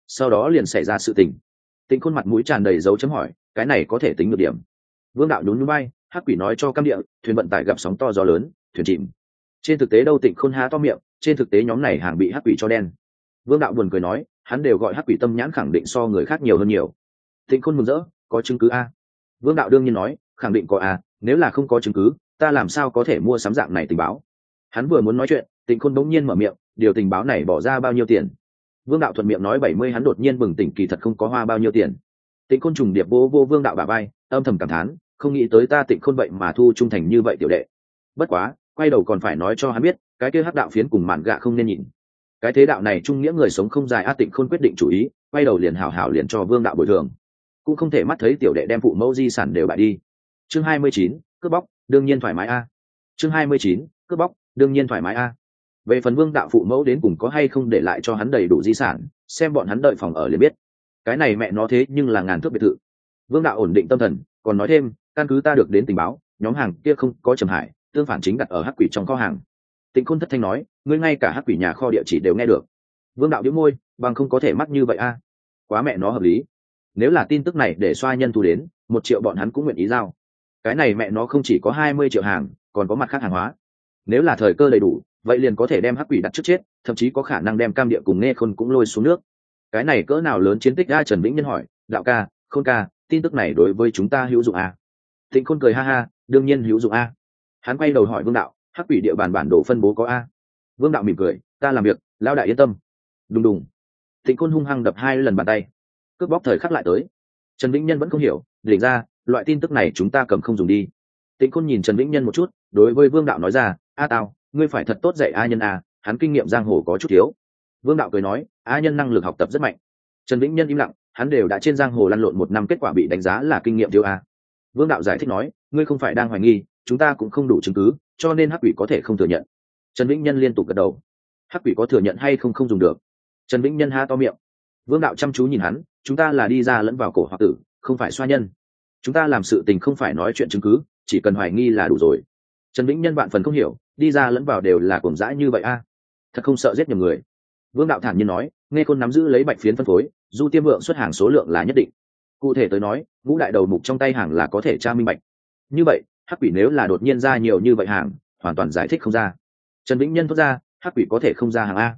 Sau đó liền xảy ra sự tình. Tịnh khuôn mặt mũi tràn đầy dấu chấm hỏi, cái này có thể tính được điểm. Vương đạo nhún núi bay hắc quỷ nói cho cam địa, thuyền vận tải gặp sóng to gió lớn, thuyền chìm. Trên thực tế đâu tịnh khôn há to miệng trên thực tế nhóm này hàng bị hắc quỷ cho đen. Vương đạo buồn cười nói, hắn đều gọi hắc quỷ tâm nhãn khẳng định so người khác nhiều hơn nhiều. Tịnh khôn mừng rỡ, có chứng cứ a. Vương đạo đương nhiên nói, khẳng định có a, nếu là không có chứng cứ, ta làm sao có thể mua sắm dạng này tình báo? Hắn vừa muốn nói chuyện tịnh khôn bỗng nhiên mở miệng, điều tình báo này bỏ ra bao nhiêu tiền? Vương đạo thuận miệng nói bảy mươi, hắn đột nhiên bừng tỉnh kỳ thật không có hoa bao nhiêu tiền. Tịnh khôn trùng điệp vô vô vương đạo bà bay âm thầm cảm thán, không nghĩ tới ta tịnh khôn vậy mà thu trung thành như vậy tiểu đệ. Bất quá, quay đầu còn phải nói cho hắn biết cái kia hắc đạo phiến cùng mạn gạ không nên nhìn. Cái thế đạo này trung nghĩa người sống không dài a tịnh khôn quyết định chủ ý, quay đầu liền hảo hảo liền cho vương đạo bồi thường. Cũng không thể mắt thấy tiểu đệ đem phụ mẫu di sản đều bại đi. Chương hai mươi chín, cướp bóc, đương nhiên thoải mái a. Chương hai mươi chín, cướp bóc, đương nhiên thoải mái a. Về phần vương đạo phụ mẫu đến cùng có hay không để lại cho hắn đầy đủ di sản, xem bọn hắn đợi phòng ở liền biết. Cái này mẹ nó thế nhưng là ngàn thước biệt thự. Vương đạo ổn định tâm thần, còn nói thêm, căn cứ ta được đến tình báo, nhóm hàng kia không có trầm hải tương phản chính đặt ở hắc quỷ trong kho hàng tịnh khôn thất thanh nói, ngươi ngay cả hắc quỷ nhà kho địa chỉ đều nghe được. Vương đạo đĩu môi, bằng không có thể mắc như vậy a. Quá mẹ nó hợp lý. Nếu là tin tức này để xoa nhân thu đến, một triệu bọn hắn cũng nguyện ý giao. Cái này mẹ nó không chỉ có hai mươi triệu hàng, còn có mặt khác hàng hóa. Nếu là thời cơ đầy đủ, vậy liền có thể đem hắc quỷ đặt trước chết, thậm chí có khả năng đem cam địa cùng nghe khôn cũng lôi xuống nước. Cái này cỡ nào lớn chiến tích a trần vĩnh nhân hỏi, đạo ca, khôn ca, tin tức này đối với chúng ta hữu dụng à? a thịnh khôn cười ha ha, đương nhiên hữu dụng a. Hắn quay đầu hỏi vương đạo hắc quỷ địa bàn bản đồ phân bố có a. Vương đạo mỉm cười, ta làm việc lao đại yên tâm. Đùng đùng. Thịnh côn hung hăng đập hai lần bàn tay. Cướp bóc thời khắc lại tới. Trần vĩnh nhân vẫn không hiểu, đỉnh ra, loại tin tức này chúng ta cầm không dùng đi. Tịnh côn nhìn trần vĩnh nhân một chút, đối với vương đạo nói ra, a tao, ngươi phải thật tốt dạy a nhân a, hắn kinh nghiệm giang hồ có chút thiếu. Vương đạo cười nói, a nhân năng lực học tập rất mạnh. Trần vĩnh nhân im lặng, hắn đều đã trên giang hồ lăn lộn một năm kết quả bị đánh giá là kinh nghiệm thiếu a. Vương đạo giải thích nói, ngươi không phải đang hoài nghi chúng ta cũng không đủ chứng cứ, cho nên hắc quỷ có thể không thừa nhận. Trần vĩnh nhân liên tục gật đầu. Hắc quỷ có thừa nhận hay không không dùng được. Trần vĩnh nhân ha to miệng. Vương đạo chăm chú nhìn hắn, chúng ta là đi ra lẫn vào cổ hoặc tử, không phải xoa nhân. Chúng ta làm sự tình không phải nói chuyện chứng cứ, chỉ cần hoài nghi là đủ rồi. Trần vĩnh nhân bạn phần không hiểu, đi ra lẫn vào đều là cuồng dã như vậy a? Thật không sợ giết nhầm người. Vương đạo thản nhiên nói, nghe khôn nắm giữ lấy bạch phiến phân phối, du tiêm vượng xuất hàng số lượng là nhất định. Cụ thể tới nói, ngũ đại đầu mục trong tay hàng là có thể tra minh bạch. Như vậy hắc quỷ nếu là đột nhiên ra nhiều như vậy hàng, hoàn toàn giải thích không ra. Trần vĩnh nhân thốt ra, hắc quỷ có thể không ra hàng a?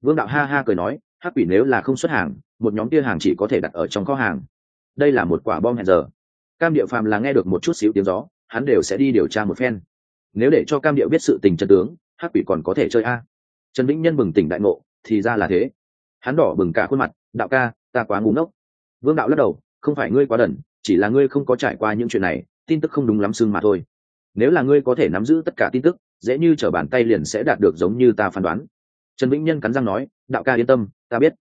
Vương đạo ha ha cười nói, hắc quỷ nếu là không xuất hàng, một nhóm kia hàng chỉ có thể đặt ở trong kho hàng. Đây là một quả bom hẹn giờ. Cam điệu phàm là nghe được một chút xíu tiếng gió, hắn đều sẽ đi điều tra một phen. Nếu để cho cam điệu biết sự tình chân tướng, hắc quỷ còn có thể chơi a? Trần vĩnh nhân bừng tỉnh đại ngộ, thì ra là thế. Hắn đỏ bừng cả khuôn mặt, đạo ca, ta quá ngủ ngốc. Vương đạo lắc đầu, không phải ngươi quá đần, chỉ là ngươi không có trải qua những chuyện này tin tức không đúng lắm xưng mà thôi. Nếu là ngươi có thể nắm giữ tất cả tin tức, dễ như t r ở bàn tay liền sẽ đạt được giống như ta phán đoán. Trần vĩnh nhân cắn răng nói, đạo ca yên tâm, ta biết.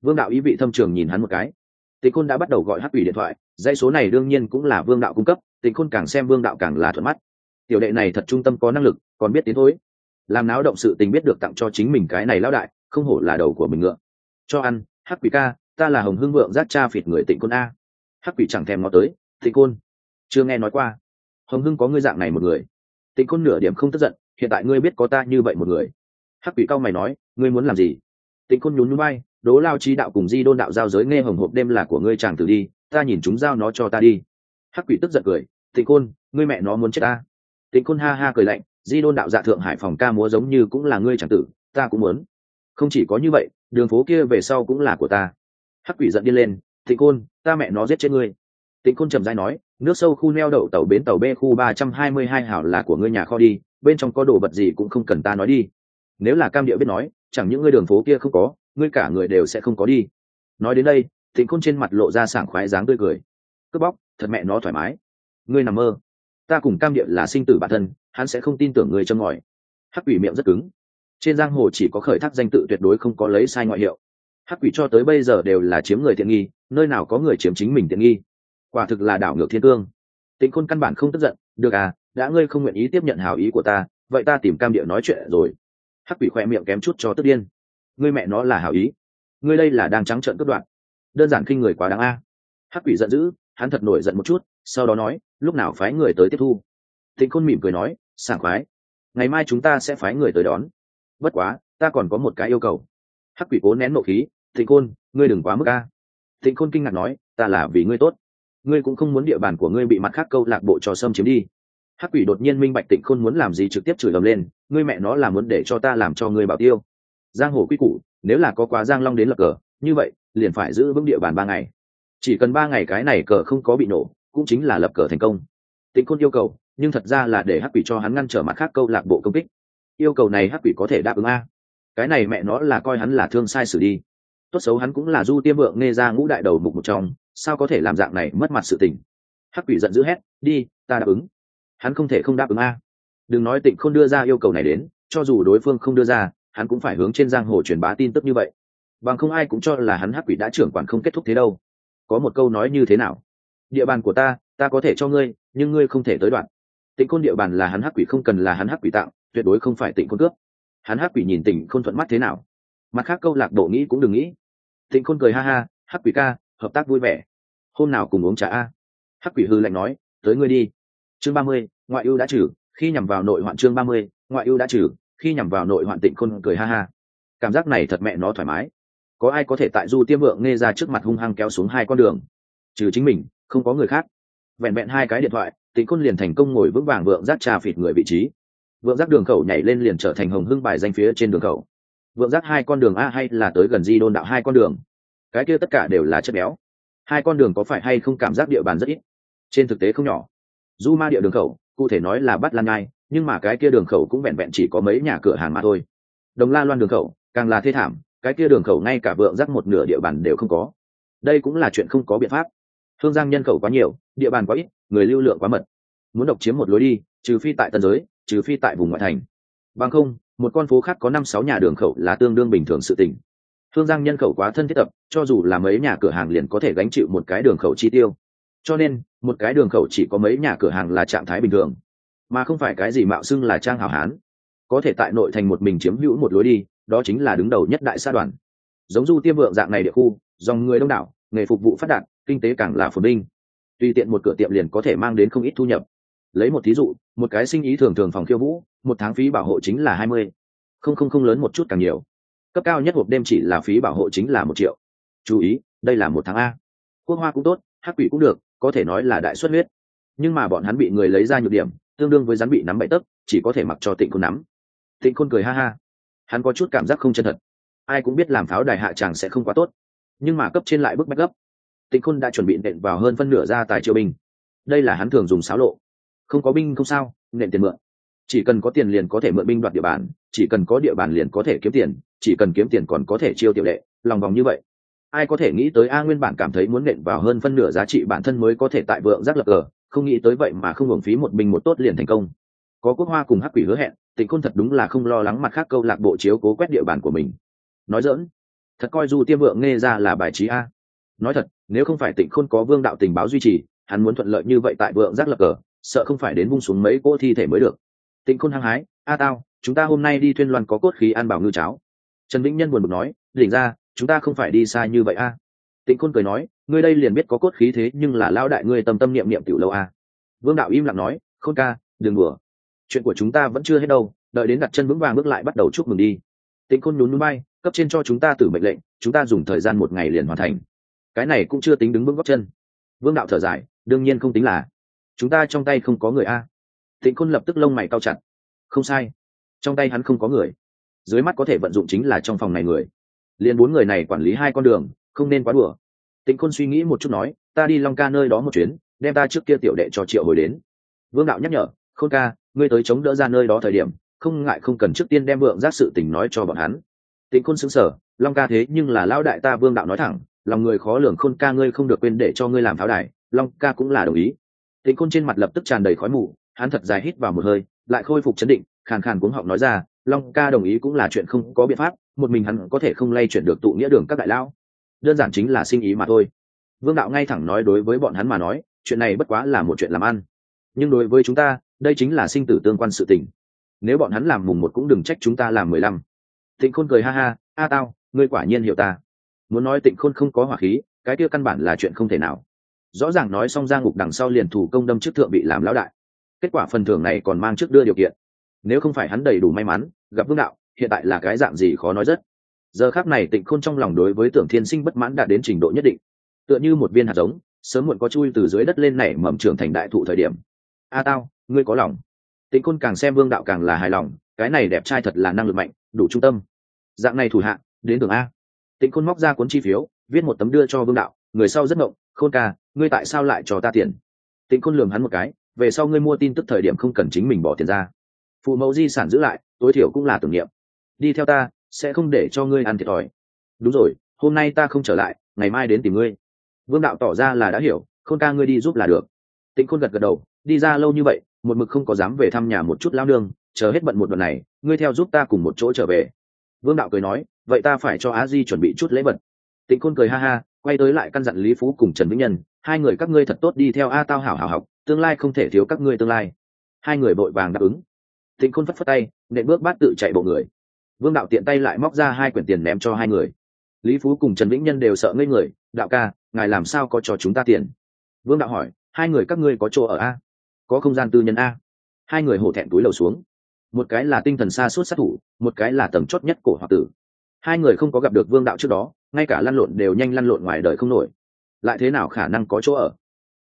Vương đạo ý vị thâm trường nhìn hắn một cái. Tịnh khôn đã bắt đầu gọi hắc ủy điện thoại, dãy số này đương nhiên cũng là vương đạo cung cấp, tịnh khôn càng xem vương đạo càng là thuận mắt. Tiểu đệ này thật trung tâm có năng lực, còn biết tiến thối. Làm náo động sự tình biết được tặng cho chính mình cái này lão đại, không hổ là đầu của mình ngựa. Cho ăn, hắc quỷ ca, ta là hồng hưng vượng giác cha phịt người tịnh côn a. Hắc quỷ chẳng thèm ngó tới, tịnh côn chưa nghe nói qua. Hồng hưng có ngươi dạng này một người. Tịnh côn nửa điểm không tức giận, hiện tại ngươi biết có ta như vậy một người. Hắc quỷ cao mày nói, ngươi muốn làm gì? Tịnh côn nhún núi bay đố lao chi đạo cùng di đôn đạo giao giới nghe hồng hộp đêm là của ngươi chàng tử đi, ta nhìn chúng giao nó cho ta đi. Hắc quỷ tức giận cười, tịnh côn ngươi mẹ nó muốn chết ta. Tịnh côn ha ha cười lạnh, di đôn đạo dạ thượng hải phòng ca múa giống như cũng là ngươi chàng tử, ta cũng muốn. Không chỉ có như vậy, đường phố kia về sau cũng là của ta. Hắc quỷ giận điên lên, tịnh côn ta mẹ nó giết chết ngươi tịnh côn trầm dai nói, nước sâu khu neo đậu tàu bến tàu b khu ba trăm hai mươi hai hảo là của ngươi nhà kho đi, bên trong có đồ vật gì cũng không cần ta nói đi. Nếu là cam điệu biết nói, chẳng những ngươi đường phố kia không có, ngươi cả người đều sẽ không có đi. Nói đến đây, tịnh côn trên mặt lộ ra sảng khoái dáng tươi cười. Cướp bóc, thật mẹ nó thoải mái. Ngươi nằm mơ. Ta cùng cam điệu là sinh tử bản thân, hắn sẽ không tin tưởng ngươi châm ngòi. Hắc quỷ miệng rất cứng. Trên giang hồ chỉ có khởi thác danh tự tuyệt đối không có lấy sai ngoại hiệu. Hắc quỷ cho tới bây giờ đều là chiếm người tiện nghi, nơi nào có người chiếm chính mình tiện nghi quả thực là đảo ngược thiên cương. Tịnh khôn căn bản không tức giận, được à đã ngươi không nguyện ý tiếp nhận hào ý của ta, vậy ta tìm cam địa nói chuyện rồi. Hắc quỷ khoe miệng kém chút cho tức điên. Ngươi mẹ nó là hảo ý. Ngươi đây là đang trắng trợn cướp đoạn đơn giản khinh người quá đáng a. Hắc quỷ giận dữ, hắn thật nổi giận một chút, sau đó nói, lúc nào phái người tới tiếp thu? Tịnh khôn mỉm cười nói, sảng khoái. Ngày mai chúng ta sẽ phái người tới đón. Bất quá, ta còn có một cái yêu cầu. Hắc quỷ cố nén nộ khí, tịnh khôn, ngươi đừng quá mức a. Tịnh khôn kinh ngạc nói, ta là vì ngươi tốt ngươi cũng không muốn địa bàn của ngươi bị mặt khác câu lạc bộ trò xâm chiếm đi. Hắc quỷ đột nhiên minh bạch tịnh khôn muốn làm gì trực tiếp chửi ầm lên, ngươi mẹ nó là muốn để cho ta làm cho ngươi bảo tiêu. Giang hồ quy củ, nếu là có quá giang long đến lập cờ, như vậy, liền phải giữ vững địa bàn ba ngày. Chỉ cần ba ngày cái này cờ không có bị nổ, cũng chính là lập cờ thành công. Tịnh khôn yêu cầu, nhưng thật ra là để hắc quỷ cho hắn ngăn trở mặt khác câu lạc bộ công kích. Yêu cầu này hắc quỷ có thể đáp ứng a. Cái này mẹ nó là coi hắn là thương sai xử đi. Tốt xấu hắn cũng là du tiêm vượng nghe ra ngũ đại đầu mục một trong sao có thể làm dạng này mất mặt sự tình? Hắc quỷ giận dữ hét, đi, ta đáp ứng. Hắn không thể không đáp ứng a. Đừng nói tịnh không đưa ra yêu cầu này đến, cho dù đối phương không đưa ra, hắn cũng phải hướng trên giang hồ truyền bá tin tức như vậy. Bằng không ai cũng cho là hắn hắc quỷ đã trưởng quản không kết thúc thế đâu. Có một câu nói như thế nào? Địa bàn của ta ta có thể cho ngươi, nhưng ngươi không thể tới đoạn. Tịnh côn địa bàn là hắn hắc quỷ không cần là hắn hắc quỷ tặng tuyệt đối không phải tịnh côn cướp. Hắn hắc quỷ nhìn tịnh khôn thuận mắt thế nào? Mặt khác câu lạc bộ nghĩ cũng đừng nghĩ. Tịnh côn cười ha ha, hắc quỷ ca hợp tác vui vẻ. Hôm nào cùng uống trà a. Hắc quỷ hư lạnh nói, tới ngươi đi. Chương ba mươi, ngoại ưu đã trừ, khi nhằm vào nội hoạn chương ba mươi, ngoại ưu đã trừ, khi nhằm vào nội hoạn tịnh khôn cười ha ha. Cảm giác này thật mẹ nó thoải mái. Có ai có thể tại du tiêm vượng nghe ra trước mặt hung hăng kéo xuống hai con đường? Trừ chính mình, không có người khác. Vẹn vẹn hai cái điện thoại, tịnh khôn liền thành công ngồi vững vàng vượng giác trà phịt người vị trí. Vượng giác đường khẩu nhảy lên liền trở thành hồng hưng bài danh phía trên đường khẩu. Vượng giác hai con đường a hay là tới gần di đôn đạo hai con đường? Cái kia tất cả đều là chất béo. Hai con đường có phải hay không cảm giác địa bàn rất ít? Trên thực tế không nhỏ. Du ma địa đường khẩu, cụ thể nói là bắt lan ngai, nhưng mà cái kia đường khẩu cũng vẹn vẹn chỉ có mấy nhà cửa hàng mà thôi. Đồng la loan đường khẩu, càng là thê thảm, cái kia đường khẩu ngay cả vượng rắc một nửa địa bàn đều không có. Đây cũng là chuyện không có biện pháp. Hương giang nhân khẩu quá nhiều, địa bàn quá ít, người lưu lượng quá mật. Muốn độc chiếm một lối đi, trừ phi tại tân giới, trừ phi tại vùng ngoại thành. Bằng không, một con phố khác có năm sáu nhà đường khẩu là tương đương bình thường sự tình hương giang nhân khẩu quá thân thiết tập, cho dù là mấy nhà cửa hàng liền có thể gánh chịu một cái đường khẩu chi tiêu. Cho nên, một cái đường khẩu chỉ có mấy nhà cửa hàng là trạng thái bình thường, mà không phải cái gì mạo xưng là trang hảo hán. Có thể tại nội thành một mình chiếm hữu một lối đi, đó chính là đứng đầu nhất đại xã đoàn. Giống du tiêm vượng dạng này địa khu, dòng người đông đảo, nghề phục vụ phát đạt, kinh tế càng là phồn binh tùy tiện một cửa tiệm liền có thể mang đến không ít thu nhập. Lấy một thí dụ, một cái sinh ý thường thường phòng khiêu vũ, một tháng phí bảo hộ chính là hai mươi. Không không không lớn một chút càng nhiều cấp cao nhất hộp đêm chỉ là phí bảo hộ chính là một triệu. Chú ý, đây là một tháng a. Quốc hoa cũng tốt, hắc quỷ cũng được, có thể nói là đại xuất huyết. Nhưng mà bọn hắn bị người lấy ra nhược điểm, tương đương với rắn bị nắm bậy tấc, chỉ có thể mặc cho tịnh khôn nắm. Tịnh khôn cười ha ha. Hắn có chút cảm giác không chân thật. Ai cũng biết làm pháo đài hạ tràng sẽ không quá tốt. Nhưng mà cấp trên lại bức bách gấp. Tịnh khôn đã chuẩn bị nện vào hơn phân nửa ra tài triều binh. Đây là hắn thường dùng xáo lộ. Không có binh không sao, nện tiền mượn. Chỉ cần có tiền liền có thể mượn binh đoạt địa bàn, chỉ cần có địa bàn liền có thể kiếm tiền chỉ cần kiếm tiền còn có thể chiêu tiểu lệ lòng vòng như vậy. Ai có thể nghĩ tới a nguyên bản cảm thấy muốn nện vào hơn phân nửa giá trị bản thân mới có thể tại vượng giác lập cờ, không nghĩ tới vậy mà không hưởng phí một mình một tốt liền thành công. Có quốc hoa cùng hắc quỷ hứa hẹn tịnh khôn thật đúng là không lo lắng mặt khác câu lạc bộ chiếu cố quét địa bàn của mình. Nói dỡn thật coi du tiêm vượng nghe ra là bài trí a. Nói thật, nếu không phải tịnh khôn có vương đạo tình báo duy trì, hắn muốn thuận lợi như vậy tại vượng giác lập cờ, sợ không phải đến vung xuống mấy cỗ thi thể mới được. Tịnh khôn hăng hái, a tao, chúng ta hôm nay đi thuyên loan có cốt khí ăn bảo ngư cháo trần vĩnh nhân buồn bực nói, đỉnh ra, chúng ta không phải đi xa như vậy a. Tịnh khôn cười nói, ngươi đây liền biết có cốt khí thế nhưng là lao đại ngươi tâm tâm niệm niệm tiểu lâu a. Vương đạo im lặng nói, khôn ca, đừng đùa. Chuyện của chúng ta vẫn chưa hết đâu, đợi đến đặt chân vững vàng bước lại bắt đầu chúc mừng đi. Tịnh khôn nhún núi bay cấp trên cho chúng ta tử mệnh lệnh, chúng ta dùng thời gian một ngày liền hoàn thành. Cái này cũng chưa tính đứng vững góc chân. Vương đạo thở dài, đương nhiên không tính là. Chúng ta trong tay không có người a. Tịnh khôn lập tức lông mày cao chặt. Không sai. Trong tay hắn không có người dưới mắt có thể vận dụng chính là trong phòng này người. Liền bốn người này quản lý hai con đường, không nên quá đùa. Tịnh khôn suy nghĩ một chút nói, ta đi long ca nơi đó một chuyến, đem ta trước kia tiểu đệ cho triệu hồi đến. Vương đạo nhắc nhở, khôn ca, ngươi tới chống đỡ ra nơi đó thời điểm, không ngại không cần trước tiên đem vượng giác sự tình nói cho bọn hắn. Tịnh khôn xứng sở long ca thế nhưng là lão đại ta vương đạo nói thẳng, lòng người khó lường khôn ca ngươi không được quên để cho ngươi làm pháo đài, long ca cũng là đồng ý. Tịnh khôn trên mặt lập tức tràn đầy khói mù, hắn thật dài hít vào một hơi, lại khôi phục chấn định, khàn khàn cuống họng nói ra long ca đồng ý cũng là chuyện không có biện pháp, một mình hắn có thể không lay chuyển được tụ nghĩa đường các đại lão. Đơn giản chính là sinh ý mà thôi. Vương đạo ngay thẳng nói đối với bọn hắn mà nói, chuyện này bất quá là một chuyện làm ăn. Nhưng đối với chúng ta, đây chính là sinh tử tương quan sự tình. Nếu bọn hắn làm mùng một cũng đừng trách chúng ta làm mười lăm. Tịnh khôn cười ha ha, a tao, ngươi quả nhiên hiểu ta. Muốn nói tịnh khôn không có hỏa khí, cái kia căn bản là chuyện không thể nào. Rõ ràng nói xong ra ngục đằng sau liền thủ công đâm trước thượng bị làm lão đại. Kết quả phần thưởng này còn mang trước đưa điều kiện nếu không phải hắn đầy đủ may mắn, gặp vương đạo, hiện tại là cái dạng gì khó nói rất. Giờ khác này tịnh khôn trong lòng đối với tưởng thiên sinh bất mãn đạt đến trình độ nhất định. Tựa như một viên hạt giống, sớm muộn có chui từ dưới đất lên này mầm trưởng thành đại thụ thời điểm. A tao, ngươi có lòng. Tịnh khôn càng xem vương đạo càng là hài lòng, cái này đẹp trai thật là năng lực mạnh, đủ trung tâm. Dạng này thủ hạ, đến tưởng a. Tịnh khôn móc ra cuốn chi phiếu, viết một tấm đưa cho vương đạo, người sau rất ngộng, khôn ca, ngươi tại sao lại cho ta tiền? Tịnh khôn lường hắn một cái, về sau ngươi mua tin tức thời điểm không cần chính mình bỏ tiền ra phụ mẫu di sản giữ lại, tối thiểu cũng là tưởng niệm. Đi theo ta, sẽ không để cho ngươi ăn thiệt thòi. Đúng rồi, hôm nay ta không trở lại, ngày mai đến tìm ngươi. Vương đạo tỏ ra là đã hiểu, khôn ca ngươi đi giúp là được. Tịnh khôn gật gật đầu, đi ra lâu như vậy, một mực không có dám về thăm nhà một chút lao nương, chờ hết bận một đoạn này, ngươi theo giúp ta cùng một chỗ trở về. Vương đạo cười nói, vậy ta phải cho á di chuẩn bị chút lễ vật. Tịnh khôn cười ha ha, quay tới lại căn dặn lý phú cùng trần vĩnh nhân, hai người các ngươi thật tốt đi theo a tao hảo hảo học, tương lai không thể thiếu các ngươi tương lai. Hai người vội vàng đáp ứng tịnh khôn phất phất tay, nện bước bát tự chạy bộ người. Vương đạo tiện tay lại móc ra hai quyển tiền ném cho hai người. Lý phú cùng trần vĩnh nhân đều sợ ngây người, đạo ca, ngài làm sao có cho chúng ta tiền? Vương đạo hỏi, hai người các ngươi có chỗ ở a? Có không gian tư nhân a? Hai người hổ thẹn túi lầu xuống. Một cái là tinh thần xa suốt sát thủ, một cái là tầng chót nhất cổ hoặc tử. Hai người không có gặp được vương đạo trước đó, ngay cả lăn lộn đều nhanh lăn lộn ngoài đời không nổi. Lại thế nào khả năng có chỗ ở?